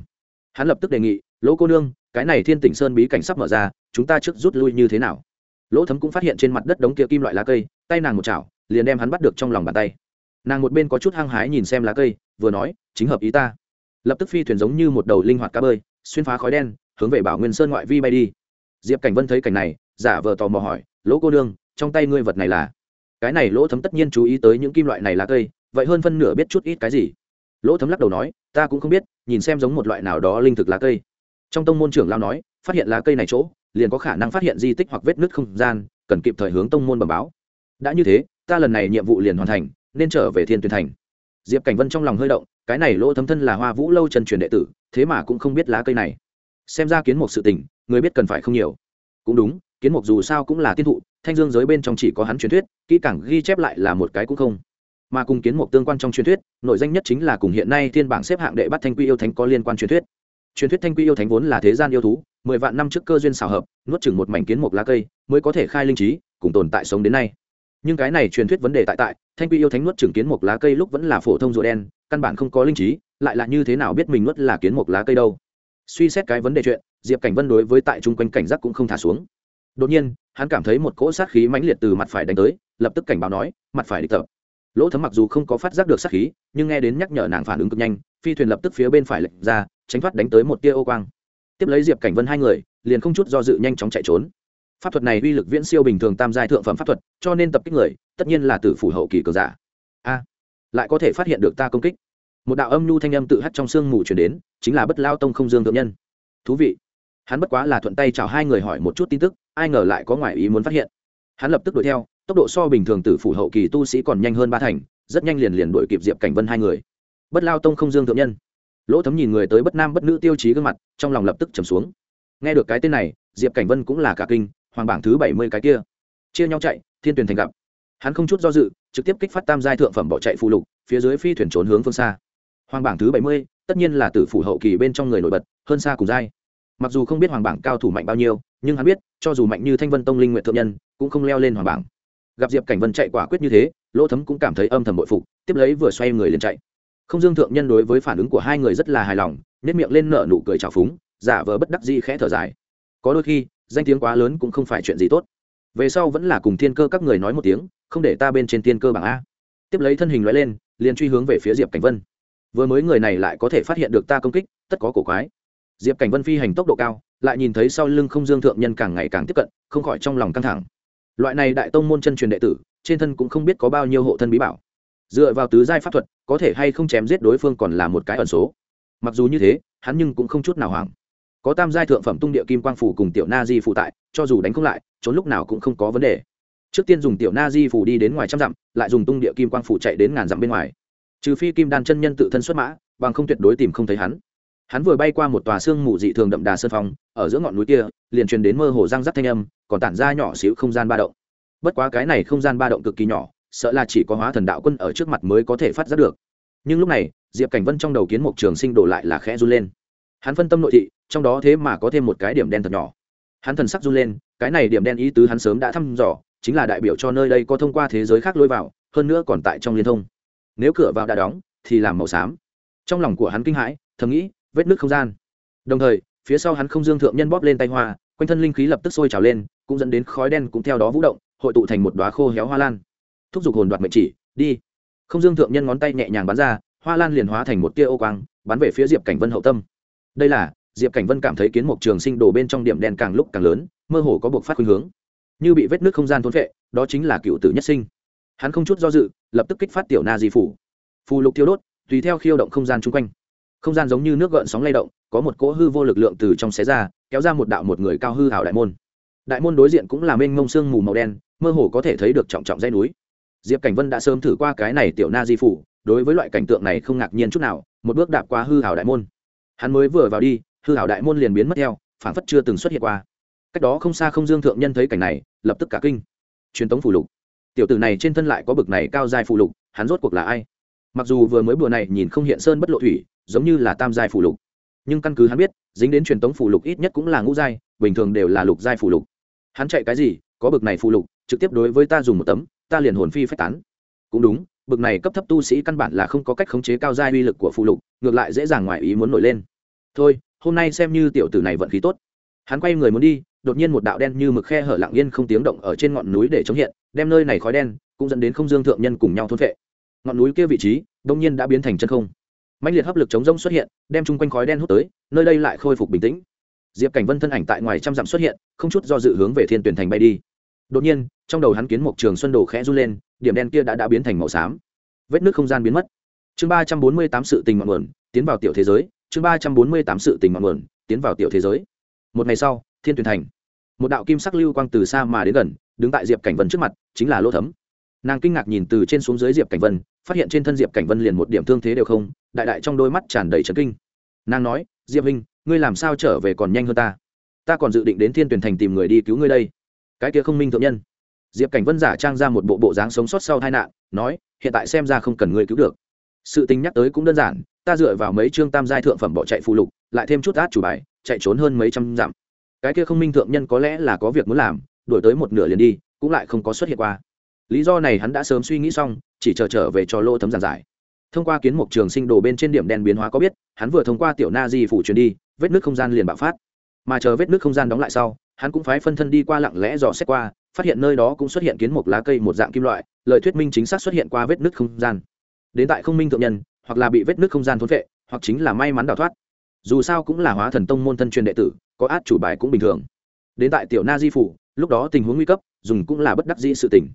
Hắn lập tức đề nghị, lỗ cô nương, cái này thiên tỉnh sơn bí cảnh sắp mở ra, chúng ta trước rút lui như thế nào? Lỗ thấm cũng phát hiện trên mặt đất đống kia kim loại lá cây, tay nàng một chảo, liền đem hắn bắt được trong lòng bàn tay nàng một bên có chút hăng hái nhìn xem lá cây, vừa nói, chính hợp ý ta. Lập tức phi thuyền giống như một đầu linh hoạt cá bơi, xuyên phá khói đen, hướng về bảo nguyên sơn ngoại vi bay đi. Diệp cảnh vân thấy cảnh này, giả vờ tò mò hỏi, lỗ cô đương trong tay ngươi vật này là? Cái này lỗ thấm tất nhiên chú ý tới những kim loại này lá cây, vậy hơn phân nửa biết chút ít cái gì? Lỗ thấm lắc đầu nói, ta cũng không biết, nhìn xem giống một loại nào đó linh thực lá cây. Trong tông môn trưởng lao nói, phát hiện lá cây này chỗ, liền có khả năng phát hiện di tích hoặc vết nứt không gian, cần kịp thời hướng tông môn bẩm báo. Đã như thế, ta lần này nhiệm vụ liền hoàn thành nên trở về thiên tuyển thành. Diệp cảnh vân trong lòng hơi động, cái này lỗ thấm thân là hoa vũ lâu trần truyền đệ tử, thế mà cũng không biết lá cây này. Xem ra kiến Mục sự tình, người biết cần phải không nhiều. Cũng đúng, kiến mục dù sao cũng là tiên thụ, thanh dương giới bên trong chỉ có hắn truyền thuyết, kỹ càng ghi chép lại là một cái cũng không. Mà cùng kiến mục tương quan trong truyền thuyết nội danh nhất chính là cùng hiện nay thiên bảng xếp hạng đệ bắt thanh quy yêu thánh có liên quan truyền thuyết. Truyền thuyết thanh quy yêu thánh vốn là thế gian yêu thú, mười vạn năm trước cơ duyên xào hợp, nuốt chừng một mảnh kiến mục lá cây, mới có thể khai linh trí, cùng tồn tại sống đến nay nhưng cái này truyền thuyết vấn đề tại tại, thanh quy yêu thánh nuốt chứng kiến một lá cây lúc vẫn là phổ thông rùa đen, căn bản không có linh trí, lại là như thế nào biết mình nuốt là kiến một lá cây đâu? Suy xét cái vấn đề chuyện, diệp cảnh vân đối với tại chung quanh cảnh giác cũng không thả xuống. Đột nhiên, hắn cảm thấy một cỗ sát khí mãnh liệt từ mặt phải đánh tới, lập tức cảnh báo nói, mặt phải địch tập. Lỗ thấm mặc dù không có phát giác được sát khí, nhưng nghe đến nhắc nhở nàng phản ứng cực nhanh, phi thuyền lập tức phía bên phải lệch ra, tránh thoát đánh tới một tia ô quang. Tiếp lấy diệp cảnh vân hai người, liền không chút do dự nhanh chóng chạy trốn pháp thuật này uy lực viễn siêu bình thường tam giai thượng phẩm pháp thuật, cho nên tập kích người, tất nhiên là tử phủ hậu kỳ cờ giả. A, lại có thể phát hiện được ta công kích. Một đạo âm nhu thanh âm tự hắt trong sương mù chuyển đến, chính là bất lao tông không dương thượng nhân. Thú vị. Hắn bất quá là thuận tay chào hai người hỏi một chút tin tức, ai ngờ lại có ngoại ý muốn phát hiện. Hắn lập tức đuổi theo, tốc độ so bình thường tử phủ hậu kỳ tu sĩ còn nhanh hơn ba thành, rất nhanh liền liền đuổi kịp diệp cảnh vân hai người. Bất lao tông không dương thượng nhân. Lỗ thấm nhìn người tới bất nam bất nữ tiêu chí gương mặt, trong lòng lập tức trầm xuống. Nghe được cái tên này, diệp cảnh vân cũng là cả kinh hoàng bảng thứ bảy mươi cái kia. Chia nhau chạy, thiên tuyển thành gặp. Hắn không chút do dự, trực tiếp kích phát tam giai thượng phẩm bỏ chạy phụ lục, phía dưới phi thuyền trốn hướng phương xa. Hoàng bảng thứ bảy mươi, tất nhiên là tử phủ hậu kỳ bên trong người nổi bật, hơn xa cùng giai. Mặc dù không biết hoàng bảng cao thủ mạnh bao nhiêu, nhưng hắn biết, cho dù mạnh như thanh vân tông linh nguyện thượng nhân, cũng không leo lên hoàng bảng. Gặp diệp cảnh vân chạy quả quyết như thế, lỗ thấm cũng cảm thấy âm thầm bội phục, tiếp lấy vừa xoay người liền chạy. Không dương thượng nhân đối với phản ứng của hai người rất là hài lòng nếp miệng lên nở nụ cười trào phúng, giả vờ bất đắc di khẽ thở dài. Có đôi khi danh tiếng quá lớn cũng không phải chuyện gì tốt. Về sau vẫn là cùng thiên cơ các người nói một tiếng, không để ta bên trên thiên cơ bảng a. Tiếp lấy thân hình loại lên, liền truy hướng về phía diệp cảnh vân. Vừa mới người này lại có thể phát hiện được ta công kích, tất có cổ quái. Diệp cảnh vân phi hành tốc độ cao, lại nhìn thấy sau lưng không dương thượng nhân càng ngày càng tiếp cận, không khỏi trong lòng căng thẳng. Loại này đại tông môn chân truyền đệ tử, trên thân cũng không biết có bao nhiêu hộ thân bí bảo. Dựa vào tứ giai pháp thuật, có thể hay không chém giết đối phương còn là một cái ẩn số. Mặc dù như thế, hắn nhưng cũng không chút nào hoảng có tam giai thượng phẩm tung địa kim quang phủ cùng tiểu na di phụ tại, cho dù đánh không lại, trốn lúc nào cũng không có vấn đề. Trước tiên dùng tiểu na di phủ đi đến ngoài trăm dặm, lại dùng tung địa kim quang phủ chạy đến ngàn dặm bên ngoài. Trừ phi kim đan chân nhân tự thân xuất mã, bằng không tuyệt đối tìm không thấy hắn. Hắn vừa bay qua một tòa xương mù dị thường đậm đà sơn phong, ở giữa ngọn núi kia, liền truyền đến mơ hồ răng rắc thanh âm, còn tản ra nhỏ xíu không gian ba động. Bất quá cái này không gian ba động cực kỳ nhỏ, sợ là chỉ có hóa thần đạo quân ở trước mặt mới có thể phát giác được. Nhưng lúc này, diệp cảnh vân trong đầu kiến mục trường sinh đổ lại là khẽ run lên hắn phân tâm nội thị, trong đó thế mà có thêm một cái điểm đen thật nhỏ. Hắn thần sắc run lên, cái này điểm đen ý tứ hắn sớm đã thăm dò, chính là đại biểu cho nơi đây có thông qua thế giới khác lôi vào, hơn nữa còn tại trong liên thông. Nếu cửa vào đã đóng, thì làm màu xám. Trong lòng của hắn kinh hãi, thầm nghĩ, vết nước không gian. Đồng thời, phía sau hắn không dương thượng nhân bóp lên tay hoa quanh thân linh khí lập tức sôi trào lên, cũng dẫn đến khói đen cũng theo đó vũ động, hội tụ thành một đoá khô héo hoa lan. Thúc giục hồn đoạt mệnh chỉ, đi. Không dương thượng nhân ngón tay nhẹ nhàng bắn ra, hoa lan liền hóa thành một tia ô quang, bắn về phía diệp cảnh vân hậu tâm đây là, diệp cảnh vân cảm thấy kiến mục trường sinh đồ bên trong điểm đen càng lúc càng lớn, mơ hồ có buộc phát khuynh hướng. Như bị vết nước không gian thốn vệ đó chính là cựu tử nhất sinh. Hắn không chút do dự, lập tức kích phát tiểu na di phủ. Phù lục thiêu đốt, tùy theo khiêu động không gian chung quanh. Không gian giống như nước gợn sóng lay động, có một cỗ hư vô lực lượng từ trong xé ra, kéo ra một đạo một người cao hư hảo đại môn. Đại môn đối diện cũng là mênh mông sương mù màu đen, mơ hồ có thể thấy được trọng trọng dây núi. Diệp cảnh vân đã sớm thử qua cái này tiểu na di phủ, đối với loại cảnh tượng này không ngạc nhiên chút nào, một bước đạp qua hư hảo đại môn hắn mới vừa vào đi, hư hảo đại môn liền biến mất theo phản phất chưa từng xuất hiện qua. Cách đó không xa không dương thượng nhân thấy cảnh này, lập tức cả kinh. Truyền tống phủ lục. Tiểu tử này trên thân lại có bực này cao dài phủ lục, hắn rốt cuộc là ai? Mặc dù vừa mới bùa này nhìn không hiện sơn bất lộ thủy, giống như là tam giai phủ lục. Nhưng căn cứ hắn biết, dính đến truyền tống phủ lục ít nhất cũng là ngũ giai, bình thường đều là lục giai phủ lục. Hắn chạy cái gì, có bực này phủ lục, trực tiếp đối với ta dùng một tấm, ta liền hồn phi phách tán. Cũng đúng bực này cấp thấp tu sĩ căn bản là không có cách khống chế cao giai uy lực của phụ lục, ngược lại dễ dàng ngoài ý muốn nổi lên. Thôi, hôm nay xem như tiểu tử này vận khí tốt. Hắn quay người muốn đi, đột nhiên một đạo đen như mực khe hở lặng yên không tiếng động ở trên ngọn núi để chống hiện, đem nơi này khói đen cũng dẫn đến không dương thượng nhân cùng nhau thôn vệ ngọn núi kia vị trí, đông nhiên đã biến thành chân không. Mạnh liệt hấp lực chống rông xuất hiện, đem chung quanh khói đen hút tới, nơi đây lại khôi phục bình tĩnh. Diệp cảnh vân thân ảnh tại ngoài trăm dặm xuất hiện, không chút do dự hướng về thiên tuyển thành bay đi đột nhiên, trong đầu hắn kiến một trường xuân đồ khẽ run lên, điểm đen kia đã đã biến thành màu xám. Vết nước không gian biến mất. Chương ba trăm bốn mươi tám sự tình ngọn nguồn, tiến vào tiểu thế giới. Chương ba trăm bốn mươi tám sự tình ngọn nguồn, tiến vào tiểu thế giới. Một ngày sau, thiên tuyển thành. Một đạo kim sắc lưu quang từ xa mà đến gần, đứng tại diệp cảnh vân trước mặt, chính là lỗ thấm. Nàng kinh ngạc nhìn từ trên xuống dưới diệp cảnh vân, phát hiện trên thân diệp cảnh vân liền một điểm thương thế đều không, đại đại trong đôi mắt tràn đầy trấn kinh. Nàng nói, diệp minh ngươi làm sao trở về còn nhanh hơn ta? Ta còn dự định đến thiên tuyển thành tìm người đi cứu ngươi đây cái kia không minh thượng nhân. Diệp cảnh vân giả trang ra một bộ bộ dáng sống sót sau tai nạn, nói, hiện tại xem ra không cần ngươi cứu được. Sự tình nhắc tới cũng đơn giản, ta dựa vào mấy chương tam giai thượng phẩm bỏ chạy phụ lục, lại thêm chút át chủ bài, chạy trốn hơn mấy trăm dặm. Cái kia không minh thượng nhân có lẽ là có việc muốn làm đổi tới một nửa liền đi, cũng lại không có xuất hiện qua. Lý do này hắn đã sớm suy nghĩ xong, chỉ chờ trở về cho lô thấm giàn giải. Thông qua kiến mục trường sinh đồ bên trên điểm đen biến hóa có biết, hắn vừa thông qua tiểu na di phủ truyền đi, vết nước không gian liền bạo phát. Mà chờ vết nước không gian đóng lại sau hắn cũng phái phân thân đi qua lặng lẽ dò xét qua, phát hiện nơi đó cũng xuất hiện kiến một lá cây một dạng kim loại, lời thuyết minh chính xác xuất hiện qua vết nứt không gian. Đến tại không minh thượng nhân, hoặc là bị vết nứt không gian thốn vệ hoặc chính là may mắn đào thoát. Dù sao cũng là hóa thần tông môn thân truyền đệ tử, có át chủ bài cũng bình thường. Đến tại tiểu na di phủ, lúc đó tình huống nguy cấp, dùng cũng là bất đắc dĩ sự tình.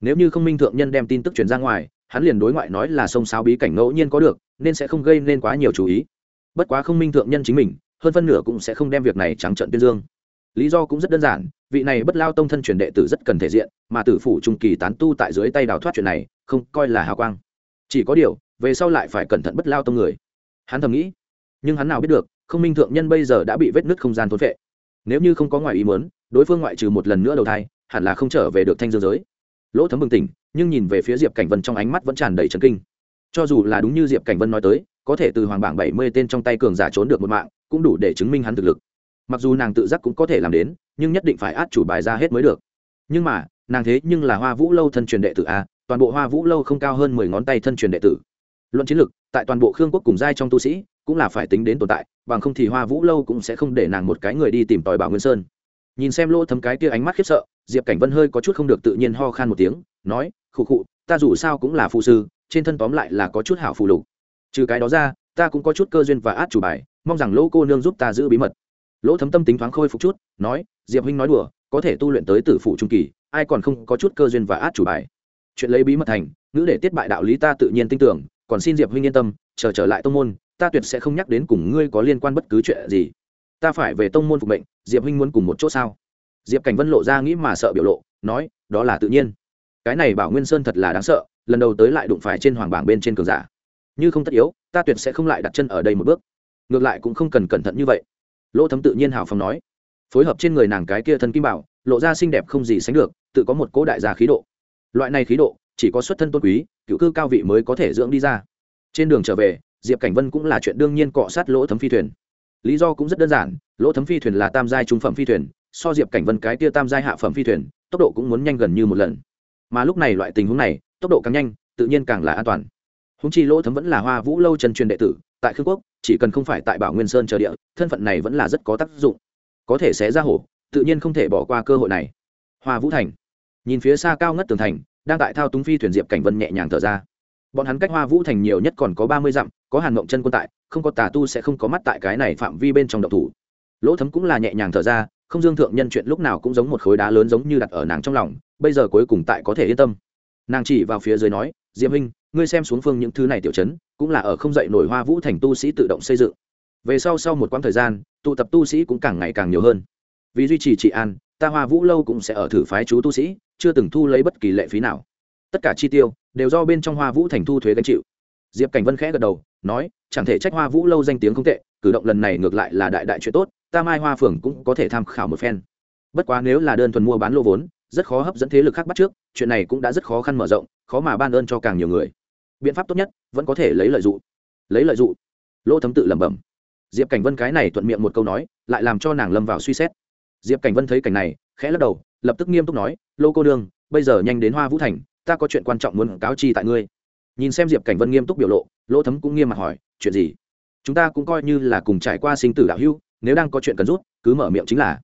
Nếu như không minh thượng nhân đem tin tức truyền ra ngoài, hắn liền đối ngoại nói là sông sáo bí cảnh ngẫu nhiên có được, nên sẽ không gây nên quá nhiều chú ý. Bất quá không minh thượng nhân chính mình, hơn phân nửa cũng sẽ không đem việc này trắng trận tuyên dương lý do cũng rất đơn giản, vị này bất lao tông thân truyền đệ tử rất cần thể diện, mà tử phủ trung kỳ tán tu tại dưới tay đào thoát chuyện này, không coi là hào quang. Chỉ có điều, về sau lại phải cẩn thận bất lao tông người. Hắn thầm nghĩ, nhưng hắn nào biết được, không minh thượng nhân bây giờ đã bị vết nứt không gian thốn vệ nếu như không có ngoài ý muốn, đối phương ngoại trừ một lần nữa đầu thai, hẳn là không trở về được thanh dương giới. Lỗ thấm bừng tỉnh, nhưng nhìn về phía diệp cảnh vân trong ánh mắt vẫn tràn đầy trấn kinh. Cho dù là đúng như diệp cảnh vân nói tới, có thể từ hoàng bảng bảy mươi tên trong tay cường giả trốn được một mạng, cũng đủ để chứng minh hắn thực lực mặc dù nàng tự giác cũng có thể làm đến, nhưng nhất định phải át chủ bài ra hết mới được. Nhưng mà, nàng thế nhưng là hoa vũ lâu thân truyền đệ tử a, toàn bộ hoa vũ lâu không cao hơn mười ngón tay thân truyền đệ tử. Luận chiến lược tại toàn bộ khương quốc cùng giai trong tu sĩ, cũng là phải tính đến tồn tại, bằng không thì hoa vũ lâu cũng sẽ không để nàng một cái người đi tìm tòi bảo nguyên sơn. Nhìn xem lỗ thấm cái kia ánh mắt khiếp sợ, diệp cảnh vân hơi có chút không được tự nhiên ho khan một tiếng, nói, khụ khụ, ta dù sao cũng là phụ sư, trên thân tóm lại là có chút hảo phù lục. Trừ cái đó ra, ta cũng có chút cơ duyên và át chủ bài, mong rằng lỗ cô nương giúp ta giữ bí mật lỗ thấm tâm tính thoáng khôi phục chút nói diệp huynh nói đùa có thể tu luyện tới tử phụ trung kỳ ai còn không có chút cơ duyên và át chủ bài. Chuyện lấy bí mật thành ngữ để tiết bại đạo lý ta tự nhiên tin tưởng còn xin diệp huynh yên tâm chờ trở, trở lại tông môn ta tuyệt sẽ không nhắc đến cùng ngươi có liên quan bất cứ chuyện gì. Ta phải về tông môn phục mệnh diệp huynh muốn cùng một chỗ sao? Diệp cảnh vân lộ ra nghĩ mà sợ biểu lộ nói đó là tự nhiên. Cái này bảo nguyên sơn thật là đáng sợ lần đầu tới lại đụng phải trên hoàng bảng bên trên cường giả. Như không tất yếu ta tuyệt sẽ không lại đặt chân ở đây một bước. Ngược lại cũng không cần cẩn thận như vậy lỗ thấm tự nhiên hào phóng nói. Phối hợp trên người nàng cái kia thân kim bảo, lộ ra xinh đẹp không gì sánh được, tự có một cỗ đại gia khí độ. Loại này khí độ, chỉ có xuất thân tôn quý, cựu cư cao vị mới có thể dưỡng đi ra. Trên đường trở về, diệp cảnh vân cũng là chuyện đương nhiên cọ sát lỗ thấm phi thuyền. Lý do cũng rất đơn giản, lỗ thấm phi thuyền là tam giai trung phẩm phi thuyền, so diệp cảnh vân cái tia tam giai hạ phẩm phi thuyền, tốc độ cũng muốn nhanh gần như một lần. Mà lúc này loại tình huống này, tốc độ càng nhanh, tự nhiên càng là an toàn. Húng chi lỗ thấm vẫn là hoa vũ lâu chân truyền đệ tử tại khương quốc, chỉ cần không phải tại bảo nguyên sơn chờ địa, thân phận này vẫn là rất có tác dụng. Có thể xé ra hổ, tự nhiên không thể bỏ qua cơ hội này. Hoa vũ thành. Nhìn phía xa cao ngất tường thành, đang tại thao túng phi thuyền diệp cảnh vân nhẹ nhàng thở ra. Bọn hắn cách hoa vũ thành nhiều nhất còn có ba mươi dặm, có hàn mộng chân quân tại, không có tà tu sẽ không có mắt tại cái này phạm vi bên trong độc thủ. Lỗ thấm cũng là nhẹ nhàng thở ra, không dương thượng nhân chuyện lúc nào cũng giống một khối đá lớn giống như đặt ở nàng trong lòng, bây giờ cuối cùng tại có thể yên tâm. Nàng chỉ vào phía dưới nói, diệp huynh, ngươi xem xuống phương những thứ này tiểu chấn cũng là ở không dậy nổi hoa vũ thành tu sĩ tự động xây dựng. Về sau sau một quãng thời gian, tụ tập tu sĩ cũng càng ngày càng nhiều hơn. Vì duy trì trị an, ta hoa vũ lâu cũng sẽ ở thử phái chú tu sĩ, chưa từng thu lấy bất kỳ lệ phí nào. Tất cả chi tiêu, đều do bên trong hoa vũ thành thu thuế gánh chịu. Diệp cảnh vân khẽ gật đầu, nói, chẳng thể trách hoa vũ lâu danh tiếng không tệ, cử động lần này ngược lại là đại đại chuyện tốt, ta mai hoa phường cũng có thể tham khảo một phen. Bất quá nếu là đơn thuần mua bán lô vốn, rất khó hấp dẫn thế lực khác bắt trước, chuyện này cũng đã rất khó khăn mở rộng, khó mà ban ơn cho càng nhiều người biện pháp tốt nhất vẫn có thể lấy lợi dụng. Lấy lợi dụng. Lỗ thấm tự lẩm bẩm. Diệp cảnh vân cái này thuận miệng một câu nói, lại làm cho nàng lâm vào suy xét. Diệp cảnh vân thấy cảnh này, khẽ lắc đầu, lập tức nghiêm túc nói, lô cô đương bây giờ nhanh đến hoa vũ thành, ta có chuyện quan trọng muốn cáo chi tại ngươi. Nhìn xem diệp cảnh vân nghiêm túc biểu lộ lỗ thấm cũng nghiêm mặt hỏi, chuyện gì? Chúng ta cũng coi như là cùng trải qua sinh tử đạo hưu nếu đang có chuyện cần rút, cứ mở miệng chính là.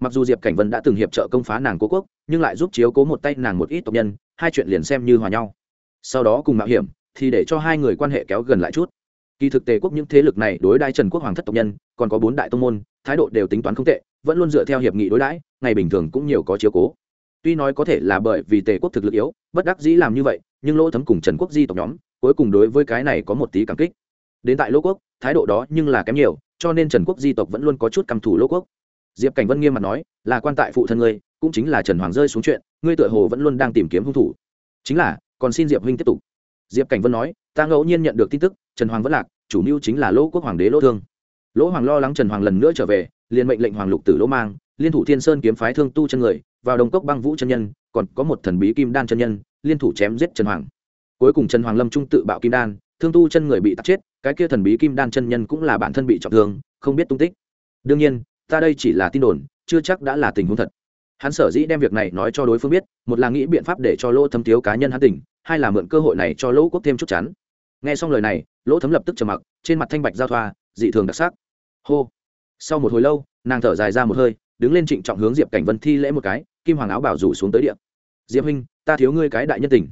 Mặc dù diệp cảnh vân đã từng hiệp trợ công phá nàng cố quốc, nhưng lại giúp chiếu cố một tay nàng một ít tộc nhân, hai chuyện liền xem như hòa nhau sau đó cùng mạo hiểm, thì để cho hai người quan hệ kéo gần lại chút. Kỳ thực tề quốc những thế lực này đối đãi trần quốc hoàng thất tộc nhân, còn có bốn đại tông môn, thái độ đều tính toán không tệ, vẫn luôn dựa theo hiệp nghị đối đãi, ngày bình thường cũng nhiều có chiếu cố. Tuy nói có thể là bởi vì tề quốc thực lực yếu, bất đắc dĩ làm như vậy, nhưng lỗ thấm cùng trần quốc di tộc nhóm, cuối cùng đối với cái này có một tí cảm kích. Đến tại lỗ quốc, thái độ đó nhưng là kém nhiều, cho nên trần quốc di tộc vẫn luôn có chút căm thủ lỗ quốc. Diệp cảnh vân nghiêm mặt nói, là quan tại phụ thân ngươi, cũng chính là trần hoàng rơi xuống chuyện, ngươi tựa hồ vẫn luôn đang tìm kiếm hung thủ. Chính là còn xin diệp huynh tiếp tục. Diệp cảnh vân nói, ta ngẫu nhiên nhận được tin tức, trần hoàng vẫn lạc, chủ mưu chính là lỗ quốc hoàng đế lỗ thương. Lỗ hoàng lo lắng trần hoàng lần nữa trở về, liền mệnh lệnh hoàng lục tử lỗ mang, liên thủ thiên sơn kiếm phái thương tu chân người, vào đồng cốc băng vũ chân nhân, còn có một thần bí kim đan chân nhân, liên thủ chém giết trần hoàng. Cuối cùng trần hoàng lâm trung tự bạo kim đan, thương tu chân người bị tắt chết, cái kia thần bí kim đan chân nhân cũng là bản thân bị trọng thương, không biết tung tích. Đương nhiên, ta đây chỉ là tin đồn, chưa chắc đã là tình huống thật hắn sở dĩ đem việc này nói cho đối phương biết, một là nghĩ biện pháp để cho lỗ Thấm thiếu cá nhân hắn tỉnh, hai là mượn cơ hội này cho lỗ quốc thêm chút chắn nghe xong lời này, lỗ thấm lập tức trầm mặc, trên mặt thanh bạch giao thoa, dị thường đặc sắc. Hô. Sau một hồi lâu, nàng thở dài ra một hơi, đứng lên trịnh trọng hướng diệp cảnh vân thi lễ một cái, kim hoàng áo bảo rủ xuống tới điện diệp huynh, ta thiếu ngươi cái đại nhân tình.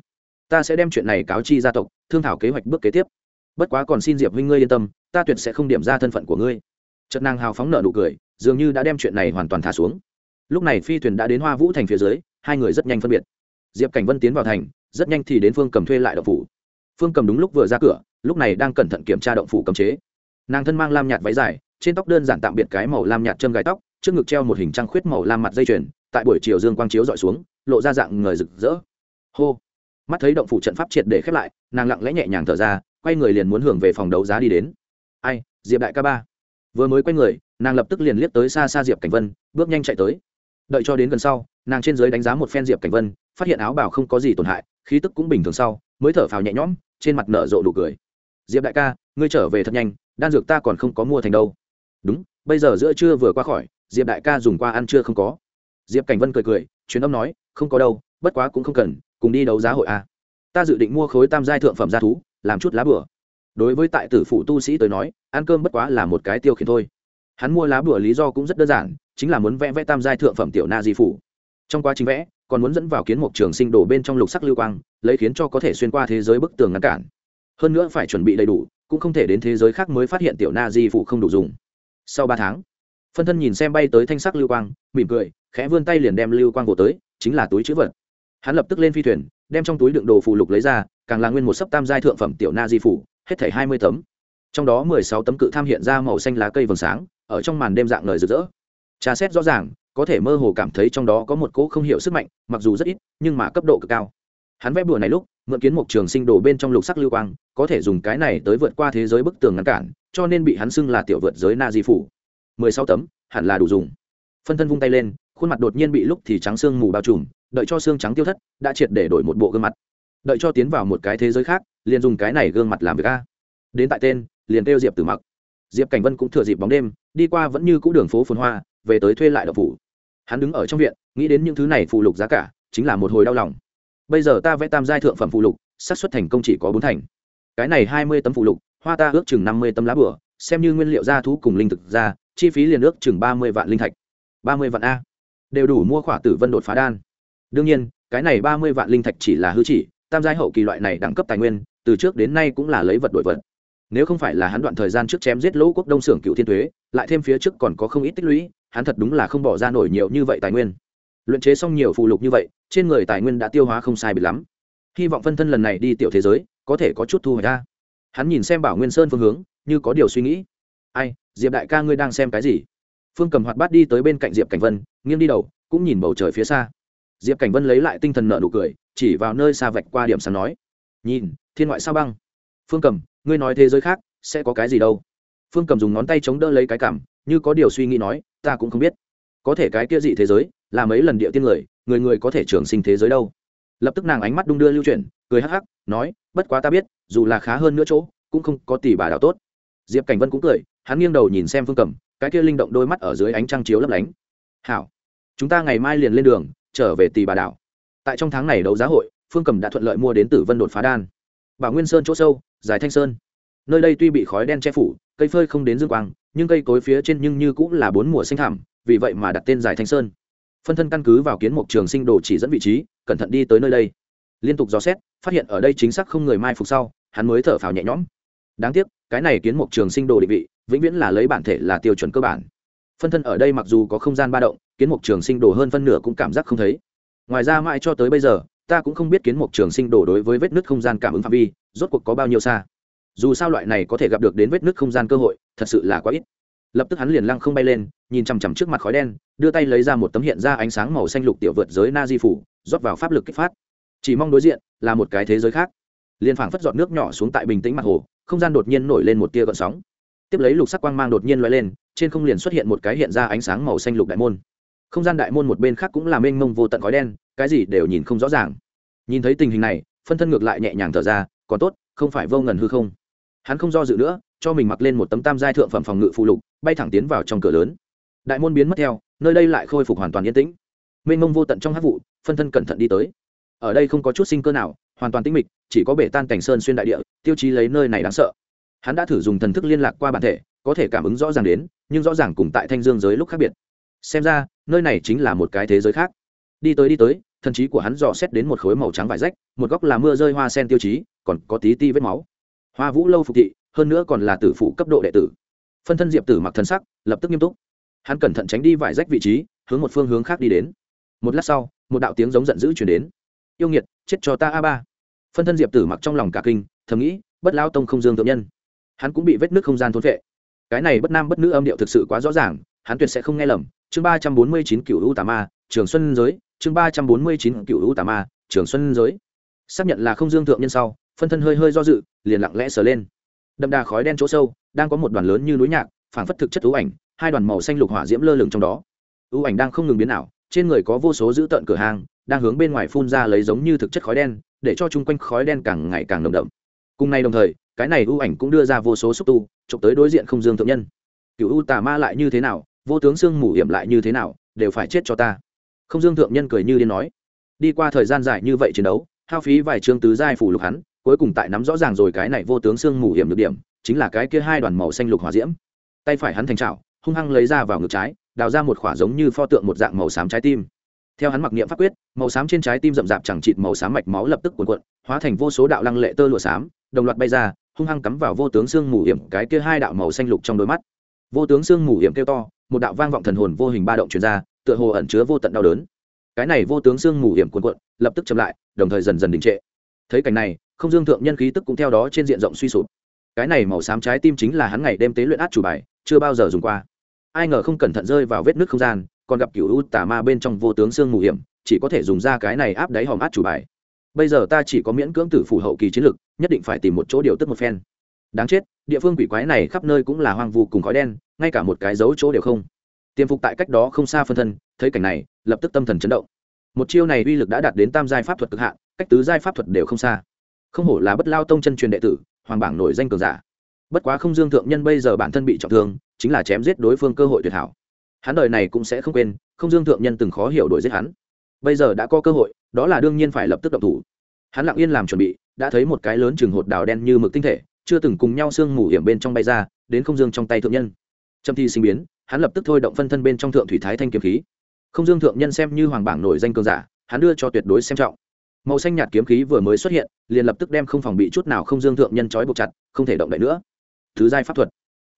Ta sẽ đem chuyện này cáo chi gia tộc, thương thảo kế hoạch bước kế tiếp. Bất quá còn xin diệp huynh ngươi yên tâm, ta tuyệt sẽ không điểm ra thân phận của ngươi. Trận nàng hào phóng nợ nụ cười, dường như đã đem chuyện này hoàn toàn thả xuống lúc này phi thuyền đã đến hoa vũ thành phía dưới, hai người rất nhanh phân biệt. Diệp cảnh vân tiến vào thành, rất nhanh thì đến phương cầm thuê lại động phủ. Phương cầm đúng lúc vừa ra cửa, lúc này đang cẩn thận kiểm tra động phủ cấm chế. Nàng thân mang lam nhạt váy dài, trên tóc đơn giản tạm biệt cái màu lam nhạt châm gái tóc, trước ngực treo một hình trăng khuyết màu lam mặt dây chuyền, tại buổi chiều dương quang chiếu dọi xuống, lộ ra dạng người rực rỡ. Hô! Mắt thấy động phủ trận pháp triệt để khép lại, nàng lặng lẽ nhẹ nhàng thở ra, quay người liền muốn hưởng về phòng đấu giá đi đến. Ai, diệp đại ca ba. Vừa mới quay người, nàng lập tức liền liếc tới xa xa diệp cảnh vân, bước nhanh chạy tới đợi cho đến gần sau, nàng trên giới đánh giá một phen diệp cảnh vân, phát hiện áo bào không có gì tổn hại, khí tức cũng bình thường sau, mới thở phào nhẹ nhõm, trên mặt nở rộ đủ cười. Diệp đại ca, ngươi trở về thật nhanh, đan dược ta còn không có mua thành đâu. Đúng, bây giờ giữa trưa vừa qua khỏi, diệp đại ca dùng qua ăn trưa không có. Diệp cảnh vân cười cười chuyến âm nói, không có đâu, bất quá cũng không cần, cùng đi đấu giá hội a. Ta dự định mua khối tam giai thượng phẩm gia thú, làm chút lá bửa đối với tại tử phụ tu sĩ tới nói, ăn cơm bất quá là một cái tiêu khiển thôi. Hắn mua lá bửa lý do cũng rất đơn giản chính là muốn vẽ vẽ tam giai thượng phẩm tiểu na di phủ. Trong quá trình vẽ, còn muốn dẫn vào kiến mục trường sinh đổ bên trong lục sắc lưu quang, lấy khiến cho có thể xuyên qua thế giới bức tường ngăn cản. Hơn nữa phải chuẩn bị đầy đủ, cũng không thể đến thế giới khác mới phát hiện tiểu na di phủ không đủ dùng. Sau ba tháng, phân thân nhìn xem bay tới thanh sắc lưu quang, mỉm cười, khẽ vươn tay liền đem lưu quang vỗ tới, chính là túi chữ vật. Hắn lập tức lên phi thuyền, đem trong túi đựng đồ phụ lục lấy ra, càng là nguyên một sấp tam giai thượng phẩm tiểu na di phủ, hết thảy hai mươi tấm. Trong đó mười sáu tấm cự tham hiện ra màu xanh lá cây vầng sáng, ở trong màn đêm dạng lời rực rỡ tra xét rõ ràng, có thể mơ hồ cảm thấy trong đó có một cỗ không hiểu sức mạnh, mặc dù rất ít, nhưng mà cấp độ cực cao. Hắn vẽ bùa này lúc, mượn kiến mục trường sinh đồ bên trong lục sắc lưu quang, có thể dùng cái này tới vượt qua thế giới bức tường ngăn cản, cho nên bị hắn xưng là tiểu vượt giới na di phủ. Mười sáu tấm, hẳn là đủ dùng. Phân thân vung tay lên, khuôn mặt đột nhiên bị lúc thì trắng xương mù bao trùm, đợi cho xương trắng tiêu thất, đã triệt để đổi một bộ gương mặt. Đợi cho tiến vào một cái thế giới khác, liền dùng cái này gương mặt làm việc a. Đến tại tên, liền kêu diệp tử mặc. Diệp cảnh vân cũng thừa dịp bóng đêm, đi qua vẫn như cũ đường phố phồn hoa về tới thuê lại đậu phủ. Hắn đứng ở trong viện, nghĩ đến những thứ này phụ lục giá cả, chính là một hồi đau lòng. Bây giờ ta vẽ tam giai thượng phẩm phụ lục, xác suất thành công chỉ có bốn thành. Cái này hai mươi tấm phụ lục, hoa ta ước chừng năm mươi tấm lá bửa xem như nguyên liệu gia thú cùng linh thực ra, chi phí liền ước chừng ba mươi vạn linh thạch. Ba mươi vạn a. Đều đủ mua khỏa tử vân đột phá đan. Đương nhiên, cái này ba mươi vạn linh thạch chỉ là hư chỉ, tam giai hậu kỳ loại này đẳng cấp tài nguyên, từ trước đến nay cũng là lấy vật đổi vật. Nếu không phải là hắn đoạn thời gian trước chém giết lỗ quốc đông xưởng cựu thiên thuế lại thêm phía trước còn có không ít tích lũy hắn thật đúng là không bỏ ra nổi nhiều như vậy tài nguyên. Luyện chế xong nhiều phụ lục như vậy, trên người tài nguyên đã tiêu hóa không sai bị lắm. Hy vọng phân thân lần này đi tiểu thế giới, có thể có chút thu hoạch ra. Hắn nhìn xem bảo nguyên sơn phương hướng, như có điều suy nghĩ. Ai, diệp đại ca ngươi đang xem cái gì? Phương cầm hoạt bát đi tới bên cạnh diệp cảnh vân, nghiêng đi đầu, cũng nhìn bầu trời phía xa. Diệp cảnh vân lấy lại tinh thần nợ nụ cười, chỉ vào nơi xa vạch qua điểm sáng nói. Nhìn, thiên ngoại sao băng? Phương cầm, ngươi nói thế giới khác, sẽ có cái gì đâu? Phương cầm dùng ngón tay chống đỡ lấy cái cảm như có điều suy nghĩ nói, ta cũng không biết. Có thể cái kia dị thế giới, là mấy lần địa tiên người người người có thể trường sinh thế giới đâu. Lập tức nàng ánh mắt đung đưa lưu chuyển, cười hắc hắc, nói, bất quá ta biết, dù là khá hơn nữa chỗ, cũng không có tỷ bà đào tốt. Diệp cảnh vân cũng cười, hắn nghiêng đầu nhìn xem phương cầm, cái kia linh động đôi mắt ở dưới ánh trăng chiếu lấp lánh. Hảo, chúng ta ngày mai liền lên đường, trở về tỷ bà đảo tại trong tháng này đấu giá hội, phương cầm đã thuận lợi mua đến tử vân đột phá đan. Bảo nguyên sơn chỗ sâu, dài thanh sơn. Nơi đây tuy bị khói đen che phủ, cây phơi không đến dương quang nhưng cây cối phía trên nhưng như cũng là bốn mùa xanh thảm vì vậy mà đặt tên dài thanh sơn. Phân thân căn cứ vào kiến mục trường sinh đồ chỉ dẫn vị trí, cẩn thận đi tới nơi đây. Liên tục dò xét, phát hiện ở đây chính xác không người mai phục sau, hắn mới thở phào nhẹ nhõm. Đáng tiếc, cái này kiến mục trường sinh đồ định vị, vĩnh viễn là lấy bản thể là tiêu chuẩn cơ bản. Phân thân ở đây mặc dù có không gian ba động, kiến mục trường sinh đồ hơn phân nửa cũng cảm giác không thấy. Ngoài ra mãi cho tới bây giờ, ta cũng không biết kiến mục trường sinh đồ đối với vết nứt không gian cảm ứng phạm vi, rốt cuộc có bao nhiêu xa dù sao loại này có thể gặp được đến vết nứt không gian cơ hội, thật sự là quá ít. Lập tức hắn liền lăng không bay lên, nhìn chằm chằm trước mặt khói đen, đưa tay lấy ra một tấm hiện ra ánh sáng màu xanh lục tiểu vượt giới na di phủ, rót vào pháp lực kích phát. Chỉ mong đối diện là một cái thế giới khác. Liền phảng phất giọt nước nhỏ xuống tại bình tĩnh mặt hồ, không gian đột nhiên nổi lên một tia gợn sóng. Tiếp lấy lục sắc quang mang đột nhiên l lên, trên không liền xuất hiện một cái hiện ra ánh sáng màu xanh lục đại môn. Không gian đại môn một bên khác cũng là mênh mông vô tận khói đen, cái gì đều nhìn không rõ ràng. Nhìn thấy tình hình này, phân thân ngược lại nhẹ nhàng thở ra, còn tốt, không phải vô ngần hư không hắn không do dự nữa, cho mình mặc lên một tấm tam giai thượng phẩm phòng ngự phụ lục, bay thẳng tiến vào trong cửa lớn. Đại môn biến mất theo, nơi đây lại khôi phục hoàn toàn yên tĩnh. Mênh mông vô tận trong hát vụ, phân thân cẩn thận đi tới. Ở đây không có chút sinh cơ nào, hoàn toàn tĩnh mịch, chỉ có bể tan cảnh sơn xuyên đại địa, tiêu chí lấy nơi này đáng sợ. Hắn đã thử dùng thần thức liên lạc qua bản thể, có thể cảm ứng rõ ràng đến, nhưng rõ ràng cùng tại thanh dương giới lúc khác biệt. Xem ra, nơi này chính là một cái thế giới khác. Đi tới đi tới, thần trí của hắn dò xét đến một khối màu trắng vải rách, một góc là mưa rơi hoa sen tiêu chí, còn có tí ti vết máu hoa vũ lâu phục thị, hơn nữa còn là tử phụ cấp độ đệ tử. Phân thân diệp tử mặc thân sắc, lập tức nghiêm túc. Hắn cẩn thận tránh đi vải rách vị trí, hướng một phương hướng khác đi đến. Một lát sau, một đạo tiếng giống giận dữ chuyển đến. Yêu nghiệt, chết cho ta a ba. Phân thân diệp tử mặc trong lòng cả kinh, thầm nghĩ, bất lao tông không dương thượng nhân. Hắn cũng bị vết nước không gian thốn vệ cái này bất nam bất nữ âm điệu thực sự quá rõ ràng, hắn tuyệt sẽ không nghe lầm. Chương ba trăm bốn mươi chín cựu u tà ma, trường xuân giới. Chương ba trăm bốn mươi chín cựu u tà ma, trường xuân giới. Xác nhận là không dương thượng nhân sau phân thân hơi hơi do dự, liền lặng lẽ sờ lên. Đậm đà khói đen chỗ sâu, đang có một đoàn lớn như núi nhạc, phảng phất thực chất ưu ảnh, hai đoàn màu xanh lục hỏa diễm lơ lửng trong đó. Ưu ảnh đang không ngừng biến ảo, trên người có vô số dữ tợn cửa hàng, đang hướng bên ngoài phun ra lấy giống như thực chất khói đen, để cho chung quanh khói đen càng ngày càng nồng đậm. Cùng nay đồng thời, cái này ưu ảnh cũng đưa ra vô số xúc tu, chụp tới đối diện không dương thượng nhân. Cựu ưu tà ma lại như thế nào, vô tướng xương mù hiểm lại như thế nào, đều phải chết cho ta. Không dương thượng nhân cười như điên nói. Đi qua thời gian dài như vậy chiến đấu, hao phí vài chương tứ giai phủ lục hắn cuối cùng tại nắm rõ ràng rồi cái này vô tướng xương mù hiểm được điểm, chính là cái kia hai đoàn màu xanh lục hỏa diễm. Tay phải hắn thành trào hung hăng lấy ra vào ngực trái, đào ra một khỏa giống như pho tượng một dạng màu xám trái tim. Theo hắn mặc niệm pháp quyết, màu xám trên trái tim rậm rạp chẳng chịt màu xám mạch máu lập tức cuồn cuộn, hóa thành vô số đạo lăng lệ tơ lụa xám, đồng loạt bay ra, hung hăng cắm vào vô tướng xương mù hiểm cái kia hai đạo màu xanh lục trong đôi mắt. Vô tướng xương mù hiểm kêu to, một đạo vang vọng thần hồn vô hình ba động truyền ra, tựa hồ ẩn chứa vô tận đau đớn. Cái này vô tướng xương mù hiểm cuồn cuộn, lập tức chậm lại, đồng thời dần dần đình trệ. Thấy cảnh này không dương thượng nhân khí tức cũng theo đó trên diện rộng suy sụp. Cái này màu xám trái tim chính là hắn ngày đêm tế luyện át chủ bài, chưa bao giờ dùng qua. Ai ngờ không cẩn thận rơi vào vết nước không gian, còn gặp cựu u tà ma bên trong vô tướng xương mù hiểm, chỉ có thể dùng ra cái này áp đáy hòm át chủ bài. Bây giờ ta chỉ có miễn cưỡng tử phủ hậu kỳ chiến lực, nhất định phải tìm một chỗ điều tức một phen. Đáng chết, địa phương quỷ quái này khắp nơi cũng là hoang vu cùng khói đen, ngay cả một cái dấu chỗ đều không. Tiềm phục tại cách đó không xa phân thân, thấy cảnh này, lập tức tâm thần chấn động. Một chiêu này uy lực đã đạt đến tam giai pháp thuật cực hạn, cách tứ giai pháp thuật đều không xa không hổ là bất lao tông chân truyền đệ tử, hoàng bảng nổi danh cường giả. Bất quá không dương thượng nhân bây giờ bản thân bị trọng thương, chính là chém giết đối phương cơ hội tuyệt hảo. Hắn đời này cũng sẽ không quên, không dương thượng nhân từng khó hiểu đổi giết hắn. Bây giờ đã có cơ hội, đó là đương nhiên phải lập tức động thủ. Hắn lặng yên làm chuẩn bị, đã thấy một cái lớn chừng hột đào đen như mực tinh thể, chưa từng cùng nhau sương mù hiểm bên trong bay ra, đến không dương trong tay thượng nhân. Trầm thi sinh biến, hắn lập tức thôi động phân thân bên trong thượng thủy thái thanh kiếm khí. Không dương thượng nhân xem như hoàng bảng nổi danh cường giả, hắn đưa cho tuyệt đối xem trọng màu xanh nhạt kiếm khí vừa mới xuất hiện, liền lập tức đem không phòng bị chút nào không dương thượng nhân trói buộc chặt, không thể động đậy nữa. Thứ giai pháp thuật.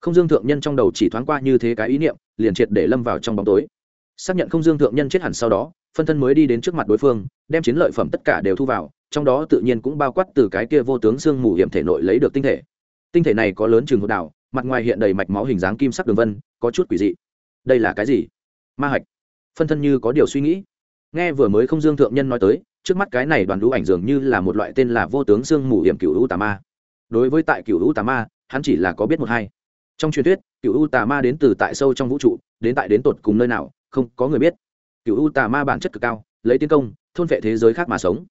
Không dương thượng nhân trong đầu chỉ thoáng qua như thế cái ý niệm, liền triệt để lâm vào trong bóng tối. Xác nhận không dương thượng nhân chết hẳn sau đó, phân thân mới đi đến trước mặt đối phương, đem chiến lợi phẩm tất cả đều thu vào, trong đó tự nhiên cũng bao quát từ cái kia vô tướng xương mù hiểm thể nội lấy được tinh thể. Tinh thể này có lớn chừng hột đảo, mặt ngoài hiện đầy mạch máu hình dáng kim sắc đường vân, có chút quỷ dị. Đây là cái gì? Ma hạch. Phân thân như có điều suy nghĩ. Nghe vừa mới không dương thượng nhân nói tới trước mắt cái này đoàn lũ ảnh dường như là một loại tên là vô tướng xương mù hiểm cựu lũ tà ma. Đối với tại cựu lũ tà ma, hắn chỉ là có biết một hai. Trong truyền thuyết, cựu u tà ma đến từ tại sâu trong vũ trụ, đến tại đến tột cùng nơi nào, không có người biết. Cựu u tà ma bản chất cực cao, lấy tiến công, thôn vệ thế giới khác mà sống.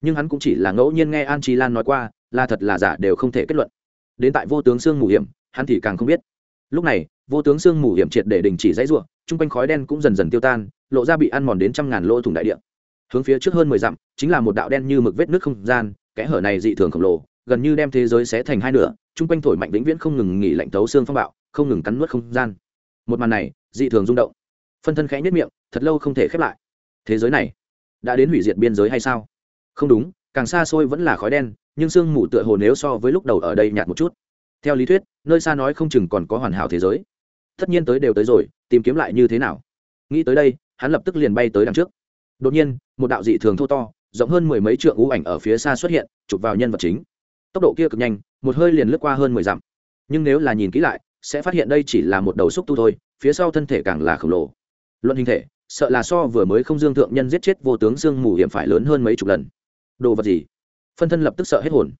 Nhưng hắn cũng chỉ là ngẫu nhiên nghe an chi lan nói qua, là thật là giả đều không thể kết luận. Đến tại vô tướng xương mù hiểm, hắn thì càng không biết. Lúc này, vô tướng xương mù hiểm triệt để đình chỉ dãy ruộng chung quanh khói đen cũng dần dần tiêu tan, lộ ra bị ăn mòn đến trăm ngàn lỗ thủng đại địa hướng phía trước hơn mười dặm, chính là một đạo đen như mực vết nước không gian, kẽ hở này dị thường khổng lồ, gần như đem thế giới xé thành hai nửa, chung quanh thổi mạnh vĩnh viễn không ngừng nghỉ lạnh tấu xương phong bạo, không ngừng cắn nuốt không gian. Một màn này, dị thường rung động. Phân thân khẽ nhất miệng, thật lâu không thể khép lại. Thế giới này, đã đến hủy diệt biên giới hay sao? Không đúng, càng xa xôi vẫn là khói đen, nhưng sương mù tựa hồ nếu so với lúc đầu ở đây nhạt một chút. Theo lý thuyết, nơi xa nói không chừng còn có hoàn hảo thế giới. Tất nhiên tới đều tới rồi, tìm kiếm lại như thế nào? Nghĩ tới đây, hắn lập tức liền bay tới đằng trước đột nhiên, một đạo dị thường thô to, rộng hơn mười mấy trượng ú ảnh ở phía xa xuất hiện, chụp vào nhân vật chính. Tốc độ kia cực nhanh, một hơi liền lướt qua hơn mười dặm. Nhưng nếu là nhìn kỹ lại, sẽ phát hiện đây chỉ là một đầu xúc tu thôi, phía sau thân thể càng là khổng lồ. Luận hình thể, sợ là so vừa mới không dương thượng nhân giết chết vô tướng dương mù hiểm phải lớn hơn mấy chục lần. Đồ vật gì? Phân thân lập tức sợ hết hồn.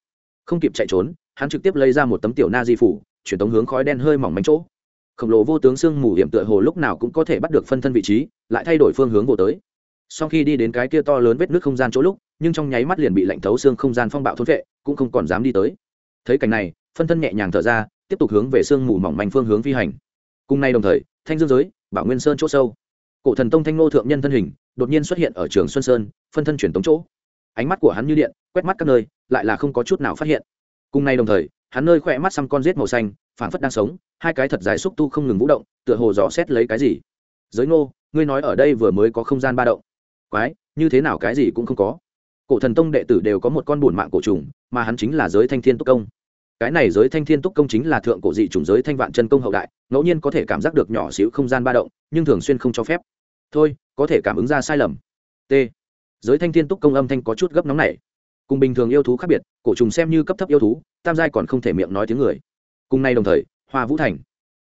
Không kịp chạy trốn, hắn trực tiếp lấy ra một tấm tiểu na di phủ, chuyển tống hướng khói đen hơi mỏng mánh chỗ. Khổng lồ vô tướng sương mù hiểm tựa hồ lúc nào cũng có thể bắt được phân thân vị trí, lại thay đổi phương hướng vô tới sau khi đi đến cái kia to lớn vết nước không gian chỗ lúc, nhưng trong nháy mắt liền bị lạnh thấu xương không gian phong bạo thôn vệ cũng không còn dám đi tới. Thấy cảnh này, phân thân nhẹ nhàng thở ra, tiếp tục hướng về sương mù mỏng manh phương hướng phi hành. Cùng nay đồng thời, thanh dương giới, bảo nguyên sơn chỗ sâu. Cổ thần tông thanh ngô thượng nhân thân hình, đột nhiên xuất hiện ở trường xuân sơn, phân thân chuyển tống chỗ. Ánh mắt của hắn như điện, quét mắt các nơi, lại là không có chút nào phát hiện. Cùng nay đồng thời, hắn nơi khỏe mắt xăm con rết màu xanh, phảng phất đang sống, hai cái thật dài xúc tu không ngừng vũ động, tựa hồ dò xét lấy cái gì. Giới ngô, ngươi nói ở đây vừa mới có không gian ba động quái, như thế nào cái gì cũng không có. Cổ thần tông đệ tử đều có một con bùn mạng cổ trùng, mà hắn chính là giới thanh thiên túc công. Cái này giới thanh thiên túc công chính là thượng cổ dị trùng giới thanh vạn chân công hậu đại, ngẫu nhiên có thể cảm giác được nhỏ xíu không gian ba động, nhưng thường xuyên không cho phép. Thôi, có thể cảm ứng ra sai lầm. T. Giới thanh thiên túc công âm thanh có chút gấp nóng này cùng bình thường yêu thú khác biệt, cổ trùng xem như cấp thấp yêu thú, tam giai còn không thể miệng nói tiếng người. Cùng nay đồng thời, hoa vũ thành.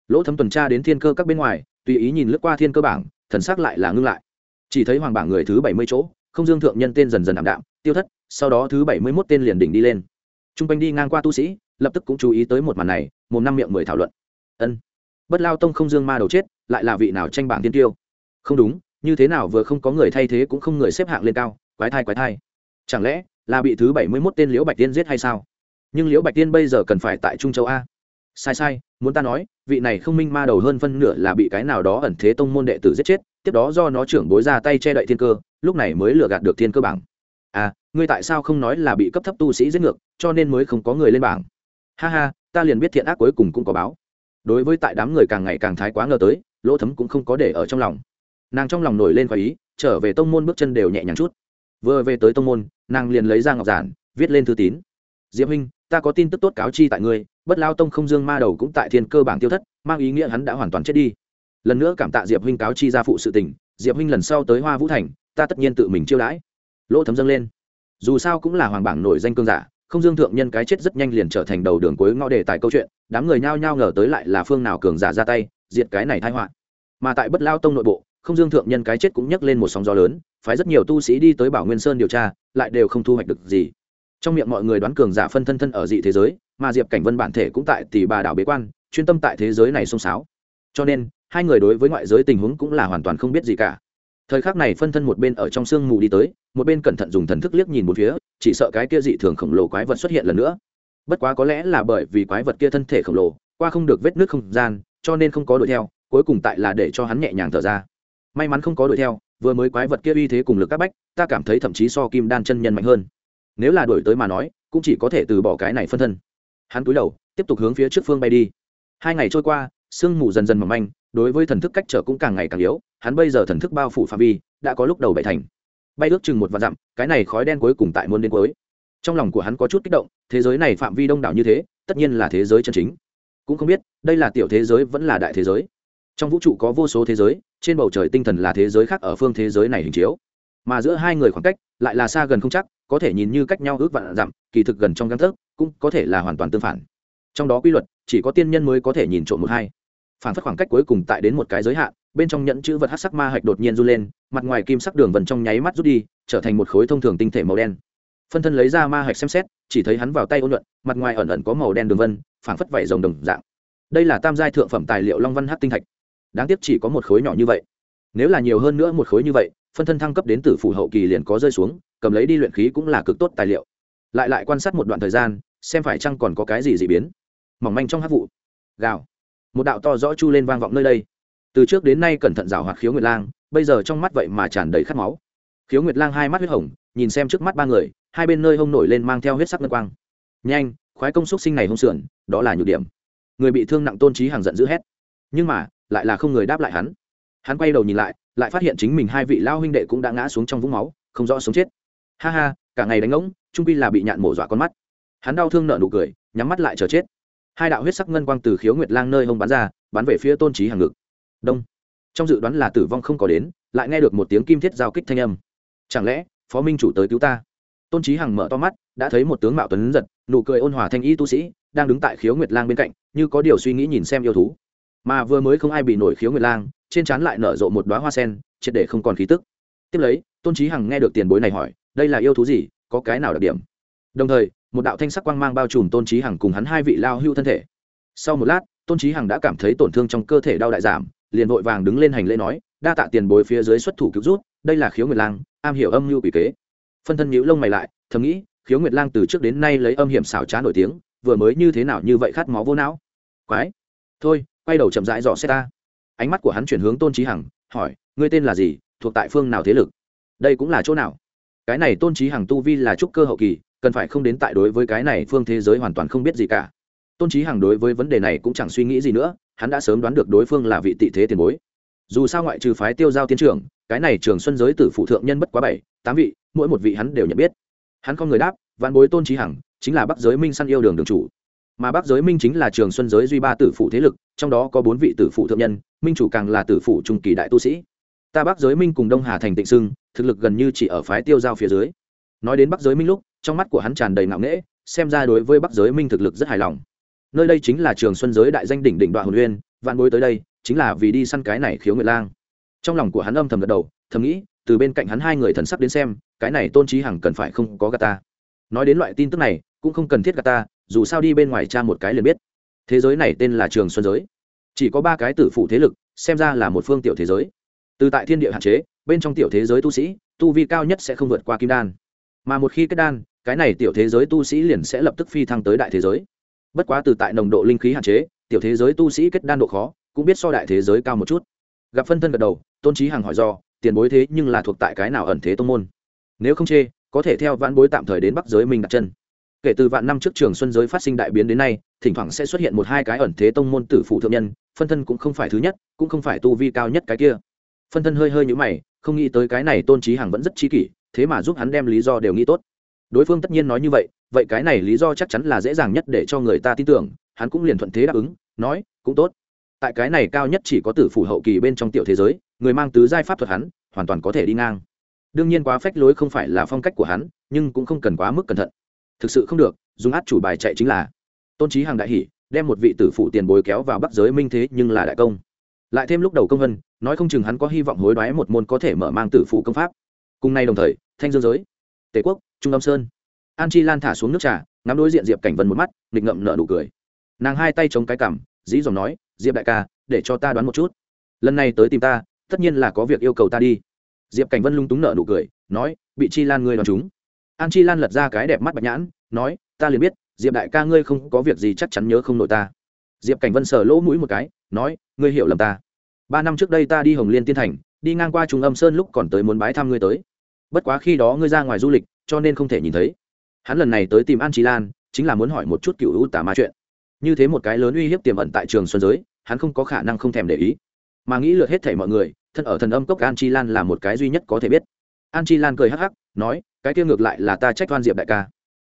Lỗ thấm tuần tra đến thiên cơ các bên ngoài, tùy ý nhìn lướt qua thiên cơ bảng, thần sắc lại là ngưng lại chỉ thấy hoàng bảng người thứ bảy mươi chỗ, không dương thượng nhân tên dần dần ảm đạm, tiêu thất, sau đó thứ bảy mươi mốt tên liền đỉnh đi lên. T r u n g quanh đi ngang qua tu sĩ, lập tức cũng chú ý tới một màn này, một năm miệng mười thảo luận. Ân, bất lao tông không dương ma đầu chết, lại là vị nào tranh bảng tiên tiêu? Không đúng, như thế nào vừa không có người thay thế cũng không người xếp hạng lên cao, quái thai quái thai. Chẳng lẽ là bị thứ bảy mươi mốt tên liễu bạch tiên giết hay sao? Nhưng liễu bạch tiên bây giờ cần phải tại trung châu a. Sai sai muốn ta nói, vị này không minh ma đầu hơn phân nửa là bị cái nào đó ẩn thế tông môn đệ tử giết chết, tiếp đó do nó trưởng bối ra tay che đậy thiên cơ, lúc này mới lừa gạt được thiên cơ bảng. À ngươi tại sao không nói là bị cấp thấp tu sĩ giết ngược, cho nên mới không có người lên bảng? Ha ha, ta liền biết thiện ác cuối cùng cũng có báo. Đối với tại đám người càng ngày càng thái quá ngờ tới, lỗ thấm cũng không có để ở trong lòng. Nàng trong lòng nổi lên khỏi ý, trở về tông môn bước chân đều nhẹ nhàng chút. Vừa về tới tông môn, nàng liền lấy ra ngọc giản, viết lên thư tín. Diệp huynh, ta có tin tức tốt cáo chi tại ngươi bất lao tông không dương ma đầu cũng tại thiên cơ bảng tiêu thất, mang ý nghĩa hắn đã hoàn toàn chết đi. Lần nữa cảm tạ diệp huynh cáo chi ra phụ sự tình, diệp huynh lần sau tới hoa vũ thành, ta tất nhiên tự mình chiêu đãi. Lỗ thấm dâng lên. Dù sao cũng là hoàng bảng nổi danh cương giả, không dương thượng nhân cái chết rất nhanh liền trở thành đầu đường cuối ngõ đề tài câu chuyện, đám người nhao nhao ngờ tới lại là phương nào cường giả ra tay, diệt cái này thai họa. Mà tại bất lao tông nội bộ, không dương thượng nhân cái chết cũng nhắc lên một sóng gió lớn, phái rất nhiều tu sĩ đi tới bảo nguyên sơn điều tra, lại đều không thu hoạch được gì. Trong miệng mọi người đoán cường giả phân thân thân ở dị thế giới mà diệp cảnh vân bản thể cũng tại tỷ bà đảo bế quan, chuyên tâm tại thế giới này xông xáo. Cho nên, hai người đối với ngoại giới tình huống cũng là hoàn toàn không biết gì cả. Thời khắc này phân thân một bên ở trong sương mù đi tới, một bên cẩn thận dùng thần thức liếc nhìn một phía, chỉ sợ cái kia dị thường khổng lồ quái vật xuất hiện lần nữa. Bất quá có lẽ là bởi vì quái vật kia thân thể khổng lồ, qua không được vết nước không gian, cho nên không có đuổi theo, cuối cùng tại là để cho hắn nhẹ nhàng thở ra. May mắn không có đuổi theo, vừa mới quái vật kia uy thế cùng lực các bách, ta cảm thấy thậm chí so kim đan chân nhân mạnh hơn. Nếu là đuổi tới mà nói, cũng chỉ có thể từ bỏ cái này phân thân hắn cúi đầu, tiếp tục hướng phía trước phương bay đi. Hai ngày trôi qua, sương mù dần dần mỏng manh, đối với thần thức cách trở cũng càng ngày càng yếu, hắn bây giờ thần thức bao phủ phạm vi, đã có lúc đầu bảy thành. Bay ước chừng một vạn dặm, cái này khói đen cuối cùng tại muôn đến cuối. Trong lòng của hắn có chút kích động, thế giới này phạm vi đông đảo như thế, tất nhiên là thế giới chân chính. Cũng không biết, đây là tiểu thế giới vẫn là đại thế giới. Trong vũ trụ có vô số thế giới, trên bầu trời tinh thần là thế giới khác ở phương thế giới này hình chiếu. Mà giữa hai người khoảng cách, lại là xa gần không chắc, có thể nhìn như cách nhau ước vạn dặm, kỳ thực gần trong găng thức cũng có thể là hoàn toàn tương phản. Trong đó quy luật, chỉ có tiên nhân mới có thể nhìn trộm một hai. Phản phất khoảng cách cuối cùng tại đến một cái giới hạn, bên trong nhẫn chữ vật hát sắc ma hạch đột nhiên r u lên, mặt ngoài kim sắc đường vần trong nháy mắt rút đi, trở thành một khối thông thường tinh thể màu đen. Phân thân lấy ra ma hạch xem xét, chỉ thấy hắn vào tay ôn luận, mặt ngoài ẩn ẩn có màu đen đường vân phảng phất vảy rồng đồng dạng. Đây là tam giai thượng phẩm tài liệu long văn hát tinh thạch. Đáng tiếc chỉ có một khối nhỏ như vậy. Nếu là nhiều hơn nữa một khối như vậy, phân thân thăng cấp đến từ phủ hậu kỳ liền có rơi xuống, cầm lấy đi luyện khí cũng là cực tốt tài liệu. Lại lại quan sát một đoạn thời gian xem phải chăng còn có cái gì dị biến. Mỏng manh trong hát vụ. Gào. Một đạo to rõ chu lên vang vọng nơi đây. Từ trước đến nay cẩn thận rào hoạt khiếu nguyệt lang, bây giờ trong mắt vậy mà tràn đầy khát máu. Khiếu nguyệt lang hai mắt huyết hồng, nhìn xem trước mắt ba người, hai bên nơi hông nổi lên mang theo huyết sắc ngân quang. Nhanh, khoái công xúc sinh này hông sườn, đó là nhược điểm. Người bị thương nặng tôn trí hàng giận dữ hét. Nhưng mà, lại là không người đáp lại hắn. Hắn quay đầu nhìn lại lại phát hiện chính mình hai vị lao huynh đệ cũng đã ngã xuống trong vũng máu, không rõ sống chết. Ha ha, cả ngày đánh ngỗng, trung pi là bị nhạn mổ dọa con mắt hắn đau thương nợ nụ cười, nhắm mắt lại chờ chết. Hai đạo huyết sắc ngân quang từ khiếu nguyệt lang nơi hông bắn ra, bắn về phía tôn trí hàng ngực. Đông. Trong dự đoán là tử vong không có đến, lại nghe được một tiếng kim thiết giao kích thanh âm. Chẳng lẽ, phó minh chủ tới cứu ta? Tôn trí hằng mở to mắt, đã thấy một tướng mạo tuấn giật, nụ cười ôn hòa thanh y tu sĩ, đang đứng tại khiếu nguyệt lang bên cạnh, như có điều suy nghĩ nhìn xem yêu thú. Mà vừa mới không ai bị nổi khiếu nguyệt lang, trên trán lại nở rộ một đoá hoa sen, triệt để không còn khí tức. Tiếp lấy, tôn trí hằng nghe được tiền bối này hỏi, đây là yêu thú gì, có cái nào đặc điểm? Đồng thời một đạo thanh sắc quang mang bao trùm tôn trí hằng cùng hắn hai vị lao hưu thân thể. Sau một lát, tôn trí hằng đã cảm thấy tổn thương trong cơ thể đau đại giảm, liền vội vàng đứng lên hành lễ nói, đa tạ tiền bối phía dưới xuất thủ cứu rút đây là khiếu nguyệt lang, am hiểu âm mưu quỷ kế. Phân thân nhíu lông mày lại, thầm nghĩ, khiếu nguyệt lang từ trước đến nay lấy âm hiểm xảo trá nổi tiếng, vừa mới như thế nào như vậy khát máu vô não. Quái, thôi, quay đầu chậm rãi dò xét ta. Ánh mắt của hắn chuyển hướng tôn trí hằng, hỏi, ngươi tên là gì, thuộc tại phương nào thế lực? Đây cũng là chỗ nào? Cái này tôn trí hằng tu vi là trúc cơ hậu kỳ cần phải không đến tại đối với cái này phương thế giới hoàn toàn không biết gì cả. Tôn trí hằng đối với vấn đề này cũng chẳng suy nghĩ gì nữa, hắn đã sớm đoán được đối phương là vị tị thế tiền bối. Dù sao ngoại trừ phái tiêu giao tiến trưởng, cái này trường xuân giới tử phụ thượng nhân bất quá bảy, tám vị, mỗi một vị hắn đều nhận biết. Hắn không người đáp, vạn bối tôn trí hằng chính là bắc giới minh săn yêu đường đường chủ. Mà bắc giới minh chính là trường xuân giới duy ba tử phụ thế lực, trong đó có bốn vị tử phụ thượng nhân, minh chủ càng là tử phụ trung kỳ đại tu sĩ. Ta bắc giới minh cùng đông hà thành tịnh sưng thực lực gần như chỉ ở phái tiêu giao phía dưới. Nói đến bắc giới minh lúc trong mắt của hắn tràn đầy ngạo nghễ, xem ra đối với bắc giới minh thực lực rất hài lòng. Nơi đây chính là trường xuân giới đại danh đỉnh đỉnh đoạn hồn uyên, vạn bối tới đây, chính là vì đi săn cái này khiếu nguyệt lang. Trong lòng của hắn âm thầm gật đầu, thầm nghĩ, từ bên cạnh hắn hai người thần sắc đến xem, cái này tôn trí hằng cần phải không có gà ta. Nói đến loại tin tức này, cũng không cần thiết gà ta, dù sao đi bên ngoài cha một cái liền biết. Thế giới này tên là trường xuân giới. Chỉ có ba cái tử phụ thế lực, xem ra là một phương tiểu thế giới. Từ tại thiên địa hạn chế, bên trong tiểu thế giới tu sĩ, tu vi cao nhất sẽ không vượt qua kim đan mà một khi kết đan, cái này tiểu thế giới tu sĩ liền sẽ lập tức phi thăng tới đại thế giới. Bất quá từ tại nồng độ linh khí hạn chế, tiểu thế giới tu sĩ kết đan độ khó cũng biết so đại thế giới cao một chút. Gặp phân thân gật đầu, tôn trí hằng hỏi do, tiền bối thế nhưng là thuộc tại cái nào ẩn thế tông môn? Nếu không chê, có thể theo vãn bối tạm thời đến bắc giới mình đặt chân. Kể từ vạn năm trước trường xuân giới phát sinh đại biến đến nay, thỉnh thoảng sẽ xuất hiện một hai cái ẩn thế tông môn tử phụ thượng nhân, phân thân cũng không phải thứ nhất, cũng không phải tu vi cao nhất cái kia. Phân thân hơi hơi nhũ mày, không nghĩ tới cái này tôn trí hằng vẫn rất trí kỷ thế mà giúp hắn đem lý do đều nghĩ tốt. Đối phương tất nhiên nói như vậy vậy cái này lý do chắc chắn là dễ dàng nhất để cho người ta tin tưởng, hắn cũng liền thuận thế đáp ứng, nói, cũng tốt. Tại cái này cao nhất chỉ có tử phủ hậu kỳ bên trong tiểu thế giới, người mang tứ giai pháp thuật hắn, hoàn toàn có thể đi ngang. Đương nhiên quá phách lối không phải là phong cách của hắn, nhưng cũng không cần quá mức cẩn thận. Thực sự không được, dùng át chủ bài chạy chính là. Tôn trí hàng đại hỷ đem một vị tử phụ tiền bối kéo vào bắc giới minh thế nhưng là đại công. Lại thêm lúc đầu công vân, nói không chừng hắn có hy vọng hối đoái một môn có thể mở mang tử phụ công pháp cùng nay đồng thời, thanh dương giới, tề quốc, trung âm sơn. An chi lan thả xuống nước trà, ngắm đối diện diệp cảnh vân một mắt, nghịch ngậm nợ nụ cười. Nàng hai tay chống cái cằm dĩ dòng nói, diệp đại ca, để cho ta đoán một chút. Lần này tới tìm ta, tất nhiên là có việc yêu cầu ta đi. Diệp cảnh vân lung túng nợ nụ cười, nói, bị chi lan ngươi đoán chúng. An chi lan lật ra cái đẹp mắt bạch nhãn, nói, ta liền biết, diệp đại ca ngươi không có việc gì chắc chắn nhớ không nổi ta. Diệp cảnh vân sờ lỗ mũi một cái, nói, ngươi hiểu lầm ta. Ba năm trước đây ta đi hồng liên tiên thành đi ngang qua trung âm sơn lúc còn tới muốn bái thăm ngươi tới. Bất quá khi đó ngươi ra ngoài du lịch, cho nên không thể nhìn thấy. Hắn lần này tới tìm an trí lan, chính là muốn hỏi một chút cựu u tà ma chuyện. Như thế một cái lớn uy hiếp tiềm ẩn tại trường xuân giới, hắn không có khả năng không thèm để ý. Mà nghĩ lượt hết thảy mọi người, thân ở thần âm cốc an chi lan là một cái duy nhất có thể biết. An chi lan cười hắc hắc, nói, cái kia ngược lại là ta trách toan diệp đại ca.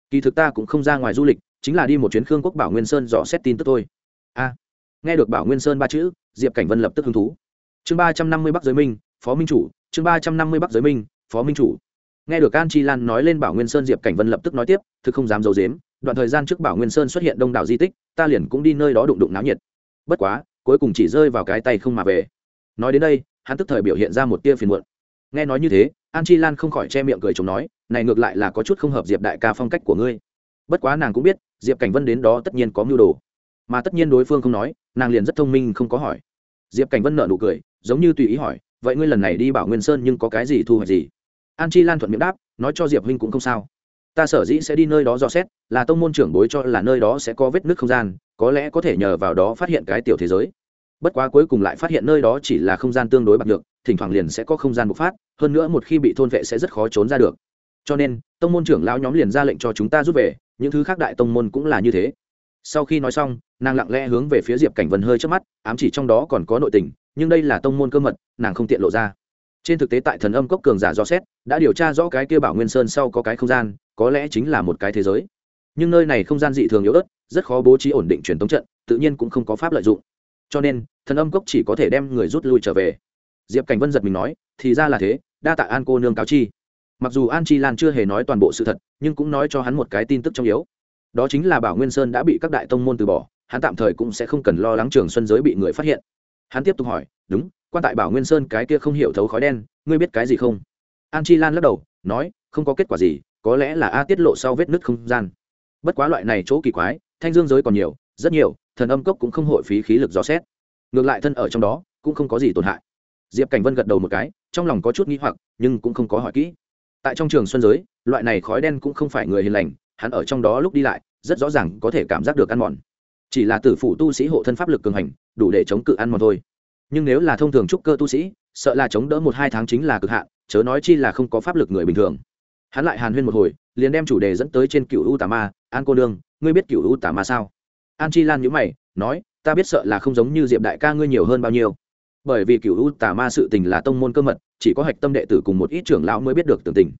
Kỳ thực ta cũng không ra ngoài du lịch, chính là đi một chuyến khương quốc bảo nguyên sơn dò xét tin tức thôi. A. Nghe được bảo nguyên sơn ba chữ, diệp cảnh vân lập tức hứng thú chương ba trăm năm mươi bắc giới minh, phó minh chủ, chương ba trăm năm mươi bắc giới minh, phó minh chủ. Nghe được an chi lan nói lên bảo nguyên sơn diệp cảnh vân lập tức nói tiếp, thực không dám d i ấ u dếm đoạn thời gian trước bảo nguyên sơn xuất hiện đông đảo di tích, ta liền cũng đi nơi đó đụng đụng náo nhiệt. Bất quá, cuối cùng chỉ rơi vào cái tay không mà về. Nói đến đây, hắn tức thời biểu hiện ra một tia phiền muộn. Nghe nói như thế, an chi lan không khỏi che miệng cười chồng nói, này ngược lại là có chút không hợp diệp đại ca phong cách của ngươi. Bất quá nàng cũng biết, diệp cảnh vân đến đó tất nhiên có mưu đồ. Mà tất nhiên đối phương không nói, nàng liền rất thông minh không có hỏi. Diệp cảnh vân nợ nụ cười giống như tùy ý hỏi, vậy ngươi lần này đi bảo nguyên sơn nhưng có cái gì thu hoạch gì? An chi lan thuận miệng đáp, nói cho diệp huynh cũng không sao. Ta sở dĩ sẽ đi nơi đó dò xét, là tông môn trưởng bối cho là nơi đó sẽ có vết nước không gian, có lẽ có thể nhờ vào đó phát hiện cái tiểu thế giới. Bất quá cuối cùng lại phát hiện nơi đó chỉ là không gian tương đối bạc được thỉnh thoảng liền sẽ có không gian bộc phát, hơn nữa một khi bị thôn vệ sẽ rất khó trốn ra được. Cho nên, tông môn trưởng lão nhóm liền ra lệnh cho chúng ta rút về, những thứ khác đại tông môn cũng là như thế. Sau khi nói xong, nàng lặng lẽ hướng về phía diệp cảnh vân hơi trước mắt, ám chỉ trong đó còn có nội tình nhưng đây là tông môn cơ mật, nàng không tiện lộ ra. Trên thực tế tại thần âm cốc cường giả do xét, đã điều tra rõ cái kia bảo nguyên sơn sau có cái không gian, có lẽ chính là một cái thế giới. Nhưng nơi này không gian dị thường yếu ớt, rất khó bố trí ổn định truyền thống trận, tự nhiên cũng không có pháp lợi dụng. Cho nên, thần âm cốc chỉ có thể đem người rút lui trở về. Diệp cảnh vân giật mình nói, thì ra là thế, đa tạ an cô nương cáo chi. Mặc dù an chi lan chưa hề nói toàn bộ sự thật, nhưng cũng nói cho hắn một cái tin tức trong yếu. Đó chính là bảo nguyên sơn đã bị các đại tông môn từ bỏ, hắn tạm thời cũng sẽ không cần lo lắng trường xuân giới bị người phát hiện hắn tiếp tục hỏi, đúng, quan tại bảo nguyên sơn cái kia không hiểu thấu khói đen, ngươi biết cái gì không? An chi lan lắc đầu, nói, không có kết quả gì, có lẽ là a tiết lộ sau vết nứt không gian. Bất quá loại này chỗ kỳ quái, thanh dương giới còn nhiều, rất nhiều, thần âm cốc cũng không hội phí khí lực dò xét. Ngược lại thân ở trong đó, cũng không có gì tổn hại. Diệp cảnh vân gật đầu một cái, trong lòng có chút n g h i hoặc, nhưng cũng không có hỏi kỹ. Tại trong trường xuân giới, loại này khói đen cũng không phải người hiền lành, hắn ở trong đó lúc đi lại, rất rõ ràng có thể cảm giác được ăn mòn chỉ là tử phụ tu sĩ hộ thân pháp lực cường hành, đủ để chống cự ăn mòn thôi. Nhưng nếu là thông thường trúc cơ tu sĩ, sợ là chống đỡ một hai tháng chính là cực hạn, chớ nói chi là không có pháp lực người bình thường. Hắn lại hàn huyên một hồi, liền đem chủ đề dẫn tới trên cựu u tà ma, an cô đương ngươi biết cựu u tà ma sao? An chi lan nhữ mày, nói, ta biết sợ là không giống như diệp đại ca ngươi nhiều hơn bao nhiêu. Bởi vì cựu u tà ma sự tình là tông môn cơ mật, chỉ có hạch tâm đệ tử cùng một ít trưởng lão mới biết được tường tình.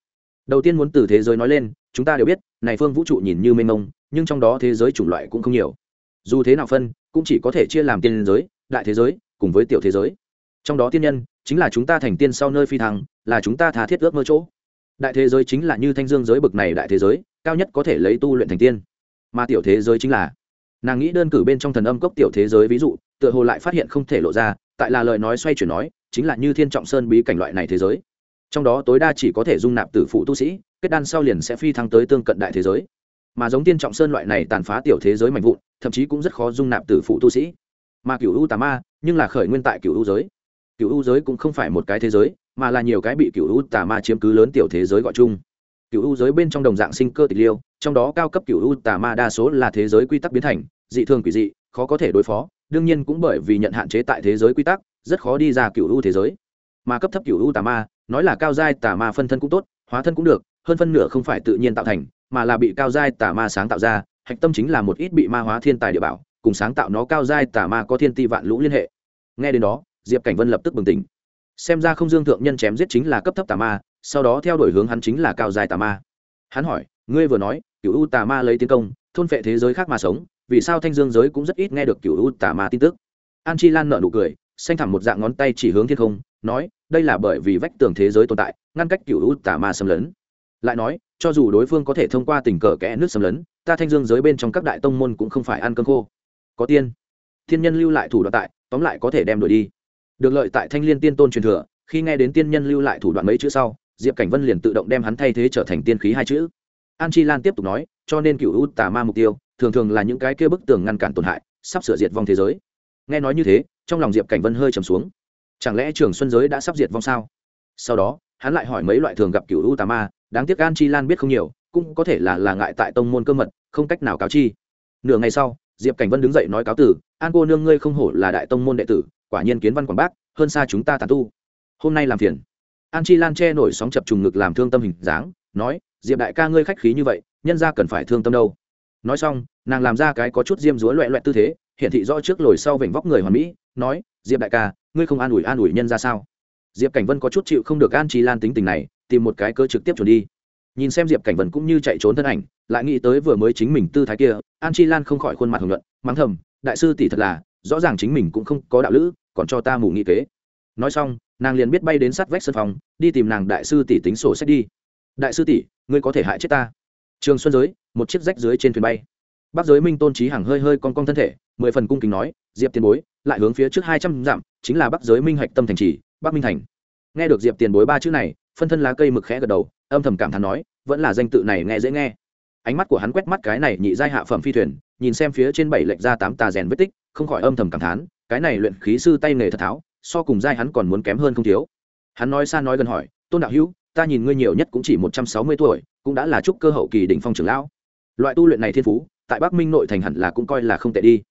Đầu tiên muốn từ thế giới nói lên, chúng ta đều biết, này phương vũ trụ nhìn như mênh mông, nhưng trong đó thế giới chủng loại cũng không nhiều dù thế nào phân, cũng chỉ có thể chia làm tiên giới, đại thế giới, cùng với tiểu thế giới. Trong đó tiên nhân, chính là chúng ta thành tiên sau nơi phi thăng, là chúng ta thà thiết ước mơ chỗ. Đại thế giới chính là như thanh dương giới bực này đại thế giới, cao nhất có thể lấy tu luyện thành tiên. Mà tiểu thế giới chính là, nàng nghĩ đơn cử bên trong thần âm cốc tiểu thế giới ví dụ, tựa hồ lại phát hiện không thể lộ ra, tại là lời nói xoay chuyển nói, chính là như thiên trọng sơn bí cảnh loại này thế giới. Trong đó tối đa chỉ có thể dung nạp tử phụ tu sĩ, kết đan sau liền sẽ phi thăng tới tương cận đại thế giới mà giống tiên trọng sơn loại này tàn phá tiểu thế giới mạnh vụn, thậm chí cũng rất khó dung nạp tử phụ tu sĩ. Mà cựu u tà ma, nhưng là khởi nguyên tại cựu u giới. Cựu u giới cũng không phải một cái thế giới, mà là nhiều cái bị cựu u tà ma chiếm cứ lớn tiểu thế giới gọi chung. Cựu u giới bên trong đồng dạng sinh cơ tịch liêu, trong đó cao cấp cựu u tà ma đa số là thế giới quy tắc biến thành, dị thường quỷ dị, khó có thể đối phó, đương nhiên cũng bởi vì nhận hạn chế tại thế giới quy tắc, rất khó đi ra cựu u thế giới. Mà cấp thấp cựu u tà ma, nói là cao giai tà ma phân thân cũng tốt, hóa thân cũng được, hơn phân nửa không phải tự nhiên tạo thành mà là bị cao giai tà ma sáng tạo ra, hạch tâm chính là một ít bị ma hóa thiên tài địa bảo, cùng sáng tạo nó cao giai tà ma có thiên ti vạn lũ liên hệ. Nghe đến đó, diệp cảnh vân lập tức bừng tỉnh. Xem ra không dương thượng nhân chém giết chính là cấp thấp tà ma, sau đó theo đuổi hướng hắn chính là cao dài tà ma. Hắn hỏi, ngươi vừa nói cựu u tà ma lấy tiến công, thôn phệ thế giới khác mà sống, vì sao thanh dương giới cũng rất ít nghe được cựu u tà ma tin tức? An chi lan nợ nụ cười, xanh thẳm một dạng ngón tay chỉ hướng thiên không, nói, đây là bởi vì vách tường thế giới tồn tại, ngăn cách cựu u tà ma xâm lấn lại nói, cho dù đối phương có thể thông qua tình cờ kẽ nước xâm lấn, ta thanh dương giới bên trong các đại tông môn cũng không phải ăn cơm khô. Có tiên. Thiên nhân lưu lại thủ đoạn tại, tóm lại có thể đem đuổi đi. Được lợi tại thanh liên tiên tôn truyền thừa, khi nghe đến tiên nhân lưu lại thủ đoạn mấy chữ sau, diệp cảnh vân liền tự động đem hắn thay thế trở thành tiên khí hai chữ. An chi lan tiếp tục nói, cho nên cựu u tà ma mục tiêu, thường thường là những cái kia bức tường ngăn cản tổn hại, sắp sửa diệt vong thế giới. Nghe nói như thế, trong lòng diệp cảnh vân hơi trầm xuống. Chẳng lẽ trường xuân giới đã sắp diệt vong sao? Sau đó, hắn lại hỏi mấy loại thường gặp cựu u tà ma đáng tiếc an chi lan biết không nhiều, cũng có thể là là ngại tại tông môn cơ mật, không cách nào cáo chi. Nửa ngày sau, diệp cảnh vân đứng dậy nói cáo tử an cô nương ngươi không hổ là đại tông môn đệ tử, quả nhiên kiến văn quảng bác, hơn xa chúng ta tàn tu. Hôm nay làm phiền. An chi lan che nổi sóng chập trùng ngực làm thương tâm hình dáng, nói, diệp đại ca ngươi khách khí như vậy, nhân ra cần phải thương tâm đâu. Nói xong, nàng làm ra cái có chút diêm dúa loẹ loẹt tư thế, hiện thị rõ trước lồi sau vểnh vóc người hoàn mỹ, nói, diệp đại ca, ngươi không an ủi an ủi nhân ra sao? Diệp cảnh vân có chút chịu không được an Chi lan tính tình này tìm một cái cơ trực tiếp chuẩn đi. Nhìn xem diệp cảnh vân cũng như chạy trốn thân ảnh, lại nghĩ tới vừa mới chính mình tư thái kia, an chi lan không khỏi khuôn mặt hồng luận mắng thầm, đại sư tỷ thật là, rõ ràng chính mình cũng không có đạo lữ, còn cho ta mù nghị kế. Nói xong, nàng liền biết bay đến sát vách sân phòng, đi tìm nàng đại sư tỷ tính sổ sách đi. Đại sư tỷ, ngươi có thể hại chết ta. Trường xuân giới, một chiếc rách dưới trên thuyền bay. Bác giới minh tôn trí hàng hơi hơi con con thân thể, mười phần cung kính nói, diệp tiền bối, lại hướng phía trước hai trăm dặm, chính là bắc giới minh hạch tâm thành trì, bắc minh thành. Nghe được diệp tiền bối ba chữ này phân thân lá cây mực khẽ gật đầu, âm thầm cảm thán nói, vẫn là danh tự này nghe dễ nghe. Ánh mắt của hắn quét mắt cái này nhị giai hạ phẩm phi thuyền, nhìn xem phía trên bảy lệch ra tám tà rèn vết tích, không khỏi âm thầm cảm thán, cái này luyện khí sư tay nghề thật tháo, so cùng giai hắn còn muốn kém hơn không thiếu. Hắn nói xa nói gần hỏi, tôn đạo hữu, ta nhìn ngươi nhiều nhất cũng chỉ một trăm sáu mươi tuổi, cũng đã là trúc cơ hậu kỳ đỉnh phong trưởng lão. Loại tu luyện này thiên phú, tại bắc minh nội thành hẳn là cũng coi là không tệ đi.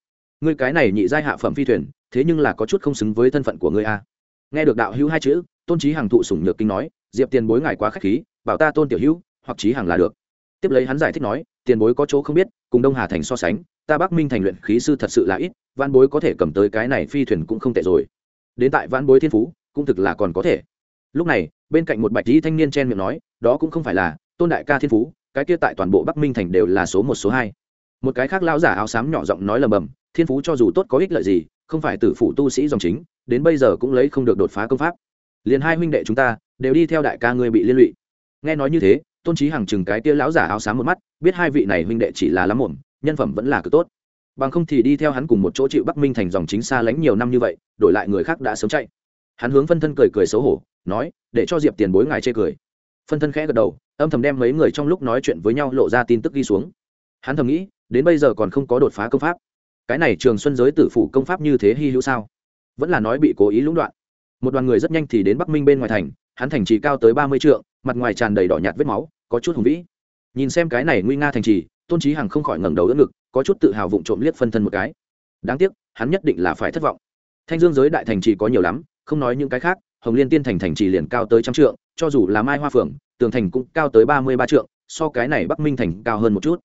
Ngươi cái này nhị giai hạ phẩm phi thuyền, thế nhưng là có chút không xứng với thân phận của ngươi a nghe được đạo hữu hai chữ, tôn trí hàng thụ sủng nhược kinh nói diệp tiền bối ngài quá k h á c h khí, bảo ta tôn tiểu hữu, hoặc trí hàng là được. Tiếp lấy hắn giải thích nói, tiền bối có chỗ không biết, cùng đông hà thành so sánh, ta bắc minh thành luyện khí sư thật sự là ít văn bối có thể cầm tới cái này phi thuyền cũng không tệ rồi. Đến tại văn bối thiên phú, cũng thực là còn có thể. Lúc này, bên cạnh một bạch lý thanh niên chen miệng nói, đó cũng không phải là tôn đại ca thiên phú, cái kia tại toàn bộ bắc minh thành đều là số một, số hai. Một cái khác lão giả áo xám nhỏ giọng nói lầm bầm, thiên phú cho dù tốt có ích lợi gì, không phải tử phụ tu sĩ dòng chính, đến bây giờ cũng lấy không được đột phá công pháp. Liền hai huynh đệ chúng ta đều đi theo đại ca ngươi bị liên lụy. Nghe nói như thế, tôn trí hàng chừng cái tia lão giả áo xám một mắt, biết hai vị này huynh đệ chỉ là lắm muộn, nhân phẩm vẫn là cực tốt. Bằng không thì đi theo hắn cùng một chỗ chịu bắc minh thành dòng chính xa lánh nhiều năm như vậy, đổi lại người khác đã sớm chạy. Hắn hướng phân thân cười cười xấu hổ, nói, để cho diệp tiền bối ngài chê cười. Phân thân khẽ gật đầu, âm thầm đem mấy người trong lúc nói chuyện với nhau lộ ra tin tức ghi xuống. Hắn thầm nghĩ, đến bây giờ còn không có đột phá công pháp. Cái này trường xuân giới tử phủ công pháp như thế hy hữu sao? Vẫn là nói bị cố ý lũng đoạn. Một đoàn người rất nhanh thì đến bắc minh bên ngoài thành hắn thành trì cao tới ba mươi trượng, mặt ngoài tràn đầy đỏ nhạt vết máu, có chút hùng vĩ. Nhìn xem cái này nguy nga thành trì, tôn trí hằng không khỏi ngẩng đầu đỡ ngực, có chút tự hào vụng trộm liếc phân thân một cái. Đáng tiếc, hắn nhất định là phải thất vọng. Thanh dương giới đại thành trì có nhiều lắm, không nói những cái khác, hồng liên tiên thành thành trì liền cao tới trăm trượng, cho dù là mai hoa phượng, tường thành cũng cao tới ba mươi ba trượng, so cái này bắc minh thành cao hơn một chút.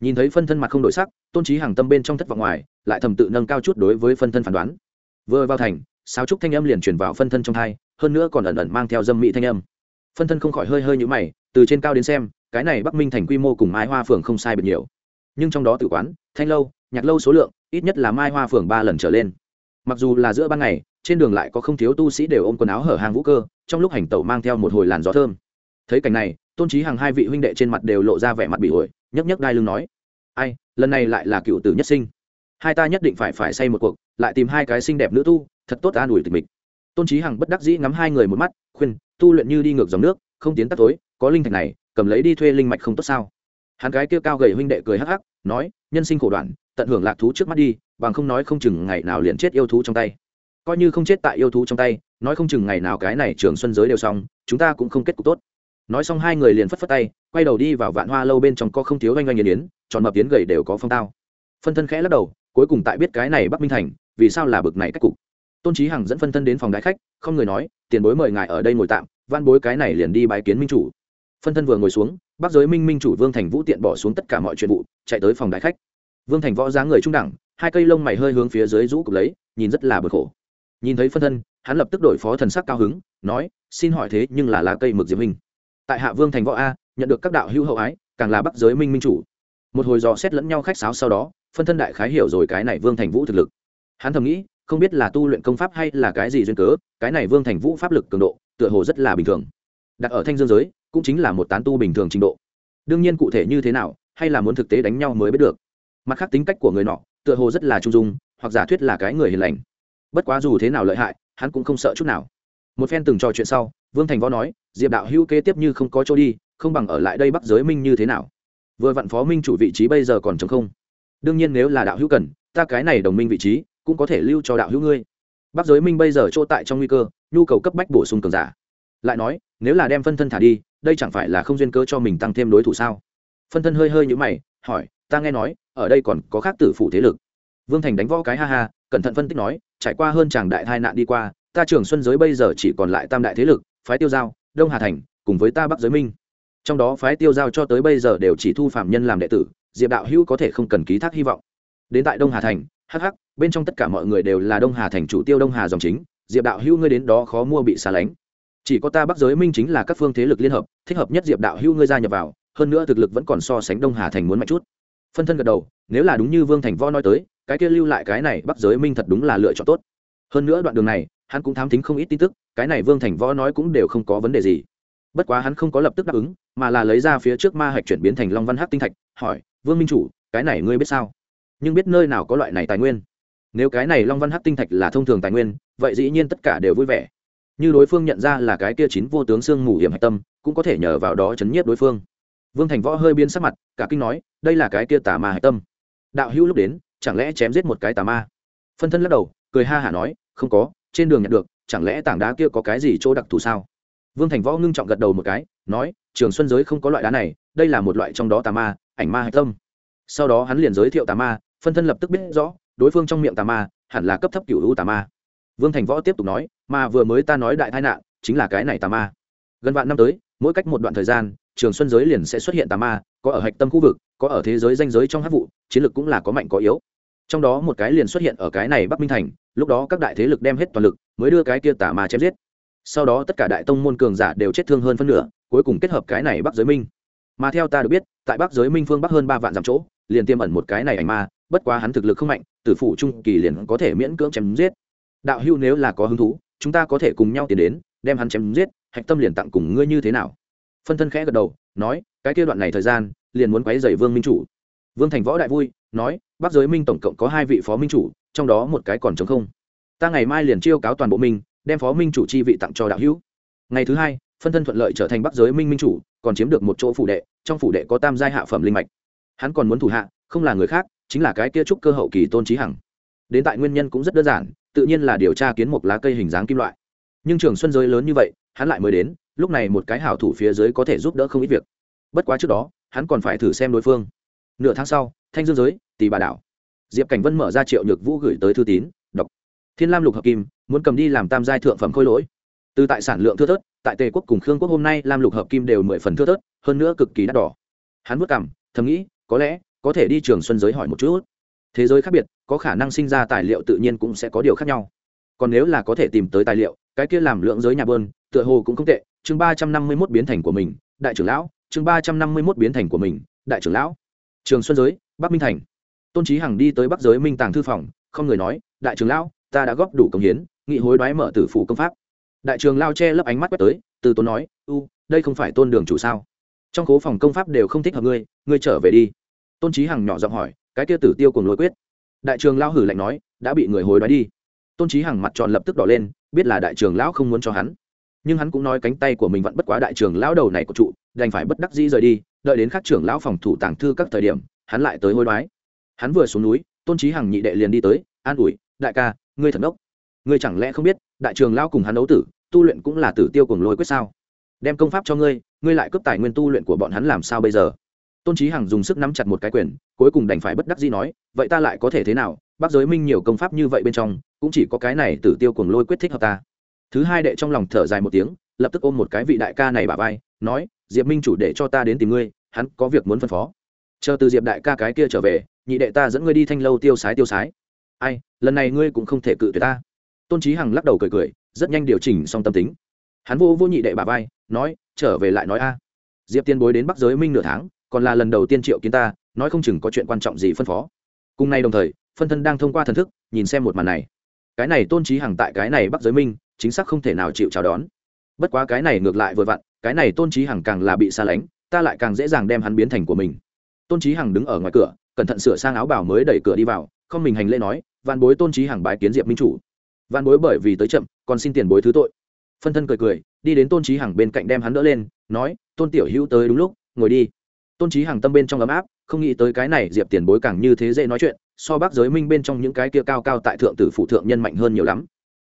Nhìn thấy phân thân mặt không đổi sắc, tôn trí hàng tâm bên trong thất vọng ngoài, lại thầm tự nâng cao chút đối với phân thân phán đoán. Vừa vào thành sáo trúc thanh âm liền truyền vào phân thân trong hai hơn nữa còn ẩn ẩn mang theo dâm mỹ thanh âm. Phân thân không khỏi hơi hơi nhũ mày, từ trên cao đến xem, cái này bắc minh thành quy mô cùng mai hoa phường không sai biệt nhiều. Nhưng trong đó tử quán, thanh lâu, nhạc lâu số lượng, ít nhất là mai hoa phường ba lần trở lên. Mặc dù là giữa ban ngày, trên đường lại có không thiếu tu sĩ đều ôm quần áo hở hàng vũ cơ, trong lúc hành tẩu mang theo một hồi làn gió thơm. Thấy cảnh này, tôn trí hàng hai vị huynh đệ trên mặt đều lộ ra vẻ mặt bị ổi, nhấc nhấc đai lưng nói, ai, lần này lại là cựu tử nhất sinh. Hai ta nhất định phải phải say một cuộc, lại tìm hai cái xinh đẹp nữ tu thật tốt an ủi tịch mịch. Tôn trí hằng bất đắc dĩ ngắm hai người một mắt, khuyên, tu luyện như đi ngược dòng nước, không tiến tắt tối, có linh thạch này, cầm lấy đi thuê linh mạch không tốt sao? Hắn gái kia cao gầy huynh đệ cười hắc hắc, nói, nhân sinh khổ đoạn, tận hưởng lạc thú trước mắt đi, bằng không nói không chừng ngày nào liền chết yêu thú trong tay. Coi như không chết tại yêu thú trong tay, nói không chừng ngày nào cái này trường xuân giới đều xong, chúng ta cũng không kết cục tốt. Nói xong hai người liền phất phất tay, quay đầu đi vào vạn hoa lâu bên trong có không thiếu oanh oanh nghiền yến, tròn mập yến gầy đều có phong tao. Phân thân khẽ lắc đầu, cuối cùng tại biết cái này bắc minh thành, vì sao là bực này cách cục? Tôn trí hằng dẫn phân thân đến phòng đại khách, không người nói, tiền bối mời ngài ở đây ngồi tạm van bối cái này liền đi bái kiến minh chủ. Phân thân vừa ngồi xuống bắc giới minh minh chủ vương thành vũ tiện bỏ xuống tất cả mọi chuyện vụ, chạy tới phòng đại khách. Vương thành võ giá người trung đẳng, hai cây lông mày hơi hướng phía dưới rũ cục lấy, nhìn rất là bực khổ. Nhìn thấy phân thân, hắn lập tức đổi phó thần sắc cao hứng, nói, xin hỏi thế nhưng là lá cây mực diệp minh tại hạ vương thành võ a, nhận được các đạo hữu hậu ái, càng là bắc giới minh minh chủ. Một hồi dò xét lẫn nhau khách sáo sau đó, phân thân đại khái hiểu rồi cái này vương thành vũ thực lực. Hắn thầm nghĩ không biết là tu luyện công pháp hay là cái gì duyên cớ, cái này vương thành vũ pháp lực cường độ, tựa hồ rất là bình thường. Đặt ở thanh dương giới, cũng chính là một tán tu bình thường trình độ. Đương nhiên cụ thể như thế nào, hay là muốn thực tế đánh nhau mới biết được. Mặt khác tính cách của người nọ, tựa hồ rất là trung dung, hoặc giả thuyết là cái người hiền lành. Bất quá dù thế nào lợi hại, hắn cũng không sợ chút nào. Một phen từng trò chuyện sau, vương thành võ nói, diệp đạo hữu kế tiếp như không có chỗ đi, không bằng ở lại đây bắc giới minh như thế nào? Vừa vặn phó minh chủ vị trí bây giờ còn chống không. Đương nhiên nếu là đạo hữu cần, ta cái này đồng minh vị trí cũng có thể lưu cho đạo hữu ngươi. Bắc giới minh bây giờ chỗ tại trong nguy cơ, nhu cầu cấp bách bổ sung cường giả. Lại nói, nếu là đem phân thân thả đi, đây chẳng phải là không duyên cơ cho mình tăng thêm đối thủ sao? Phân thân hơi hơi nhữ mày, hỏi, ta nghe nói, ở đây còn có khác tử phủ thế lực. Vương thành đánh võ cái ha ha, cẩn thận phân tích nói, trải qua hơn chàng đại tai nạn đi qua, ta trường xuân giới bây giờ chỉ còn lại tam đại thế lực, phái tiêu giao, đông hà thành, cùng với ta bắc giới minh. Trong đó phái tiêu giao cho tới bây giờ đều chỉ thu phạm nhân làm đệ tử, diệp đạo hữu có thể không cần ký thác hy vọng. Đến tại đông hà thành hh bên trong tất cả mọi người đều là đông hà thành chủ tiêu đông hà dòng chính, diệp đạo hữu ngươi đến đó khó mua bị xa lánh. Chỉ có ta bắc giới minh chính là các phương thế lực liên hợp, thích hợp nhất diệp đạo hữu ngươi gia nhập vào, hơn nữa thực lực vẫn còn so sánh đông hà thành muốn mạnh chút. Phân thân gật đầu, nếu là đúng như vương thành võ nói tới, cái kia lưu lại cái này bắc giới minh thật đúng là lựa chọn tốt. Hơn nữa đoạn đường này, hắn cũng thám thính không ít tin tức, cái này vương thành võ nói cũng đều không có vấn đề gì. Bất quá hắn không có lập tức đáp ứng, mà là lấy ra phía trước ma hạch chuyển biến thành long văn hát tinh thạch, hỏi, vương minh chủ, cái này ngươi biết sao? Nhưng biết nơi nào có loại này tài nguyên. Nếu cái này long văn hát tinh thạch là thông thường tài nguyên, vậy dĩ nhiên tất cả đều vui vẻ. Như đối phương nhận ra là cái kia chín vô tướng sương mù hiểm hạch tâm, cũng có thể nhờ vào đó chấn nhiếp đối phương. Vương thành võ hơi biến sắc mặt, cả kinh nói, đây là cái kia tà ma hạch tâm. Đạo hữu lúc đến, chẳng lẽ chém giết một cái tà ma? Phân thân lắc đầu, cười ha hả nói, không có, trên đường nhận được, chẳng lẽ tảng đá kia có cái gì chỗ đặc thù sao? Vương thành võ ngưng trọng gật đầu một cái, nói, trường xuân giới không có loại đá này, đây là một loại trong đó tà ma, ảnh ma hạch tâm. Sau đó hắn liền giới thiệu tà ma phân thân lập tức biết rõ, đối phương trong miệng tà ma, hẳn là cấp thấp cựu hữu tà ma. Vương thành võ tiếp tục nói mà vừa mới ta nói đại tai nạn, chính là cái này tà ma. Gần vạn năm tới, mỗi cách một đoạn thời gian, trường xuân giới liền sẽ xuất hiện tà ma, có ở hạch tâm khu vực, có ở thế giới danh giới trong hát vụ, chiến lược cũng là có mạnh có yếu. Trong đó một cái liền xuất hiện ở cái này bắc minh thành, lúc đó các đại thế lực đem hết toàn lực, mới đưa cái kia tà ma chém giết. Sau đó tất cả đại tông môn cường giả đều chết thương hơn phân nửa, cuối cùng kết hợp cái này bắc giới minh. Mà theo ta được biết, tại bắc giới minh phương bắc hơn ba vạn dặm chỗ liền tiêm ẩn một cái này ảnh ma, bất quá hắn thực lực không mạnh, tử phủ trung kỳ liền có thể miễn cưỡng chém giết. Đạo hưu nếu là có hứng thú, chúng ta có thể cùng nhau tiến đến, đem hắn chém giết, hạch tâm liền tặng cùng ngươi như thế nào? Phân thân khẽ gật đầu, nói, cái kia đoạn này thời gian, liền muốn quấy dày vương minh chủ. Vương thành võ đại vui, nói, bắc giới minh tổng cộng có hai vị phó minh chủ, trong đó một cái còn chống không. Ta ngày mai liền chiêu cáo toàn bộ minh, đem phó minh chủ chi vị tặng cho đạo hữu. Ngày thứ hai, phân thân thuận lợi trở thành bắc giới minh minh chủ, còn chiếm được một chỗ phủ đệ, trong phủ đệ có tam giai hạ phẩm linh mạch hắn còn muốn thủ hạ, không là người khác, chính là cái kia trúc cơ hậu kỳ tôn trí hằng. Đến tại nguyên nhân cũng rất đơn giản, tự nhiên là điều tra kiến một lá cây hình dáng kim loại. Nhưng trường xuân giới lớn như vậy, hắn lại mới đến, lúc này một cái hảo thủ phía dưới có thể giúp đỡ không ít việc. Bất quá trước đó, hắn còn phải thử xem đối phương. Nửa tháng sau, thanh dương giới tỷ bà đảo. Diệp cảnh vân mở ra triệu nhược vũ gửi tới thư tín, đọc. Thiên lam lục hợp kim, muốn cầm đi làm tam giai thượng phẩm khôi lỗi. Từ tại sản lượng thưa thớt, tại tề quốc cùng khương quốc hôm nay lam lục hợp kim đều mười phần thưa thớt, hơn nữa cực kỳ đắt đỏ. Hắn vất cảm thầm nghĩ có lẽ có thể đi trường xuân giới hỏi một chút. Thế giới khác biệt, có khả năng sinh ra tài liệu tự nhiên cũng sẽ có điều khác nhau. Còn nếu là có thể tìm tới tài liệu, cái kia làm lượng giới nhà bơn, tựa hồ cũng không tệ. Chương ba trăm năm mươi mốt biến thành của mình, đại trưởng lão. Chương ba trăm năm mươi mốt biến thành của mình, đại trưởng lão. Trường xuân giới, bắc minh thành. Tôn trí hằng đi tới bắc giới minh tàng thư phòng, không người nói, đại trưởng lão, ta đã góp đủ công hiến, nghị hối đoái mở tử phủ công pháp. Đại trường lao che lấp ánh mắt quét tới, từ tôn nói, u, đây không phải tôn đường chủ sao? Trong khố phòng công pháp đều không thích hợp ngươi ngươi trở về đi. Tôn trí hằng nhỏ giọng hỏi, cái kia tử tiêu cùng lối quyết? Đại trường lao hử lạnh nói, đã bị người hối đoái đi. Tôn trí hằng mặt tròn lập tức đỏ lên, biết là đại trường lão không muốn cho hắn. Nhưng hắn cũng nói cánh tay của mình vẫn bất quá đại trường lão đầu này của trụ, đành phải bất đắc dĩ rời đi, đợi đến các trưởng lão phòng thủ tàng thư các thời điểm, hắn lại tới hối đoái. Hắn vừa xuống núi, tôn trí hằng nhị đệ liền đi tới, an ủi, đại ca, ngươi thần đốc. Ngươi chẳng lẽ không biết, đại trường lão cùng hắn đấu tử, tu luyện cũng là tử tiêu cùng lôi quyết sao? Đem công pháp cho ngươi ngươi lại cướp tài nguyên tu luyện của bọn hắn làm sao bây giờ? Tôn trí hằng dùng sức nắm chặt một cái quyền, cuối cùng đành phải bất đắc dĩ nói, vậy ta lại có thể thế nào? Bác giới minh nhiều công pháp như vậy bên trong, cũng chỉ có cái này tử tiêu cuồng lôi quyết thích hợp ta. Thứ hai đệ trong lòng thở dài một tiếng, lập tức ôm một cái vị đại ca này bà vai, nói, diệp minh chủ để cho ta đến tìm ngươi, hắn có việc muốn phân phó. Chờ từ diệp đại ca cái kia trở về, nhị đệ ta dẫn ngươi đi thanh lâu tiêu sái tiêu sái. Ai, lần này ngươi cũng không thể cự tuyệt ta. Tôn trí hằng lắc đầu cười cười, rất nhanh điều chỉnh xong tâm tính. Hắn vô vô nhị đệ bà vai, nói trở về lại nói a. Diệp tiên bối đến bắc giới minh nửa tháng, còn là lần đầu tiên triệu kiến ta, nói không chừng có chuyện quan trọng gì phân phó. Cùng nay đồng thời, phân thân đang thông qua thần thức, nhìn xem một màn này. Cái này tôn trí hằng tại cái này bắc giới minh, chính xác không thể nào chịu chào đón. Bất quá cái này ngược lại vừa vặn, cái này tôn trí hằng càng là bị xa lánh, ta lại càng dễ dàng đem hắn biến thành của mình. Tôn trí hằng đứng ở ngoài cửa, cẩn thận sửa sang áo bảo mới đẩy cửa đi vào, không mình hành lễ nói văn bối tôn trí hằng bái kiến diệp minh chủ. Văn bối bởi vì tới chậm, còn xin tiền bối thứ tội phân thân cười cười, đi đến tôn trí hằng bên cạnh đem hắn đỡ lên, nói, tôn tiểu hữu tới đúng lúc, ngồi đi. Tôn trí hằng tâm bên trong ấm áp, không nghĩ tới cái này diệp tiền bối càng như thế dễ nói chuyện, so bác giới minh bên trong những cái kia cao cao tại thượng tử phụ thượng nhân mạnh hơn nhiều lắm.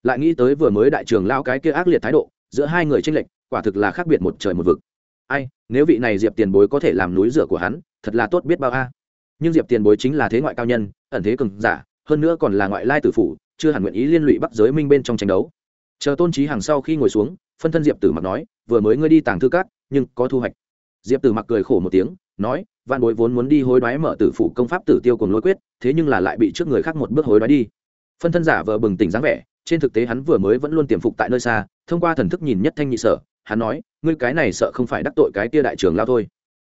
Lại nghĩ tới vừa mới đại trường lao cái kia ác liệt thái độ, giữa hai người tranh lệch, quả thực là khác biệt một trời một vực. Ai, nếu vị này diệp tiền bối có thể làm núi rửa của hắn, thật là tốt biết bao a. Nhưng diệp tiền bối chính là thế ngoại cao nhân, ẩn thế cường giả, hơn nữa còn là ngoại lai tử phủ, chưa hẳn nguyện ý liên lụy bắc giới minh bên trong tranh đấu chờ tôn trí hàng sau khi ngồi xuống, phân thân diệp tử mặc nói, vừa mới ngươi đi tàng thư cát nhưng có thu hoạch. Diệp tử mặc cười khổ một tiếng, nói văn bối vốn muốn đi hối đoái mở tử phủ công pháp tử tiêu cùng lối quyết, thế nhưng là lại bị trước người khác một bước hối đoái đi. Phân thân giả vờ bừng tỉnh dáng vẻ, trên thực tế hắn vừa mới vẫn luôn tiềm phục tại nơi xa, thông qua thần thức nhìn nhất thanh nhị sở, hắn nói, ngươi cái này sợ không phải đắc tội cái tia đại trường lao thôi.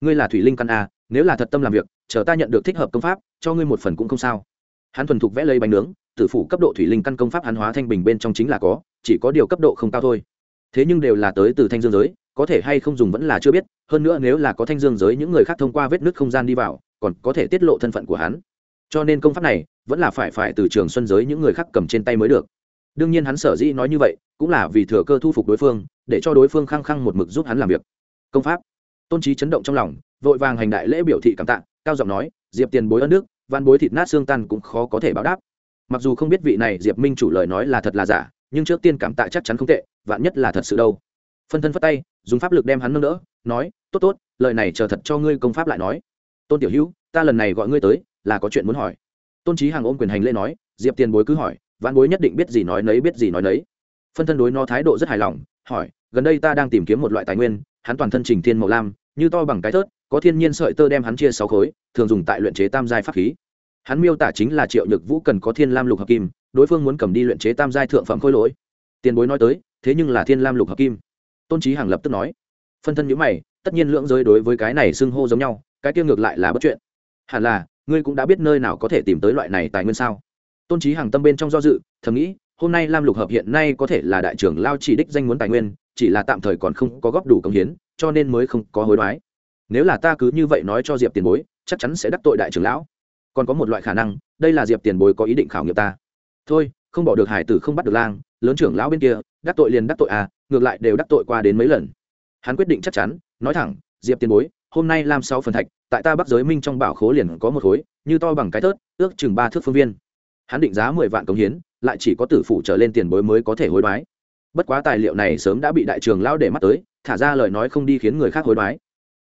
Ngươi là thủy linh căn a, nếu là thật tâm làm việc, chờ ta nhận được thích hợp công pháp, cho ngươi một phần cũng không sao. Hắn thuần thục vẽ lấy bánh nướng tử phủ cấp độ thủy linh căn công pháp hắn hóa thanh bình bên trong chính là có, chỉ có điều cấp độ không cao thôi. Thế nhưng đều là tới từ thanh dương giới, có thể hay không dùng vẫn là chưa biết, hơn nữa nếu là có thanh dương giới những người khác thông qua vết nứt không gian đi vào, còn có thể tiết lộ thân phận của hắn. Cho nên công pháp này, vẫn là phải phải từ trường xuân giới những người khác cầm trên tay mới được. Đương nhiên hắn sở dĩ nói như vậy, cũng là vì thừa cơ thu phục đối phương, để cho đối phương khăng khăng một mực giúp hắn làm việc. Công pháp. Tôn trí chấn động trong lòng, vội vàng hành đại lễ biểu thị cảm tạ, cao giọng nói, diệp tiền bối ân đức văn bối thịt nát xương tan cũng khó có thể báo đáp mặc dù không biết vị này diệp minh chủ lời nói là thật là giả, nhưng trước tiên cảm tạ chắc chắn không tệ, vạn nhất là thật sự đâu. Phân thân phất tay, dùng pháp lực đem hắn nâng đỡ, nói, tốt tốt, lời này chờ thật cho ngươi công pháp lại nói. Tôn tiểu hữu, ta lần này gọi ngươi tới, là có chuyện muốn hỏi. Tôn trí hàng ôm quyền hành lễ nói, diệp tiền bối cứ hỏi vạn bối nhất định biết gì nói nấy, biết gì nói nấy. Phân thân đối nó thái độ rất hài lòng, hỏi, gần đây ta đang tìm kiếm một loại tài nguyên, hắn toàn thân trình thiên màu lam, như to bằng cái thớt, có thiên nhiên sợi tơ đem hắn chia sáu khối, thường dùng tại luyện chế tam giai pháp khí hắn miêu tả chính là triệu nhược vũ cần có thiên lam lục hợp kim, đối phương muốn cầm đi luyện chế tam giai thượng phẩm khôi lỗi. Tiền bối nói tới, thế nhưng là thiên lam lục hợp kim. Tôn trí hằng lập tức nói. Phân thân nhữ mày, tất nhiên lưỡng giới đối với cái này xưng hô giống nhau, cái kia ngược lại là bất chuyện. Hẳn là, ngươi cũng đã biết nơi nào có thể tìm tới loại này tài nguyên sao? Tôn trí hằng tâm bên trong do dự, thầm nghĩ, hôm nay lam lục hợp hiện nay có thể là đại trưởng lao chỉ đích danh muốn tài nguyên, chỉ là tạm thời còn không có góp đủ công hiến, cho nên mới không có hối đoái. Nếu là ta cứ như vậy nói cho diệp tiền bối, chắc chắn sẽ đắc tội đại trưởng lão còn có một loại khả năng, đây là diệp tiền bối có ý định khảo nghiệm ta. Thôi, không bỏ được hải tử không bắt được lang, lớn trưởng lão bên kia, đắc tội liền đắc tội à ngược lại đều đắc tội qua đến mấy lần. Hắn quyết định chắc chắn, nói thẳng, diệp tiền bối, hôm nay làm sáu phần thạch, tại ta bắc giới minh trong bảo khố liền có một khối, như to bằng cái tớt ước chừng ba thước phương viên. Hắn định giá mười vạn công hiến, lại chỉ có tử phụ trở lên tiền bối mới có thể hối đoái. Bất quá tài liệu này sớm đã bị đại trường lão để mắt tới, thả ra lời nói không đi khiến người khác hối đoái.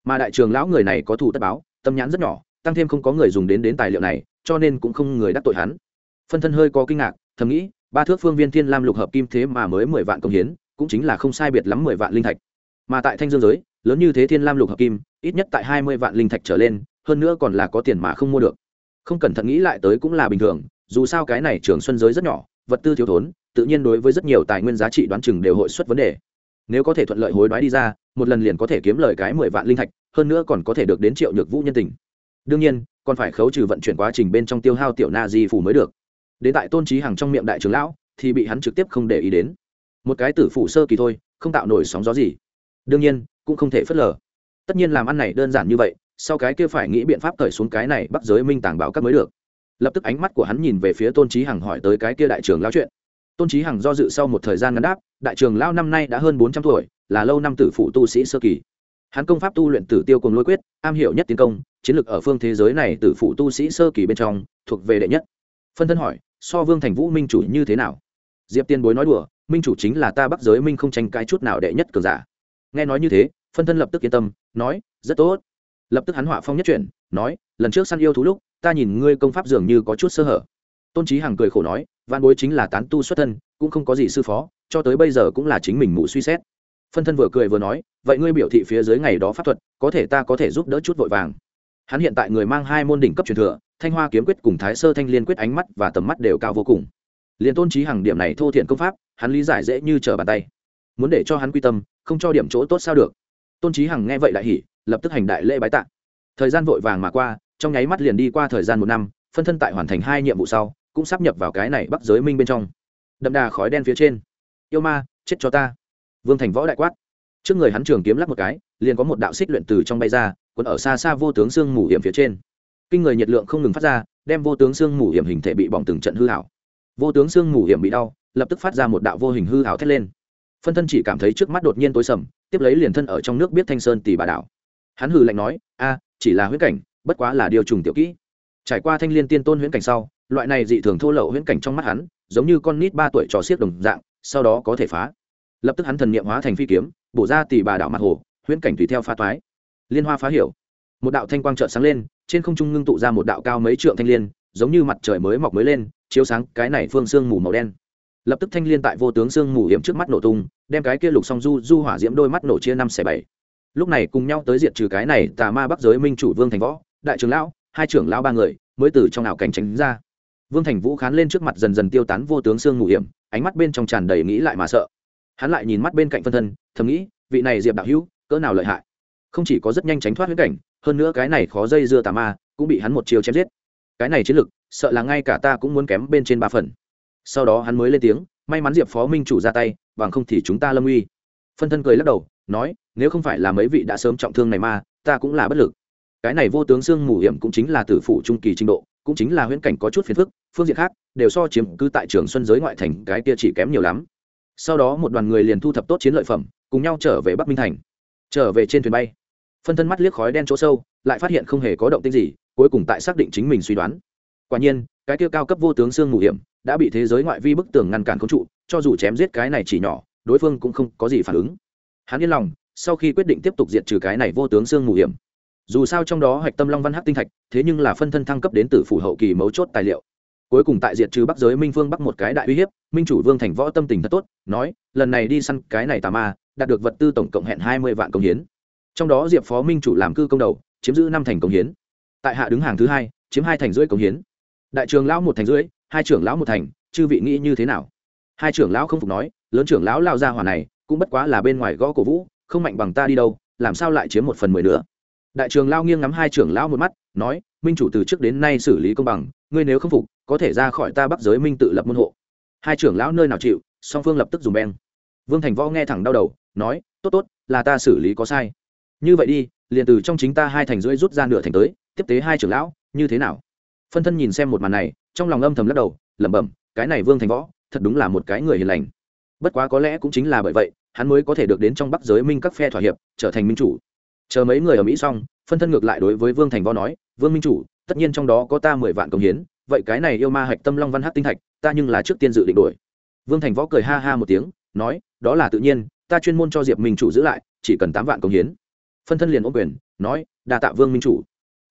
Mà đại trường lão người này có thủ tất báo, tâm nhãn rất nhỏ tăng thêm không có người dùng đến đến tài liệu này, cho nên cũng không người đắc tội hắn. Phân thân hơi có kinh ngạc, thầm nghĩ, ba thước phương viên thiên lam lục hợp kim thế mà mới mười vạn công hiến, cũng chính là không sai biệt lắm mười vạn linh thạch. Mà tại thanh dương giới, lớn như thế thiên lam lục hợp kim, ít nhất tại hai mươi vạn linh thạch trở lên, hơn nữa còn là có tiền mà không mua được. Không cẩn thận nghĩ lại tới cũng là bình thường, dù sao cái này trường xuân giới rất nhỏ, vật tư thiếu thốn, tự nhiên đối với rất nhiều tài nguyên giá trị đoán chừng đều hội xuất vấn đề. Nếu có thể thuận lợi hối đoái đi ra, một lần liền có thể kiếm lời cái mười vạn linh thạch, hơn nữa còn có thể được đến triệu nhược vũ nhân tình đương nhiên, còn phải khấu trừ vận chuyển quá trình bên trong tiêu hao tiểu na di phủ mới được. Đến tại tôn trí hằng trong miệng đại trưởng lão, thì bị hắn trực tiếp không để ý đến. Một cái tử phủ sơ kỳ thôi, không tạo nổi sóng gió gì. Đương nhiên, cũng không thể phớt lờ. Tất nhiên làm ăn này đơn giản như vậy, sau cái kia phải nghĩ biện pháp cởi xuống cái này bắt giới minh tàng báo các mới được. Lập tức ánh mắt của hắn nhìn về phía tôn trí hằng hỏi tới cái kia đại trưởng lão chuyện. Tôn trí hằng do dự sau một thời gian ngắn đáp, đại trưởng lão năm nay đã hơn bốn trăm tuổi, là lâu năm tử phụ tu sĩ sơ kỳ. Hắn công pháp tu luyện tử tiêu cùng lôi quyết, am hiểu nhất tiến công chiến lược ở phương thế giới này từ phụ tu sĩ sơ kỳ bên trong, thuộc về đệ nhất. Phân thân hỏi, so vương thành vũ minh chủ như thế nào? Diệp tiên bối nói đùa, minh chủ chính là ta bắc giới minh không tranh cãi chút nào đệ nhất cường giả. Nghe nói như thế, phân thân lập tức yên tâm, nói, rất tốt. Lập tức hắn họa phong nhất chuyển, nói, lần trước săn yêu thú lúc, ta nhìn ngươi công pháp dường như có chút sơ hở. Tôn trí hằng cười khổ nói văn bối chính là tán tu xuất thân, cũng không có gì sư phó, cho tới bây giờ cũng là chính mình mụ suy xét. Phân thân vừa cười vừa nói, vậy ngươi biểu thị phía dưới ngày đó pháp thuật, có thể ta có thể giúp đỡ chút vội vàng hắn hiện tại người mang hai môn đỉnh cấp truyền thừa, thanh hoa kiếm quyết cùng thái sơ thanh liên quyết ánh mắt và tầm mắt đều cao vô cùng. Liền tôn trí hàng điểm này thô thiện công pháp, hắn lý giải dễ như trở bàn tay. Muốn để cho hắn quy tâm, không cho điểm chỗ tốt sao được. Tôn trí hằng nghe vậy đại hỉ, lập tức hành đại lễ bái tạ. Thời gian vội vàng mà qua, trong nháy mắt liền đi qua thời gian một năm, phân thân tại hoàn thành hai nhiệm vụ sau, cũng sắp nhập vào cái này bắc giới minh bên trong. Đậm đà khói đen phía trên. Yêu ma, chết cho ta. Vương thành võ đại quát. Trước người hắn trường kiếm lắp một cái, liền có một đạo xích luyện từ trong bay ra còn ở xa xa vô tướng xương mù hiểm phía trên. Kinh người nhiệt lượng không ngừng phát ra, đem vô tướng xương mù hiểm hình thể bị bỏng từng trận hư hảo vô tướng xương mù hiểm bị đau, lập tức phát ra một đạo vô hình hư hảo thét lên. Phân thân chỉ cảm thấy trước mắt đột nhiên tối sầm, tiếp lấy liền thân ở trong nước biết thanh sơn tỷ bà đảo. Hắn hừ lạnh nói, a, chỉ là huyễn cảnh, bất quá là điều trùng tiểu kỹ. Trải qua thanh liên tiên tôn huyễn cảnh sau, loại này dị thường thô lậu huyễn cảnh trong mắt hắn, giống như con nít ba tuổi trò xiết đồng dạng, sau đó có thể phá. Lập tức hắn thần niệm hóa thành phi kiếm, bổ ra tỷ bà đảo mặt hồ, huyễn cảnh tùy theo phá toái liên hoa phá hiểu. Một đạo thanh quang trợn sáng lên, trên không trung ngưng tụ ra một đạo cao mấy trượng thanh liên, giống như mặt trời mới mọc mới lên, chiếu sáng cái này phương sương mù màu đen. Lập tức thanh liên tại vô tướng sương mù hiểm trước mắt nổ tung, đem cái kia lục song du du hỏa diễm đôi mắt nổ chia năm xẻ bảy. Lúc này cùng nhau tới diệt trừ cái này tà ma bắc giới minh chủ vương thành võ, đại trưởng lão, hai trưởng lão ba người, mới từ trong ảo cảnh tránh ra. Vương thành vũ khán lên trước mặt dần dần tiêu tán vô tướng xương mù hiểm, ánh mắt bên trong tràn đầy nghĩ lại mà sợ. Hắn lại nhìn mắt bên cạnh phân thân, thầm nghĩ, vị này diệp đạo hữu, cỡ nào lợi hại không chỉ có rất nhanh tránh thoát huyết cảnh, hơn nữa cái này khó dây dưa tà ma cũng bị hắn một chiều chém giết. Cái này chiến lực, sợ là ngay cả ta cũng muốn kém bên trên ba phần. Sau đó hắn mới lên tiếng, may mắn diệp phó minh chủ ra tay, bằng không thì chúng ta lâm uy phân thân cười lắc đầu, nói, nếu không phải là mấy vị đã sớm trọng thương này ma ta cũng là bất lực. Cái này vô tướng xương mù hiểm cũng chính là tử phụ trung kỳ trình độ, cũng chính là huyễn cảnh có chút phiền phức, phương diện khác, đều so chiếm cư tại trường xuân giới ngoại thành cái kia chỉ kém nhiều lắm. Sau đó một đoàn người liền thu thập tốt chiến lợi phẩm, cùng nhau trở về bắc minh thành. Trở về trên thuyền bay phân thân mắt liếc khói đen chỗ sâu, lại phát hiện không hề có động tĩnh gì, cuối cùng tại xác định chính mình suy đoán. Quả nhiên, cái kia cao cấp vô tướng xương mù hiểm đã bị thế giới ngoại vi bức tường ngăn cản không trụ, cho dù chém giết cái này chỉ nhỏ, đối phương cũng không có gì phản ứng. Hắn yên lòng, sau khi quyết định tiếp tục diệt trừ cái này vô tướng xương mù hiểm. Dù sao trong đó hạch tâm long văn hắc tinh thạch, thế nhưng là phân thân thăng cấp đến từ phủ hậu kỳ mấu chốt tài liệu. Cuối cùng tại diệt trừ bắc giới minh phương bắc một cái đại uy hiếp, minh chủ vương thành võ tâm tình thật tốt, nói, lần này đi săn cái này tà ma, đạt được vật tư tổng cộng hẹn hai mươi vạn công hiến trong đó diệp phó minh chủ làm cư công đầu, chiếm giữ năm thành công hiến. Tại hạ đứng hàng thứ hai, chiếm hai thành rưỡi công hiến. Đại trường lão một thành rưỡi, hai trưởng lão một thành, chư vị nghĩ như thế nào? Hai trưởng lão không phục nói, lớn trưởng lão lao ra hỏa này, cũng bất quá là bên ngoài gõ cổ vũ, không mạnh bằng ta đi đâu, làm sao lại chiếm một phần mười nữa? Đại trường lao nghiêng ngắm hai trưởng lão một mắt, nói, minh chủ từ trước đến nay xử lý công bằng, ngươi nếu không phục, có thể ra khỏi ta bắc giới minh tự lập môn hộ. Hai trưởng lão nơi nào chịu, song phương lập tức dùng beng. Vương thành võ nghe thẳng đau đầu, nói, tốt tốt, là ta xử lý có sai như vậy đi, liền từ trong chính ta hai thành rưỡi rút ra nửa thành tới, tiếp tế hai trưởng lão, như thế nào? Phân thân nhìn xem một màn này, trong lòng âm thầm lắc đầu, lẩm bẩm, cái này vương thành võ, thật đúng là một cái người hiền lành. Bất quá có lẽ cũng chính là bởi vậy, hắn mới có thể được đến trong bắc giới minh các phe thỏa hiệp, trở thành minh chủ. Chờ mấy người ở mỹ xong, phân thân ngược lại đối với vương thành võ nói, vương minh chủ, tất nhiên trong đó có ta mười vạn công hiến, vậy cái này yêu ma hạch tâm long văn hát tinh thạch, ta nhưng là trước tiên dự định đổi. Vương thành võ cười ha ha một tiếng, nói, đó là tự nhiên, ta chuyên môn cho diệp minh chủ giữ lại, chỉ cần tám vạn công hiến phân thân liền ôm quyền, nói đà tạ vương minh chủ.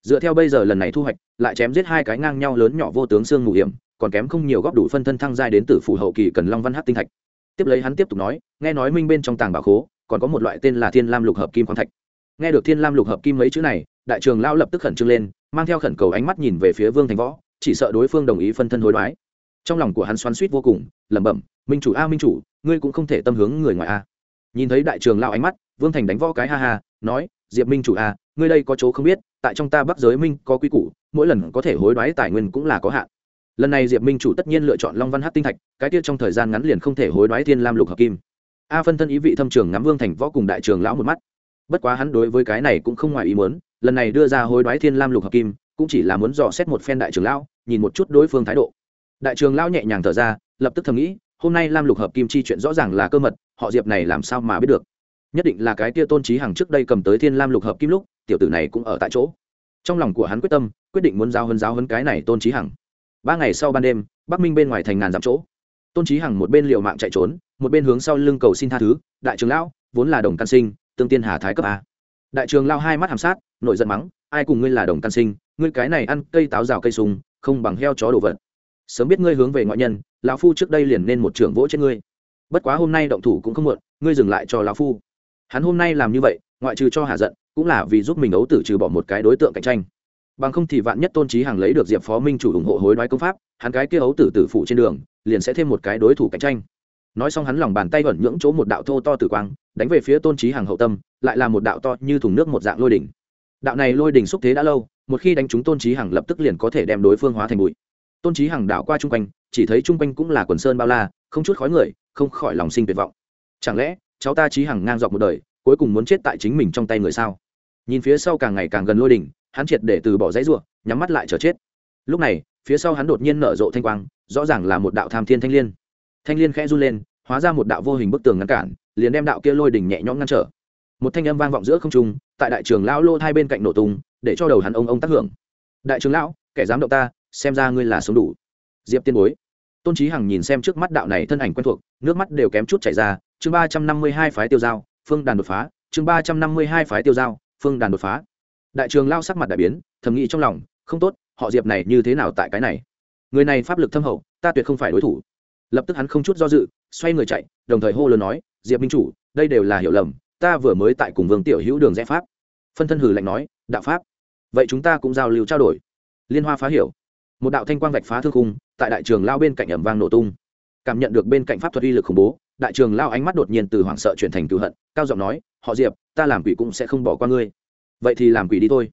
Dựa theo bây giờ lần này thu hoạch, lại chém giết hai cái ngang nhau lớn nhỏ vô tướng xương mù hiểm, còn kém không nhiều góc đủ phân thân thăng giai đến từ phủ hậu kỳ cần long văn hát tinh thạch. Tiếp lấy hắn tiếp tục nói, nghe nói minh bên trong tàng bảo khố, còn có một loại tên là thiên lam lục hợp kim khoáng thạch. Nghe được thiên lam lục hợp kim mấy chữ này, đại trường lao lập tức khẩn trương lên, mang theo khẩn cầu ánh mắt nhìn về phía vương thành võ, chỉ sợ đối phương đồng ý phân thân hối đoái. Trong lòng của hắn xoắn suýt vô cùng, lẩm bẩm, minh chủ a, minh chủ, ngươi cũng không thể tâm hướng người ngoài a. Nhìn thấy đại trường lao ánh mắt, vương thành đánh võ cái ha ha nói, diệp minh chủ a ngươi đây có chỗ không biết, tại trong ta bắc giới minh có quy củ, mỗi lần có thể hối đoái tài nguyên cũng là có hạn. Lần này diệp minh chủ tất nhiên lựa chọn long văn hát tinh thạch, cái tiết trong thời gian ngắn liền không thể hối đoái thiên lam lục hợp kim. A phân thân ý vị thâm trường ngắm vương thành võ cùng đại trường lão một mắt. Bất quá hắn đối với cái này cũng không ngoài ý muốn, lần này đưa ra hối đoái thiên lam lục hợp kim, cũng chỉ là muốn dò xét một phen đại trường lão, nhìn một chút đối phương thái độ. Đại trường lão nhẹ nhàng thở ra, lập tức thầm nghĩ, hôm nay lam lục hợp kim chi chuyện rõ ràng là cơ mật, họ diệp này làm sao mà biết được? Nhất định là cái kia tôn trí hàng trước đây cầm tới thiên lam lục hợp kim lúc, tiểu tử này cũng ở tại chỗ. Trong lòng của hắn quyết tâm, quyết định muốn giao hơn giáo hơn cái này tôn trí hằng. Ba ngày sau ban đêm, bắc minh bên ngoài thành ngàn dặm chỗ. Tôn trí hằng một bên liệu mạng chạy trốn, một bên hướng sau lưng cầu xin tha thứ, đại trường lão, vốn là đồng căn sinh, tương tiên hà thái cấp a. Đại trường lao hai mắt hàm sát nội giận mắng, ai cùng ngươi là đồng căn sinh, ngươi cái này ăn cây táo rào cây sùng, không bằng heo chó đồ vật. Sớm biết ngươi hướng về ngoại nhân, lão phu trước đây liền nên một trưởng vỗ trên ngươi. Bất quá hôm nay động thủ cũng không muộn, ngươi dừng lại cho lão phu hắn hôm nay làm như vậy, ngoại trừ cho hạ giận, cũng là vì giúp mình ấu tử trừ bỏ một cái đối tượng cạnh tranh. Bằng không thì vạn nhất tôn trí hàng lấy được diệp phó minh chủ ủng hộ hối đoái công pháp, hắn cái kia ấu tử tử phụ trên đường, liền sẽ thêm một cái đối thủ cạnh tranh. Nói xong hắn lòng bàn tay vẩn nhưỡng chỗ một đạo thô to tử quang, đánh về phía tôn trí hàng hậu tâm, lại là một đạo to như thùng nước một dạng lôi đỉnh. Đạo này lôi đỉnh xúc thế đã lâu, một khi đánh trúng tôn trí hàng lập tức liền có thể đem đối phương hóa thành bụi. Tôn trí hàng đạo qua chung quanh, chỉ thấy chung quanh cũng là quần sơn bao la, không chút khói người, không khỏi lòng sinh tuyệt vọng. Chẳng lẽ cháu ta trí hằng ngang dọc một đời, cuối cùng muốn chết tại chính mình trong tay người sao? Nhìn phía sau càng ngày càng gần lôi đỉnh, hắn triệt để từ bỏ dãy ruộng nhắm mắt lại chờ chết. Lúc này, phía sau hắn đột nhiên nở rộ thanh quang, rõ ràng là một đạo tham thiên thanh l i ê n thanh l i ê n khẽ run lên, hóa ra một đạo vô hình bức tường ngăn cản, liền đem đạo kia lôi đỉnh nhẹ nhõm ngăn trở. Một thanh âm vang vọng giữa không trung, tại đại trường lão lô hai bên cạnh nổ tung, để cho đầu hắn ông ông tác hưởng. Đại trường lão, kẻ dám động ta, xem ra ngươi là sống đủ. Diệp tiên bối. Tôn trí hằng nhìn xem trước mắt đạo này thân ảnh quen thuộc, nước mắt đều kém chút chảy ra chương ba trăm năm mươi hai phái tiêu dao phương đàn đột phá, chương ba trăm năm mươi hai phái tiêu dao phương đàn đột phá. Đại trường lao sắc mặt đại biến, thầm nghĩ trong lòng, không tốt, họ diệp này như thế nào tại cái này? Người này pháp lực thâm hậu, ta tuyệt không phải đối thủ. Lập tức hắn không chút do dự, xoay người chạy, đồng thời hô lớn nói, diệp minh chủ, đây đều là hiểu lầm, ta vừa mới tại cùng vương tiểu hữu đường rẽ pháp. Phân thân hử lạnh nói, đạo pháp? Vậy chúng ta cũng giao lưu trao đổi. Liên hoa phá hiểu. Một đạo thanh quang vạch phá thương khung, tại đại trường lao bên cạnh ẩm vang nổ tung. Cảm nhận được bên cạnh pháp thuật uy lực khủng bố đại trường lao ánh mắt đột nhiên từ hoảng sợ chuyển thành cựu hận, cao giọng nói, họ diệp, ta làm quỷ cũng sẽ không bỏ qua ngươi. Vậy thì làm quỷ đi thôi.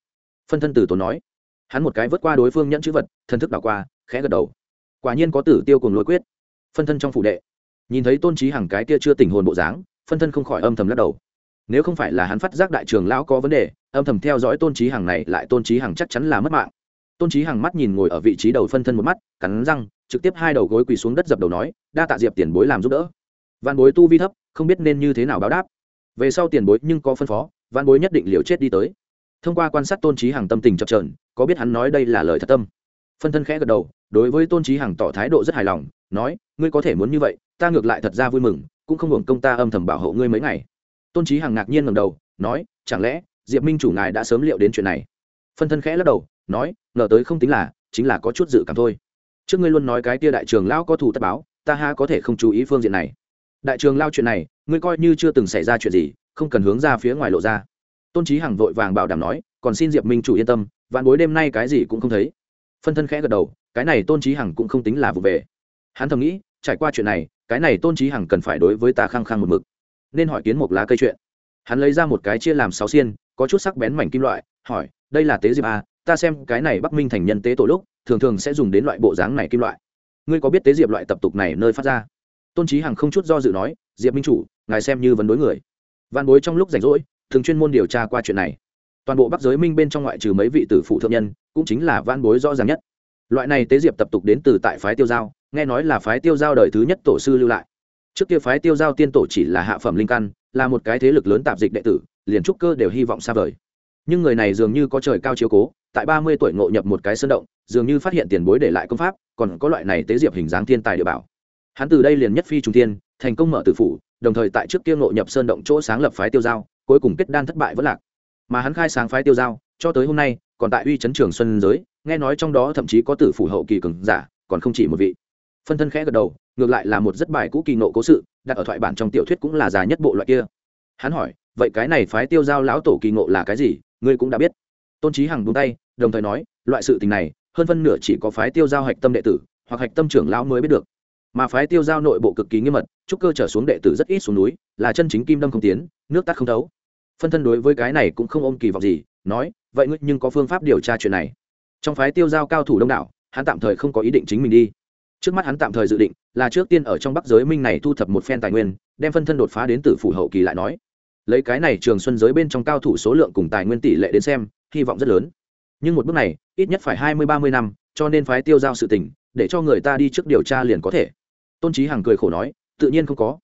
Phân thân tử tốn nói. Hắn một cái vớt qua đối phương nhẫn chữ vật, thân thức đảo qua, khẽ gật đầu. Quả nhiên có tử tiêu cùng lối quyết. Phân thân trong phủ đệ. Nhìn thấy tôn trí hằng cái kia chưa tình hồn bộ dáng, phân thân không khỏi âm thầm lắc đầu. Nếu không phải là hắn phát giác đại trường lão có vấn đề, âm thầm theo dõi tôn trí hằng này lại tôn trí hằng chắc chắn là mất mạng. Tôn trí hằng mắt nhìn ngồi ở vị trí đầu phân thân một mắt, cắn răng, trực tiếp hai đầu gối quỳ xuống đất dập đầu nói, đa tạ diệp tiền bối làm giúp đỡ văn bối tu vi thấp, không biết nên như thế nào báo đáp. Về sau tiền bối nhưng có phân phó văn bối nhất định liều chết đi tới. Thông qua quan sát tôn trí hằng tâm tình chập trờn có biết hắn nói đây là lời thật tâm. Phân thân khẽ gật đầu, đối với tôn trí hằng tỏ thái độ rất hài lòng, nói, ngươi có thể muốn như vậy, ta ngược lại thật ra vui mừng, cũng không hưởng công ta âm thầm bảo hộ ngươi mấy ngày. Tôn trí hằng ngạc nhiên ngầm đầu, nói, chẳng lẽ diệp minh chủ ngài đã sớm liệu đến chuyện này? Phân thân khẽ lắc đầu, nói, ngờ tới không tính là, chính là có chút dự cảm thôi. Trước ngươi luôn nói cái tia đại trường lão có thù tất báo, ta ha có thể không chú ý phương diện này? Đại trường lao chuyện này ngươi coi như chưa từng xảy ra chuyện gì không cần hướng ra phía ngoài lộ ra. Tôn trí hằng vội vàng bảo đảm nói còn xin diệp minh chủ yên tâm vạn bối đêm nay cái gì cũng không thấy. Phân thân khẽ gật đầu cái này tôn trí hằng cũng không tính là vụ về. Hắn thầm nghĩ trải qua chuyện này cái này tôn trí hằng cần phải đối với ta khăng khăng một mực nên hỏi kiến một lá cây chuyện. Hắn lấy ra một cái chia làm sáu xiên có chút sắc bén mảnh kim loại hỏi đây là tế diệp à, ta xem cái này bắc minh thành nhân tế tổ lúc thường thường sẽ dùng đến loại bộ dáng này kim loại. Ngươi có biết tế diệp loại tập tục này nơi phát ra? Tôn trí hằng không chút do dự nói, diệp minh chủ, ngài xem như vấn đối người. Văn bối trong lúc rảnh rỗi, thường chuyên môn điều tra qua chuyện này. Toàn bộ bắc giới minh bên trong ngoại trừ mấy vị tử phụ thượng nhân, cũng chính là văn bối rõ ràng nhất. Loại này tế diệp tập tục đến từ tại phái tiêu giao, nghe nói là phái tiêu giao đời thứ nhất tổ sư lưu lại. Trước kia phái tiêu giao tiên tổ chỉ là hạ phẩm linh căn, là một cái thế lực lớn tạp dịch đệ tử, liền trúc cơ đều hy vọng xa vời. Nhưng người này dường như có trời cao chiếu cố, tại ba mươi tuổi ngộ nhập một cái sơn động, dường như phát hiện tiền bối để lại công pháp, còn có loại này tế diệp hình dáng thiên tài địa bảo hắn từ đây liền nhất phi trung tiên thành công mở tử phủ, đồng thời tại trước kia ngộ nhập sơn động chỗ sáng lập phái tiêu giao, cuối cùng kết đan thất bại vẫn lạc. Mà hắn khai sáng phái tiêu giao, cho tới hôm nay, còn tại uy chấn trường xuân giới, nghe nói trong đó thậm chí có tử phủ hậu kỳ cường giả, còn không chỉ một vị. Phân thân khẽ gật đầu, ngược lại là một rất bài cũ kỳ nộ cố sự, đặt ở thoại bản trong tiểu thuyết cũng là già nhất bộ loại kia. Hắn hỏi, vậy cái này phái tiêu giao lão tổ kỳ ngộ là cái gì? Ngươi cũng đã biết. Tôn trí hằng đúng tay, đồng thời nói, loại sự tình này, hơn phân nửa chỉ có phái tiêu giao hạch tâm đệ tử, hoặc hạch tâm trưởng lão mới biết được mà phái tiêu giao nội bộ cực kỳ nghiêm mật, trúc cơ trở xuống đệ tử rất ít xuống núi, là chân chính kim đâm không tiến, nước tắt không thấu. Phân thân đối với cái này cũng không ôm kỳ vọng gì, nói, vậy ngươi nhưng có phương pháp điều tra chuyện này. Trong phái tiêu giao cao thủ đông đảo, hắn tạm thời không có ý định chính mình đi. Trước mắt hắn tạm thời dự định là trước tiên ở trong bắc giới minh này thu thập một phen tài nguyên, đem phân thân đột phá đến từ phủ hậu kỳ lại nói. Lấy cái này trường xuân giới bên trong cao thủ số lượng cùng tài nguyên tỷ lệ đến xem, hy vọng rất lớn. Nhưng một bước này, ít nhất phải hai mươi ba mươi năm, cho nên phái tiêu giao sự tình, để cho người ta đi trước điều tra liền có thể tôn trí hằng cười khổ nói, tự nhiên không có.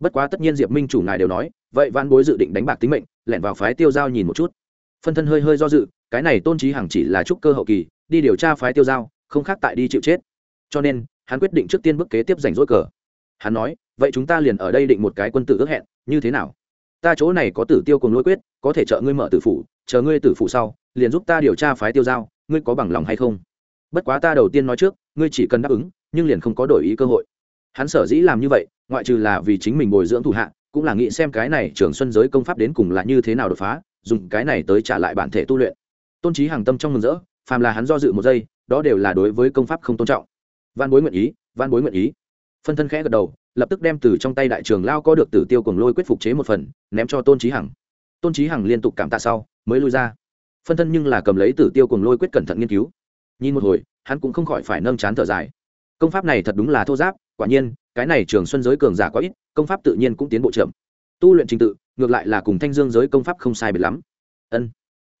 Bất quá tất nhiên diệp minh chủ ngài đều nói, vậy văn bối dự định đánh bạc tính mệnh, lẻn vào phái tiêu giao nhìn một chút. Phân thân hơi hơi do dự, cái này tôn trí hằng chỉ là trúc cơ hậu kỳ, đi điều tra phái tiêu giao, không khác tại đi chịu chết. Cho nên, hắn quyết định trước tiên bước kế tiếp giành rỗi cờ. Hắn nói, vậy chúng ta liền ở đây định một cái quân tử ước hẹn, như thế nào? Ta chỗ này có tử tiêu cùng lôi quyết, có thể trợ ngươi mở tử phủ, chờ ngươi tử phủ sau, liền giúp ta điều tra phái tiêu giao, ngươi có bằng lòng hay không? Bất quá ta đầu tiên nói trước, ngươi chỉ cần đáp ứng, nhưng liền không có đổi ý cơ hội hắn sở dĩ làm như vậy, ngoại trừ là vì chính mình bồi dưỡng thủ hạ, cũng là nghĩ xem cái này trường xuân giới công pháp đến cùng là như thế nào đột phá, dùng cái này tới trả lại bản thể tu luyện. Tôn trí hàng tâm trong mừng rỡ, phàm là hắn do dự một giây, đó đều là đối với công pháp không tôn trọng. Văn bối nguyện ý, văn bối nguyện ý. Phân thân khẽ gật đầu, lập tức đem từ trong tay đại trường lao có được tử tiêu cùng lôi quyết phục chế một phần, ném cho tôn trí hằng. Tôn trí hằng liên tục cảm tạ sau, mới lui ra. Phân thân nhưng là cầm lấy tử tiêu cùng lôi quyết cẩn thận nghiên cứu. Nhìn một hồi, hắn cũng không khỏi phải nâng chán thở dài. Công pháp này thật đúng là thô giáp quả nhiên, cái này trường xuân giới cường giả có ít, công pháp tự nhiên cũng tiến bộ chậm. Tu luyện trình tự, ngược lại là cùng thanh dương giới công pháp không sai biệt lắm. Ân.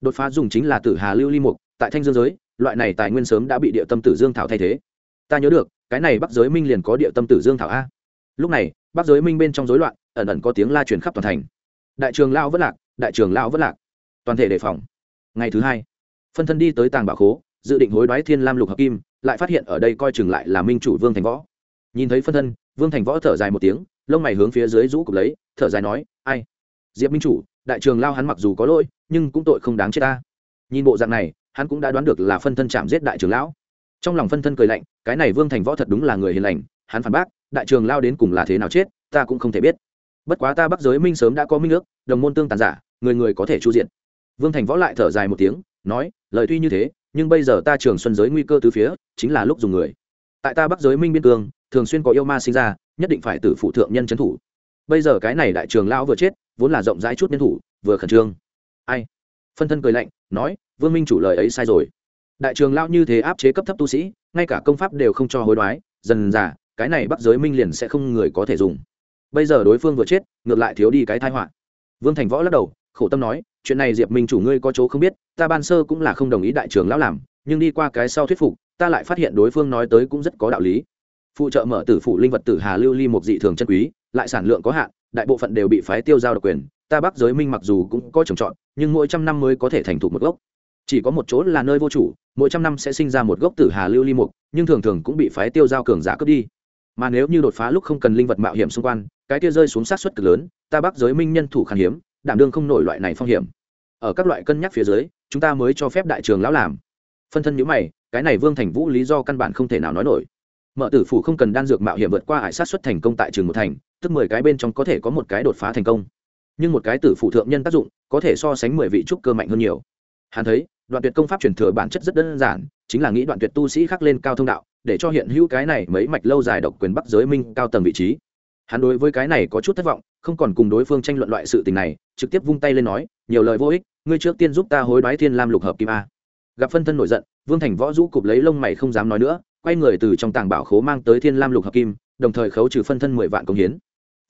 Đột phá dùng chính là tử hà lưu ly mục, tại thanh dương giới, loại này tài nguyên sớm đã bị địa tâm tử dương thảo thay thế. Ta nhớ được, cái này bắc giới minh liền có địa tâm tử dương thảo a. Lúc này, bắc giới minh bên trong rối loạn, ẩn ẩn có tiếng la truyền khắp toàn thành. Đại trường lao vất lạc, đại trường lao vất lạc. Toàn thể đề phòng. Ngày thứ hai, phân thân đi tới tàng bảo khố, dự định hối đoái thiên lam lục hợp kim, lại phát hiện ở đây coi chừng lại là minh chủ vương thành võ nhìn thấy phân thân, vương thành võ thở dài một tiếng, lông mày hướng phía dưới rũ cục lấy, thở dài nói, ai? Diệp minh chủ, đại trường lao hắn mặc dù có lỗi, nhưng cũng tội không đáng chết ta. Nhìn bộ dạng này, hắn cũng đã đoán được là phân thân chạm giết đại trường lão. Trong lòng phân thân cười lạnh, cái này vương thành võ thật đúng là người hiền lành, hắn phản bác, đại trường lao đến cùng là thế nào chết, ta cũng không thể biết. Bất quá ta bắc giới minh sớm đã có minh ước, đồng môn tương tàn giả, người người có thể chu diện. Vương thành võ lại thở dài một tiếng, nói, lời tuy như thế, nhưng bây giờ ta trường xuân giới nguy cơ từ phía, chính là lúc dùng người tại ta bắc giới minh biên cương, thường xuyên có yêu ma sinh ra, nhất định phải từ phụ thượng nhân trấn thủ. Bây giờ cái này đại trường lão vừa chết, vốn là rộng rãi chút nhân thủ, vừa khẩn trương. Ai? Phân thân cười lạnh, nói, vương minh chủ lời ấy sai rồi. Đại trường lão như thế áp chế cấp thấp tu sĩ, ngay cả công pháp đều không cho hối đoái, dần dà, cái này bắc giới minh liền sẽ không người có thể dùng. Bây giờ đối phương vừa chết, ngược lại thiếu đi cái thai họa. Vương thành võ lắc đầu, khổ tâm nói, chuyện này diệp minh chủ ngươi có chỗ không biết, ta ban sơ cũng là không đồng ý đại trường lão làm nhưng đi qua cái sau thuyết phục, ta lại phát hiện đối phương nói tới cũng rất có đạo lý. Phụ trợ mở tử phụ linh vật tử hà lưu ly một dị thường chân quý, lại sản lượng có hạn, đại bộ phận đều bị phái tiêu giao độc quyền, ta bắc giới minh mặc dù cũng có trồng trọt, nhưng mỗi trăm năm mới có thể thành thục một gốc. Chỉ có một chỗ là nơi vô chủ, mỗi trăm năm sẽ sinh ra một gốc tử hà lưu ly mục, nhưng thường thường cũng bị phái tiêu giao cường giả cướp đi. Mà nếu như đột phá lúc không cần linh vật mạo hiểm xung quanh, cái kia rơi xuống sát suất cực lớn, ta bắc giới minh nhân thủ khan hiếm, đảm đương không nổi loại này phong hiểm. Ở các loại cân nhắc phía dưới, chúng ta mới cho phép đại trường lão làm phân thân nhữ mày, cái này vương thành vũ lý do căn bản không thể nào nói nổi. Mở tử phủ không cần đan dược mạo hiểm vượt qua hải sát xuất thành công tại trường một thành, tức mười cái bên trong có thể có một cái đột phá thành công. Nhưng một cái tử phụ thượng nhân tác dụng, có thể so sánh mười vị trúc cơ mạnh hơn nhiều. Hắn thấy, đoạn tuyệt công pháp truyền thừa bản chất rất đơn giản, chính là nghĩ đoạn tuyệt tu sĩ khắc lên cao thông đạo, để cho hiện hữu cái này mấy mạch lâu dài độc quyền bắc giới minh cao tầng vị trí. Hắn đối với cái này có chút thất vọng, không còn cùng đối phương tranh luận loại sự tình này, trực tiếp vung tay lên nói, nhiều lời vô ích, ngươi trước tiên giúp ta hối đoái thiên lam lục hợp kim a gặp phân thân nổi giận, vương thành võ rũ cụp lấy lông mày không dám nói nữa, quay người từ trong tàng bảo khố mang tới thiên lam lục hợp kim, đồng thời khấu trừ phân thân mười vạn công hiến.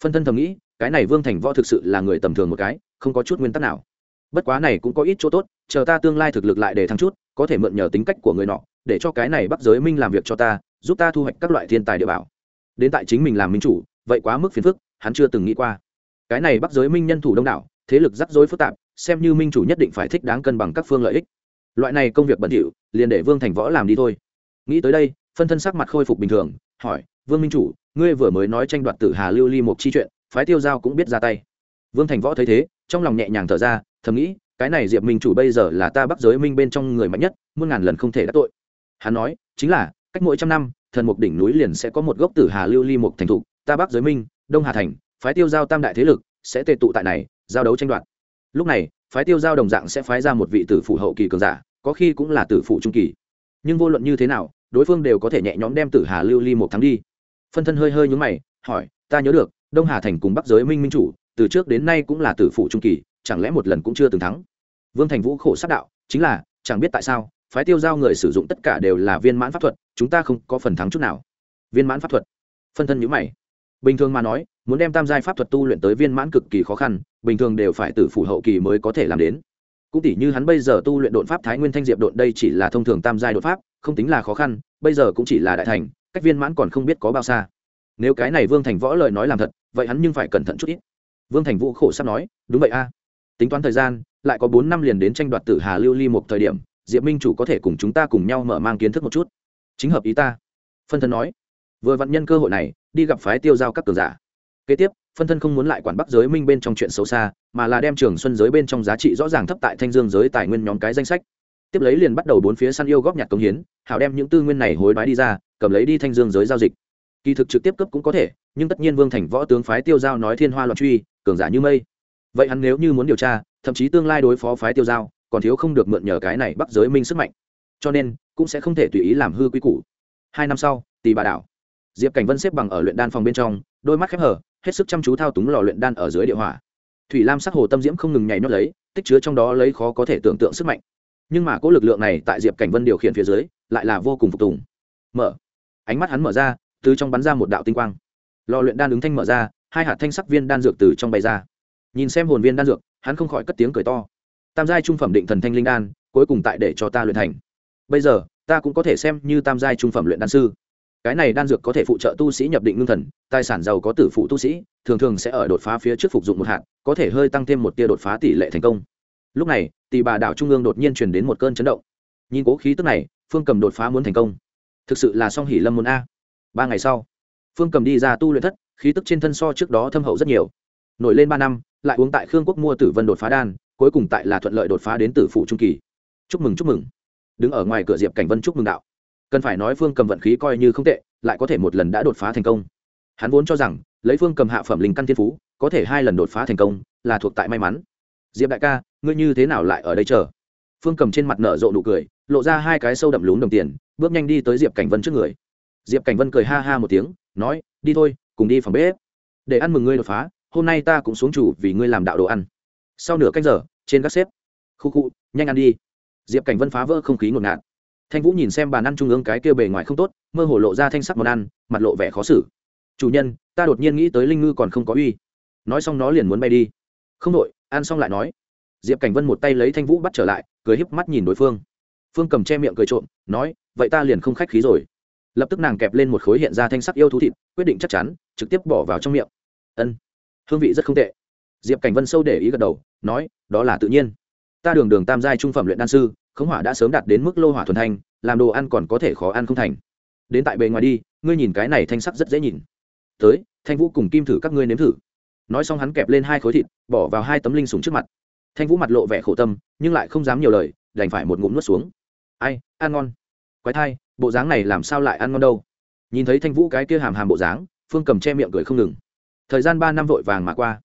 Phân thân thầm nghĩ, cái này vương thành võ thực sự là người tầm thường một cái, không có chút nguyên tắc nào. Bất quá này cũng có ít chỗ tốt, chờ ta tương lai thực lực lại để thăng chút, có thể mượn nhờ tính cách của người nọ, để cho cái này bắc giới minh làm việc cho ta, giúp ta thu hoạch các loại thiên tài địa bảo. Đến tại chính mình làm minh chủ, vậy quá mức phiền phức, hắn chưa từng nghĩ qua. Cái này bắc giới minh nhân thủ đông đảo, thế lực rắc rối phức tạp, xem như minh chủ nhất định phải thích đáng cân bằng các phương lợi ích loại này công việc bẩn thỉu, liền để vương thành võ làm đi thôi. Nghĩ tới đây, phân thân sắc mặt khôi phục bình thường, hỏi, vương minh chủ, ngươi vừa mới nói tranh đoạt tử hà lưu ly một chi chuyện, phái tiêu giao cũng biết ra tay. Vương thành võ thấy thế, trong lòng nhẹ nhàng thở ra, thầm nghĩ, cái này diệp minh chủ bây giờ là ta bắc giới minh bên trong người mạnh nhất, muôn ngàn lần không thể đắc tội. Hắn nói, chính là, cách mỗi trăm năm, thần mục đỉnh núi liền sẽ có một gốc tử hà lưu ly mục thành thục ta bắc giới minh, đông hà thành, phái tiêu giao tam đại thế lực sẽ tề tụ tại này, giao đấu tranh đoạt. Lúc này, phái tiêu giao đồng dạng sẽ phái ra một vị tử phụ hậu kỳ cường giả có khi cũng là tử phụ trung kỳ. Nhưng vô luận như thế nào, đối phương đều có thể nhẹ nhõm đem tử hà lưu ly một tháng đi. Phân thân hơi hơi nhúng mày, hỏi, ta nhớ được, đông hà thành cùng bắc giới minh minh chủ, từ trước đến nay cũng là tử phụ trung kỳ, chẳng lẽ một lần cũng chưa từng thắng? Vương thành vũ khổ sát đạo, chính là, chẳng biết tại sao, phái tiêu giao người sử dụng tất cả đều là viên mãn pháp thuật, chúng ta không có phần thắng chút nào. Viên mãn pháp thuật. Phân thân nhữ mày. Bình thường mà nói, muốn đem tam giai pháp thuật tu luyện tới viên mãn cực kỳ khó khăn, bình thường đều phải từ phủ hậu kỳ mới có thể làm đến cũng tỷ như hắn bây giờ tu luyện đột pháp thái nguyên thanh diệp đột đây chỉ là thông thường tam giai đột pháp, không tính là khó khăn, bây giờ cũng chỉ là đại thành, cách viên mãn còn không biết có bao xa. Nếu cái này vương thành võ lời nói làm thật, vậy hắn nhưng phải cẩn thận chút ít. Vương thành vũ khổ sắp nói, đúng vậy a. Tính toán thời gian, lại có bốn năm liền đến tranh đoạt tử hà lưu ly một thời điểm, diệp minh chủ có thể cùng chúng ta cùng nhau mở mang kiến thức một chút. Chính hợp ý ta. Phân thân nói. Vừa vặn nhân cơ hội này, đi gặp phái tiêu giao các cường giả. Kế tiếp phân thân không muốn lại quản bắc giới minh bên trong chuyện xấu xa, mà là đem trường xuân giới bên trong giá trị rõ ràng thấp tại thanh dương giới tài nguyên nhóm cái danh sách. Tiếp lấy liền bắt đầu bốn phía săn yêu góp nhặt công hiến, hảo đem những tư nguyên này hối đoái đi ra, cầm lấy đi thanh dương giới giao dịch. Kỳ thực trực tiếp cấp cũng có thể, nhưng tất nhiên vương thành võ tướng phái tiêu giao nói thiên hoa loạn truy, cường giả như mây. Vậy hắn nếu như muốn điều tra, thậm chí tương lai đối phó phái tiêu giao, còn thiếu không được mượn nhờ cái này bắc giới minh sức mạnh. Cho nên, cũng sẽ không thể tùy ý làm hư quy củ. Hai năm sau tì bà đảo, diệp cảnh vân xếp bằng ở luyện đan phòng bên trong, đôi mắt khép hở hết sức chăm chú thao túng lò luyện đan ở dưới địa hỏa. Thủy lam sắc hồ tâm diễm không ngừng nhảy nhót lấy, tích chứa trong đó lấy khó có thể tưởng tượng sức mạnh. Nhưng mà cỗ lực lượng này tại diệp cảnh vân điều khiển phía dưới, lại là vô cùng phục tùng. Mở. Ánh mắt hắn mở ra, từ trong bắn ra một đạo tinh quang. Lò luyện đan ứng thanh mở ra, hai hạt thanh sắc viên đan dược từ trong bay ra. Nhìn xem hồn viên đan dược, hắn không khỏi cất tiếng cười to. Tam giai trung phẩm định thần thanh linh đan, cuối cùng tại để cho ta luyện thành. Bây giờ, ta cũng có thể xem như tam giai trung phẩm luyện đan sư cái này đan dược có thể phụ trợ tu sĩ nhập định ngưng thần, tài sản giàu có tử phụ tu sĩ, thường thường sẽ ở đột phá phía trước phục dụng một hạt, có thể hơi tăng thêm một tia đột phá tỷ lệ thành công. Lúc này, tỷ bà đảo trung ương đột nhiên truyền đến một cơn chấn động. Nhìn cố khí tức này, phương cầm đột phá muốn thành công. Thực sự là song hỉ lâm muốn a. Ba ngày sau, phương cầm đi ra tu luyện thất, khí tức trên thân so trước đó thâm hậu rất nhiều. Nổi lên ba năm, lại uống tại khương quốc mua tử vân đột phá đan, cuối cùng tại là thuận lợi đột phá đến tử phụ trung kỳ. Chúc mừng chúc mừng. Đứng ở ngoài cửa diệp cảnh vân chúc mừng đạo cần phải nói phương cầm vận khí coi như không tệ, lại có thể một lần đã đột phá thành công. Hắn vốn cho rằng, lấy phương cầm hạ phẩm linh căn thiên phú, có thể hai lần đột phá thành công, là thuộc tại may mắn. Diệp đại ca, ngươi như thế nào lại ở đây chờ? Phương cầm trên mặt nở rộ nụ cười, lộ ra hai cái sâu đậm lún đồng tiền, bước nhanh đi tới diệp cảnh vân trước người. Diệp cảnh vân cười ha ha một tiếng, nói, đi thôi, cùng đi phòng bếp. Để ăn mừng ngươi đột phá, hôm nay ta cũng xuống chủ vì ngươi làm đạo đồ ăn. Sau nửa canh giờ, trên các xếp, khu khu, nhanh ăn đi. Diệp cảnh vân phá vỡ không khí ngột ngạt thanh vũ nhìn xem bàn ăn trung ương cái kia bề ngoài không tốt, mơ hồ lộ ra thanh sắc món ăn, mặt lộ vẻ khó xử. Chủ nhân, ta đột nhiên nghĩ tới linh ngư còn không có uy. Nói xong nó liền muốn bay đi. Không đội ăn xong lại nói. Diệp cảnh vân một tay lấy thanh vũ bắt trở lại, cười híp mắt nhìn đối phương. Phương cầm che miệng cười trộm, nói, vậy ta liền không khách khí rồi. Lập tức nàng kẹp lên một khối hiện ra thanh sắc yêu thú thịt, quyết định chắc chắn, trực tiếp bỏ vào trong miệng. Ân, hương vị rất không tệ. Diệp cảnh vân sâu để ý gật đầu, nói, đó là tự nhiên. Ta đường đường tam giai trung phẩm luyện đan sư khống hỏa đã sớm đạt đến mức lô hỏa thuần thanh, làm đồ ăn còn có thể khó ăn không thành. Đến tại bề ngoài đi, ngươi nhìn cái này thanh sắc rất dễ nhìn. Tới, thanh vũ cùng kim thử các ngươi nếm thử. Nói xong hắn kẹp lên hai khối thịt, bỏ vào hai tấm linh súng trước mặt. Thanh vũ mặt lộ vẻ khổ tâm, nhưng lại không dám nhiều lời, đành phải một ngụm nuốt xuống. Ai, ăn ngon. Quái thai, bộ dáng này làm sao lại ăn ngon đâu? Nhìn thấy thanh vũ cái kia hàm hàm bộ dáng, phương cầm che miệng cười không ngừng. Thời gian ba năm vội vàng mà qua.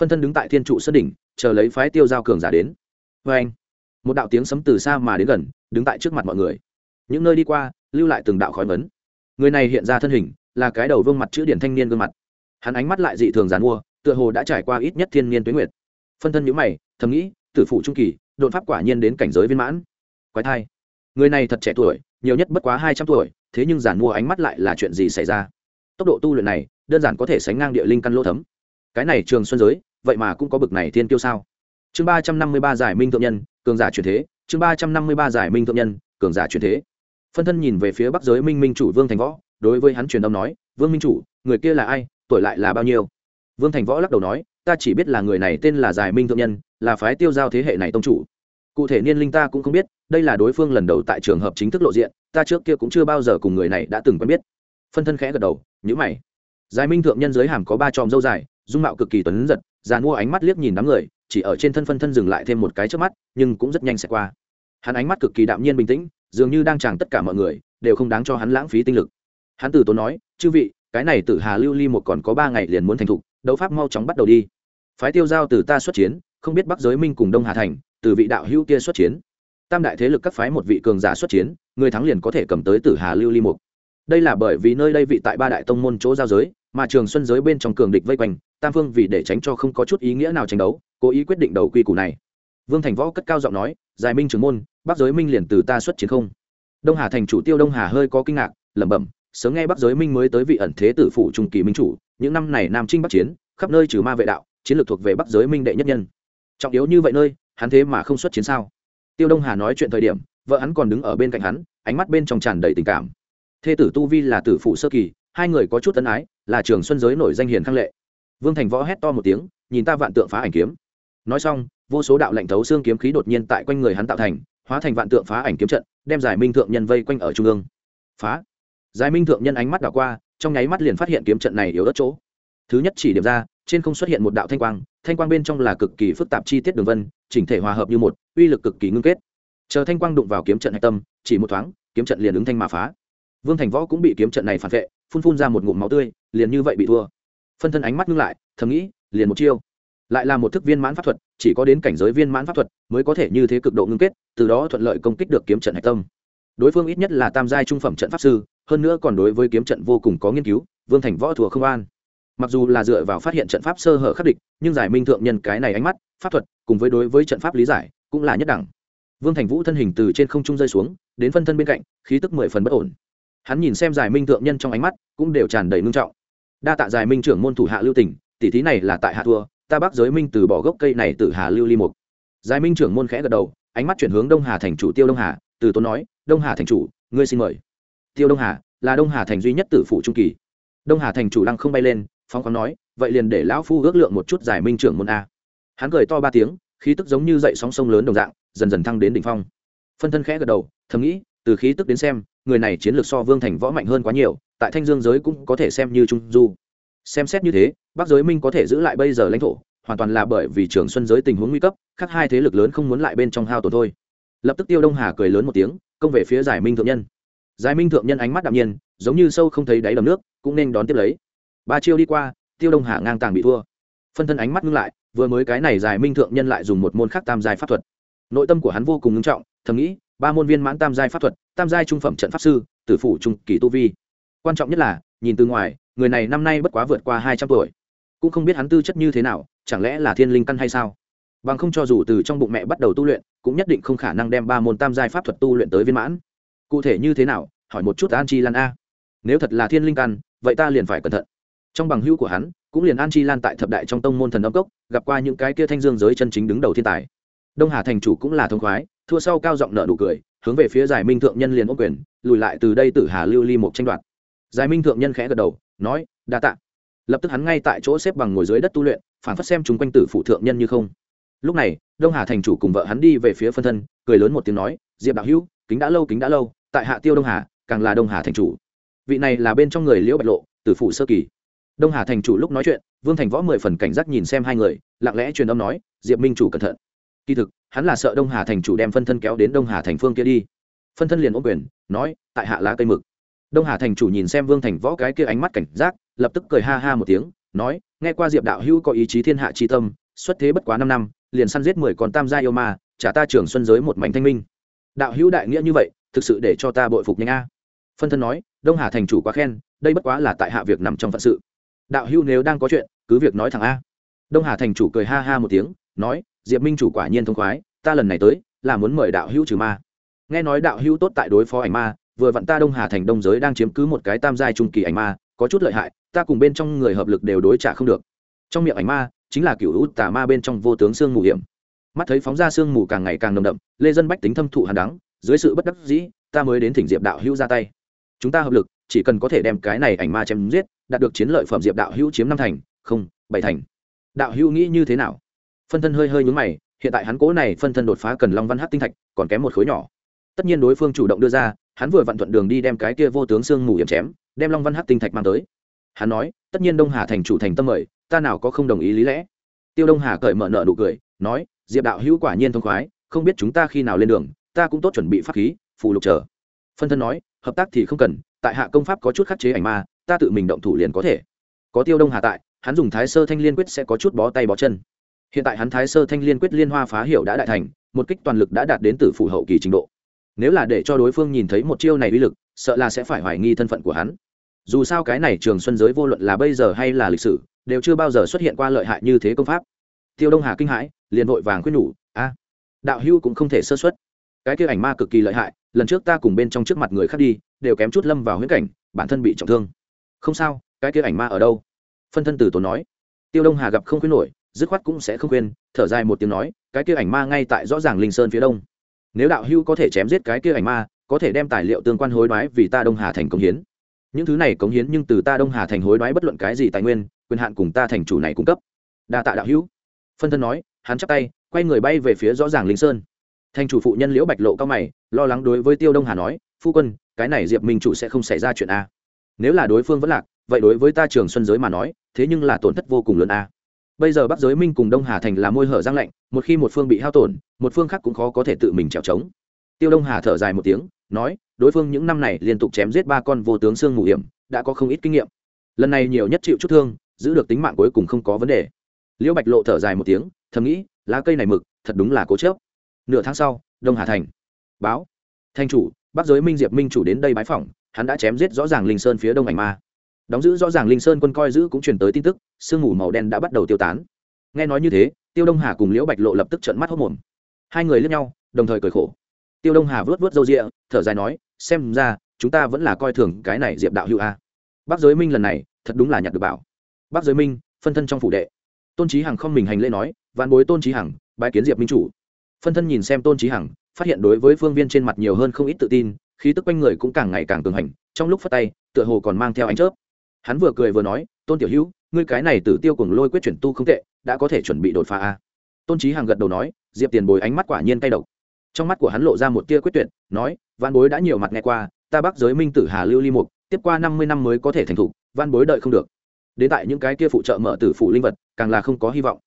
Phân thân đứng tại thiên trụ sân đỉnh, chờ lấy phái tiêu giao cường giả đến. Vê anh một đạo tiếng sấm từ xa mà đến gần, đứng tại trước mặt mọi người. Những nơi đi qua, lưu lại từng đạo khói vấn người này hiện ra thân hình, là cái đầu vương mặt chữ điển thanh niên gương mặt. Hắn ánh mắt lại dị thường giàn mua, tựa hồ đã trải qua ít nhất thiên niên tuế nguyệt. Phân thân nhữ mày, thầm nghĩ, tử phụ trung kỳ, đột pháp quả nhiên đến cảnh giới viên mãn. Quái thai. Người này thật trẻ tuổi, nhiều nhất bất quá hai trăm tuổi, thế nhưng giản mua ánh mắt lại là chuyện gì xảy ra? Tốc độ tu luyện này, đơn giản có thể sánh ngang địa linh căn lỗ thấm. Cái này trường xuân giới, vậy mà cũng có bực này thiên tiêu sao? Chương ba trăm năm mươi ba giải minh thượng nhân cường giả truyền thế, chương ba trăm năm mươi ba giải minh thượng nhân, cường giả truyền thế. Phân thân nhìn về phía bắc giới minh minh chủ vương thành võ, đối với hắn truyền âm nói, vương minh chủ, người kia là ai, tuổi lại là bao nhiêu? Vương thành võ lắc đầu nói, ta chỉ biết là người này tên là giải minh thượng nhân, là phái tiêu giao thế hệ này tông chủ. Cụ thể niên linh ta cũng không biết, đây là đối phương lần đầu tại trường hợp chính thức lộ diện, ta trước kia cũng chưa bao giờ cùng người này đã từng quen biết. Phân thân khẽ gật đầu nhữ mày. Giải minh thượng nhân giới hàm có ba tròm dâu dài, dung mạo cực kỳ tuấn giật, già mua ánh mắt liếc nhìn đám người chỉ ở trên thân phân thân dừng lại thêm một cái trước mắt, nhưng cũng rất nhanh sẽ qua. Hắn ánh mắt cực kỳ đạm nhiên bình tĩnh, dường như đang chàng tất cả mọi người, đều không đáng cho hắn lãng phí tinh lực. Hắn từ tốn nói, chư vị, cái này tử hà lưu ly một còn có ba ngày liền muốn thành thục, đấu pháp mau chóng bắt đầu đi. Phái tiêu giao từ ta xuất chiến, không biết bắc giới minh cùng đông hà thành, từ vị đạo hữu kia xuất chiến. Tam đại thế lực các phái một vị cường giả xuất chiến, người thắng liền có thể cầm tới tử hà lưu ly mục đây là bởi vì nơi đây vị tại ba đại tông môn chỗ giao giới mà trường xuân giới bên trong cường địch vây quanh, tam phương vì để tránh cho không có chút ý nghĩa nào tranh đấu, cố ý quyết định đầu quy củ này. Vương thành võ cất cao giọng nói, giải minh trường môn, bắc giới minh liền từ ta xuất chiến không? Đông hà thành chủ tiêu đông hà hơi có kinh ngạc, lẩm bẩm, sớm nghe bắc giới minh mới tới vị ẩn thế tử phủ trung kỳ minh chủ, những năm này nam trinh bắc chiến, khắp nơi trừ ma vệ đạo, chiến lược thuộc về bắc giới minh đệ nhất nhân. Trọng yếu như vậy nơi, hắn thế mà không xuất chiến sao? Tiêu đông hà nói chuyện thời điểm, vợ hắn còn đứng ở bên cạnh hắn, ánh mắt bên trong tràn đầy tình cảm. Thê tử tu vi là tử phụ sơ kỳ, hai người có chút tân ái là trường xuân giới nổi danh hiền khang lệ. Vương thành võ hét to một tiếng, nhìn ta vạn tượng phá ảnh kiếm. Nói xong, vô số đạo lệnh thấu xương kiếm khí đột nhiên tại quanh người hắn tạo thành, hóa thành vạn tượng phá ảnh kiếm trận, đem giải minh thượng nhân vây quanh ở trung ương. Phá. Giải minh thượng nhân ánh mắt đảo qua, trong nháy mắt liền phát hiện kiếm trận này yếu đất chỗ. Thứ nhất chỉ điểm ra, trên không xuất hiện một đạo thanh quang thanh quang bên trong là cực kỳ phức tạp chi tiết đường vân, chỉnh thể hòa hợp như một, uy lực cực kỳ ngưng kết. Chờ thanh quang đụng vào kiếm trận hạch tâm, chỉ một thoáng, kiếm trận liền ứng thanh mà phá. Vương thành võ cũng bị kiếm trận này phản vệ, phun phun ra một ngụm máu tươi liền như vậy bị thua. Phân thân ánh mắt ngưng lại, thầm nghĩ, liền một chiêu. Lại là một thức viên mãn pháp thuật, chỉ có đến cảnh giới viên mãn pháp thuật mới có thể như thế cực độ ngưng kết, từ đó thuận lợi công kích được kiếm trận hạch tâm. Đối phương ít nhất là tam giai trung phẩm trận pháp sư, hơn nữa còn đối với kiếm trận vô cùng có nghiên cứu, vương thành võ thùa không an. Mặc dù là dựa vào phát hiện trận pháp sơ hở khắc địch, nhưng giải minh thượng nhân cái này ánh mắt, pháp thuật cùng với đối với trận pháp lý giải cũng là nhất đẳng. Vương thành vũ thân hình từ trên không trung rơi xuống, đến phân thân bên cạnh, khí tức mười phần bất ổn. Hắn nhìn xem giải minh thượng nhân trong ánh mắt cũng đều tràn đầy ngưng trọng đa tạ giải minh trưởng môn thủ hạ lưu tỉnh tỷ thí này là tại hạ thua, ta bác giới minh từ bỏ gốc cây này từ hà lưu ly mục. Giải minh trưởng môn khẽ gật đầu, ánh mắt chuyển hướng đông hà thành chủ tiêu đông hà, từ tốn nói, đông hà thành chủ, ngươi xin mời. Tiêu đông hà là đông hà thành duy nhất tử phụ trung kỳ. Đông hà thành chủ lăng không bay lên phong khoáng nói, vậy liền để lão phu ước lượng một chút giải minh trưởng môn a. Hắn cười to ba tiếng, khí tức giống như dậy sóng sông lớn đồng dạng, dần dần thăng đến đỉnh phong. Phân thân khẽ gật đầu, thầm nghĩ, từ khí tức đến xem, người này chiến lược so vương thành võ mạnh hơn quá nhiều tại thanh dương giới cũng có thể xem như trung du. Xem xét như thế, bắc giới minh có thể giữ lại bây giờ lãnh thổ, hoàn toàn là bởi vì trường xuân giới tình huống nguy cấp, khác hai thế lực lớn không muốn lại bên trong hao tổn thôi. Lập tức tiêu đông hà cười lớn một tiếng, công về phía giải minh thượng nhân. Giải minh thượng nhân ánh mắt đạm nhiên, giống như sâu không thấy đáy đầm nước, cũng nên đón tiếp lấy. Ba chiêu đi qua, tiêu đông hà ngang tàng bị thua. Phân thân ánh mắt ngưng lại, vừa mới cái này giải minh thượng nhân lại dùng một môn khác tam giai pháp thuật. Nội tâm của hắn vô cùng ngưng trọng, thầm nghĩ, ba môn viên mãn tam giai pháp thuật, tam giai trung phẩm trận pháp sư, tử phủ trung kỳ tu vi quan trọng nhất là, nhìn từ ngoài, người này năm nay bất quá vượt qua hai trăm tuổi. Cũng không biết hắn tư chất như thế nào, chẳng lẽ là thiên linh căn hay sao? Bằng không cho dù từ trong bụng mẹ bắt đầu tu luyện, cũng nhất định không khả năng đem ba môn tam giai pháp thuật tu luyện tới viên mãn. Cụ thể như thế nào, hỏi một chút an chi lan a. Nếu thật là thiên linh căn, vậy ta liền phải cẩn thận. Trong bằng hữu của hắn, cũng liền an chi lan tại thập đại trong tông môn thần âm cốc, gặp qua những cái kia thanh dương giới chân chính đứng đầu thiên tài. Đông hà thành chủ cũng là thông khoái, thua sau cao giọng nợ nụ cười, hướng về phía giải minh thượng nhân liền ô quyền, lùi lại từ đây tử hà lưu ly một tranh đoạt giải minh thượng nhân khẽ gật đầu, nói, đa tạ. Lập tức hắn ngay tại chỗ xếp bằng ngồi dưới đất tu luyện, phản phất xem chúng quanh tử phụ thượng nhân như không. Lúc này, đông hà thành chủ cùng vợ hắn đi về phía phân thân, cười lớn một tiếng nói, diệp đạo hữu, kính đã lâu, kính đã lâu, tại hạ tiêu đông hà, càng là đông hà thành chủ. Vị này là bên trong người liễu bạch lộ, tử phụ sơ kỳ. Đông hà thành chủ lúc nói chuyện, vương thành võ mười phần cảnh giác nhìn xem hai người, lặng lẽ truyền âm nói, diệp minh chủ cẩn thận. Kỳ thực, hắn là sợ đông hà thành chủ đem phân thân kéo đến đông hà thành phương kia đi. Phân thân liền ôm quyền, nói, tại hạ lá cây mực đông hà thành chủ nhìn xem vương thành võ cái kia ánh mắt cảnh giác, lập tức cười ha ha một tiếng, nói, nghe qua diệp đạo hữu có ý chí thiên hạ chi tâm, xuất thế bất quá năm năm, liền săn giết mười con tam gia yêu ma, trả ta Trường xuân giới một mảnh thanh minh. Đạo hữu đại nghĩa như vậy, thực sự để cho ta bội phục nhanh a. Phân thân nói, đông hà thành chủ quá khen, đây bất quá là tại hạ việc nằm trong phận sự. Đạo hữu nếu đang có chuyện, cứ việc nói thẳng a. Đông hà thành chủ cười ha ha một tiếng, nói, diệp minh chủ quả nhiên thông khoái, ta lần này tới, là muốn mời đạo hữu trừ ma. Nghe nói đạo hữu tốt tại đối phó ảnh ma vừa vặn ta đông hà thành đông giới đang chiếm cứ một cái tam giai trung kỳ ảnh ma, có chút lợi hại, ta cùng bên trong người hợp lực đều đối trả không được. Trong miệng ảnh ma, chính là cựu út tà ma bên trong vô tướng xương mù hiểm. Mắt thấy phóng ra xương mù càng ngày càng nồng đậm, lê dân bách tính thâm thụ hàn đắng, dưới sự bất đắc dĩ, ta mới đến thỉnh diệp đạo hữu ra tay. Chúng ta hợp lực, chỉ cần có thể đem cái này ảnh ma chém giết, đạt được chiến lợi phẩm diệp đạo hữu chiếm năm thành, không, bảy thành. Đạo hữu nghĩ như thế nào? Phân thân hơi hơi nhúng mày, hiện tại hắn cố này phân thân đột phá cần long văn hát tinh thạch, còn kém một khối nhỏ. Tất nhiên đối phương chủ động đưa ra hắn vừa vặn thuận đường đi đem cái kia vô tướng xương mù hiểm chém, đem long văn hát tinh thạch mang tới. Hắn nói, tất nhiên đông hà thành chủ thành tâm mời, ta nào có không đồng ý lý lẽ. Tiêu đông hà cởi mở nợ nụ cười, nói, diệp đạo hữu quả nhiên thông khoái, không biết chúng ta khi nào lên đường, ta cũng tốt chuẩn bị pháp khí phù lục chờ. Phân thân nói, hợp tác thì không cần, tại hạ công pháp có chút khắc chế ảnh ma, ta tự mình động thủ liền có thể. Có tiêu đông hà tại, hắn dùng thái sơ thanh liên quyết sẽ có chút bó tay bó chân. Hiện tại hắn thái sơ thanh liên quyết liên hoa phá hiệu đã đại thành, một kích toàn lực đã đạt đến từ phủ hậu kỳ trình độ nếu là để cho đối phương nhìn thấy một chiêu này uy lực, sợ là sẽ phải hoài nghi thân phận của hắn. Dù sao cái này trường xuân giới vô luận là bây giờ hay là lịch sử, đều chưa bao giờ xuất hiện qua lợi hại như thế công pháp. Tiêu đông hà kinh hãi, liền vội vàng khuyên nhủ, a, đạo hưu cũng không thể sơ xuất cái kia ảnh ma cực kỳ lợi hại, lần trước ta cùng bên trong trước mặt người khác đi, đều kém chút lâm vào huyễn cảnh, bản thân bị trọng thương. Không sao, cái kia ảnh ma ở đâu? Phân thân từ tốn nói. Tiêu đông hà gặp không khuyên nổi, dứt khoát cũng sẽ không khuyên, thở dài một tiếng nói, cái kia ảnh ma ngay tại rõ ràng linh sơn phía đông nếu đạo hưu có thể chém giết cái kia ảnh ma, có thể đem tài liệu tương quan hối đoái vì ta đông hà thành cống hiến. Những thứ này cống hiến nhưng từ ta đông hà thành hối đoái bất luận cái gì tài nguyên, quyền hạn cùng ta thành chủ này cung cấp. Đa tạ đạo hữu. Phân thân nói, hắn chắp tay, quay người bay về phía rõ ràng linh sơn. Thành chủ phụ nhân liễu bạch lộ cao mày, lo lắng đối với tiêu đông hà nói, phu quân, cái này diệp minh chủ sẽ không xảy ra chuyện a. Nếu là đối phương vẫn lạc, vậy đối với ta trường xuân giới mà nói, thế nhưng là tổn thất vô cùng lớn a bây giờ bắc giới minh cùng đông hà thành là môi hở giang lạnh, một khi một phương bị hao tổn, một phương khác cũng khó có thể tự mình trèo trống. Tiêu đông hà thở dài một tiếng, nói, đối phương những năm này liên tục chém giết ba con vô tướng xương mù hiểm, đã có không ít kinh nghiệm. Lần này nhiều nhất chịu chút thương, giữ được tính mạng cuối cùng không có vấn đề. Liễu bạch lộ thở dài một tiếng, thầm nghĩ, lá cây này mực, thật đúng là cố chớp. Nửa tháng sau, đông hà thành. Báo. Thanh chủ, bắc giới minh diệp minh chủ đến đây bái phỏng, hắn đã chém giết rõ ràng linh sơn phía đông ảnh ma đóng giữ rõ ràng linh sơn quân coi giữ cũng truyền tới tin tức, sương mù màu đen đã bắt đầu tiêu tán. Nghe nói như thế, tiêu đông hà cùng liễu bạch lộ lập tức trận mắt hốc mồm hai người lướt nhau, đồng thời cười khổ. Tiêu đông hà vớt vớt râu rịa, thở dài nói, xem ra, chúng ta vẫn là coi thường cái này diệp đạo hữu a. Bác giới minh lần này, thật đúng là nhặt được bảo. Bác giới minh, phân thân trong phủ đệ. Tôn trí hằng không mình hành lễ nói, vạn bối tôn trí hằng, bái kiến diệp minh chủ. Phân thân nhìn xem tôn trí hằng, phát hiện đối với phương viên trên mặt nhiều hơn không ít tự tin, khí tức quanh người cũng càng ngày càng cường hành, trong lúc phát tay, tựa hồ còn mang theo ánh chớp hắn vừa cười vừa nói, tôn tiểu hữu, ngươi cái này tử tiêu cùng lôi quyết chuyển tu không tệ, đã có thể chuẩn bị đột phá a tôn trí hằng gật đầu nói, diệp tiền bồi ánh mắt quả nhiên cay độc. Trong mắt của hắn lộ ra một tia quyết tuyệt, nói văn bối đã nhiều mặt nghe qua, ta bắc giới minh tử hà lưu ly mục, tiếp qua năm mươi năm mới có thể thành thục văn bối đợi không được. Đến tại những cái kia phụ trợ mở tử phụ linh vật, càng là không có hy vọng.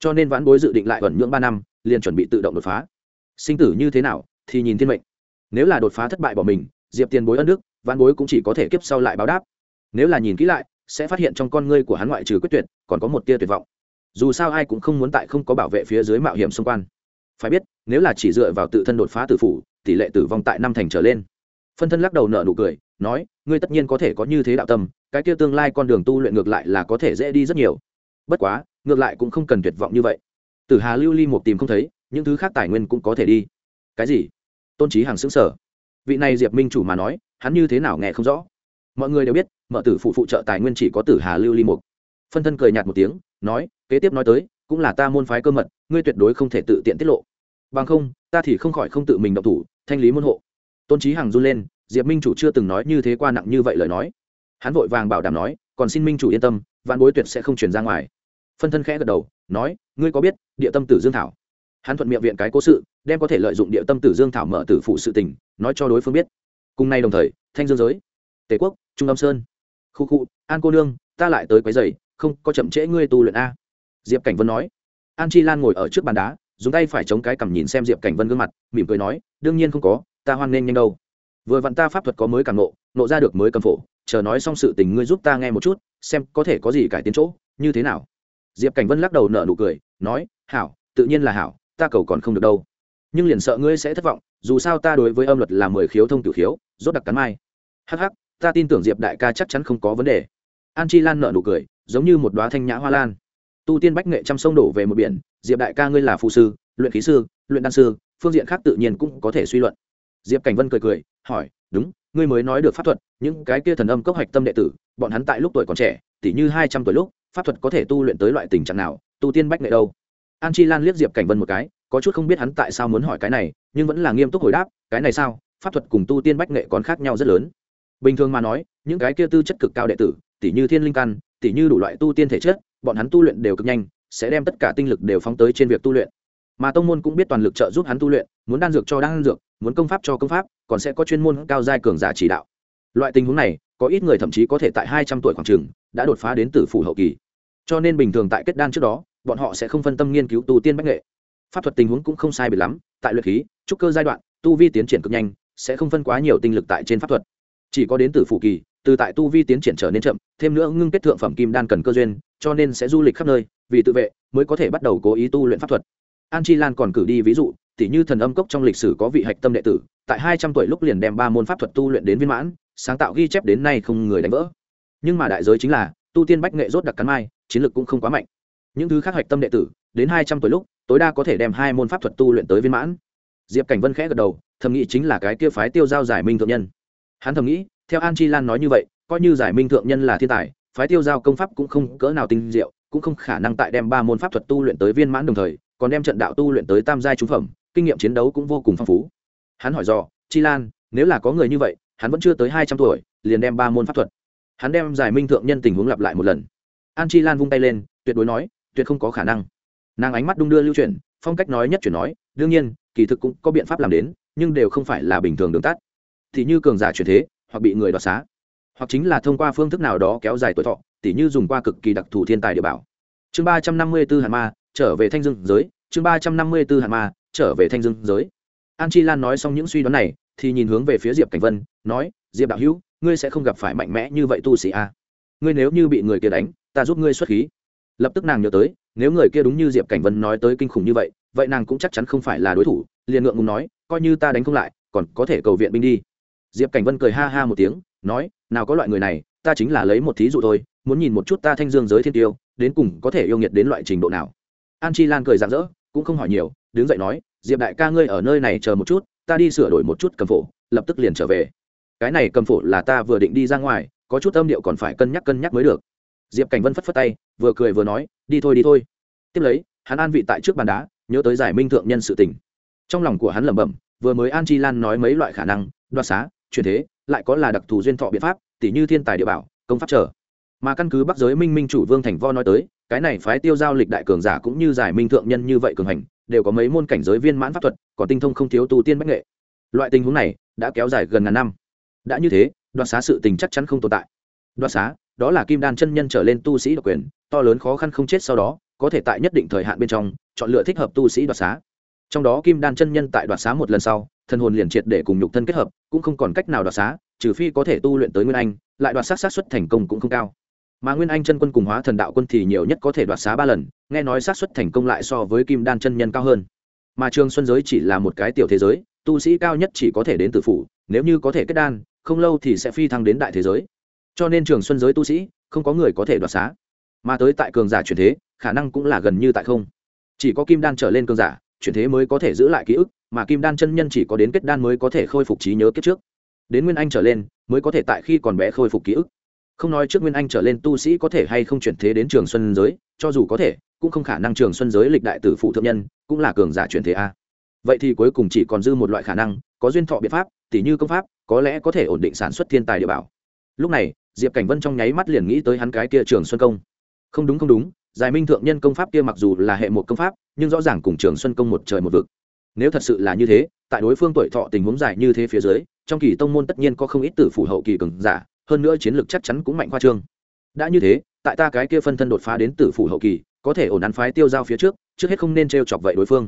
Cho nên vãn bối dự định lại gần nhưỡng ba năm, liền chuẩn bị tự động đột phá. Sinh tử như thế nào, thì nhìn thiên mệnh. Nếu là đột phá thất bại bỏ mình, diệp tiền bối ân đức vãn bối cũng chỉ có thể kiếp sau lại báo đáp nếu là nhìn kỹ lại, sẽ phát hiện trong con ngươi của hắn ngoại trừ quyết tuyệt, còn có một tia tuyệt vọng. Dù sao ai cũng không muốn tại không có bảo vệ phía dưới mạo hiểm xung quanh. Phải biết, nếu là chỉ dựa vào tự thân đột phá tử phủ, tỷ lệ tử vong tại năm thành trở lên. Phân thân lắc đầu nở nụ cười, nói, ngươi tất nhiên có thể có như thế đạo tâm, cái kia tương lai con đường tu luyện ngược lại là có thể dễ đi rất nhiều. Bất quá, ngược lại cũng không cần tuyệt vọng như vậy. Tử hà lưu ly một tìm không thấy, những thứ khác tài nguyên cũng có thể đi. Cái gì? Tôn trí hàng xứng sở vị này diệp minh chủ mà nói, hắn như thế nào nghe không rõ? Mọi người đều biết, mở tử phụ phụ trợ tài nguyên chỉ có tử hà lưu ly mục. Phân thân cười nhạt một tiếng, nói, kế tiếp nói tới, cũng là ta môn phái cơ mật, ngươi tuyệt đối không thể tự tiện tiết lộ. Bằng không, ta thì không khỏi không tự mình động thủ, thanh lý môn hộ. Tôn trí hằng run lên, diệp minh chủ chưa từng nói như thế qua nặng như vậy lời nói. Hắn vội vàng bảo đảm nói, còn xin minh chủ yên tâm, vạn bối tuyệt sẽ không chuyển ra ngoài. Phân thân khẽ gật đầu, nói, ngươi có biết, địa tâm tử dương thảo. Hắn thuận miệng viện cái cố sự, đem có thể lợi dụng địa tâm tử dương thảo mở tử phụ sự tình, nói cho đối phương biết. Cùng nay đồng thời, thanh dương giới tề quốc, trung âm sơn. Khu khu, an cô nương, ta lại tới quấy giày không có chậm trễ ngươi tu luyện a. Diệp cảnh vân nói. An chi lan ngồi ở trước bàn đá, dùng tay phải chống cái cằm nhìn xem diệp cảnh vân gương mặt, mỉm cười nói, đương nhiên không có, ta hoan nghênh nhanh đâu. Vừa vặn ta pháp thuật có mới càng nộ nộ ra được mới cầm phổ, chờ nói xong sự tình ngươi giúp ta nghe một chút, xem có thể có gì cải tiến chỗ, như thế nào. Diệp cảnh vân lắc đầu nở nụ cười, nói, hảo, tự nhiên là hảo, ta cầu còn không được đâu. Nhưng liền sợ ngươi sẽ thất vọng, dù sao ta đối với âm luật là mười khiếu thông cửu khiếu, rốt đặc cắn mai. Hắc hắc ta tin tưởng diệp đại ca chắc chắn không có vấn đề. An chi lan nợ nụ cười, giống như một đoá thanh nhã hoa lan. Tu tiên bách nghệ trăm sông đổ về một biển, diệp đại ca ngươi là phụ sư, luyện khí sư, luyện đan sư, phương diện khác tự nhiên cũng có thể suy luận. Diệp cảnh vân cười cười, hỏi, đúng, ngươi mới nói được pháp thuật, những cái kia thần âm cốc hạch tâm đệ tử, bọn hắn tại lúc tuổi còn trẻ tỷ như hai trăm tuổi lúc, pháp thuật có thể tu luyện tới loại tình trạng nào, tu tiên bách nghệ đâu? An chi lan liếc diệp cảnh vân một cái, có chút không biết hắn tại sao muốn hỏi cái này, nhưng vẫn là nghiêm túc hồi đáp, cái này sao? Pháp thuật cùng tu tiên bách nghệ còn khác nhau rất lớn bình thường mà nói, những cái kia tư chất cực cao đệ tử tỷ như thiên linh căn tỷ như đủ loại tu tiên thể chất, bọn hắn tu luyện đều cực nhanh, sẽ đem tất cả tinh lực đều phóng tới trên việc tu luyện. Mà tông môn cũng biết toàn lực trợ giúp hắn tu luyện, muốn đan dược cho đan dược, muốn công pháp cho công pháp, còn sẽ có chuyên môn cao giai cường giả chỉ đạo. Loại tình huống này, có ít người thậm chí có thể tại hai trăm tuổi khoảng trường, đã đột phá đến tử phủ hậu kỳ. Cho nên bình thường tại kết đan trước đó, bọn họ sẽ không phân tâm nghiên cứu tu tiên bách nghệ. Pháp thuật tình huống cũng không sai biệt lắm, tại luyện khí, trúc cơ giai đoạn, tu vi tiến triển cực nhanh, sẽ không phân quá nhiều tinh lực tại trên pháp thuật chỉ có đến từ phụ kỳ, từ tại tu vi tiến triển trở nên chậm, thêm nữa ngưng kết thượng phẩm kim đan cần cơ duyên, cho nên sẽ du lịch khắp nơi, vì tự vệ mới có thể bắt đầu cố ý tu luyện pháp thuật. An chi lan còn cử đi ví dụ tỷ như thần âm cốc trong lịch sử có vị hạch tâm đệ tử, tại hai trăm tuổi lúc liền đem ba môn pháp thuật tu luyện đến viên mãn, sáng tạo ghi chép đến nay không người đánh vỡ. Nhưng mà đại giới chính là, tu tiên bách nghệ rốt đặc cắn mai, chiến lược cũng không quá mạnh. Những thứ khác hạch tâm đệ tử, đến hai trăm tuổi lúc, tối đa có thể đem hai môn pháp thuật tu luyện tới viên mãn. Diệp cảnh vân khẽ gật đầu, thầm nghĩ chính là cái kia phái tiêu giao giải minh thượng nhân hắn thầm nghĩ, theo an chi lan nói như vậy, coi như giải minh thượng nhân là thiên tài, phái tiêu giao công pháp cũng không cỡ nào tinh diệu, cũng không khả năng tại đem ba môn pháp thuật tu luyện tới viên mãn đồng thời, còn đem trận đạo tu luyện tới tam giai trung phẩm, kinh nghiệm chiến đấu cũng vô cùng phong phú. Hắn hỏi dò, chi lan, nếu là có người như vậy, hắn vẫn chưa tới hai trăm tuổi, liền đem ba môn pháp thuật. Hắn đem giải minh thượng nhân tình huống lặp lại một lần. An chi lan vung tay lên, tuyệt đối nói, tuyệt không có khả năng. Nàng ánh mắt đung đưa lưu chuyển, phong cách nói nhất chuyển nói, đương nhiên, kỳ thực cũng có biện pháp làm đến, nhưng đều không phải là bình thường đường tắt thì như cường giả chuyển thế, hoặc bị người đoạt xá. Hoặc chính là thông qua phương thức nào đó kéo dài tuổi thọ, tỉ như dùng qua cực kỳ đặc thù thiên tài địa bảo. Chương ba trăm năm mươi b ố hàn ma, trở về thanh dương giới. Chương ba trăm năm mươi b ố hàn ma, trở về thanh dương giới. An chi lan nói xong những suy đoán này, thì nhìn hướng về phía diệp cảnh vân, nói, diệp đạo hữu, ngươi sẽ không gặp phải mạnh mẽ như vậy tu sĩ a. Ngươi nếu như bị người kia đánh, ta giúp ngươi xuất khí. Lập tức nàng nhớ tới, nếu người kia đúng như diệp cảnh vân nói tới kinh khủng như vậy vậy nàng cũng chắc chắn không phải là đối thủ, liền ngượng ngùng nói, coi như ta đánh không lại, còn có thể cầu viện binh đi diệp cảnh vân cười ha ha một tiếng, nói, nào có loại người này, ta chính là lấy một thí dụ thôi, muốn nhìn một chút ta thanh dương giới thiên tiêu, đến cùng có thể yêu nghiệt đến loại trình độ nào. An chi lan cười rạng rỡ, cũng không hỏi nhiều, đứng dậy nói, diệp đại ca ngươi ở nơi này chờ một chút, ta đi sửa đổi một chút cầm phổ, lập tức liền trở về. Cái này cầm phổ là ta vừa định đi ra ngoài, có chút âm điệu còn phải cân nhắc cân nhắc mới được. Diệp cảnh vân phất phất tay, vừa cười vừa nói, đi thôi đi thôi. Tiếp lấy, hắn an vị tại trước bàn đá, nhớ tới giải minh thượng nhân sự tình. Trong lòng của hắn lẩm bẩm, vừa mới an chi lan nói mấy loại khả năng, đoạt xá chuyển thế, lại có là đặc thù duyên thọ biện pháp tỷ như thiên tài địa bảo, công pháp trở mà căn cứ bắc giới minh minh chủ vương thành vo nói tới, cái này phái tiêu giao lịch đại cường giả cũng như giải minh thượng nhân như vậy cường hành, đều có mấy môn cảnh giới viên mãn pháp thuật, còn tinh thông không thiếu tu tiên bách nghệ. Loại tình huống này đã kéo dài gần ngàn năm. Đã như thế, đoạt xá sự tình chắc chắn không tồn tại. Đoạt xá, đó là kim đan chân nhân trở lên tu sĩ độc quyền, to lớn khó khăn không chết sau đó, có thể tại nhất định thời hạn bên trong, chọn lựa thích hợp tu sĩ đoạt xá. Trong đó kim đan chân nhân tại đoạt xá một lần sau thần hồn liền triệt để cùng nhục thân kết hợp, cũng không còn cách nào đoạt xá, trừ phi có thể tu luyện tới nguyên anh, lại đoạt sát sát xuất thành công cũng không cao. Mà nguyên anh chân quân cùng hóa thần đạo quân thì nhiều nhất có thể đoạt xá ba lần, nghe nói xác suất thành công lại so với kim đan chân nhân cao hơn. Mà trường xuân giới chỉ là một cái tiểu thế giới, tu sĩ cao nhất chỉ có thể đến tử phủ, nếu như có thể kết đan, không lâu thì sẽ phi thăng đến đại thế giới. Cho nên trường xuân giới tu sĩ, không có người có thể đoạt xá. Mà tới tại cường giả chuyển thế, khả năng cũng là gần như tại không. Chỉ có kim đan trở lên cường giả, chuyển thế mới có thể giữ lại ký ức mà kim đan chân nhân chỉ có đến kết đan mới có thể khôi phục trí nhớ kiếp trước. Đến nguyên anh trở lên, mới có thể tại khi còn bé khôi phục ký ức. Không nói trước nguyên anh trở lên tu sĩ có thể hay không chuyển thế đến trường xuân giới, cho dù có thể, cũng không khả năng trường xuân giới lịch đại tử phụ thượng nhân, cũng là cường giả chuyển thế a. Vậy thì cuối cùng chỉ còn dư một loại khả năng, có duyên thọ biện pháp, tỉ như công pháp, có lẽ có thể ổn định sản xuất thiên tài địa bảo. Lúc này, diệp cảnh vân trong nháy mắt liền nghĩ tới hắn cái kia trường xuân công. Không đúng không đúng, giải minh thượng nhân công pháp kia mặc dù là hệ một công pháp, nhưng rõ ràng cùng trường xuân công một trời một vực nếu thật sự là như thế, tại đối phương tuổi thọ tình huống dài như thế phía dưới, trong kỳ tông môn tất nhiên có không ít tử phủ hậu kỳ cường giả, hơn nữa chiến lược chắc chắn cũng mạnh khoa trương. Đã như thế, tại ta cái kia phân thân đột phá đến tử phủ hậu kỳ, có thể ổn án phái tiêu giao phía trước trước hết không nên t r e o chọc vậy đối phương.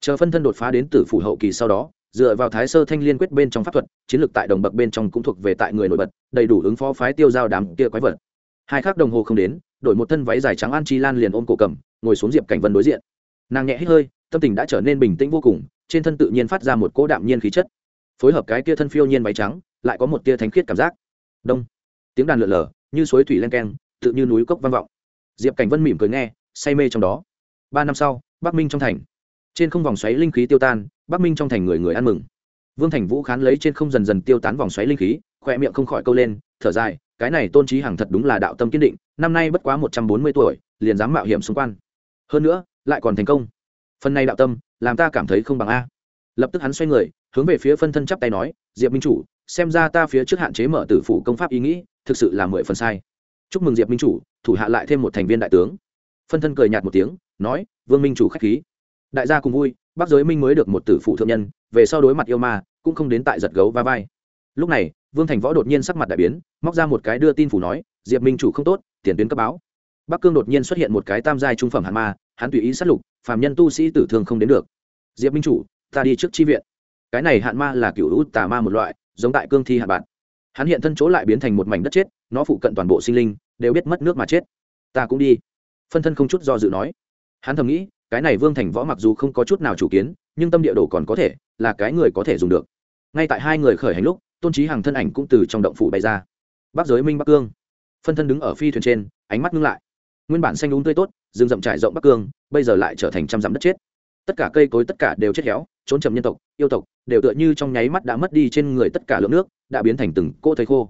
Chờ phân thân đột phá đến tử phủ hậu kỳ sau đó, dựa vào thái sơ thanh liên quyết bên trong pháp thuật, chiến lược tại đồng bậc bên trong cũng thuộc về tại người nổi bật, đầy đủ ứng phó phái tiêu giao đám kia quái vật. Hai khắc đồng hồ không đến, đổi một thân váy dài trắng an chi lan liền ôm cổ cầm, ngồi xuống diệp cảnh vân đối diện. Nàng nhẹ hít hơi tâm tình đã trở nên bình tĩnh vô cùng, trên thân tự nhiên phát ra một cỗ đạm nhiên khí chất. Phối hợp cái kia thân phiêu nhiên váy trắng, lại có một tia thánh khiết cảm giác. Đông. Tiếng đàn lượn lờ, như suối thủy len keng, tự như núi cốc vang vọng. Diệp cảnh vân mỉm cười nghe, say mê trong đó. Ba năm sau, bắc minh trong thành. Trên không vòng xoáy linh khí tiêu tan, bắc minh trong thành người người ăn mừng. Vương thành vũ khán lấy trên không dần dần tiêu tán vòng xoáy linh khí khoe miệng không khỏi câu lên, thở dài, cái này tôn trí hàng thật đúng là đạo tâm kiên định, năm nay bất quá một trăm bốn mươi tuổi, liền dám mạo hiểm xung quanh. Hơn nữa, lại còn thành công phần này đạo tâm, làm ta cảm thấy không bằng a. Lập tức hắn xoay người, hướng về phía phân thân chắp tay nói, diệp minh chủ, xem ra ta phía trước hạn chế mở tử phủ công pháp ý nghĩ, thực sự là mười phần sai. Chúc mừng diệp minh chủ, thủ hạ lại thêm một thành viên đại tướng. Phân thân cười nhạt một tiếng, nói, vương minh chủ k h á c h khí. Đại gia cùng vui, bắc giới minh mới được một tử phụ thượng nhân, về sau đối mặt yêu ma, cũng không đến tại giật gấu va vai. Lúc này, vương thành võ đột nhiên sắc mặt đại biến, móc ra một cái đưa tin phủ nói, diệp minh chủ không tốt, tiền tuyến cấp báo bắc cương đột nhiên xuất hiện một cái tam giai trung phẩm hàn ma, hắn tùy ý sát lục, phàm nhân tu sĩ tử thương không đến được. Diệp minh chủ, ta đi trước chi viện. Cái này hạn ma là cựu hữu tà ma một loại, giống tại cương thi hạn bạn. Hắn hiện thân chỗ lại biến thành một mảnh đất chết, nó phụ cận toàn bộ sinh linh, đều biết mất nước mà chết. Ta cũng đi. Phân thân không chút do dự nói. Hắn thầm nghĩ, cái này vương thành võ mặc dù không có chút nào chủ kiến, nhưng tâm địa đồ còn có thể, là cái người có thể dùng được. Ngay tại hai người khởi hành lúc, tôn trí hàng thân ảnh cũng từ trong động phủ bay ra. Bắc giới minh bắc cương. Phân thân đứng ở phi thuyền trên, ánh mắt ngưng lại nguyên bản xanh đúng tươi tốt, rừng rậm trải rộng bắc cương, bây giờ lại trở thành trăm dặm đất chết. Tất cả cây cối tất cả đều chết héo, trốn trầm nhân tộc, yêu tộc, đều tựa như trong nháy mắt đã mất đi trên người tất cả lượng nước, đã biến thành từng cỗ thầy khô.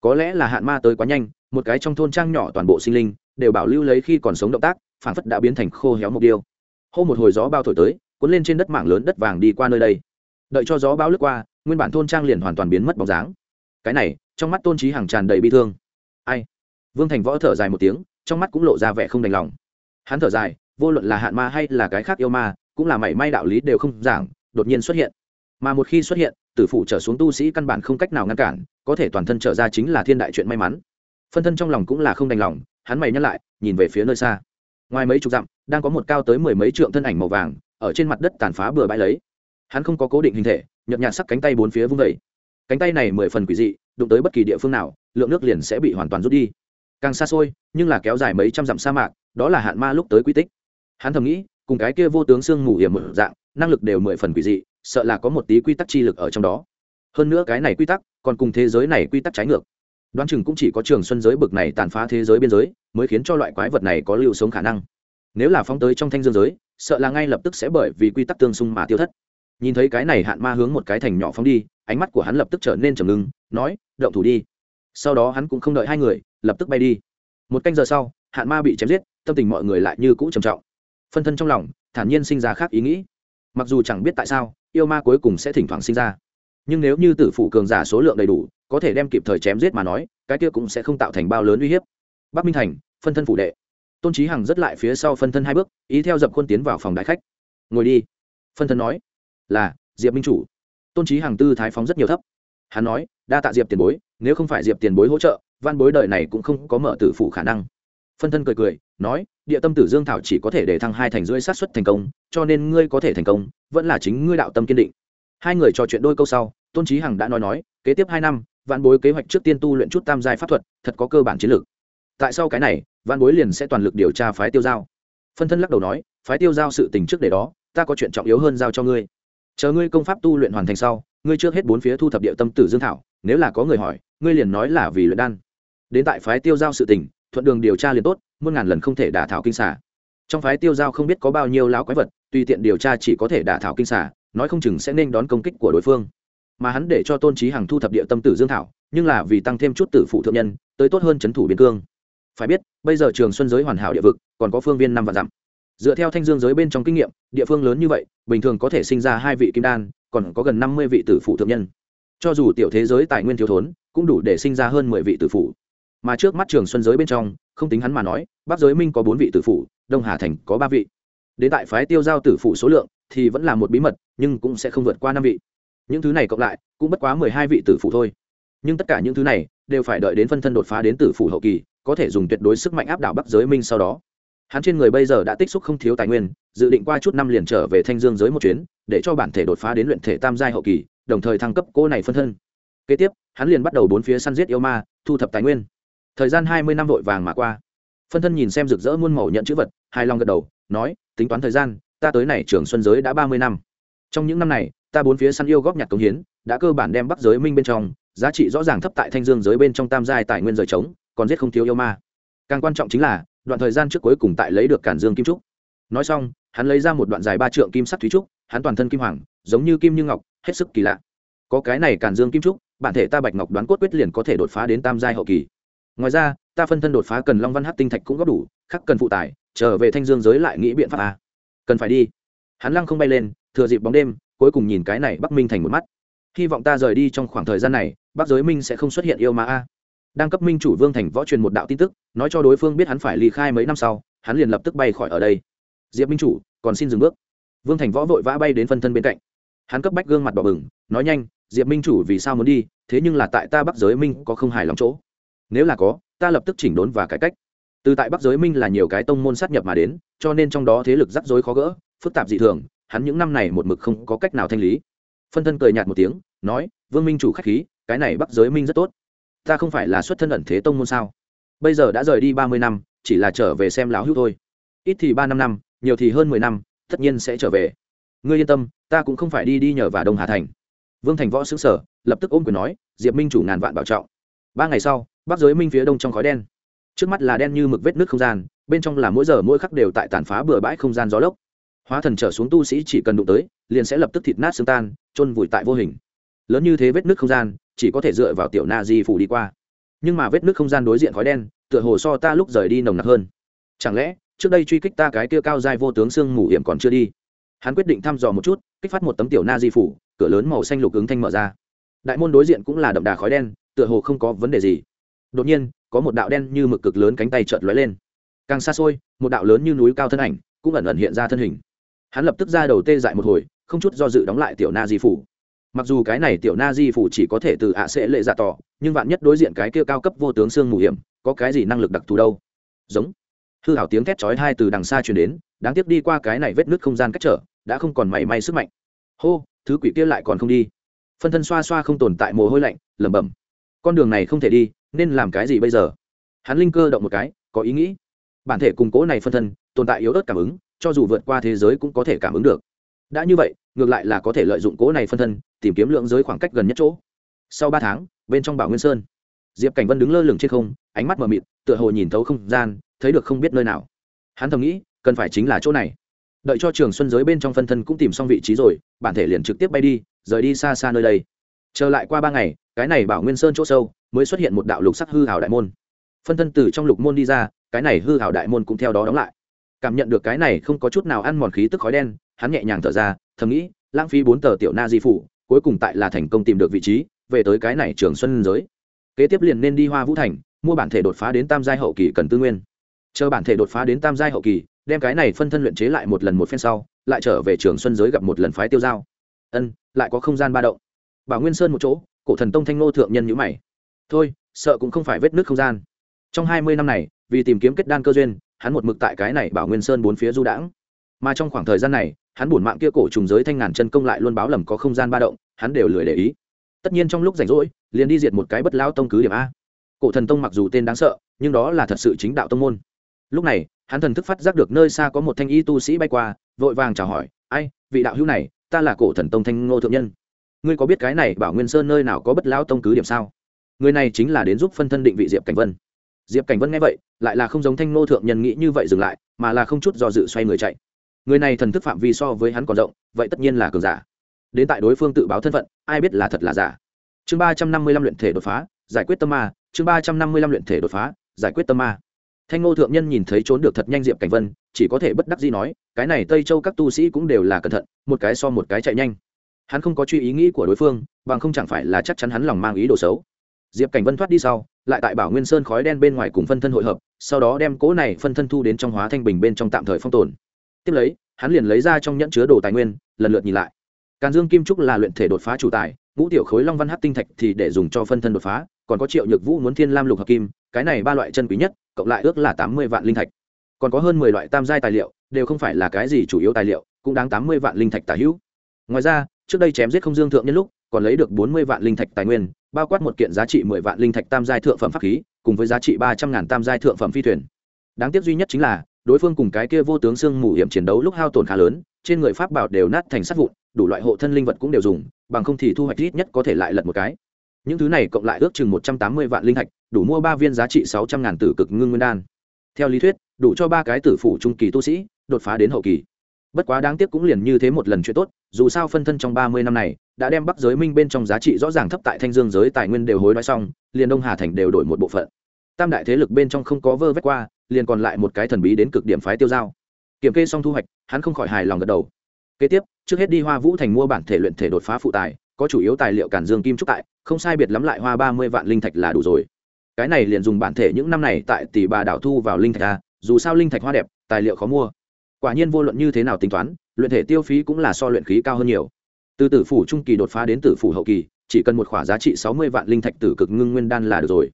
Có lẽ là hạn ma tới quá nhanh, một cái trong thôn trang nhỏ toàn bộ sinh linh, đều bảo lưu lấy khi còn sống động tác phản phất đã biến thành khô héo mục điêu hô một hồi gió bao thổi tới, cuốn lên trên đất mảng lớn đất vàng đi qua nơi đây. Đợi cho gió bão lướt qua, nguyên bản thôn trang liền hoàn toàn biến mất bóng dáng. Cái này, trong mắt tôn trí hàng tràn đầy bi thương. Ai? Vương thành võ thở dài một tiếng trong mắt cũng lộ ra vẻ không đành lòng. Hắn thở dài, vô luận là hạn ma hay là cái khác yêu ma, cũng là mảy may đạo lý đều không giảng, đột nhiên xuất hiện. Mà một khi xuất hiện, tử phụ trở xuống tu sĩ căn bản không cách nào ngăn cản, có thể toàn thân trở ra chính là thiên đại chuyện may mắn. Phân thân trong lòng cũng là không đành lòng, hắn mày nhắc lại, nhìn về phía nơi xa. Ngoài mấy chục dặm, đang có một cao tới mười mấy trượng thân ảnh màu vàng, ở trên mặt đất tàn phá bừa bãi lấy. Hắn không có cố định hình thể, nhợt nhạt sắc cánh tay bốn phía vung vẩy cánh tay này mười phần quỷ dị, đụng tới bất kỳ địa phương nào, lượng nước liền sẽ bị hoàn toàn rút đi càng xa xôi, nhưng là kéo dài mấy trăm dặm sa mạc, đó là hạn ma lúc tới quy tích. Hắn thầm nghĩ, cùng cái kia vô tướng sương mù hiểm mở dạng, năng lực đều mười phần quỷ dị, sợ là có một tí quy tắc chi lực ở trong đó. Hơn nữa cái này quy tắc, còn cùng thế giới này quy tắc trái ngược. Đoán chừng cũng chỉ có trường xuân giới bực này tàn phá thế giới biên giới, mới khiến cho loại quái vật này có lưu sống khả năng. Nếu là phóng tới trong thanh dương giới, sợ là ngay lập tức sẽ bởi vì quy tắc tương xung mà tiêu thất. Nhìn thấy cái này hạn ma hướng một cái thành nhỏ phóng đi, ánh mắt của hắn lập tức trở nên trầm ngưng, nói, động thủ đi sau đó hắn cũng không đợi hai người, lập tức bay đi. Một canh giờ sau, hạn ma bị chém giết, tâm tình mọi người lại như cũ trầm trọng. Phân thân trong lòng, thản nhiên sinh ra khác ý nghĩ. Mặc dù chẳng biết tại sao, yêu ma cuối cùng sẽ thỉnh thoảng sinh ra. Nhưng nếu như tử phụ cường giả số lượng đầy đủ, có thể đem kịp thời chém giết mà nói, cái kia cũng sẽ không tạo thành bao lớn uy hiếp. Bắc minh thành, phân thân phủ đệ. Tôn trí hằng rất lại phía sau phân thân hai bước, ý theo dập khuôn tiến vào phòng đại khách. Ngồi đi. Phân thân nói, là, diệp minh chủ. Tôn trí hằng tư thái phóng rất nhiều thấp. Hắn nói đa tạ diệp tiền bối, nếu không phải diệp tiền bối hỗ trợ, văn bối đời này cũng không có mở tử phụ khả năng. Phân thân cười cười, nói, địa tâm tử dương thảo chỉ có thể để thăng hai thành rưỡi sát xuất thành công, cho nên ngươi có thể thành công, vẫn là chính ngươi đạo tâm kiên định. Hai người trò chuyện đôi câu sau, tôn trí hằng đã nói nói, kế tiếp hai năm vạn bối kế hoạch trước tiên tu luyện chút tam giai pháp thuật, thật có cơ bản chiến lược. Tại sao cái này, văn bối liền sẽ toàn lực điều tra phái tiêu giao. Phân thân lắc đầu nói, phái tiêu giao sự tình trước để đó, ta có chuyện trọng yếu hơn giao cho ngươi. Chờ ngươi công pháp tu luyện hoàn thành sau ngươi trước hết bốn phía thu thập địa tâm tử dương thảo, nếu là có người hỏi, ngươi liền nói là vì luyện đan. Đến tại phái tiêu giao sự tình, thuận đường điều tra liền tốt, muôn ngàn lần không thể đả thảo kinh xả trong phái tiêu giao không biết có bao nhiêu lão quái vật, tùy tiện điều tra chỉ có thể đả thảo kinh xả nói không chừng sẽ nên đón công kích của đối phương. Mà hắn để cho tôn trí hằng thu thập địa tâm tử dương thảo, nhưng là vì tăng thêm chút tử phụ thượng nhân, tới tốt hơn c h ấ n thủ biên cương. Phải biết, bây giờ trường xuân giới hoàn hảo địa vực, còn có phương viên năm vạn dặm. Dựa theo thanh dương giới bên trong kinh nghiệm, địa phương lớn như vậy, bình thường có thể sinh ra hai vị kim đan còn có gần năm mươi vị tử phụ thượng nhân. Cho dù tiểu thế giới tài nguyên thiếu thốn, cũng đủ để sinh ra hơn mười vị tử phụ mà trước mắt trường xuân giới bên trong, không tính hắn mà nói, bắc giới minh có bốn vị tử phụ đông hà thành có ba vị. Đến tại phái tiêu giao tử phụ số lượng thì vẫn là một bí mật, nhưng cũng sẽ không vượt qua năm vị. Những thứ này cộng lại, cũng bất quá mười hai vị tử phụ thôi. Nhưng tất cả những thứ này đều phải đợi đến phân thân đột phá đến tử phụ hậu kỳ, có thể dùng tuyệt đối sức mạnh áp đảo bắc giới minh sau đó. Hắn trên người bây giờ đã tích xúc không thiếu tài nguyên dự định qua chút năm liền trở về thanh dương giới một chuyến, để cho bản thể đột phá đến luyện thể tam giai hậu kỳ, đồng thời thăng cấp cô này phân thân. Kế tiếp, hắn liền bắt đầu bốn phía săn giết yêu ma, thu thập tài nguyên. Thời gian hai mươi năm vội vàng mà qua. Phân thân nhìn xem rực rỡ muôn màu nhận chữ vật, hài lòng gật đầu, nói, tính toán thời gian, ta tới này trường xuân giới đã ba mươi năm. Trong những năm này, ta bốn phía săn yêu góp nhặt công hiến, đã cơ bản đem bắc giới minh bên trong, giá trị rõ ràng thấp tại thanh dương giới bên trong tam giai tài nguyên rời trống, còn giết không thiếu yêu ma. Càng quan trọng chính là, đoạn thời gian trước cuối cùng tại lấy được cản dương kim trúc. Nói xong hắn lấy ra một đoạn dài ba trượng kim sắc thúy trúc, hắn toàn thân kim hoàng, giống như kim như ngọc, hết sức kỳ lạ. Có cái này càn dương kim trúc, bản thể ta bạch ngọc đoán cốt quyết liền có thể đột phá đến tam giai hậu kỳ. Ngoài ra, ta phân thân đột phá cần long văn hát tinh thạch cũng góp đủ, khắc cần phụ tải, trở về thanh dương giới lại nghĩ biện pháp a. Cần phải đi. Hắn lăng không bay lên, thừa dịp bóng đêm, cuối cùng nhìn cái này bắc minh thành một mắt. Hy vọng ta rời đi trong khoảng thời gian này, bắc giới minh sẽ không xuất hiện yêu ma a. Đang cấp minh chủ vương thành võ truyền một đạo tin tức, nói cho đối phương biết hắn phải ly khai mấy năm sau, hắn liền lập tức bay khỏi ở đây diệp minh chủ, còn xin dừng bước. Vương thành võ vội vã bay đến phân thân bên cạnh. Hắn cấp bách gương mặt đỏ bừng, nói nhanh, diệp minh chủ, vì sao muốn đi? Thế nhưng là tại ta bắc giới minh có không hài lòng chỗ. Nếu là có, ta lập tức chỉnh đốn và cải cách. Từ tại bắc giới minh là nhiều cái tông môn sát nhập mà đến, cho nên trong đó thế lực rắc rối khó gỡ, phức tạp dị thường, hắn những năm này một mực không có cách nào thanh lý. Phân thân cười nhạt một tiếng, nói, vương minh chủ k h á c h khí, cái này bắc giới minh rất tốt. Ta không phải là xuất thân ẩn thế tông môn sao? Bây giờ đã rời đi ba mươi năm, chỉ là trở về xem láo hữu thôi. Ít thì ba năm năm nhiều thì hơn mười năm, tất nhiên sẽ trở về. Ngươi yên tâm, ta cũng không phải đi đi nhờ vào đông hà thành. Vương thành võ sững sở lập tức ôm quyền nói, diệp minh chủ ngàn vạn bảo trọng. Ba ngày sau, bắc giới minh phía đông trong khói đen. Trước mắt là đen như mực vết nước không gian, bên trong là mỗi giờ mỗi khắc đều tại tàn phá bừa bãi không gian gió lốc. Hóa thần trở xuống tu sĩ chỉ cần đụng tới, liền sẽ lập tức thịt nát xương tan, chôn vùi tại vô hình. Lớn như thế vết nước không gian, chỉ có thể dựa vào tiểu na di phủ đi qua. Nhưng mà vết nước không gian đối diện khói đen, tựa hồ so ta lúc rời đi nồng nặc hơn. Chẳng lẽ trước đây truy kích ta cái kia cao dài vô tướng xương mù hiểm còn chưa đi. Hắn quyết định thăm dò một chút, kích phát một tấm tiểu na di phủ, cửa lớn màu xanh lục ứng thanh mở ra. Đại môn đối diện cũng là đậm đà khói đen, tựa hồ không có vấn đề gì. Đột nhiên, có một đạo đen như mực cực lớn cánh tay chợt lóe lên. Càng xa xôi, một đạo lớn như núi cao thân ảnh cũng ẩn ẩn hiện ra thân hình. Hắn lập tức ra đầu tê dại một hồi, không chút do dự đóng lại tiểu na di phủ. Mặc dù cái này tiểu na di phủ chỉ có thể từ ạ sẽ lệ dạ tỏ, nhưng vạn nhất đối diện cái kia cao cấp vô tướng xương mù hiểm, có cái gì năng lực đặc thù đâu? Giống hư hảo tiếng thét chói hai từ đằng xa truyền đến, đáng tiếc đi qua cái này vết nứt không gian cách trở, đã không còn mảy may sức mạnh. Hô, thứ quỷ kia lại còn không đi. Phân thân xoa xoa không tồn tại mồ hôi lạnh, lẩm bẩm. Con đường này không thể đi, nên làm cái gì bây giờ? Hắn linh cơ động một cái, có ý nghĩ. Bản thể củng cố này phân thân, tồn tại yếu ớt cảm ứng, cho dù vượt qua thế giới cũng có thể cảm ứng được. Đã như vậy, ngược lại là có thể lợi dụng cố này phân thân, tìm kiếm lượng giới khoảng cách gần nhất chỗ. Sau ba tháng, bên trong bảo nguyên sơn, diệp cảnh vân đứng lơ lửng trên không, ánh mắt mờ mịt, tựa hồ nhìn thấu không gian thấy được không biết nơi nào. Hắn thầm nghĩ, cần phải chính là chỗ này. Đợi cho trường xuân giới bên trong phân thân cũng tìm xong vị trí rồi, bản thể liền trực tiếp bay đi, rời đi xa xa nơi đây. Trở lại qua ba ngày, cái này bảo nguyên sơn chỗ sâu mới xuất hiện một đạo lục sắc hư hảo đại môn. Phân thân từ trong lục môn đi ra, cái này hư hảo đại môn cũng theo đó đóng lại. Cảm nhận được cái này không có chút nào ăn mòn khí tức khói đen, hắn nhẹ nhàng thở ra, thầm nghĩ, lãng phí bốn tờ tiểu na di phủ, cuối cùng tại là thành công tìm được vị trí, về tới cái này trường xuân giới. Kế tiếp liền nên đi hoa vũ thành, mua bản thể đột phá đến tam giai hậu kỳ cần tư nguyên chờ bản thể đột phá đến tam giai hậu kỳ, đem cái này phân thân luyện chế lại một lần một phen sau, lại trở về trường xuân giới gặp một lần phái tiêu giao. Ân, lại có không gian ba động. Bảo nguyên sơn một chỗ, cổ thần tông thanh ngô thượng nhân nhữ mày. Thôi, sợ cũng không phải vết nước không gian. Trong hai mươi năm này, vì tìm kiếm kết đan cơ duyên, hắn một mực tại cái này bảo nguyên sơn bốn phía du đãng. Mà trong khoảng thời gian này, hắn bổn mạng kia cổ trùng giới thanh ngàn chân công lại luôn báo lầm có không gian ba động, hắn đều lười để ý. Tất nhiên trong lúc rảnh rỗi, liền đi diệt một cái bất lao tông cứ điểm a. Cổ thần tông mặc dù tên đáng sợ, nhưng đó là thật sự chính đạo tông môn lúc này, hắn thần thức phát giác được nơi xa có một thanh y tu sĩ bay qua, vội vàng chào hỏi, ai, vị đạo hữu này, ta là cổ thần tông thanh ngô thượng nhân. Ngươi có biết cái này bảo nguyên sơn nơi nào có bất lão tông cứ điểm sao? Người này chính là đến giúp phân thân định vị diệp cảnh vân. Diệp cảnh vân nghe vậy, lại là không giống thanh ngô thượng nhân nghĩ như vậy dừng lại, mà là không chút do dự xoay người chạy. Người này thần thức phạm vi so với hắn còn rộng, vậy tất nhiên là cường giả. Đến tại đối phương tự báo thân phận, ai biết là thật là giả. Chương ba trăm năm mươi lăm luyện thể đột phá, giải quyết tâm ma, chương ba trăm năm mươi lăm luyện thể đột phá, giải quyết tâm ma thanh ngô thượng nhân nhìn thấy trốn được thật nhanh diệp cảnh vân, chỉ có thể bất đắc gì nói, cái này tây châu các tu sĩ cũng đều là cẩn thận, một cái so một cái chạy nhanh. Hắn không có truy ý nghĩ của đối phương, bằng không chẳng phải là chắc chắn hắn lòng mang ý đồ xấu. Diệp cảnh vân thoát đi sau, lại tại bảo nguyên sơn khói đen bên ngoài cùng phân thân hội hợp, sau đó đem cỗ này phân thân thu đến trong hóa thanh bình bên trong tạm thời phong tồn. Tiếp lấy, hắn liền lấy ra trong nhẫn chứa đồ tài nguyên, lần lượt nhìn lại. Càn dương kim trúc là luyện thể đột phá chủ tài, ngũ tiểu khối long văn hát tinh thạch thì để dùng cho phân thân đột phá, còn có triệu nhược vũ muốn thiên lam lục hợp kim cái này ba loại chân quý nhất, cộng lại ước là tám mươi vạn linh thạch. Còn có hơn mười loại tam giai tài liệu, đều không phải là cái gì chủ yếu tài liệu, cũng đáng tám mươi vạn linh thạch tả hữu. Ngoài ra, trước đây chém giết không dương thượng nhân lúc, còn lấy được bốn mươi vạn linh thạch tài nguyên, bao quát một kiện giá trị mười vạn linh thạch tam giai thượng phẩm pháp khí, cùng với giá trị ba trăm ngàn tam giai thượng phẩm phi thuyền. Đáng tiếc duy nhất chính là, đối phương cùng cái kia vô tướng xương mù hiểm chiến đấu lúc hao tổn khá lớn, trên người pháp bảo đều nát thành sắt vụn, đủ loại hộ thân linh vật cũng đều dùng, bằng không thì thu hoạch ít nhất có thể lại lật một cái. Những thứ này cộng lại ước chừng một trăm tám mươi vạn linh thạch đủ mua ba viên giá trị sáu trăm ngàn tử cực ngưng nguyên đan. Theo lý thuyết, đủ cho ba cái tử phủ trung kỳ tu sĩ, đột phá đến hậu kỳ. Bất quá đáng tiếc cũng liền như thế một lần chuyện tốt, dù sao phân thân trong ba mươi năm này, đã đem bắc giới minh bên trong giá trị rõ ràng thấp tại thanh dương giới tài nguyên đều hối đoái xong, liền đông hà thành đều đổi một bộ phận. Tam đại thế lực bên trong không có vơ vét qua, liền còn lại một cái thần bí đến cực điểm phái tiêu giao. Kiểm kê xong thu hoạch, hắn không khỏi hài lòng gật đầu. Kế tiếp, trước hết đi hoa vũ thành mua bản thể luyện thể đột phá phụ tài, có chủ yếu tài liệu cản dương kim trúc tại, không sai biệt lắm lại hoa ba mươi vạn linh thạch là đủ rồi cái này liền dùng bản thể những năm này tại tỷ bà đảo thu vào linh thạch a, dù sao linh thạch hoa đẹp, tài liệu khó mua. Quả nhiên vô luận như thế nào tính toán, luyện thể tiêu phí cũng là so luyện khí cao hơn nhiều. Từ tử phủ trung kỳ đột phá đến tử phủ hậu kỳ, chỉ cần một khoả giá trị sáu mươi vạn linh thạch tử cực ngưng nguyên đan là được rồi.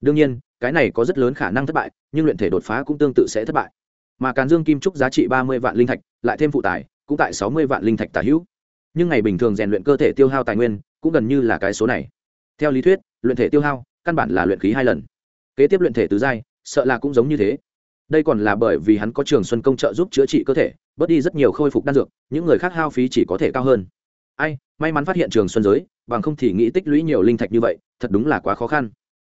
Đương nhiên, cái này có rất lớn khả năng thất bại, nhưng luyện thể đột phá cũng tương tự sẽ thất bại. Mà càn dương kim trúc giá trị ba mươi vạn linh thạch, lại thêm phụ tài, cũng tại sáu mươi vạn linh thạch tả hữu. Nhưng ngày bình thường rèn luyện cơ thể tiêu hao tài nguyên, cũng gần như là cái số này. Theo lý thuyết, luyện thể tiêu hao căn bản là luyện khí hai lần. Kế tiếp luyện thể tứ giai, sợ là cũng giống như thế. Đây còn là bởi vì hắn có trường xuân công trợ giúp chữa trị cơ thể, bớt đi rất nhiều khôi phục đan dược, những người khác hao phí chỉ có thể cao hơn. Ai, may mắn phát hiện trường xuân giới, bằng không thì nghĩ tích lũy nhiều linh thạch như vậy, thật đúng là quá khó khăn.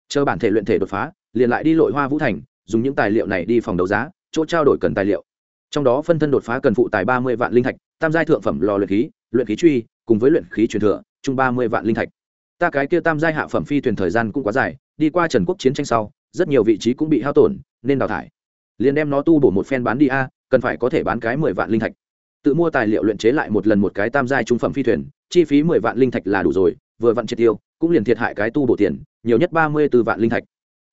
Chờ bản thể luyện thể đột phá, liền lại đi lội hoa vũ thành, dùng những tài liệu này đi phòng đấu giá, chỗ trao đổi cần tài liệu. Trong đó phân thân đột phá cần phụ tài ba mươi vạn linh thạch, tam giai thượng phẩm lò luyện khí luyện khí truy, cùng với luyện khí truyền thừa, chung ba mươi vạn linh thạch ta cái kia tam giai hạ phẩm phi thuyền thời gian cũng quá dài, đi qua trần quốc chiến tranh sau, rất nhiều vị trí cũng bị hao tổn, nên đào thải. Liền đem nó tu bổ một phen bán đi a, cần phải có thể bán cái mười vạn linh thạch. Tự mua tài liệu luyện chế lại một lần một cái tam giai trung phẩm phi thuyền, chi phí mười vạn linh thạch là đủ rồi, vừa vặn triệt tiêu, cũng liền thiệt hại cái tu bổ tiền, nhiều nhất ba mươi b ố vạn linh thạch.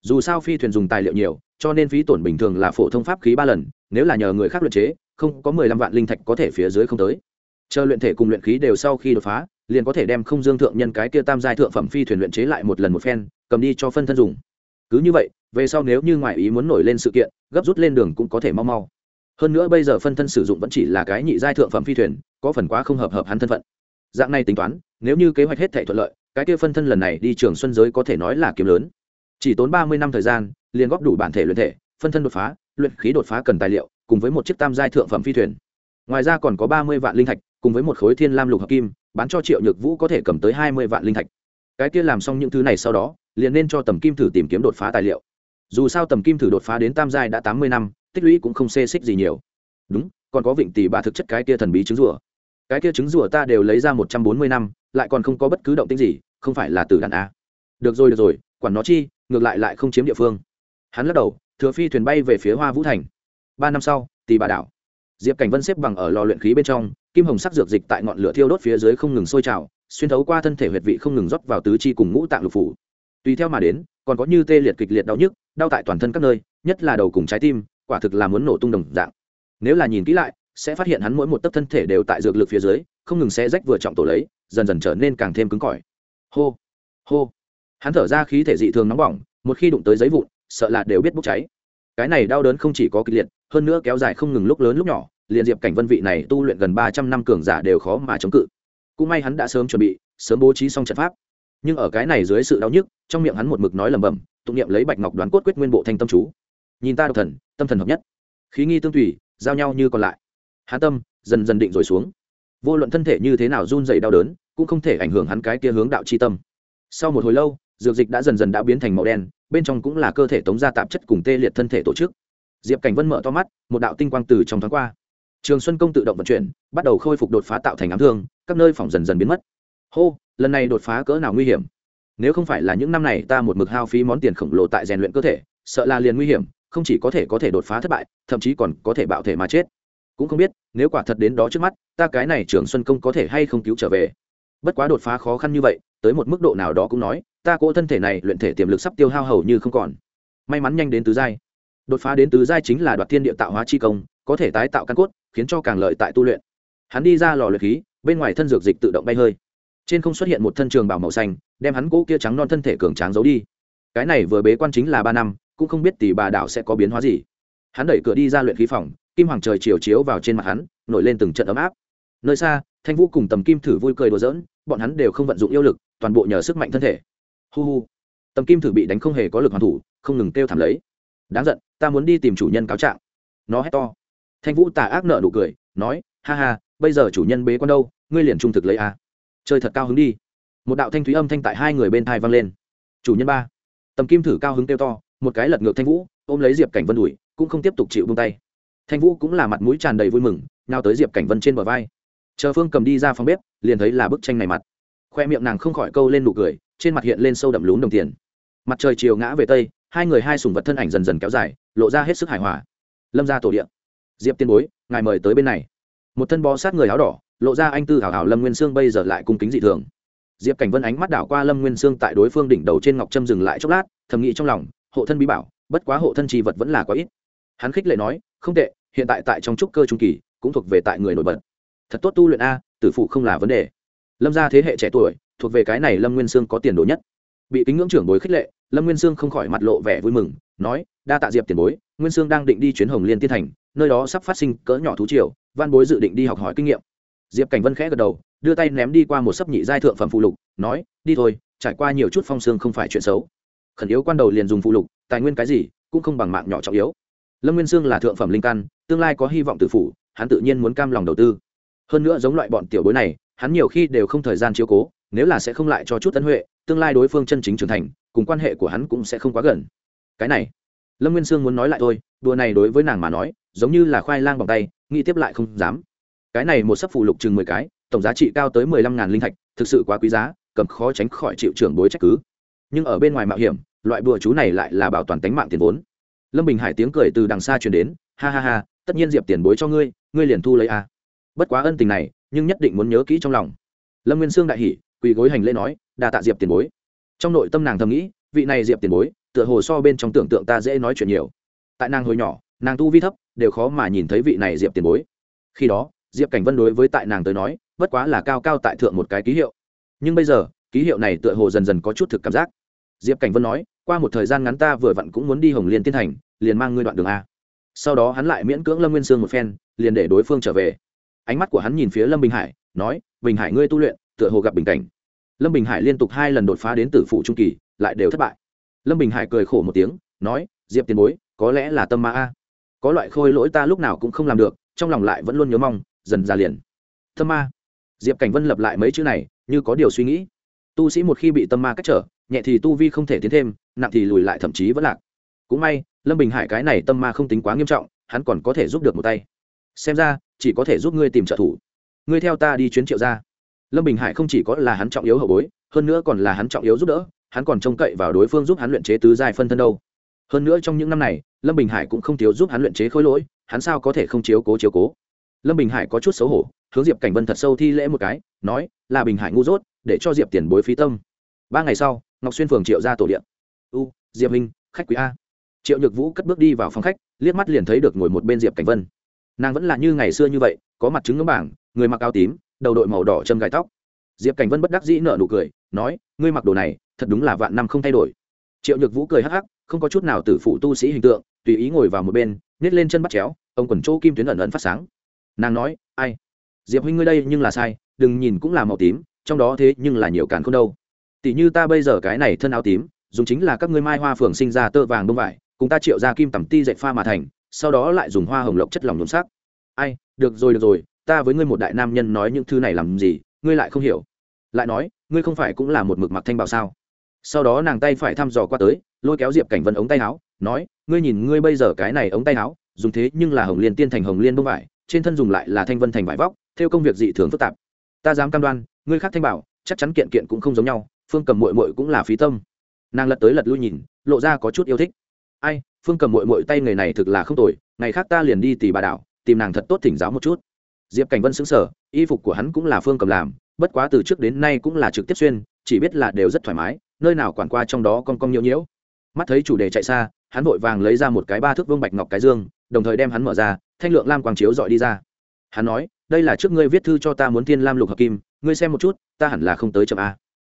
Dù sao phi thuyền dùng tài liệu nhiều, cho nên phí tổn bình thường là phổ thông pháp khí ba lần, nếu là nhờ người khác luyện chế, không có mười lăm vạn linh thạch có thể phía dưới không tới. Chờ luyện thể cùng luyện khí đều sau khi đột phá liền có thể đem không dương thượng nhân cái kia tam giai thượng phẩm phi thuyền luyện chế lại một lần một phen, cầm đi cho phân thân dùng. Cứ như vậy, về sau nếu như ngoại ý muốn nổi lên sự kiện, gấp rút lên đường cũng có thể mau mau. Hơn nữa bây giờ phân thân sử dụng vẫn chỉ là cái nhị giai thượng phẩm phi thuyền, có phần quá không hợp hợp hắn thân phận. Dạng này tính toán, nếu như kế hoạch hết thể thuận lợi, cái kia phân thân lần này đi trường xuân giới có thể nói là kiếm lớn. Chỉ tốn ba mươi năm thời gian, liền góp đủ bản thể luyện thể, phân thân đột phá, luyện khí đột phá cần tài liệu, cùng với một chiếc tam giai thượng phẩm phi thuyền. Ngoài ra còn có ba mươi vạn linh thạch, cùng với một khối thiên lam lục hợp kim bán cho triệu nhược vũ có thể cầm tới hai mươi vạn linh thạch. Cái kia làm xong những thứ này sau đó, liền nên cho tầm kim thử tìm kiếm đột phá tài liệu. Dù sao tầm kim thử đột phá đến tam giai đã tám mươi năm, tích lũy cũng không xê xích gì nhiều. Đúng, còn có vịnh tỷ bà thực chất cái kia thần bí trứng rùa. Cái kia trứng rùa ta đều lấy ra một trăm bốn mươi năm, lại còn không có bất cứ động tĩnh gì, không phải là từ đàn a được rồi được rồi, quản nó chi, ngược lại lại không chiếm địa phương. Hắn lắc đầu, thừa phi thuyền bay về phía hoa vũ thành. Ba năm sau, tỷ bà đảo. Diệp cảnh vân xếp bằng ở lò luyện khí bên trong kim hồng sắc dược dịch tại ngọn lửa thiêu đốt phía dưới không ngừng sôi trào, xuyên thấu qua thân thể huyệt vị không ngừng rót vào tứ chi cùng ngũ tạng lục phủ. Tùy theo mà đến, còn có như tê liệt kịch liệt đau nhức, đau tại toàn thân các nơi, nhất là đầu cùng trái tim, quả thực là muốn nổ tung đồng dạng. Nếu là nhìn kỹ lại, sẽ phát hiện hắn mỗi một tấc thân thể đều tại dược lực phía dưới, không ngừng xé rách vừa trọng tổ lấy, dần dần trở nên càng thêm cứng cỏi. Hô hô. Hắn thở ra khí thể dị thường nóng bỏng, một khi đụng tới giấy vụn, sợ là đều biết bốc cháy. Cái này đau đớn không chỉ có kịch liệt, hơn nữa kéo dài không ngừng lúc lớn lúc nhỏ liền diệp cảnh vân vị này tu luyện gần ba trăm năm cường giả đều khó mà chống cự. Cũng may hắn đã sớm chuẩn bị, sớm bố trí xong trận pháp. Nhưng ở cái này dưới sự đau nhức, trong miệng hắn một mực nói lẩm bẩm, tụng niệm lấy bạch ngọc đoán cốt quyết nguyên bộ thanh tâm chú. Nhìn ta độc thần, tâm thần hợp nhất. Khí nghi tương tùy, giao nhau như còn lại. Hắn tâm, dần dần định rồi xuống. Vô luận thân thể như thế nào run dày đau đớn, cũng không thể ảnh hưởng hắn cái kia hướng đạo c h i tâm. Sau một hồi lâu, dược dịch đã dần dần đã biến thành màu đen, bên trong cũng là cơ thể tống ra tạp chất cùng tê liệt thân thể tổ chức. Diệp cảnh vân mở to mắt, một đạo tinh quang từ trong thoáng qua trường xuân công tự động vận chuyển, bắt đầu khôi phục đột phá tạo thành ám thương, các nơi phòng dần dần biến mất. Hô, lần này đột phá cỡ nào nguy hiểm? Nếu không phải là những năm này ta một mực hao phí món tiền khổng lồ tại rèn luyện cơ thể, sợ là liền nguy hiểm, không chỉ có thể có thể đột phá thất bại, thậm chí còn có thể bạo thể mà chết. Cũng không biết, nếu quả thật đến đó trước mắt, ta cái này trường xuân công có thể hay không cứu trở về? Bất quá đột phá khó khăn như vậy, tới một mức độ nào đó cũng nói, ta cỗ thân thể này luyện thể tiềm lực sắp tiêu hao hầu như không còn. May mắn nhanh đến tứ giai. Đột phá đến tứ giai chính là đoạt thiên địa tạo hóa chi công, có thể tái tạo căn cốt khiến cho càng lợi tại tu luyện. Hắn đi ra lò luyện khí, bên ngoài thân dược dịch tự động bay hơi. Trên không xuất hiện một thân trường bảo màu xanh, đem hắn cỗ kia trắng non thân thể cường tráng giấu đi. Cái này vừa bế quan chính là ba năm, cũng không biết tỷ bà đạo sẽ có biến hóa gì. Hắn đẩy cửa đi ra luyện khí phòng, kim hoàng trời chiều chiếu vào trên mặt hắn, nổi lên từng trận ấm áp. Nơi xa, thanh vũ cùng tầm kim thử vui cười đùa giỡn, bọn hắn đều không vận dụng yêu lực, toàn bộ nhờ sức mạnh thân thể. Hu hu. Tầm kim thử bị đánh không hề có lực hoàn thủ, không ngừng kêu thảm lấy. Đáng giận, ta muốn đi tìm chủ nhân cáo trạng. Nó hét to thanh vũ tà ác nợ nụ cười, nói, ha ha, bây giờ chủ nhân bế con đâu, ngươi liền trung thực lấy a. Chơi thật cao hứng đi. Một đạo thanh thúy âm thanh tại hai người bên thai vang lên. Chủ nhân ba. Tầm kim thử cao hứng kêu to, một cái lật ngược thanh vũ, ôm lấy diệp cảnh vân đùi cũng không tiếp tục chịu bông tay. Thanh vũ cũng là mặt mũi tràn đầy vui mừng nào tới diệp cảnh vân trên bờ vai. Chờ phương cầm đi ra phòng bếp, liền thấy là bức tranh này mặt. Khoe miệng nàng không khỏi câu lên nụ cười, trên mặt hiện lên sâu đậm lún đồng tiền. Mặt trời chiều ngã về tây, hai người hai sùng vật thân ảnh dần dần kéo dài, lộ ra hết sức hài hòa. Lâm ra tổ điện diệp tiên bối, ngài mời tới bên này. Một thân bó sát người áo đỏ, lộ ra anh tư hào hào lâm nguyên sương bây giờ lại cung kính dị thường. Diệp cảnh vân ánh mắt đảo qua lâm nguyên sương tại đối phương đỉnh đầu trên ngọc trâm dừng lại chốc lát, thầm nghĩ trong lòng, hộ thân bí bảo, bất quá hộ thân trì vật vẫn là quá ít. Hắn khích lệ nói, không tệ, hiện tại tại trong trúc cơ trung kỳ, cũng thuộc về tại người nổi bật. Thật tốt tu luyện a, tử phụ không là vấn đề. Lâm gia thế hệ trẻ tuổi, thuộc về cái này lâm nguyên sương có tiền đồ nhất. Bị kính ngưỡng trưởng bối khích lệ, lâm nguyên sương không khỏi mặt lộ vẻ vui mừng nói, đa tạ diệp tiền bối, nguyên sương đang định đi chuyến hồng liên tiên thành, nơi đó sắp phát sinh cỡ nhỏ thú triều, văn bối dự định đi học hỏi kinh nghiệm. Diệp cảnh vân khẽ gật đầu, đưa tay ném đi qua một sấp nhị giai thượng phẩm phụ lục, nói, đi thôi, trải qua nhiều chút phong sương không phải chuyện xấu. Khẩn yếu quan đầu liền dùng phụ lục, tài nguyên cái gì cũng không bằng mạng nhỏ trọng yếu. Lâm nguyên sương là thượng phẩm linh căn, tương lai có hy vọng tự phủ, hắn tự nhiên muốn cam lòng đầu tư. Hơn nữa giống loại bọn tiểu bối này, hắn nhiều khi đều không thời gian chiếu cố, nếu là sẽ không lại cho chút tấn huệ, tương lai đối phương chân chính trưởng thành, cùng quan hệ của hắn cũng sẽ không quá gần cái này. Lâm nguyên sương muốn nói lại thôi, đùa này đối với nàng mà nói, giống như là khoai lang bằng tay, nghĩ tiếp lại không dám. Cái này một sấp phụ lục chừng mười cái, tổng giá trị cao tới mười lăm ngàn linh thạch, thực sự quá quý giá, cầm khó tránh khỏi chịu trưởng bối trách cứ. Nhưng ở bên ngoài mạo hiểm, loại bùa chú này lại là bảo toàn tính mạng tiền vốn. Lâm bình hải tiếng cười từ đằng xa truyền đến, ha ha ha, tất nhiên diệp tiền bối cho ngươi ngươi liền thu lấy a bất quá ân tình này, nhưng nhất định muốn nhớ kỹ trong lòng. Lâm nguyên sương đại hỉ, quỳ gối hành lễ nói đà tạ diệp tiền bối. Trong nội tâm nàng thầm nghĩ, vị này diệp tiền bối tựa hồ so bên trong tưởng tượng ta dễ nói chuyện nhiều. Tại nàng hồi nhỏ, nàng tu vi thấp, đều khó mà nhìn thấy vị này diệp tiền bối. Khi đó, diệp cảnh vân đối với tại nàng tới nói, bất quá là cao cao tại thượng một cái ký hiệu. Nhưng bây giờ, ký hiệu này tựa hồ dần dần có chút thực cảm giác. Diệp cảnh vân nói, qua một thời gian ngắn ta vừa vặn cũng muốn đi hồng liên tiên thành, liền mang ngươi đoạn đường a. Sau đó hắn lại miễn cưỡng lâm nguyên sương một phen, liền để đối phương trở về. Ánh mắt của hắn nhìn phía lâm bình hải, nói, bình hải ngươi tu luyện, tựa hồ gặp bình cảnh. Lâm bình hải liên tục hai lần đột phá đến tử phụ trung kỳ, lại đều thất bại lâm bình hải cười khổ một tiếng, nói, diệp tiền bối, có lẽ là tâm ma a. Có loại khôi lỗi ta lúc nào cũng không làm được, trong lòng lại vẫn luôn nhớ mong, dần ra liền. Tâm ma? Diệp cảnh vân lập lại mấy chữ này, như có điều suy nghĩ. Tu sĩ một khi bị tâm ma cách trở, nhẹ thì tu vi không thể tiến thêm, nặng thì lùi lại thậm chí vẫn lạc. Cũng may, lâm bình hải cái này tâm ma không tính quá nghiêm trọng, hắn còn có thể giúp được một tay. Xem ra, chỉ có thể giúp ngươi tìm trợ thủ. Ngươi theo ta đi chuyến triệu ra lâm bình hải không chỉ có là hắn trọng yếu hậu bối, hơn nữa còn là hắn trọng yếu giúp đỡ hắn còn trông cậy vào đối phương giúp hắn luyện chế tứ giai phân thân đâu. Hơn nữa trong những năm này, lâm bình hải cũng không thiếu giúp hắn luyện chế khối lỗi, hắn sao có thể không chiếu cố chiếu cố? Lâm bình hải có chút xấu hổ, hướng diệp cảnh vân thật sâu thi lễ một cái, nói, là bình hải ngu dốt, để cho diệp tiền bối phí tâm. Ba ngày sau, ngọc xuyên phường triệu ra tổ điện. U, diệp minh khách quý a. Triệu nhược vũ cất bước đi vào phòng khách, liếc mắt liền thấy được ngồi một bên diệp cảnh vân. Nàng vẫn là như ngày xưa như vậy, có mặt trứng ngưỡng bảng, người mặc áo tím, đầu đội màu đỏ châm gai tóc. Diệp cảnh vân bất đắc dĩ nở nụ cười nói, ngươi mặc đồ này, thật đúng là vạn năm không thay đổi. Triệu nhược vũ cười hắc hắc, không có chút nào tử phụ tu sĩ hình tượng, tùy ý ngồi vào một bên, nhét lên chân bắt chéo, ông quần chỗ kim tuyến ẩn ẩn phát sáng. Nàng nói, ai? Diệp huynh ngươi đây nhưng là sai, đừng nhìn cũng là màu tím, trong đó thế nhưng là nhiều càn không đâu. Tỷ như ta bây giờ cái này thân áo tím, dùng chính là các ngươi mai hoa phường sinh ra tơ vàng bông vải, cùng ta triệu ra kim tẩm ti dạy pha mà thành, sau đó lại dùng hoa hồng lộc chất lỏng nhuộm sắc. Ai? Được rồi được rồi, ta với ngươi một đại nam nhân nói những thứ này làm gì, ngươi lại không hiểu lại nói, ngươi không phải cũng là một mực mặc thanh bảo sao? Sau đó nàng tay phải thăm dò qua tới, lôi kéo diệp cảnh vân ống tay áo, nói, ngươi nhìn ngươi bây giờ cái này ống tay áo, dùng thế nhưng là hồng liên tiên thành hồng liên bông vải, trên thân dùng lại là thanh vân thành vải vóc, theo công việc dị thường phức tạp. Ta dám cam đoan, ngươi khác thanh bảo, chắc chắn kiện kiện cũng không giống nhau, phương cầm mội mội cũng là phí tâm. Nàng lật tới lật lui nhìn, lộ ra có chút yêu thích. Ai, phương cầm mội mội tay người này thực là không tồi, ngày khác ta liền đi tì bà đảo, tìm nàng thật tốt thỉnh giáo một chút. Diệp cảnh vân xứng sở y phục của hắn cũng là phương cầm làm bất quá từ trước đến nay cũng là trực tiếp xuyên, chỉ biết là đều rất thoải mái, nơi nào quản qua trong đó con con nhiễu nhiễu. Mắt thấy chủ đề chạy xa, hắn vội vàng lấy ra một cái ba thước vương bạch ngọc cái dương, đồng thời đem hắn mở ra, thanh lượng lam quang chiếu dọi đi ra. Hắn nói, đây là trước ngươi viết thư cho ta muốn thiên lam lục hợp kim, ngươi xem một chút, ta hẳn là không tới chậm a.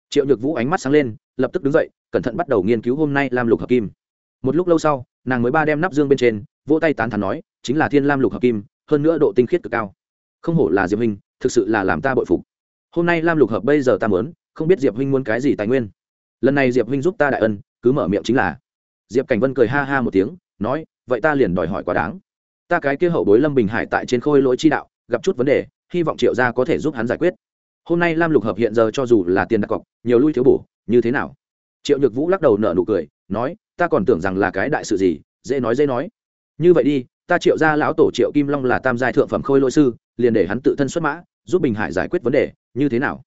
Triệu nhược vũ ánh mắt sáng lên, lập tức đứng dậy, cẩn thận bắt đầu nghiên cứu hôm nay lam lục hợp kim. Một lúc lâu sau, nàng mới ba đem nắp dương bên trên, vỗ tay tán thắn nói, chính là thiên lam lục hợp kim, hơn nữa độ tinh khiết cực cao. Không hổ là diệp hình thực sự là làm ta bội phục hôm nay lam lục hợp bây giờ ta mớn không biết diệp huynh muốn cái gì tài nguyên. Lần này diệp huynh giúp ta đại ân, cứ mở miệng chính là. Diệp cảnh vân cười ha ha một tiếng, nói, vậy ta liền đòi hỏi quá đáng. Ta cái kia hậu bối lâm bình hải tại trên khôi lỗi chi đạo, gặp chút vấn đề, hy vọng triệu gia có thể giúp hắn giải quyết. Hôm nay lam lục hợp hiện giờ cho dù là tiền đặt cọc, nhiều lui thiếu bổ, như thế nào? Triệu nhược vũ lắc đầu nở nụ cười, nói, ta còn tưởng rằng là cái đại sự gì, dễ nói dễ nói. Như vậy đi, ta triệu gia lão tổ triệu kim long là tam giai thượng phẩm khôi lỗi sư, liền để hắn tự thân xuất mã giúp bình hải giải quyết vấn đề, như thế nào?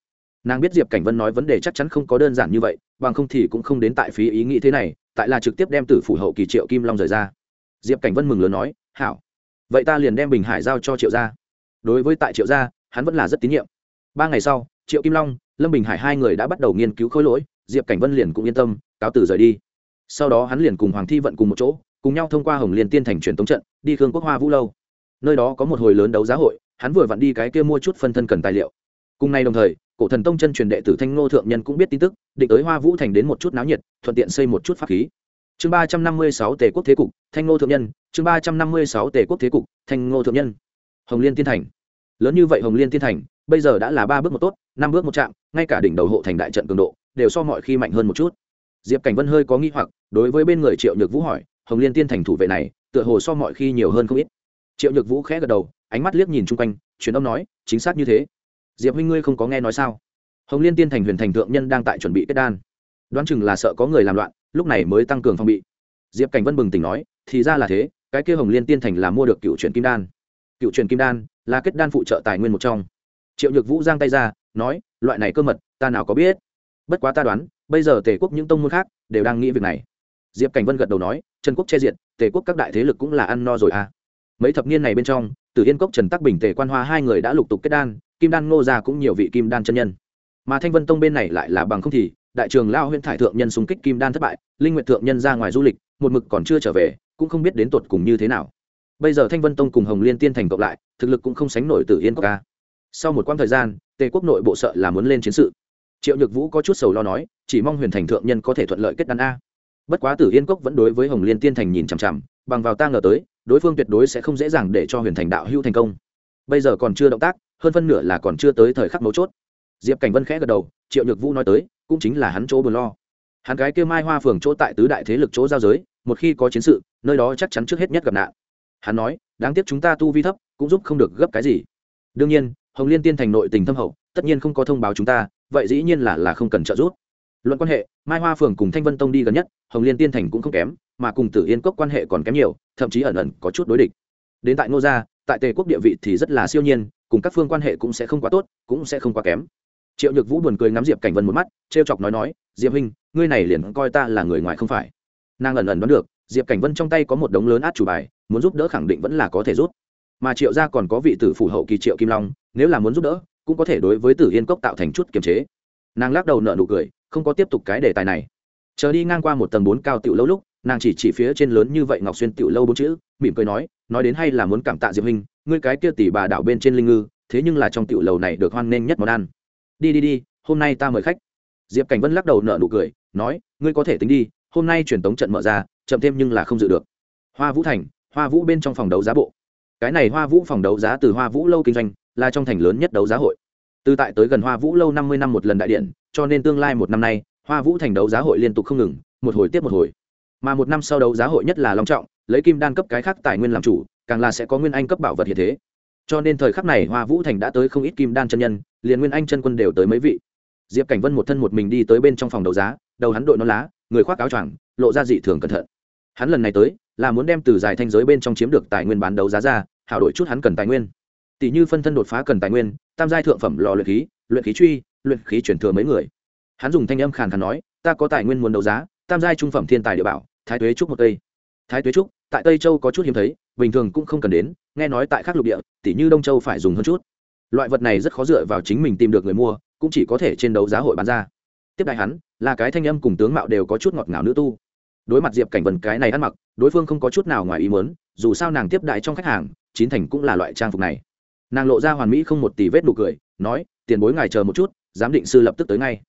Nàng biết diệp cảnh vân nói vấn đề chắc chắn không có đơn giản như vậy, bằng không thì cũng không đến tại phí ý nghĩ thế này, tại là trực tiếp đem tử phủ hậu kỳ triệu kim long rời ra. Diệp cảnh vân mừng lớn nói, hảo. Vậy ta liền đem bình hải giao cho triệu gia. Đối với tại triệu gia, hắn vẫn là rất tín nhiệm. Ba ngày sau, triệu kim long, lâm bình hải hai người đã bắt đầu nghiên cứu khối lỗi, diệp cảnh vân liền cũng yên tâm, cáo từ rời đi. Sau đó hắn liền cùng hoàng thi vận cùng một chỗ, cùng nhau thông qua hồng liên tiên thành truyền tống trận, đi khương quốc hoa vũ lâu. Nơi đó có một hồi lớn đấu giá hội hắn vừa vặn đi cái kia mua chút phân thân cần tài liệu. Cùng nay đồng thời, cổ thần tông chân truyền đệ tử thanh ngô thượng nhân cũng biết tin tức, định tới hoa vũ thành đến một chút náo nhiệt, thuận tiện xây một chút pháp khí. Chương ba trăm năm mươi sáu tề quốc thế cục, thanh ngô thượng nhân, chương ba trăm năm mươi sáu tề quốc thế cục, thanh ngô thượng nhân. Hồng liên tiên thành. Lớn như vậy hồng liên tiên thành, bây giờ đã là ba bước một tốt, năm bước một chạm, ngay cả đỉnh đầu hộ thành đại trận cường độ, đều so mọi khi mạnh hơn một chút. Diệp cảnh vân hơi có nghi hoặc, đối với bên người triệu nhược vũ hỏi, hồng liên tiên thành thủ vệ này, tựa hồ so mọi khi nhiều hơn không ít? Triệu nhược vũ khẽ gật đầu ánh mắt liếc nhìn chung quanh, truyền âm nói, chính xác như thế. Diệp huynh ngươi không có nghe nói sao? Hồng liên tiên thành huyền thành thượng nhân đang tại chuẩn bị kết đan. Đoán chừng là sợ có người làm loạn, lúc này mới tăng cường phòng bị. Diệp cảnh vân bừng tỉnh nói, thì ra là thế, cái kia hồng liên tiên thành là mua được cựu truyền kim đan. Cựu truyền kim đan là kết đan phụ trợ tài nguyên một trong. Triệu nhược vũ giang tay ra, nói, loại này cơ mật, ta nào có biết. Bất quá ta đoán, bây giờ tề quốc những tông môn khác đều đang nghĩ việc này. Diệp cảnh vân gật đầu nói, trần quốc che diện tề quốc các đại thế lực cũng là ăn no rồi à mấy thập niên này bên trong từ yên cốc, trần tắc bình, tề quan hoa hai người đã lục tục kết đan, kim đan, ngô gia cũng nhiều vị kim đan chân nhân. Mà thanh vân tông bên này lại là bằng không thì, đại trường lao huyện thải thượng nhân xung kích kim đan thất bại, linh nguyện thượng nhân ra ngoài du lịch, một mực còn chưa trở về, cũng không biết đến tột cùng như thế nào. Bây giờ thanh vân tông cùng hồng liên tiên thành cộng lại, thực lực cũng không sánh nổi từ yên cốc ca. Sau một quãng thời gian, tề quốc nội bộ sợ là muốn lên chiến sự. Triệu nhược vũ có chút sầu lo nói, chỉ mong huyền thành thượng nhân có thể thuận lợi kết đan a. Bất quá tử yên cốc vẫn đối với hồng liên tiên thành nhìn chằm chằm, bằng vào ta ngờ tới đối phương tuyệt đối sẽ không dễ dàng để cho huyền thành đạo hữu thành công. Bây giờ còn chưa động tác, hơn phân nửa là còn chưa tới thời khắc mấu chốt. Diệp cảnh vân khẽ gật đầu, triệu nhược vũ nói tới, cũng chính là hắn chỗ buồn lo. Hắn cái kêu mai hoa phường chỗ tại tứ đại thế lực chỗ giao giới, một khi có chiến sự, nơi đó chắc chắn trước hết nhất gặp nạn. Hắn nói, đáng tiếc chúng ta tu vi thấp, cũng giúp không được gấp cái gì. Đương nhiên, hồng liên tiên thành nội tình thâm hậu, tất nhiên không có thông báo chúng ta, vậy dĩ nhiên là là không cần trợ giúp. Luận quan hệ, mai hoa phường cùng thanh vân tông đi gần nhất, hồng liên tiên thành cũng không kém mà cùng tử yên cốc quan hệ còn kém nhiều, thậm chí ẩn ẩn có chút đối địch. Đến tại ngô gia, tại tề quốc địa vị thì rất là siêu nhiên, cùng các phương quan hệ cũng sẽ không quá tốt, cũng sẽ không quá kém. Triệu nhược vũ buồn cười ngắm diệp cảnh vân một mắt t r e o chọc nói nói, diệp huynh, ngươi này liền coi ta là người ngoài không phải. Nàng ẩn ẩn đoán được, diệp cảnh vân trong tay có một đống lớn át chủ bài, muốn giúp đỡ khẳng định vẫn là có thể rút. Mà triệu gia còn có vị tử phủ hậu kỳ triệu kim long, nếu là muốn giúp đỡ, cũng có thể đối với tử yên cốc tạo thành chút kiềm chế. Nàng lắc đầu nợ nụ cười, không có tiếp tục cái đề tài này. Chờ đi ngang qua một tầng bốn cao tiểu lâu lúc nàng chỉ chỉ phía trên lớn như vậy ngọc xuyên tiểu lâu bốn chữ, mỉm cười nói nói đến hay là muốn cảm tạ diệp huynh, ngươi cái kia tỷ bà đảo bên trên linh ngư, thế nhưng là trong tiểu lầu này được hoan nghênh nhất món ăn. Đi đi đi, hôm nay ta mời khách. Diệp cảnh vân lắc đầu nợ nụ cười, nói, ngươi có thể tính đi, hôm nay truyền tống trận mở ra, chậm thêm nhưng là không dự được. Hoa vũ thành, hoa vũ bên trong phòng đấu giá bộ. Cái này hoa vũ phòng đấu giá từ hoa vũ lâu kinh doanh, là trong thành lớn nhất đấu giá hội. Từ tại tới gần hoa vũ lâu năm mươi năm một lần đại điện, cho nên tương lai một năm nay, hoa vũ thành đấu giá hội liên tục không ngừng, một hồi tiếp một hồi mà một năm sau đấu giá hội nhất là long trọng, lấy kim đan cấp cái khác tài nguyên làm chủ, càng là sẽ có nguyên anh cấp bảo vật hiện thế. Cho nên thời khắc này hoa vũ thành đã tới không ít kim đan chân nhân, liền nguyên anh chân quân đều tới mấy vị. Diệp cảnh vân một thân một mình đi tới bên trong phòng đấu giá, đầu hắn đội non lá, người khoác áo choàng, lộ ra dị thường cẩn thận. Hắn lần này tới, là muốn đem từ dài thanh giới bên trong chiếm được tài nguyên bán đấu giá ra, hảo đổi chút hắn cần tài nguyên. Tỷ như phân thân đột phá cần tài nguyên, tam giai thượng phẩm lò luyện khí luyện khí truy, luyện khí chuyển thừa mấy người. Hắn dùng thanh âm khàn khàn nói, ta có tài nguyên muốn đấu giá, tam giai trung phẩm thiên tài địa bảo thái tuế trúc một cây. Thái tuế trúc, tại tây châu có chút hiếm thấy, bình thường cũng không cần đến, nghe nói tại các lục địa tỷ như đông châu phải dùng hơn chút. Loại vật này rất khó dựa vào chính mình tìm được người mua, cũng chỉ có thể trên đấu giá hội bán ra. Tiếp đại hắn, là cái thanh âm cùng tướng mạo đều có chút ngọt ngào nữ tu. Đối mặt diệp cảnh vần cái này ăn mặc, đối phương không có chút nào ngoài ý mớn dù sao nàng tiếp đại trong khách hàng, chín thành cũng là loại trang phục này. Nàng lộ ra hoàn mỹ không một tỷ vết nụ cười, nói, tiền bối ngài chờ một chút, giám định sư lập tức tới ngay.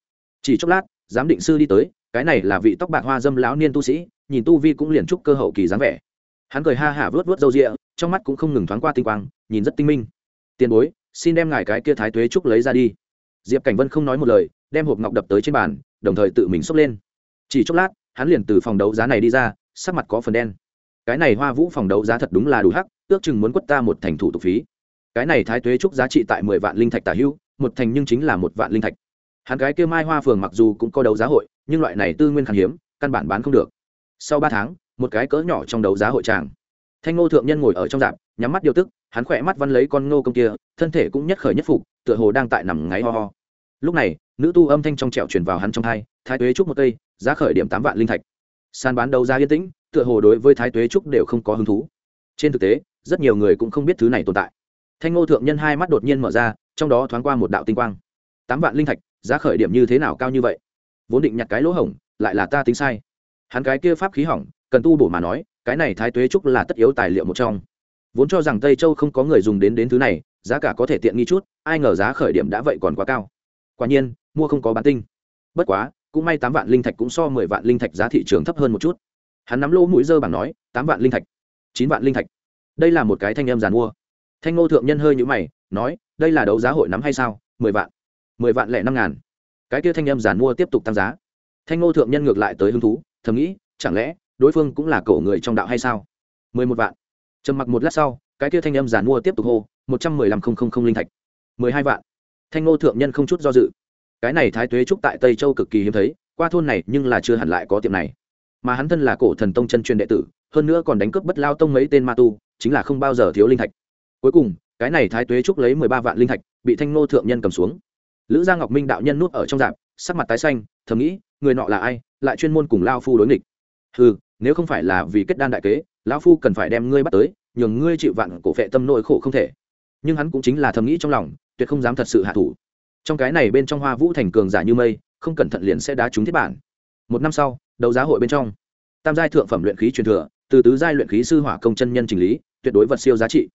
Chỉ chốc lát, giám định sư đi tới, cái này là vị tóc bạc hoa dâm lão niên tu sĩ nhìn tu vi cũng liền trúc cơ hậu kỳ dáng vẻ. Hắn cười ha hả vớt vớt râu rịa, trong mắt cũng không ngừng thoáng qua tinh quang, nhìn rất tinh minh. Tiền bối, xin đem ngài cái kia thái tuế trúc lấy ra đi. Diệp cảnh vân không nói một lời, đem hộp ngọc đập tới trên bàn, đồng thời tự mình xốc lên. Chỉ chốc lát, hắn liền từ phòng đấu giá này đi ra, sắc mặt có phần đen. Cái này hoa vũ phòng đấu giá thật đúng là đủ hắc, ước chừng muốn quất ta một thành thủ tục phí. Cái này thái tuế trúc giá trị tại mười vạn linh thạch tả hữu một thành nhưng chính là một vạn linh thạch. Hắn cái kia mai hoa phường mặc dù cũng có đấu giá hội, nhưng loại này tư nguyên khan hiếm, căn bản bán không được sau ba tháng, một cái cỡ nhỏ trong đấu giá hội tràng. Thanh ngô thượng nhân ngồi ở trong dạp, nhắm mắt điều tức, hắn khỏe mắt văn lấy con ngô công kia, thân thể cũng nhất khởi nhất phục, tựa hồ đang tại nằm ngáy ho ho. Lúc này, nữ tu âm thanh trong trẻo truyền vào hắn trong thai thái tuế trúc một cây, giá khởi điểm tám vạn linh thạch. Sàn bán đấu giá yên tĩnh, tựa hồ đối với thái tuế trúc đều không có hứng thú. Trên thực tế, rất nhiều người cũng không biết thứ này tồn tại. Thanh ngô thượng nhân hai mắt đột nhiên mở ra, trong đó thoáng qua một đạo tinh quang. Tám vạn linh thạch, giá khởi điểm như thế nào cao như vậy? Vốn định nhặt cái lỗ hổng, lại là ta tính sai hắn cái kia pháp khí hỏng, cần tu bổ mà nói, cái này thái tuế trúc là tất yếu tài liệu một trong. Vốn cho rằng tây châu không có người dùng đến đến thứ này, giá cả có thể tiện nghi chút, ai ngờ giá khởi điểm đã vậy còn quá cao. Quả nhiên, mua không có bán tinh. Bất quá, cũng may tám vạn linh thạch cũng so mười vạn linh thạch giá thị trường thấp hơn một chút. Hắn nắm lỗ mũi dơ bảng nói, tám vạn linh thạch, chín vạn linh thạch. Đây là một cái thanh em giàn mua. Thanh ngô thượng nhân hơi nhữ mày, nói, đây là đấu giá hội nắm hay sao? mười vạn. Mười vạn lẻ năm ngàn. Cái kia thanh em giàn mua tiếp tục tăng giá thanh ngô thượng nhân ngược lại tới hứng thú, thầm nghĩ, chẳng lẽ đối phương cũng là cổ người trong đạo hay sao? Mười một vạn. Trầm mặc một lát sau, cái kia thanh âm giàn mua tiếp tục hô, một trăm mười lăm không không không linh thạch. Mười hai vạn. Thanh ngô thượng nhân không chút do dự. Cái này thái tuế trúc tại tây châu cực kỳ hiếm thấy, qua thôn này nhưng là chưa hẳn lại có tiệm này. Mà hắn thân là cổ thần tông chân truyền đệ tử, hơn nữa còn đánh cướp bất lao tông mấy tên ma tu, chính là không bao giờ thiếu linh thạch. Cuối cùng, cái này thái tuế trúc lấy mười ba vạn linh thạch, bị thanh ngô thượng nhân cầm xuống. Lữ gia ngọc minh đạo nhân nuốt ở trong dạp, sắc mặt tái xanh, thầm nghĩ người nọ là ai, lại chuyên môn cùng lao phu đối nghịch. Ừ nếu không phải là vì kết đan đại kế, lão phu cần phải đem ngươi bắt tới, nhường ngươi chịu vạn cổ phệ tâm nội khổ không thể. Nhưng hắn cũng chính là thầm nghĩ trong lòng, tuyệt không dám thật sự hạ thủ. Trong cái này bên trong hoa vũ thành cường giả như mây, không cẩn thận liền sẽ đá trúng thiết bản. Một năm sau, đấu giá hội bên trong, tam giai thượng phẩm luyện khí truyền thừa, từ tứ giai luyện khí sư hỏa công chân nhân trình lý, tuyệt đối vật siêu giá trị.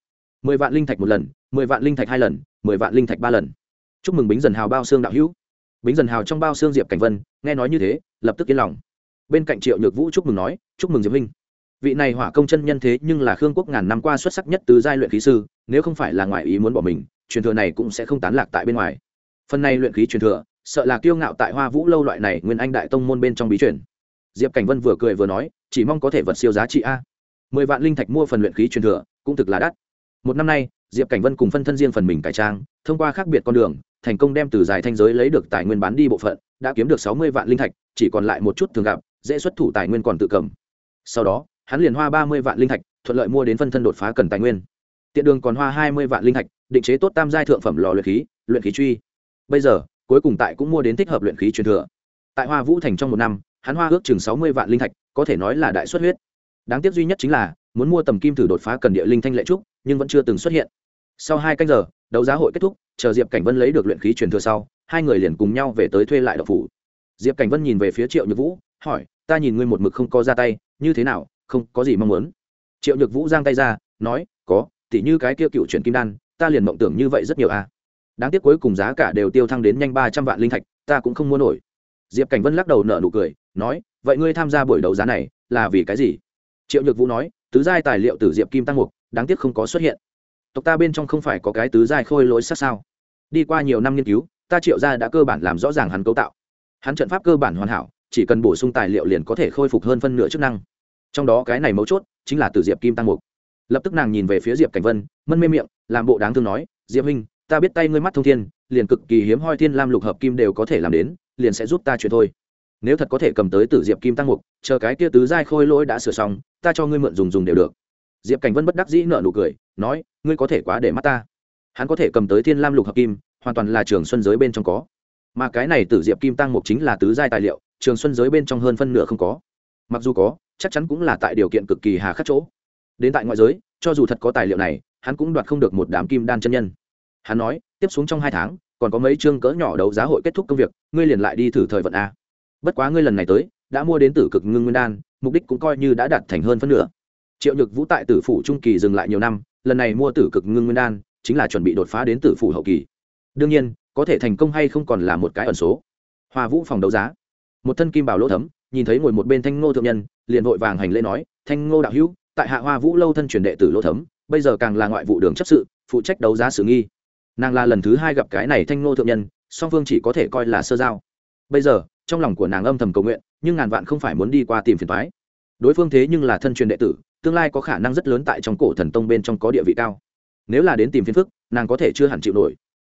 Mười vạn linh thạch một lần, mười vạn linh thạch hai lần, mười vạn linh thạch ba lần. Chúc mừng bính dần hào bao xương đạo hữu bính dần hào trong bao xương diệp cảnh vân, nghe nói như thế, lập tức yên lòng. Bên cạnh triệu nhược vũ chúc mừng nói, chúc mừng diệp huynh. Vị này hỏa công chân nhân thế nhưng là khương quốc ngàn năm qua xuất sắc nhất từ giai luyện khí sư, nếu không phải là ngoại ý muốn bỏ mình, truyền thừa này cũng sẽ không tán lạc tại bên ngoài. Phần này luyện khí truyền thừa, sợ là kiêu ngạo tại hoa vũ lâu loại này nguyên anh đại tông môn bên trong bí truyền. Diệp cảnh vân vừa cười vừa nói, chỉ mong có thể vật siêu giá trị a. Mười vạn linh thạch mua phần luyện khí truyền thừa, cũng thực là đắt. Một năm nay, diệp cảnh vân cùng phân thân riêng phần mình cải trang, thông qua khác biệt con đường thành công đem từ dài thanh giới lấy được tài nguyên bán đi bộ phận, đã kiếm được sáu mươi vạn linh thạch, chỉ còn lại một chút thường gặp, dễ xuất thủ tài nguyên còn tự cầm. Sau đó, hắn liền hoa ba mươi vạn linh thạch, thuận lợi mua đến phân thân đột phá cần tài nguyên. Tiện đường còn hoa hai mươi vạn linh thạch, định chế tốt tam giai thượng phẩm lò luyện khí luyện khí truy. Bây giờ, cuối cùng tại cũng mua đến thích hợp luyện khí truyền thừa. Tại hoa vũ thành trong một năm, hắn hoa ước chừng sáu mươi vạn linh thạch, có thể nói là đại xuất huyết. Đáng tiếc duy nhất chính là, muốn mua tầm kim thử đột phá cần địa linh thanh lệ trúc, nhưng vẫn chưa từng xuất hiện. Sau hai canh giờ, đấu giá hội kết thúc chờ diệp cảnh vân lấy được luyện khí truyền thừa sau, hai người liền cùng nhau về tới thuê lại đậu phủ. Diệp cảnh vân nhìn về phía triệu nhược vũ, hỏi, ta nhìn ngươi một mực không có ra tay, như thế nào, không có gì mong muốn? Triệu nhược vũ giang tay ra, nói, có, tỉ như cái kia cựu chuyển kim đan, ta liền mộng tưởng như vậy rất nhiều a à. đáng tiếc cuối cùng giá cả đều tiêu thăng đến nhanh ba trăm vạn linh thạch, ta cũng không mua nổi. Diệp cảnh vân lắc đầu nở nụ cười, nói, vậy ngươi tham gia buổi đấu giá này, là vì cái gì? Triệu nhược vũ nói, tứ giai tài liệu từ diệp kim tăng mục, đáng tiếc không có xuất hiện. Tộc ta bên trong không phải có cái tứ giai khôi lỗi sát sao? Đi qua nhiều năm nghiên cứu, ta triệu ra đã cơ bản làm rõ ràng hắn cấu tạo. Hắn trận pháp cơ bản hoàn hảo, chỉ cần bổ sung tài liệu liền có thể khôi phục hơn phân nửa chức năng. Trong đó cái này mấu chốt chính là từ diệp kim tăng mục. Lập tức nàng nhìn về phía diệp cảnh vân, mân mê miệng, làm bộ đáng thương nói, diệp huynh, ta biết tay ngươi mắt thông thiên, liền cực kỳ hiếm hoi thiên lam lục hợp kim đều có thể làm đến, liền sẽ giúp ta chuyện thôi. Nếu thật có thể cầm tới từ diệp kim tăng mục, chờ cái kia tứ giai khôi lỗi đã sửa xong, ta cho ngươi mượn dùng dùng đều được. Diệp cảnh vân bất đắc dĩ nợ nụ cười, nói, ngươi có thể quá để mắt ta hắn có thể cầm tới thiên lam lục hợp kim, hoàn toàn là trường xuân giới bên trong có. Mà cái này Tử diệp kim tăng mục chính là tứ giai tài liệu, trường xuân giới bên trong hơn phân nửa không có. Mặc dù có, chắc chắn cũng là tại điều kiện cực kỳ hà khắc chỗ. Đến tại ngoại giới, cho dù thật có tài liệu này, hắn cũng đoạt không được một đám kim đan chân nhân. Hắn nói, tiếp xuống trong hai tháng, còn có mấy chương cỡ nhỏ đấu giá hội kết thúc công việc, ngươi liền lại đi thử thời vận a. Bất quá ngươi lần này tới, đã mua đến tử cực ngưng nguyên đan, mục đích cũng coi như đã đạt thành hơn phân nửa. Triệu nhược vũ tại tử phủ trung kỳ dừng lại nhiều năm, lần này mua tử cực ngưng nguyên đan chính là chuẩn bị đột phá đến tử phủ hậu kỳ. Đương nhiên, có thể thành công hay không còn là một cái ẩn số. Hoa vũ phòng đấu giá. Một thân kim bảo lỗ thấm, nhìn thấy ngồi một bên thanh ngô thượng nhân, liền vội vàng hành lễ nói, thanh ngô đạo hữu, tại hạ hoa vũ lâu thân truyền đệ tử lỗ thấm, bây giờ càng là ngoại vụ đường chấp sự, phụ trách đấu giá sự nghi. Nàng là lần thứ hai gặp cái này thanh ngô thượng nhân, song phương chỉ có thể coi là sơ giao. Bây giờ, trong lòng của nàng âm thầm cầu nguyện, nhưng ngàn vạn không phải muốn đi qua tìm phiền thoái đối phương thế nhưng là thân truyền đệ tử, tương lai có khả năng rất lớn tại trong cổ thần tông bên trong có địa vị cao nếu là đến tìm phiền phức, nàng có thể chưa hẳn chịu nổi.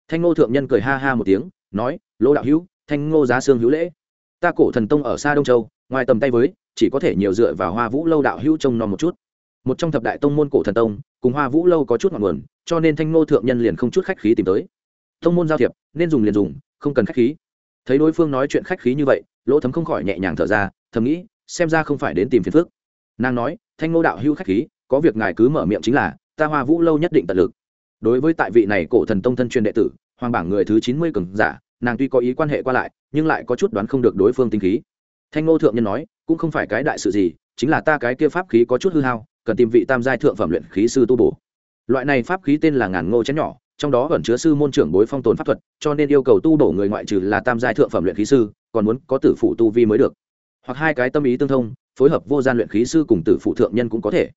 Thanh ngô thượng nhân cười ha ha một tiếng, nói lỗ đạo hữu, thanh ngô giá xương hữu lễ. Ta cổ thần tông ở xa đông châu, ngoài tầm tay với, chỉ có thể nhiều dựa vào hoa vũ lâu đạo hữu trông nom một chút. Một trong thập đại tông môn cổ thần tông, cùng hoa vũ lâu có chút ngọn nguồn, cho nên thanh ngô thượng nhân liền không chút khách khí tìm tới. Tông môn giao thiệp, nên dùng liền dùng, không cần khách khí. Thấy đối phương nói chuyện khách khí như vậy, lỗ thấm không khỏi nhẹ nhàng thở ra, thầm nghĩ, xem ra không phải đến tìm phiền phước nàng nói, thanh ngô đạo hữu khách khí, có việc ngài cứ mở miệng chính là ta hoa vũ lâu nhất định tận lực. Đối với tại vị này cổ thần tông thân truyền đệ tử, hoàng bảng người thứ chín mươi cường giả, nàng tuy có ý quan hệ qua lại, nhưng lại có chút đoán không được đối phương tinh khí. Thanh ngô thượng nhân nói, cũng không phải cái đại sự gì, chính là ta cái kia pháp khí có chút hư hao, cần tìm vị tam giai thượng phẩm luyện khí sư tu bổ. Loại này pháp khí tên là ngàn ngô chén nhỏ, trong đó ẩn chứa sư môn trưởng bối phong tồn pháp thuật, cho nên yêu cầu tu bổ người ngoại trừ là tam giai thượng phẩm luyện khí sư, còn muốn có tử phụ tu vi mới được. Hoặc hai cái tâm ý tương thông, phối hợp vô gian luyện khí sư cùng tử phụ thượng nhân cũng có thể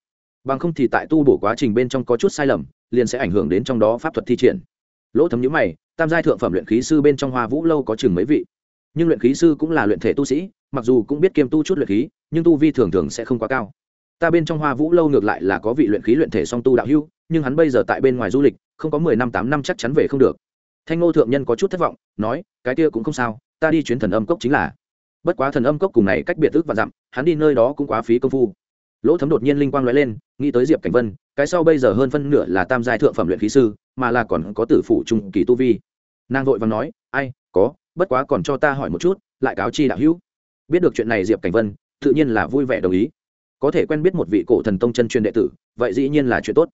bằng không thì tại tu bổ quá trình bên trong có chút sai lầm, liền sẽ ảnh hưởng đến trong đó pháp thuật thi triển. Lỗ thấm nhữ mày, tam giai thượng phẩm luyện khí sư bên trong hoa vũ lâu có chừng mấy vị. Nhưng luyện khí sư cũng là luyện thể tu sĩ, mặc dù cũng biết kiêm tu chút luyện khí, nhưng tu vi thường thường sẽ không quá cao. Ta bên trong hoa vũ lâu ngược lại là có vị luyện khí luyện thể song tu đạo hưu nhưng hắn bây giờ tại bên ngoài du lịch, không có mười năm tám năm chắc chắn về không được. Thanh ngô thượng nhân có chút thất vọng, nói, cái kia cũng không sao, ta đi chuyến thần âm cốc chính là. Bất quá thần âm cốc cùng này cách biệt ước và dặm, hắn đi nơi đó cũng quá phí công phu lỗ thấm đột nhiên linh quang nói lên, nghĩ tới diệp cảnh vân, cái sau bây giờ hơn phân nửa là tam giai thượng phẩm luyện khí sư, mà là còn có tử phủ trung kỳ tu vi. Nàng vội và nói, ai, có, bất quá còn cho ta hỏi một chút, lại cáo chi đạo hữu. Biết được chuyện này diệp cảnh vân, tự nhiên là vui vẻ đồng ý. Có thể quen biết một vị cổ thần tông chân truyền đệ tử, vậy dĩ nhiên là chuyện tốt.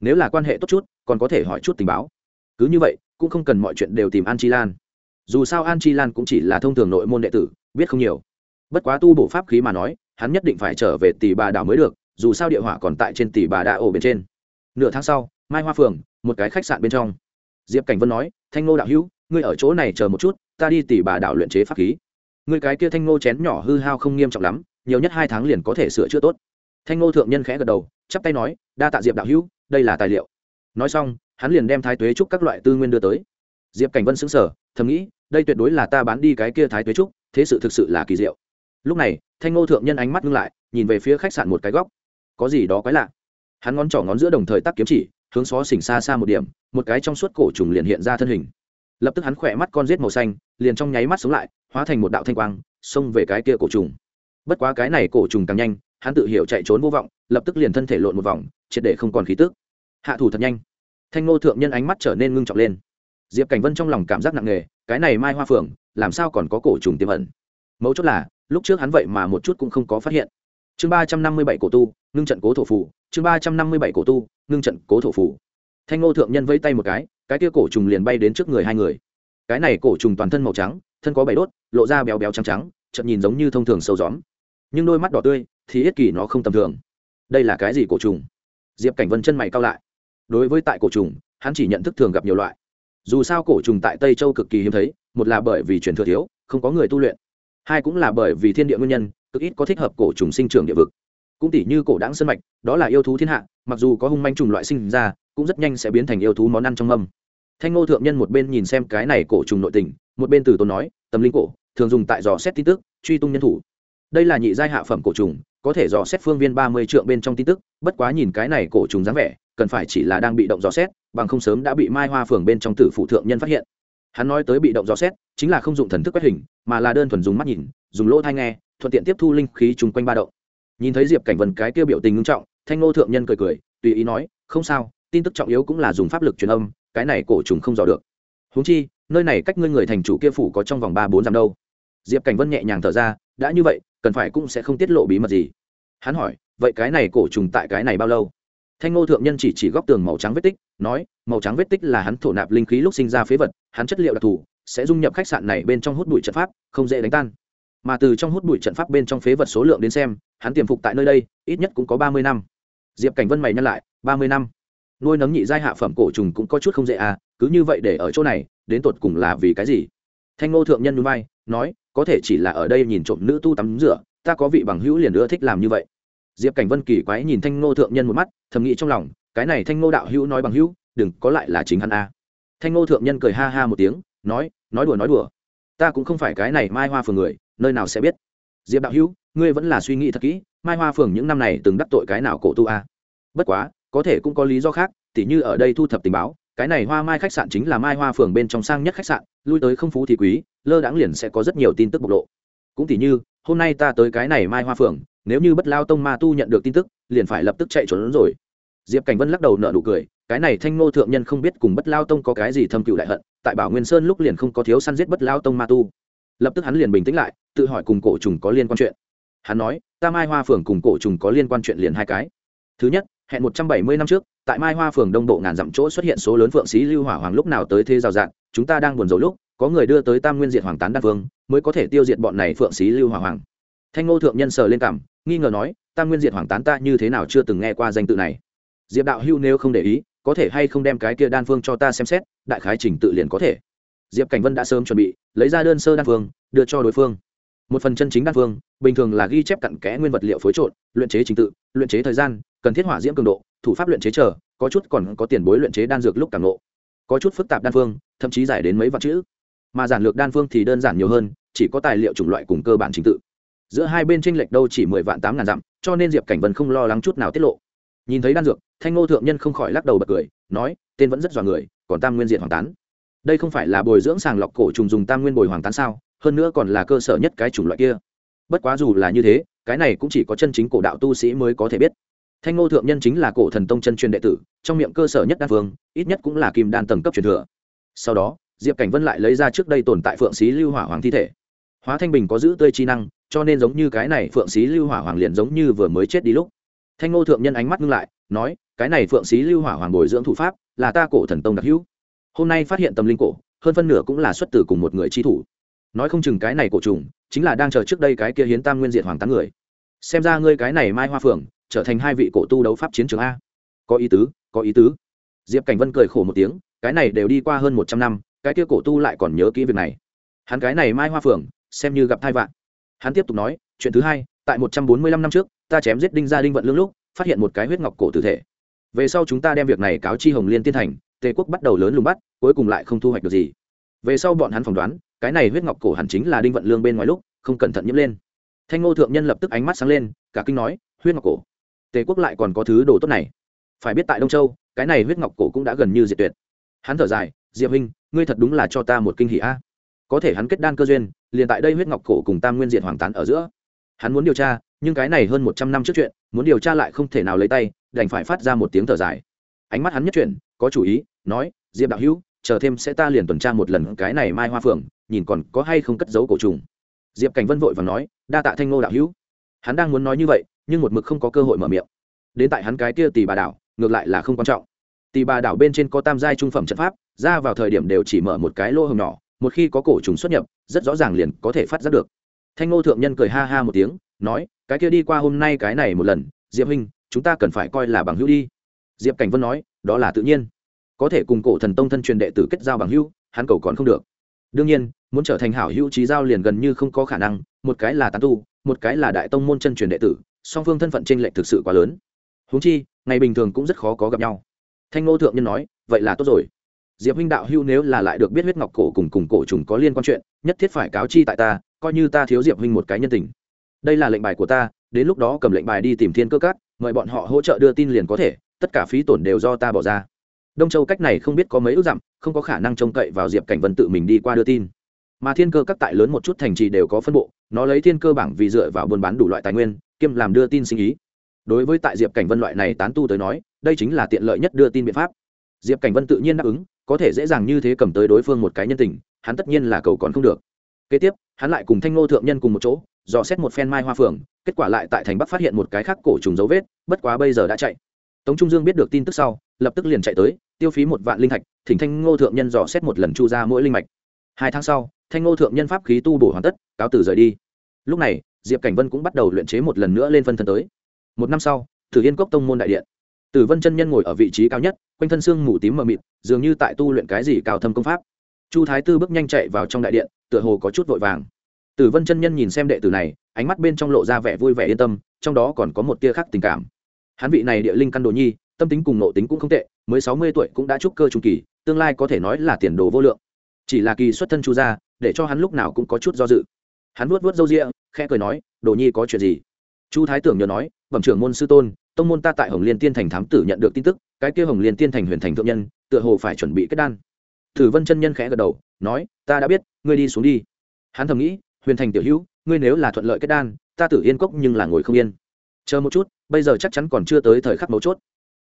Nếu là quan hệ tốt chút, còn có thể hỏi chút tình báo. Cứ như vậy, cũng không cần mọi chuyện đều tìm an chi lan. Dù sao an chi lan cũng chỉ là thông thường nội môn đệ tử, biết không nhiều. Bất quá tu bộ pháp khí mà nói hắn nhất định phải trở về tỷ bà đảo mới được, dù sao địa hỏa còn tại trên tỷ bà đạ ổ bên trên. Nửa tháng sau, mai hoa phường một cái khách sạn bên trong. Diệp cảnh vân nói, thanh ngô đạo hữu, ngươi ở chỗ này chờ một chút, ta đi tỷ bà đảo luyện chế pháp khí. Ngươi cái kia thanh ngô chén nhỏ hư hao không nghiêm trọng lắm, nhiều nhất hai tháng liền có thể sửa chữa tốt. Thanh ngô thượng nhân khẽ gật đầu, chắp tay nói, đa tạ diệp đạo hữu, đây là tài liệu. Nói xong, hắn liền đem thái tuế trúc các loại tư nguyên đưa tới. Diệp cảnh vân xứng sở thầm nghĩ, đây tuyệt đối là ta bán đi cái kia thái tuế trúc, thế sự thực sự là kỳ diệu lúc này, thanh ngô thượng nhân ánh mắt ngưng lại, nhìn về phía khách sạn một cái góc. Có gì đó quái lạ. Hắn ngón trỏ ngón giữa đồng thời tắc kiếm chỉ, hướng xó xỉnh xa xa một điểm, một cái trong suốt cổ trùng liền hiện ra thân hình. Lập tức hắn khỏe mắt con rết màu xanh, liền trong nháy mắt sống lại, hóa thành một đạo thanh quang, xông về cái kia cổ trùng. Bất quá cái này cổ trùng càng nhanh, hắn tự hiểu chạy trốn vô vọng, lập tức liền thân thể lộn một vòng, triệt để không còn khí tức. Hạ thủ thật nhanh. Thanh ngô thượng nhân ánh mắt trở nên ngưng trọng lên. Diệp cảnh vân trong lòng cảm giác nặng nề, cái này mai hoa phượng, làm sao còn có cổ trùng tiềm ẩn? Mấu chốt là lúc trước hắn vậy mà một chút cũng không có phát hiện. Chương ba trăm năm mươi bảy cổ tu, ngưng trận cố thổ phủ chương ba trăm năm mươi bảy cổ tu, ngưng trận cố thổ phủ thanh ngô thượng nhân vây tay một cái cái kia cổ trùng liền bay đến trước người hai người. Cái này cổ trùng toàn thân màu trắng, thân có bảy đốt, lộ ra béo béo trắng trắng chậm nhìn giống như thông thường sâu gióm. Nhưng đôi mắt đỏ tươi, thì ít kỳ nó không tầm thường. Đây là cái gì cổ trùng? Diệp cảnh vân chân mày cao lại. Đối với tại cổ trùng, hắn chỉ nhận thức thường gặp nhiều loại. Dù sao cổ trùng tại tây châu cực kỳ hiếm thấy, một là bởi vì truyền thừa thiếu, không có người tu luyện hai cũng là bởi vì thiên địa nguyên nhân, cực ít có thích hợp cổ trùng sinh trưởng địa vực. Cũng tỷ như cổ đáng sân mạch, đó là yêu thú thiên hạ, mặc dù có hung manh trùng loại sinh ra, cũng rất nhanh sẽ biến thành yêu thú món ăn trong mâm. Thanh ngô thượng nhân một bên nhìn xem cái này cổ trùng nội tình, một bên từ tốn nói, tâm linh cổ, thường dùng tại dò xét tin tức, truy tung nhân thủ. Đây là nhị giai hạ phẩm cổ trùng, có thể dò xét phương viên ba mươi trượng bên trong tin tức, bất quá nhìn cái này cổ trùng dáng vẻ, cần phải chỉ là đang bị động dò xét, bằng không sớm đã bị mai hoa phường bên trong tử phụ thượng nhân phát hiện hắn nói tới bị động dò xét, chính là không dùng thần thức quét hình, mà là đơn thuần dùng mắt nhìn, dùng lỗ thai nghe, thuận tiện tiếp thu linh khí chung quanh ba động. Nhìn thấy diệp cảnh vân cái tiêu biểu tình ngưng trọng, thanh ngô thượng nhân cười cười, tùy ý nói, không sao, tin tức trọng yếu cũng là dùng pháp lực truyền âm, cái này cổ trùng không dò được. Huống chi, nơi này cách ngươi người thành chủ kia phủ có trong vòng ba bốn dặm đâu. Diệp cảnh vân nhẹ nhàng thở ra, đã như vậy, cần phải cũng sẽ không tiết lộ bí mật gì. Hắn hỏi, vậy cái này cổ trùng tại cái này bao lâu? Thanh ngô thượng nhân chỉ chỉ góc tường màu trắng vết tích nói màu trắng vết tích là hắn thổ nạp linh khí lúc sinh ra phế vật hắn chất liệu đặc thù sẽ dung nhập khách sạn này bên trong hút bụi trận pháp không dễ đánh tan. Mà từ trong hút bụi trận pháp bên trong phế vật số lượng đến xem hắn tiềm phục tại nơi đây ít nhất cũng có ba mươi năm. Diệp cảnh vân mày nhắc lại ba mươi năm? Nuôi nấng nhị giai hạ phẩm cổ trùng cũng có chút không dễ à cứ như vậy để ở chỗ này đến tột cùng là vì cái gì? Thanh ngô thượng nhân núi vai, nói có thể chỉ là ở đây nhìn trộm nữ tu tắm rửa ta có vị bằng hữu liền nữa thích làm như vậy diệp cảnh vân kỳ quái nhìn thanh ngô thượng nhân một mắt, thầm nghĩ trong lòng, cái này thanh ngô đạo hữu nói bằng hữu, đừng có lại là chính hắn a. Thanh ngô thượng nhân cười ha ha một tiếng, nói nói đùa nói đùa. Ta cũng không phải cái này mai hoa phường người, nơi nào sẽ biết. Diệp đạo hữu, ngươi vẫn là suy nghĩ thật kỹ, mai hoa phường những năm này từng đắc tội cái nào cổ tu a? Bất quá, có thể cũng có lý do khác, tỉ như ở đây thu thập tình báo, cái này hoa mai khách sạn chính là mai hoa phường bên trong sang nhất khách sạn, lui tới không phú thì quý, lơ đãng liền sẽ có rất nhiều tin tức bộc lộ. Cũng tỉ như, hôm nay ta tới cái này mai hoa phường nếu như bất lao tông ma tu nhận được tin tức liền phải lập tức chạy trốn rồi. Diệp cảnh vân lắc đầu nợ nụ cười cái này thanh ngô thượng nhân không biết cùng bất lao tông có cái gì thâm cựu đại hận tại bảo nguyên sơn lúc liền không có thiếu săn giết bất lao tông ma tu. Lập tức hắn liền bình tĩnh lại tự hỏi cùng cổ trùng có liên quan chuyện. Hắn nói ta mai hoa phường cùng cổ trùng có liên quan chuyện liền hai cái. Thứ nhất hẹn một trăm bảy mươi năm trước tại mai hoa phường đông bộ ngàn dặm chỗ xuất hiện số lớn phượng sĩ lưu hỏa hoàng lúc nào tới thế rào dạng, chúng ta đang buồn rầu lúc có người đưa tới tam nguyên diệt hoàng tán đan vương mới có thể tiêu diệt bọn này phượng sĩ lưu hỏa hoàng thanh ngô thượng nhân sờ lên cảm, nghi ngờ nói tam nguyên diệt hoàng tán ta như thế nào chưa từng nghe qua danh tự này? Diệp đạo hưu nếu không để ý, có thể hay không đem cái kia đan phương cho ta xem xét, đại khái trình tự liền có thể. Diệp cảnh vân đã sớm chuẩn bị, lấy ra đơn sơ đan phương, đưa cho đối phương. Một phần chân chính đan phương, bình thường là ghi chép cặn kẽ nguyên vật liệu phối trộn, luyện chế trình tự, luyện chế thời gian, cần thiết hỏa diễm cường độ, thủ pháp luyện chế chờ, có chút còn có tiền bối luyện chế đan dược lúc càng lộ có chút phức tạp đan phương, thậm chí giải đến mấy vạn chữ. Mà giản lược đan phương thì đơn giản nhiều hơn, chỉ có tài liệu chủng loại cùng cơ bản trình tự giữa hai bên tranh lệch đâu chỉ mười vạn tám ngàn dặm, cho nên diệp cảnh vân không lo lắng chút nào tiết lộ. Nhìn thấy đan dược, thanh ngô thượng nhân không khỏi lắc đầu bật cười, nói, tên vẫn rất dọa người, còn tam nguyên diện hoàng tán. Đây không phải là bồi dưỡng sàng lọc cổ trùng dùng tam nguyên bồi hoàng tán sao, hơn nữa còn là cơ sở nhất cái chủng loại kia. Bất quá dù là như thế, cái này cũng chỉ có chân chính cổ đạo tu sĩ mới có thể biết. Thanh ngô thượng nhân chính là cổ thần tông chân truyền đệ tử, trong miệng cơ sở nhất đan phương ít nhất cũng là kim đan tầng cấp truyền thừa. Sau đó, diệp cảnh vân lại lấy ra trước đây tồn tại phượng xí lưu hỏa hoàng thi thể. Hóa thanh bình có giữ tươi chi năng cho nên giống như cái này phượng xí lưu hỏa hoàng liền giống như vừa mới chết đi lúc. Thanh ngô thượng nhân ánh mắt ngưng lại, nói, cái này phượng xí lưu hỏa hoàng bồi dưỡng thủ pháp, là ta cổ thần tông đặc hữu. Hôm nay phát hiện tâm linh cổ, hơn phân nửa cũng là xuất từ cùng một người chi thủ. Nói không chừng cái này cổ trùng, chính là đang chờ trước đây cái kia hiến tam nguyên diệt hoàng tám người. Xem ra ngươi cái này mai hoa phượng, trở thành hai vị cổ tu đấu pháp chiến trường a. Có ý tứ, có ý tứ. Diệp cảnh vân cười khổ một tiếng, cái này đều đi qua hơn một trăm năm, cái kia cổ tu lại còn nhớ kỹ việc này. Hắn cái này mai hoa phượng, xem như gặp thai vạn hắn tiếp tục nói, chuyện thứ hai, tại một trăm bốn mươi lăm năm trước, ta chém giết đinh gia đinh vận lương lúc, phát hiện một cái huyết ngọc cổ tử thể. Về sau chúng ta đem việc này cáo chi hồng liên tiên thành, tề quốc bắt đầu lớn lùng bắt, cuối cùng lại không thu hoạch được gì. Về sau bọn hắn phỏng đoán, cái này huyết ngọc cổ hẳn chính là đinh vận lương bên ngoài lúc, không cẩn thận nhiễm lên. Thanh ngô thượng nhân lập tức ánh mắt sáng lên, cả kinh nói, huyết ngọc cổ? Tề quốc lại còn có thứ đồ tốt này. Phải biết tại đông châu, cái này huyết ngọc cổ cũng đã gần như diệt tuyệt. Hắn thở dài, diệp huynh, ngươi thật đúng là cho ta một kinh hỷ a. Có thể hắn kết đan cơ duyên liền tại đây huyết ngọc cổ cùng tam nguyên diệt hoàng tán ở giữa. Hắn muốn điều tra, nhưng cái này hơn một trăm năm trước chuyện, muốn điều tra lại không thể nào lấy tay, đành phải phát ra một tiếng thở dài. Ánh mắt hắn nhất chuyển, có chủ ý, nói, diệp đạo hữu, chờ thêm sẽ ta liền tuần tra một lần cái này mai hoa phượng, nhìn còn có hay không cất giấu cổ trùng. Diệp cảnh vân vội và nói, đa tạ thanh ngô đạo hữu. Hắn đang muốn nói như vậy, nhưng một mực không có cơ hội mở miệng. Đến tại hắn cái kia tỷ bà đảo, ngược lại là không quan trọng. Tỷ bà đảo bên trên có tam giai trung phẩm trận pháp, ra vào thời điểm đều chỉ mở một cái lô hồng nhỏ một khi có cổ trùng xuất nhập, rất rõ ràng liền có thể phát giác được. Thanh ngô thượng nhân cười ha ha một tiếng, nói, cái kia đi qua hôm nay cái này một lần, diệp huynh, chúng ta cần phải coi là bằng hữu đi. Diệp cảnh vân nói, đó là tự nhiên. Có thể cùng cổ thần tông thân truyền đệ tử kết giao bằng hữu, hắn cầu còn không được. Đương nhiên, muốn trở thành hảo hữu trí giao liền gần như không có khả năng, một cái là tán tu, một cái là đại tông môn chân truyền đệ tử, song phương thân phận t r ê n lệch thực sự quá lớn. Húng chi, ngày bình thường cũng rất khó có gặp nhau. Thanh ngô thượng nhân nói, vậy là tốt rồi diệp huynh đạo hưu nếu là lại được biết huyết ngọc cổ cùng cùng cổ trùng có liên quan chuyện, nhất thiết phải cáo chi tại ta, coi như ta thiếu diệp huynh một cái nhân tình. Đây là lệnh bài của ta, đến lúc đó cầm lệnh bài đi tìm thiên cơ cát mời bọn họ hỗ trợ đưa tin liền có thể, tất cả phí tổn đều do ta bỏ ra. Đông châu cách này không biết có mấy ước dặm, không có khả năng trông cậy vào diệp cảnh vân tự mình đi qua đưa tin. Mà thiên cơ các tại lớn một chút thành trì đều có phân bộ, nó lấy thiên cơ bảng vì dựa vào buôn bán đủ loại tài nguyên, kiêm làm đưa tin sinh ý. Đối với tại diệp cảnh vân loại này tán tu tới nói, đây chính là tiện lợi nhất đưa tin biện pháp. Diệp cảnh vân tự nhiên đáp ứng có thể dễ dàng như thế cầm tới đối phương một cái nhân tình, hắn tất nhiên là cầu còn không được. Kế tiếp, hắn lại cùng thanh ngô thượng nhân cùng một chỗ, dò xét một phen mai hoa phường kết quả lại tại thành bắc phát hiện một cái khác cổ trùng dấu vết, bất quá bây giờ đã chạy. Tống trung dương biết được tin tức sau, lập tức liền chạy tới, tiêu phí một vạn linh thạch, thỉnh thanh ngô thượng nhân dò xét một lần chu ra mỗi linh mạch. Hai tháng sau, thanh ngô thượng nhân pháp khí tu bổ hoàn tất, cáo tử rời đi. Lúc này, diệp cảnh vân cũng bắt đầu luyện chế một lần nữa lên phân thân tới. Một năm sau, thử yên cốc tông môn đại điện tử vân chân nhân ngồi ở vị trí cao nhất, quanh thân xương mù tím mờ mịt, dường như tại tu luyện cái gì cao thâm công pháp. Chu thái tư bước nhanh chạy vào trong đại điện, tựa hồ có chút vội vàng. Tử vân chân nhân nhìn xem đệ tử này, ánh mắt bên trong lộ ra vẻ vui vẻ yên tâm, trong đó còn có một tia khác tình cảm. Hắn vị này địa linh căn đồ nhi, tâm tính cùng nộ tính cũng không tệ, mới sáu mươi tuổi cũng đã trúc cơ trung kỳ, tương lai có thể nói là tiền đồ vô lượng. Chỉ là kỳ xuất thân chu gia, để cho hắn lúc nào cũng có chút do dự. Hắn vuốt vuốt râu ria, khẽ cười nói, đồ nhi có chuyện gì? Chu thái tưởng nhớ nói, bẩm trưởng môn sư tôn tông môn ta tại hồng liên tiên thành thám tử nhận được tin tức, cái kia hồng liên tiên thành huyền thành thượng nhân, tựa hồ phải chuẩn bị kết đan. Thử vân chân nhân khẽ gật đầu, nói, ta đã biết, ngươi đi xuống đi. Hắn thầm nghĩ, huyền thành tiểu hữu, ngươi nếu là thuận lợi kết đan, ta tử yên cốc nhưng là ngồi không yên. Chờ một chút, bây giờ chắc chắn còn chưa tới thời khắc mấu chốt.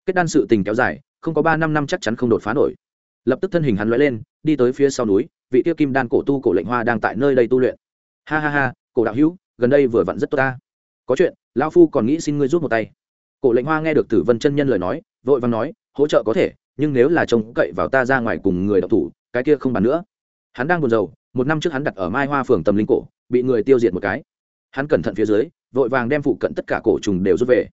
Kết đan sự tình kéo dài, không có ba năm năm chắc chắn không đột phá nổi. Lập tức thân hình hắn lóe lên, đi tới phía sau núi, vị tiêu kim đan cổ tu cổ lệnh hoa đang tại nơi đây tu luyện. Ha ha ha, cổ đạo hữu, gần đây vừa vặn rất tốt ta. Có chuyện, lão phu còn nghĩ xin ngươi rút một tay cổ lệnh hoa nghe được tử vân chân nhân lời nói, vội vàng nói, hỗ trợ có thể, nhưng nếu là trông cậy vào ta ra ngoài cùng người đọc thủ, cái kia không bàn nữa. Hắn đang buồn rầu, một năm trước hắn đặt ở mai hoa phường tâm linh cổ, bị người tiêu diệt một cái. Hắn cẩn thận phía dưới, vội vàng đem phụ cận tất cả cổ trùng đều rút về.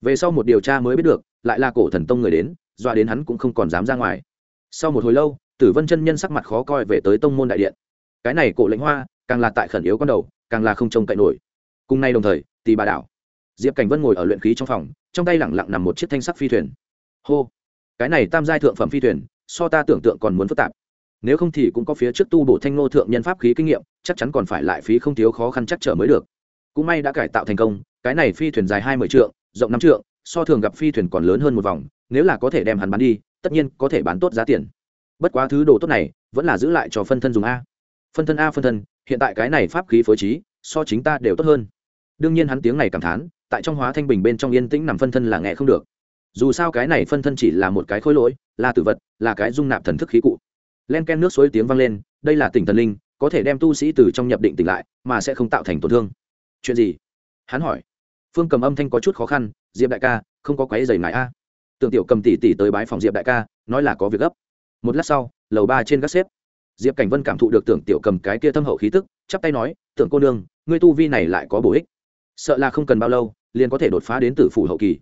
Về sau một điều tra mới biết được, lại là cổ thần tông người đến, dọa đến hắn cũng không còn dám ra ngoài. Sau một hồi lâu, tử vân chân nhân sắc mặt khó coi về tới tông môn đại điện. Cái này cổ lệnh hoa, càng là tại khẩn yếu con đầu, càng là không trông cậy nổi. Cùng nay đồng thời tì bà đảo, diệp cảnh vân ngồi ở luyện khí trong phòng trong tay lẳng lặng nằm một chiếc thanh sắc phi thuyền. Hô, cái này tam giai thượng phẩm phi thuyền, so ta tưởng tượng còn muốn phức tạp. Nếu không thì cũng có phía trước tu bổ thanh ngô thượng nhân pháp khí kinh nghiệm, chắc chắn còn phải lại phí không thiếu khó khăn chắc trở mới được. Cũng may đã cải tạo thành công, cái này phi thuyền dài hai mươi trượng, rộng năm trượng, so thường gặp phi thuyền còn lớn hơn một vòng, nếu là có thể đem hắn bán đi, tất nhiên có thể bán tốt giá tiền. Bất quá thứ đồ tốt này, vẫn là giữ lại cho phân thân dùng a. Phân thân a phân thân, hiện tại cái này pháp khí phối trí, so chính ta đều tốt hơn. Đương nhiên hắn tiếng này cảm thán tại trong hóa thanh bình bên trong yên tĩnh nằm phân thân là nghe không được. Dù sao cái này phân thân chỉ là một cái khối lỗi, là tử vật, là cái dung nạp thần thức khí cụ. Len ken nước suối tiếng vang lên, đây là tỉnh thần linh, có thể đem tu sĩ từ trong nhập định tỉnh lại, mà sẽ không tạo thành tổn thương. Chuyện gì? Hắn hỏi. Phương cầm âm thanh có chút khó khăn, diệp đại ca, không có quái dày ngại a. Tưởng tiểu cầm tỉ tỉ tới bái phòng diệp đại ca, nói là có việc gấp. Một lát sau, lầu ba trên gác xếp. Diệp cảnh vân cảm thụ được tưởng tiểu cầm cái kia thâm hậu khí tức, chắp tay nói, tưởng cô nương, ngươi tu vi này lại có bổ ích. Sợ là không cần bao lâu liền có thể đột phá đến tử phủ hậu kỳ.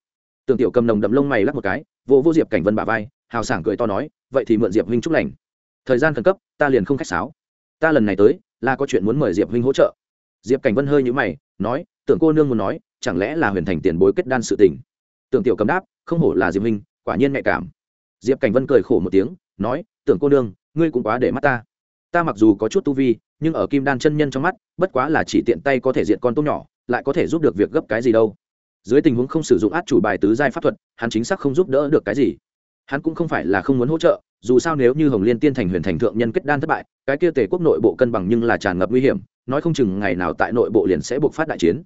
Tưởng tiểu cầm nồng đậm lông mày lắc một cái vô vô diệp cảnh vân bả vai, hào sảng cười to nói, vậy thì mượn diệp huynh chúc lành. Thời gian khẩn cấp, ta liền không khách sáo. Ta lần này tới, là có chuyện muốn mời diệp huynh hỗ trợ. Diệp cảnh vân hơi nhũ mày, nói, tưởng cô nương muốn nói, chẳng lẽ là huyền thành tiền bối kết đan sự tình? Tưởng tiểu cầm đáp, không hổ là diệp huynh, quả nhiên nhạy cảm. Diệp cảnh vân cười khổ một tiếng, nói, tưởng cô nương, ngươi cũng quá để mắt ta. Ta mặc dù có chút tu vi, nhưng ở kim đan chân nhân trong mắt, bất quá là chỉ tiện tay có thể diện con tốt nhỏ lại có thể giúp được việc gấp cái gì đâu. Dưới tình huống không sử dụng át chủ bài tứ giai pháp thuật, hắn chính xác không giúp đỡ được cái gì. Hắn cũng không phải là không muốn hỗ trợ, dù sao nếu như hồng liên tiên thành huyền thành thượng nhân kết đan thất bại, cái kia tề quốc nội bộ cân bằng nhưng là tràn ngập nguy hiểm, nói không chừng ngày nào tại nội bộ liền sẽ buộc phát đại chiến.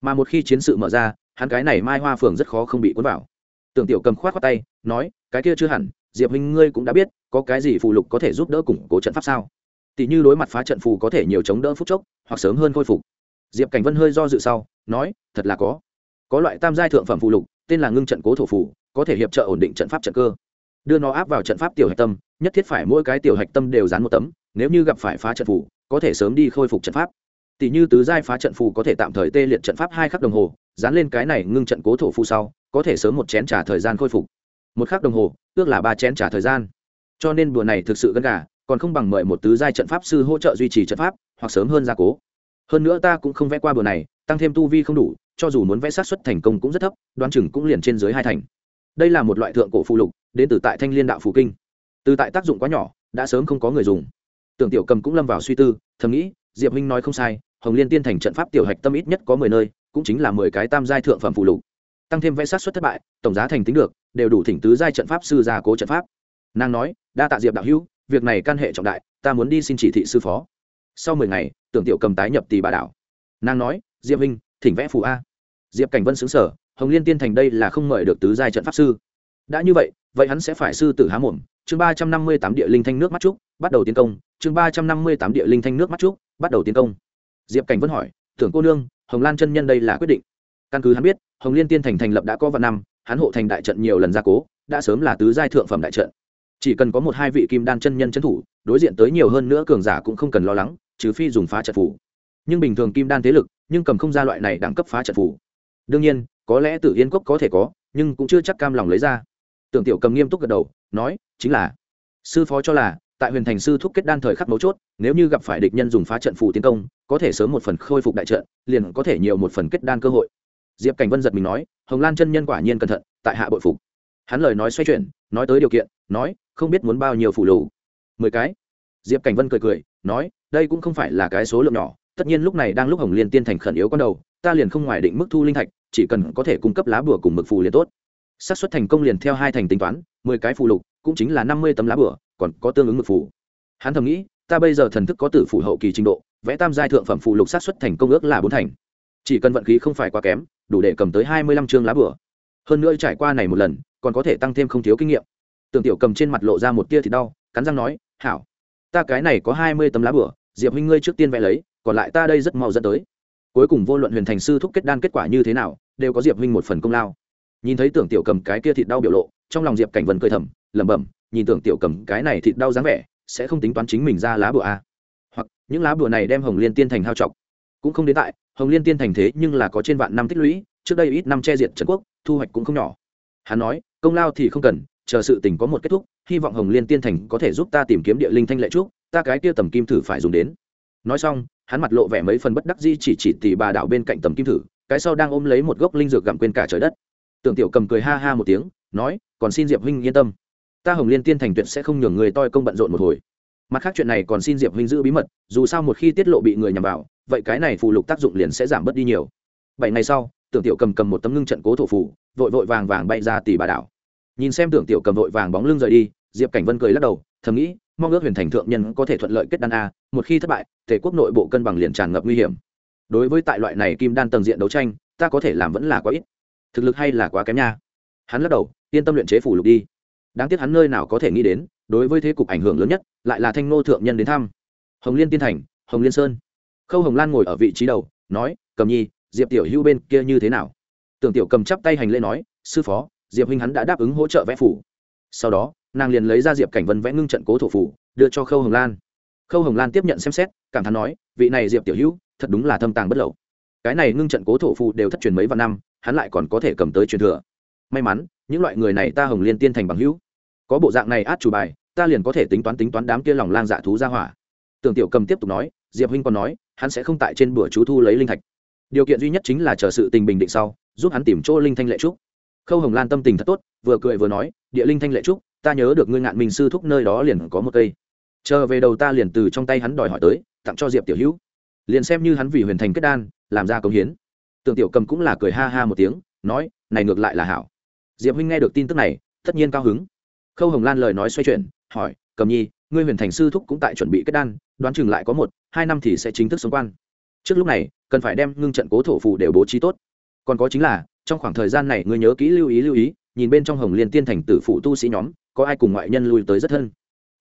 Mà một khi chiến sự mở ra, hắn cái này mai hoa phường rất khó không bị cuốn vào. Tưởng tiểu cầm khoát khoát tay, nói, cái kia chưa hẳn, diệp huynh ngươi cũng đã biết, có cái gì phù lục có thể giúp đỡ củng cố trận pháp sao? Tỷ như đối mặt phá trận phù có thể nhiều chống đỡ phút chốc, hoặc sớm hơn khôi phục diệp cảnh vân hơi do dự sau, nói, thật là có. Có loại tam giai thượng phẩm phụ lục, tên là ngưng trận cố thổ phù, có thể hiệp trợ ổn định trận pháp trận cơ. Đưa nó áp vào trận pháp tiểu hạch tâm, nhất thiết phải mỗi cái tiểu hạch tâm đều dán một tấm, nếu như gặp phải phá trận phù, có thể sớm đi khôi phục trận pháp. Tỷ như tứ giai phá trận phù có thể tạm thời tê liệt trận pháp hai khắc đồng hồ, dán lên cái này ngưng trận cố thổ phù sau, có thể sớm một chén trả thời gian khôi phục. Một khắc đồng hồ, ước là ba chén trả thời gian. Cho nên bùa này thực sự gân gà, còn không bằng mời một tứ giai trận pháp sư hỗ trợ duy trì trận pháp, hoặc sớm hơn gia cố hơn nữa ta cũng không vẽ qua bữa này, tăng thêm tu vi không đủ, cho dù muốn vẽ sát xuất thành công cũng rất thấp, đoán chừng cũng liền trên dưới hai thành. Đây là một loại thượng cổ phụ lục, đến từ tại thanh liên đạo phù kinh. Từ tại tác dụng quá nhỏ, đã sớm không có người dùng. Tưởng tiểu cầm cũng lâm vào suy tư, thầm nghĩ, diệp huynh nói không sai, hồng liên tiên thành trận pháp tiểu hạch tâm ít nhất có mười nơi, cũng chính là mười cái tam giai thượng phẩm phụ lục. Tăng thêm vẽ sát xuất thất bại, tổng giá thành tính được, đều đủ thỉnh tứ giai trận pháp sư gia cố trận pháp. Nàng nói, đa tạ diệp đạo hữu, việc này can hệ trọng đại, ta muốn đi xin chỉ thị sư phó sau mười ngày, tưởng tiểu cầm tái nhập tì bà đảo. Nàng nói, diệp minh thỉnh vẽ phù a. Diệp cảnh vân xứng sở hồng liên tiên thành đây là không mời được tứ giai trận pháp sư. Đã như vậy vậy hắn sẽ phải sư tử há mồm. Chương ba trăm năm mươi tám địa linh thanh nước mắt trúc, bắt đầu tiến công. Chương ba trăm năm mươi tám địa linh thanh nước mắt trúc, bắt đầu tiến công. Diệp cảnh vân hỏi, tưởng cô nương, hồng lan chân nhân đây là quyết định? Căn cứ hắn biết, hồng liên tiên thành thành lập đã có vạn năm, hắn hộ thành đại trận nhiều lần gia cố, đã sớm là tứ giai thượng phẩm đại trận chỉ cần có một hai vị kim đan chân nhân trấn thủ, đối diện tới nhiều hơn nữa cường giả cũng không cần lo lắng, trừ phi dùng phá trận phủ. Nhưng bình thường kim đan thế lực, nhưng cầm không ra loại này đẳng cấp phá trận phủ. Đương nhiên, có lẽ tự yên cốc có thể có, nhưng cũng chưa chắc cam lòng lấy ra. Tưởng tiểu cầm nghiêm túc gật đầu, nói, chính là. Sư phó cho là, tại huyền thành sư thúc kết đan thời khắc mấu chốt, nếu như gặp phải địch nhân dùng phá trận phù tiến công, có thể sớm một phần khôi phục đại trận, liền có thể nhiều một phần kết đan cơ hội. Diệp cảnh vân giật mình nói, hồng lan chân nhân quả nhiên cẩn thận, tại hạ bội phục. Hắn lời nói xoay chuyển, nói tới điều kiện, nói không biết muốn bao nhiêu phủ lù mười cái. Diệp cảnh vân cười cười, nói, đây cũng không phải là cái số lượng nhỏ, tất nhiên lúc này đang lúc hồng liên tiên thành khẩn yếu con đầu, ta liền không ngoài định mức thu linh thạch, chỉ cần có thể cung cấp lá bùa cùng mực phù liền tốt. Xác suất thành công liền theo hai thành tính toán, mười cái phù lục, cũng chính là năm mươi tấm lá bùa, còn có tương ứng mực phù. Hắn thầm nghĩ, ta bây giờ thần thức có tử phủ hậu kỳ trình độ, vẽ tam giai thượng phẩm phù lục xác suất thành công ước là bốn thành. Chỉ cần vận khí không phải quá kém, đủ để cầm tới hai mươi lăm chương lá bùa. Hơn nữa trải qua này một lần, còn có thể tăng thêm không thiếu kinh nghiệm tưởng tiểu cầm trên mặt lộ ra một tia thì đau, cắn răng nói, hảo, ta cái này có hai mươi tấm lá bửa, diệp huynh ngươi trước tiên vẽ lấy, còn lại ta đây rất mau dẫn tới. Cuối cùng vô luận huyền thành sư thúc kết đan kết quả như thế nào, đều có diệp huynh một phần công lao. Nhìn thấy tưởng tiểu cầm cái kia thịt đau biểu lộ, trong lòng diệp cảnh vân cười thầm, lẩm bẩm, nhìn tưởng tiểu cầm cái này thịt đau dáng vẻ, sẽ không tính toán chính mình ra lá bùa a à? hoặc, những lá bùa này đem hồng liên tiên thành hao trọc. Cũng không đến tại, hồng liên tiên thành thế nhưng là có trên vạn năm tích lũy, trước đây ít năm che diệt trần quốc, thu hoạch cũng không nhỏ. Hắn nói, công lao thì không cần chờ sự tình có một kết thúc, hy vọng hồng liên tiên thành có thể giúp ta tìm kiếm địa linh thanh lệ trúc, ta cái kia tầm kim thử phải dùng đến. Nói xong, hắn mặt lộ vẻ mấy phần bất đắc di chỉ chỉ tỉ bà đảo bên cạnh tầm kim thử, cái sau đang ôm lấy một gốc linh dược gặm quên cả trời đất. Tưởng tiểu cầm cười ha ha một tiếng, nói, còn xin diệp huynh yên tâm. Ta hồng liên tiên thành tuyệt sẽ không nhường người toi công bận rộn một hồi. Mặt khác chuyện này còn xin diệp huynh giữ bí mật, dù sao một khi tiết lộ bị người nhằm vào, vậy cái này phù lục tác dụng liền sẽ giảm bớt đi nhiều. Bảy ngày sau, tưởng tiểu cầm cầm một tấm ngưng trận cố thổ phù, vội vội vàng vàng bay ra tỷ bà đảo nhìn xem tưởng tiểu cầm vội vàng bóng lưng rời đi, diệp cảnh vân cười lắc đầu, thầm nghĩ, mong ước huyền thành thượng nhân có thể thuận lợi kết đan a, một khi thất bại thể quốc nội bộ cân bằng liền tràn ngập nguy hiểm. Đối với tại loại này kim đan tầng diện đấu tranh, ta có thể làm vẫn là quá ít. Thực lực hay là quá kém nha. Hắn lắc đầu, yên tâm luyện chế phủ lục đi. Đáng tiếc hắn nơi nào có thể nghĩ đến, đối với thế cục ảnh hưởng lớn nhất, lại là thanh nô thượng nhân đến thăm. Hồng liên tiên thành, hồng liên sơn. Khâu hồng lan ngồi ở vị trí đầu, nói, cầm nhi, diệp tiểu hưu bên kia như thế nào? Tưởng tiểu cầm chắp tay hành lễ nói, sư phó diệp huynh hắn đã đáp ứng hỗ trợ vẽ phủ. Sau đó, nàng liền lấy ra diệp cảnh vân vẽ ngưng trận cố thổ phủ, đưa cho khâu hồng lan. Khâu hồng lan tiếp nhận xem xét, cảm thán nói, vị này diệp tiểu hữu, thật đúng là thâm tàng bất lậu. Cái này ngưng trận cố thổ phủ đều thất truyền mấy vạn năm, hắn lại còn có thể cầm tới truyền thừa. May mắn, những loại người này ta hồng liên tiên thành bằng hữu. Có bộ dạng này át chủ bài, ta liền có thể tính toán tính toán đám kia lòng lang dạ thú ra hỏa. Tưởng tiểu cầm tiếp tục nói, diệp huynh còn nói, hắn sẽ không tại trên bữa chú thu lấy linh thạch. Điều kiện duy nhất chính là chờ sự tình bình định sau, giúp hắn tìm chỗ linh thanh lệ trúc khâu hồng lan tâm tình thật tốt, vừa cười vừa nói, địa linh thanh lệ trúc, ta nhớ được ngươi ngạn minh sư thúc nơi đó liền có một cây. Chờ về đầu ta liền từ trong tay hắn đòi hỏi tới, tặng cho diệp tiểu hữu. Liền xem như hắn vì huyền thành kết đan, làm ra công hiến. Tưởng tiểu cầm cũng là cười ha ha một tiếng, nói, này ngược lại là hảo. Diệp huynh nghe được tin tức này, tất nhiên cao hứng. Khâu hồng lan lời nói xoay chuyển, hỏi, cầm nhi, ngươi huyền thành sư thúc cũng tại chuẩn bị kết đan, đoán chừng lại có một, hai năm thì sẽ chính thức xung quan. Trước lúc này, cần phải đem ngưng trận cố thổ phù đều bố trí tốt. Còn có chính là trong khoảng thời gian này ngươi nhớ kỹ lưu ý lưu ý, nhìn bên trong hồng liên tiên thành tử phụ tu sĩ nhóm, có ai cùng ngoại nhân lui tới rất thân.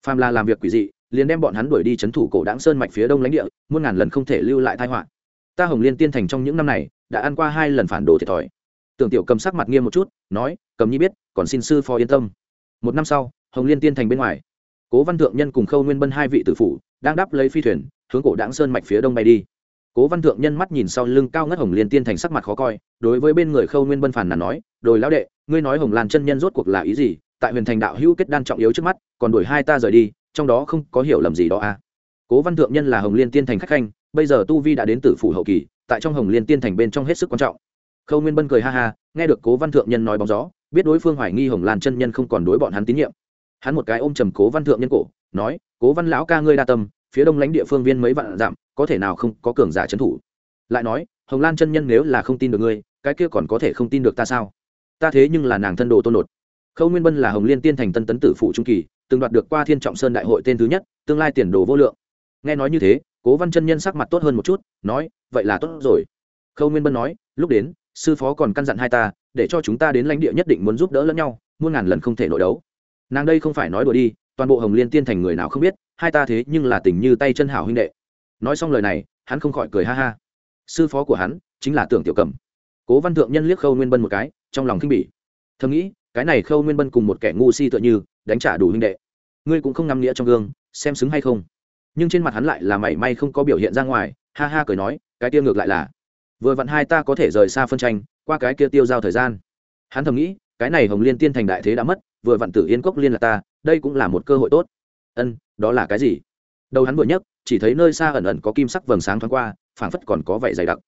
Phàm là làm việc quỷ dị, liền đem bọn hắn đuổi đi c h ấ n thủ cổ đáng sơn mạch phía đông lãnh địa, muôn ngàn lần không thể lưu lại thai họa. Ta hồng liên tiên thành trong những năm này, đã ăn qua hai lần phản đồ thiệt thòi. Tưởng tiểu cầm sắc mặt nghiêm một chút, nói, cầm nhi biết, còn xin sư phó yên tâm. Một năm sau, hồng liên tiên thành bên ngoài, cố văn thượng nhân cùng khâu nguyên bân hai vị tử phủ đang đắp lấy phi thuyền, hướng cổ đáng sơn mạch phía đông bay đi cố văn thượng nhân mắt nhìn sau lưng cao ngất hồng liên tiên thành sắc mặt khó coi, đối với bên người khâu nguyên bân phản là nói, đồi lão đệ, ngươi nói hồng lan chân nhân rốt cuộc là ý gì? Tại huyền thành đạo hữu kết đan trọng yếu trước mắt, còn đuổi hai ta rời đi, trong đó không có hiểu lầm gì đó à? Cố văn thượng nhân là hồng liên tiên thành khách khanh, bây giờ tu vi đã đến tử phủ hậu kỳ, tại trong hồng liên tiên thành bên trong hết sức quan trọng. Khâu nguyên bân cười ha ha, nghe được cố văn thượng nhân nói bóng gió, biết đối phương hoài nghi hồng lan chân nhân không còn đối bọn hắn tín nhiệm. Hắn một cái ôm trầm cố văn thượng nhân cổ, nói, cố văn lão ca ngươi đa tâm phía đông lãnh địa phương viên mấy vạn dặm, có thể nào không có cường giả trấn thủ? Lại nói, hồng lan chân nhân nếu là không tin được ngươi, cái kia còn có thể không tin được ta sao? Ta thế nhưng là nàng thân đồ tôn nột. Khâu nguyên bân là hồng liên tiên thành tân tấn tử phụ trung kỳ, từng đoạt được qua thiên trọng sơn đại hội tên thứ nhất, tương lai tiền đồ vô lượng. Nghe nói như thế, cố văn chân nhân sắc mặt tốt hơn một chút, nói, vậy là tốt rồi. Khâu nguyên bân nói, lúc đến, sư phó còn căn dặn hai ta, để cho chúng ta đến lãnh địa nhất định muốn giúp đỡ lẫn nhau, muôn ngàn lần không thể nội đấu. Nàng đây không phải nói đùa đi, toàn bộ hồng liên tiên thành người nào không biết hai ta thế nhưng là tình như tay chân hảo huynh đệ. Nói xong lời này, hắn không khỏi cười ha ha. Sư phó của hắn chính là tưởng tiểu cầm. Cố văn thượng nhân liếc khâu nguyên bân một cái, trong lòng khinh bỉ. Thầm nghĩ, cái này khâu nguyên bân cùng một kẻ ngu si tựa như, đánh trả đủ huynh đệ. Ngươi cũng không ngắm nghĩa trong gương, xem xứng hay không? Nhưng trên mặt hắn lại là mảy may không có biểu hiện ra ngoài, ha ha cười nói, cái tiêu ngược lại là, vừa vặn hai ta có thể rời xa phân tranh, qua cái kia tiêu giao thời gian. Hắn thầm nghĩ, cái này hồng liên tiên thành đại thế đã mất, vừa vặn tử yên cốc liên là ta, đây cũng là một cơ hội tốt. Ân đó là cái gì? Đầu hắn vừa nhấc, chỉ thấy nơi xa ẩn ẩn có kim sắc vầng sáng thoáng qua, phảng phất còn có vẻ dày đặc.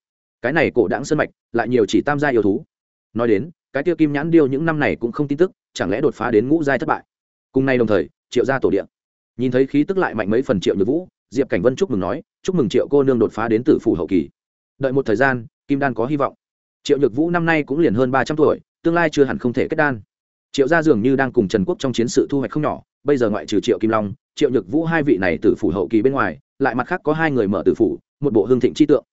Cái này cổ đãng sơn mạch, lại nhiều chỉ tam gia yêu thú. Nói đến, cái tiêu kim nhãn điêu những năm này cũng không tin tức, chẳng lẽ đột phá đến ngũ giai thất bại? Cùng nay đồng thời, triệu gia tổ điện nhìn thấy khí tức lại mạnh mấy phần triệu nhược vũ, diệp cảnh vân chúc mừng nói, chúc mừng triệu cô nương đột phá đến tử phủ hậu kỳ. Đợi một thời gian, kim đan có hy vọng. Triệu nhược vũ năm nay cũng liền hơn ba trăm tuổi, tương lai chưa hẳn không thể kết đan. Triệu gia dường như đang cùng trần quốc trong chiến sự thu hoạch không nhỏ bây giờ ngoại trừ triệu kim long, triệu nhược vũ hai vị này tử phủ hậu kỳ bên ngoài, lại mặt khác có hai người mở tử phủ, một bộ hương thịnh chi tượng.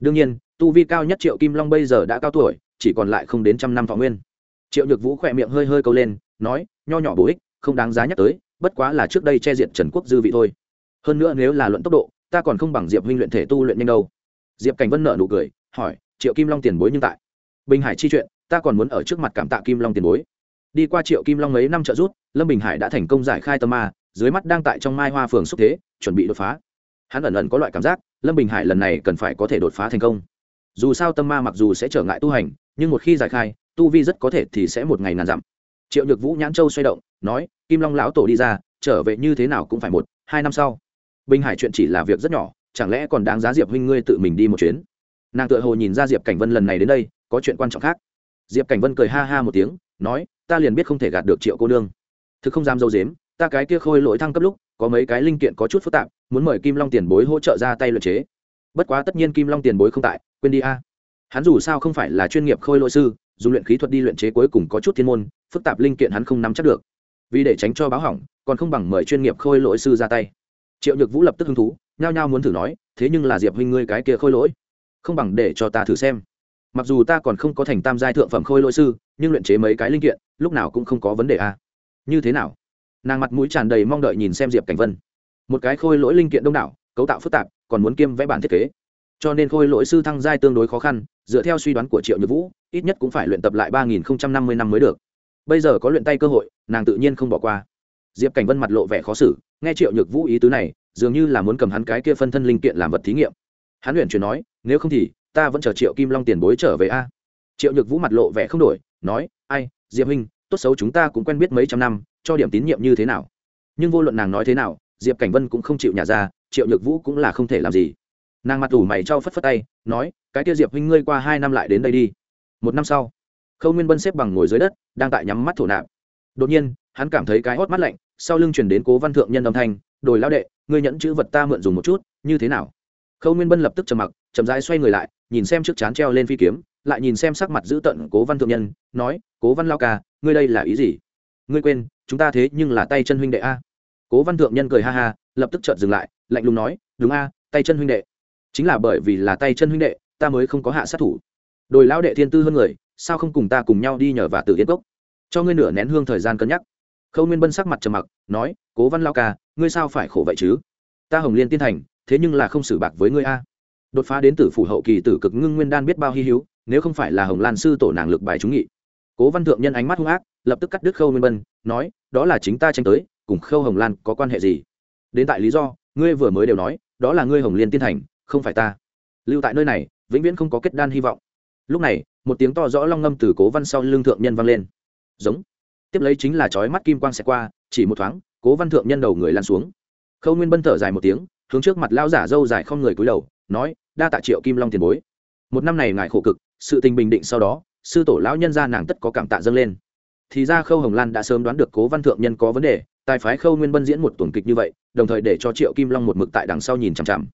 Đương nhiên, tu vi cao nhất triệu kim long bây giờ đã cao tuổi, chỉ còn lại không đến trăm năm thọ nguyên. Triệu nhược vũ khỏe miệng hơi hơi câu lên, nói, nho nhỏ bổ ích, không đáng giá nhắc tới, bất quá là trước đây che diện trần quốc dư vị thôi. Hơn nữa nếu là luận tốc độ, ta còn không bằng diệp huynh luyện thể tu luyện nhanh đâu. Diệp cảnh vân nợ nụ cười, hỏi, triệu kim long tiền bối nhưng tại. Bình hải chi chuyện, ta còn muốn ở trước mặt cảm tạ kim long tiền bối đi qua triệu kim long mấy năm trợ rút lâm bình hải đã thành công giải khai tâm ma, dưới mắt đang tại trong mai hoa phường xúc thế, chuẩn bị đột phá. Hắn ẩn ẩn có loại cảm giác, lâm bình hải lần này cần phải có thể đột phá thành công. Dù sao tâm ma mặc dù sẽ trở ngại tu hành, nhưng một khi giải khai, tu vi rất có thể thì sẽ một ngày ngàn dặm. Triệu nhược vũ nhãn châu xoay động, nói, kim long lão tổ đi ra, trở về như thế nào cũng phải một, hai năm sau. Bình hải chuyện chỉ là việc rất nhỏ, chẳng lẽ còn đáng giá diệp huynh ngươi tự mình đi một chuyến? Nàng tự hồ nhìn ra diệp cảnh vân lần này đến đây, có chuyện quan trọng khác. Diệp cảnh vân cười ha ha một tiếng, nói ta liền biết không thể gạt được triệu cô nương. Thực không dám dâu dếm, ta cái kia khôi lỗi thăng cấp lúc, có mấy cái linh kiện có chút phức tạp, muốn mời kim long tiền bối hỗ trợ ra tay luyện chế. Bất quá tất nhiên kim long tiền bối không tại, quên đi a. Hắn dù sao không phải là chuyên nghiệp khôi lỗi sư, dùng luyện khí thuật đi luyện chế cuối cùng có chút thiên môn, phức tạp linh kiện hắn không nắm chắc được. Vì để tránh cho báo hỏng, còn không bằng mời chuyên nghiệp khôi lỗi sư ra tay. Triệu nhược vũ lập tức hứng thú, nhao nhao muốn thử nói, thế nhưng là diệp huynh ngươi cái kia khôi lỗi, không bằng để cho ta thử xem mặc dù ta còn không có thành tam giai thượng phẩm khôi lỗi sư, nhưng luyện chế mấy cái linh kiện, lúc nào cũng không có vấn đề a như thế nào? Nàng mặt mũi tràn đầy mong đợi nhìn xem diệp cảnh vân. Một cái khôi lỗi linh kiện đông đảo, cấu tạo phức tạp, còn muốn kiêm vẽ bản thiết kế. Cho nên khôi lỗi sư thăng giai tương đối khó khăn, dựa theo suy đoán của triệu nhược vũ, ít nhất cũng phải luyện tập lại ba nghìn năm mươi năm mới được. Bây giờ có luyện tay cơ hội, nàng tự nhiên không bỏ qua. Diệp cảnh vân mặt lộ vẻ khó xử, nghe triệu nhược vũ ý tứ này, dường như là muốn cầm hắn cái kia phân thân linh kiện làm vật thí nghiệm. Hắn luyện chuyển nói, nếu không thì ta vẫn chờ triệu kim long tiền bối trở về a. Triệu nhược vũ mặt lộ vẻ không đổi, nói, ai, diệp huynh, tốt xấu chúng ta cũng quen biết mấy trăm năm, cho điểm tín nhiệm như thế nào? Nhưng vô luận nàng nói thế nào, diệp cảnh vân cũng không chịu nhả ra, triệu nhược vũ cũng là không thể làm gì. Nàng mặt ủ mày cho phất phất tay, nói, cái kia diệp huynh ngươi qua hai năm lại đến đây đi. Một năm sau, khâu nguyên bân xếp bằng ngồi dưới đất, đang tại nhắm mắt thổ nạp. Đột nhiên, hắn cảm thấy cái hót mắt lạnh, sau lưng chuyển đến cố văn thượng nhân âm thanh, đồi lao đệ, ngươi nhẫn chữ vật ta mượn dùng một chút, như thế nào? Khâu nguyên bân lập tức trầm mặc chậm rãi xoay người lại, nhìn xem trước chán treo lên phi kiếm, lại nhìn xem sắc mặt giữ tận cố văn thượng nhân, nói, cố văn lao ca, ngươi đây là ý gì? Ngươi quên, chúng ta thế nhưng là tay chân huynh đệ a. Cố văn thượng nhân cười ha ha, lập tức chợt dừng lại, lạnh lùng nói, đúng a, tay chân huynh đệ. Chính là bởi vì là tay chân huynh đệ, ta mới không có hạ sát thủ. Đồi lão đệ thiên tư hơn người, sao không cùng ta cùng nhau đi nhờ và tự yên cốc? Cho ngươi nửa nén hương thời gian cân nhắc. Khâu nguyên bân sắc mặt trầm mặc, nói, cố văn lao ca, ngươi sao phải khổ vậy chứ? Ta hồng liên tiên thành, thế nhưng là không xử bạc với ngươi a đột phá đến tử phủ hậu kỳ tử cực ngưng nguyên đan biết bao hy hữu, nếu không phải là hồng lan sư tổ nàng lực bài trúng nghị. Cố văn thượng nhân ánh mắt hung ác, lập tức cắt đứt khâu nguyên bân nói, đó là chính ta tranh tới, cùng khâu hồng lan có quan hệ gì? Đến tại lý do, ngươi vừa mới đều nói, đó là ngươi hồng liên tiên thành, không phải ta. Lưu tại nơi này, vĩnh viễn không có kết đan hy vọng. Lúc này, một tiếng to rõ long ngâm từ cố văn sau lưng thượng nhân vang lên. Giống. Tiếp lấy chính là chói mắt kim quang xẹt qua, chỉ một thoáng, cố văn thượng nhân đầu người lan xuống. Khâu nguyên bân thở dài một tiếng hướng trước mặt lão giả dâu dài không người cúi đầu, nói, đa tạ triệu kim long tiền bối. Một năm này ngài khổ cực, sự tình bình định sau đó, sư tổ lão nhân gia nàng tất có cảm tạ dâng lên. Thì ra khâu hồng lan đã sớm đoán được cố văn thượng nhân có vấn đề, tài phái khâu nguyên bân diễn một tuần kịch như vậy, đồng thời để cho triệu kim long một mực tại đằng sau nhìn chằm chằm.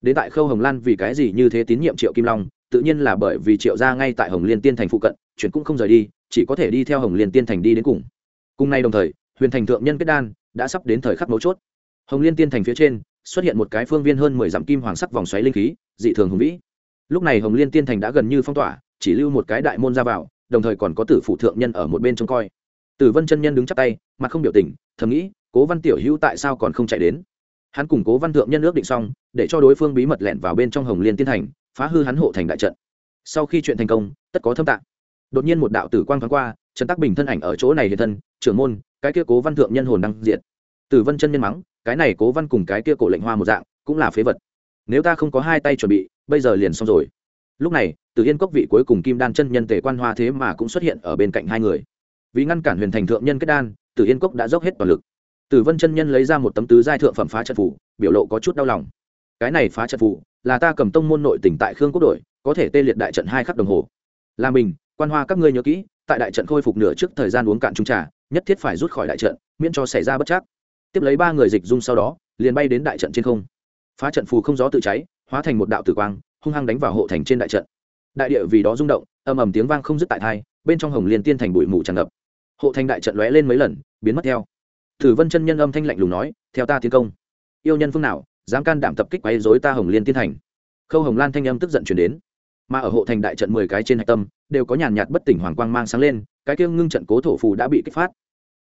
Đến tại khâu hồng lan vì cái gì như thế tín nhiệm triệu kim long, tự nhiên là bởi vì triệu gia ngay tại hồng liên tiên thành phụ cận chuyển cũng không rời đi, chỉ có thể đi theo hồng liên tiên thành đi đến cùng. Cùng nay đồng thời, huyền thành thượng nhân kết đan đã sắp đến thời khắc mấu chốt. Hồng liên tiên thành phía trên xuất hiện một cái phương viên hơn mười dặm kim hoàng sắc vòng xoáy linh khí, dị thường hùng vĩ. Lúc này hồng liên tiên thành đã gần như phong tỏa, chỉ lưu một cái đại môn ra vào, đồng thời còn có tử phụ thượng nhân ở một bên trông coi. Tử vân chân nhân đứng chắp tay, mặt không biểu tình, thầm nghĩ, cố văn tiểu hữu tại sao còn không chạy đến? Hắn cùng cố văn thượng nhân ước định xong, để cho đối phương bí mật lẻn vào bên trong hồng liên tiên thành, phá hư hắn hộ thành đại trận. Sau khi chuyện thành công, tất có thâm tạng. Đột nhiên một đạo tử quang thoáng qua, trần tắc bình thân ảnh ở chỗ này hiện thân, trưởng môn, cái kia cố văn thượng nhân hồn đang diệt. Tử vân chân nhân mắng cái này cố văn cùng cái kia cổ lệnh hoa một dạng, cũng là phế vật. Nếu ta không có hai tay chuẩn bị, bây giờ liền xong rồi. Lúc này từ yên cốc vị cuối cùng kim đan chân nhân tề quan hoa thế mà cũng xuất hiện ở bên cạnh hai người. Vì ngăn cản huyền thành thượng nhân kết đan, tử yên cốc đã dốc hết toàn lực. Tử vân chân nhân lấy ra một tấm tứ giai thượng phẩm phá trận phủ biểu lộ có chút đau lòng. Cái này phá trận phủ là ta cầm tông môn nội tỉnh tại khương quốc đội, có thể tê liệt đại trận hai khắc đồng hồ. Là mình, quan hoa các ngươi nhớ kỹ, tại đại trận khôi phục nửa trước thời gian uống cạn trung trà, nhất thiết phải rút khỏi đại trận, miễn cho xảy ra bất chắc tiếp lấy ba người dịch dung sau đó, liền bay đến đại trận trên không. Phá trận phù không gió tự cháy, hóa thành một đạo tử quang, hung hăng đánh vào hộ thành trên đại trận. Đại địa vì đó rung động, ầm ầm tiếng vang không dứt tại thai, bên trong hồng liên tiên thành bụi mù tràn ngập. Hộ thành đại trận lóe lên mấy lần, biến mất theo. Thử vân chân nhân âm thanh lạnh lùng nói, theo ta tiến công, yêu nhân phương nào, dám can đảm tập kích quấy dối ta hồng liên tiên thành? Khâu hồng lan thanh âm tức giận chuyển đến. Mà ở hộ thành đại trận mười cái trên hạch tâm, đều có nhàn nhạt bất tỉnh hoàng quang mang sáng lên, cái kia ngưng trận cố thổ phù đã bị kích phát.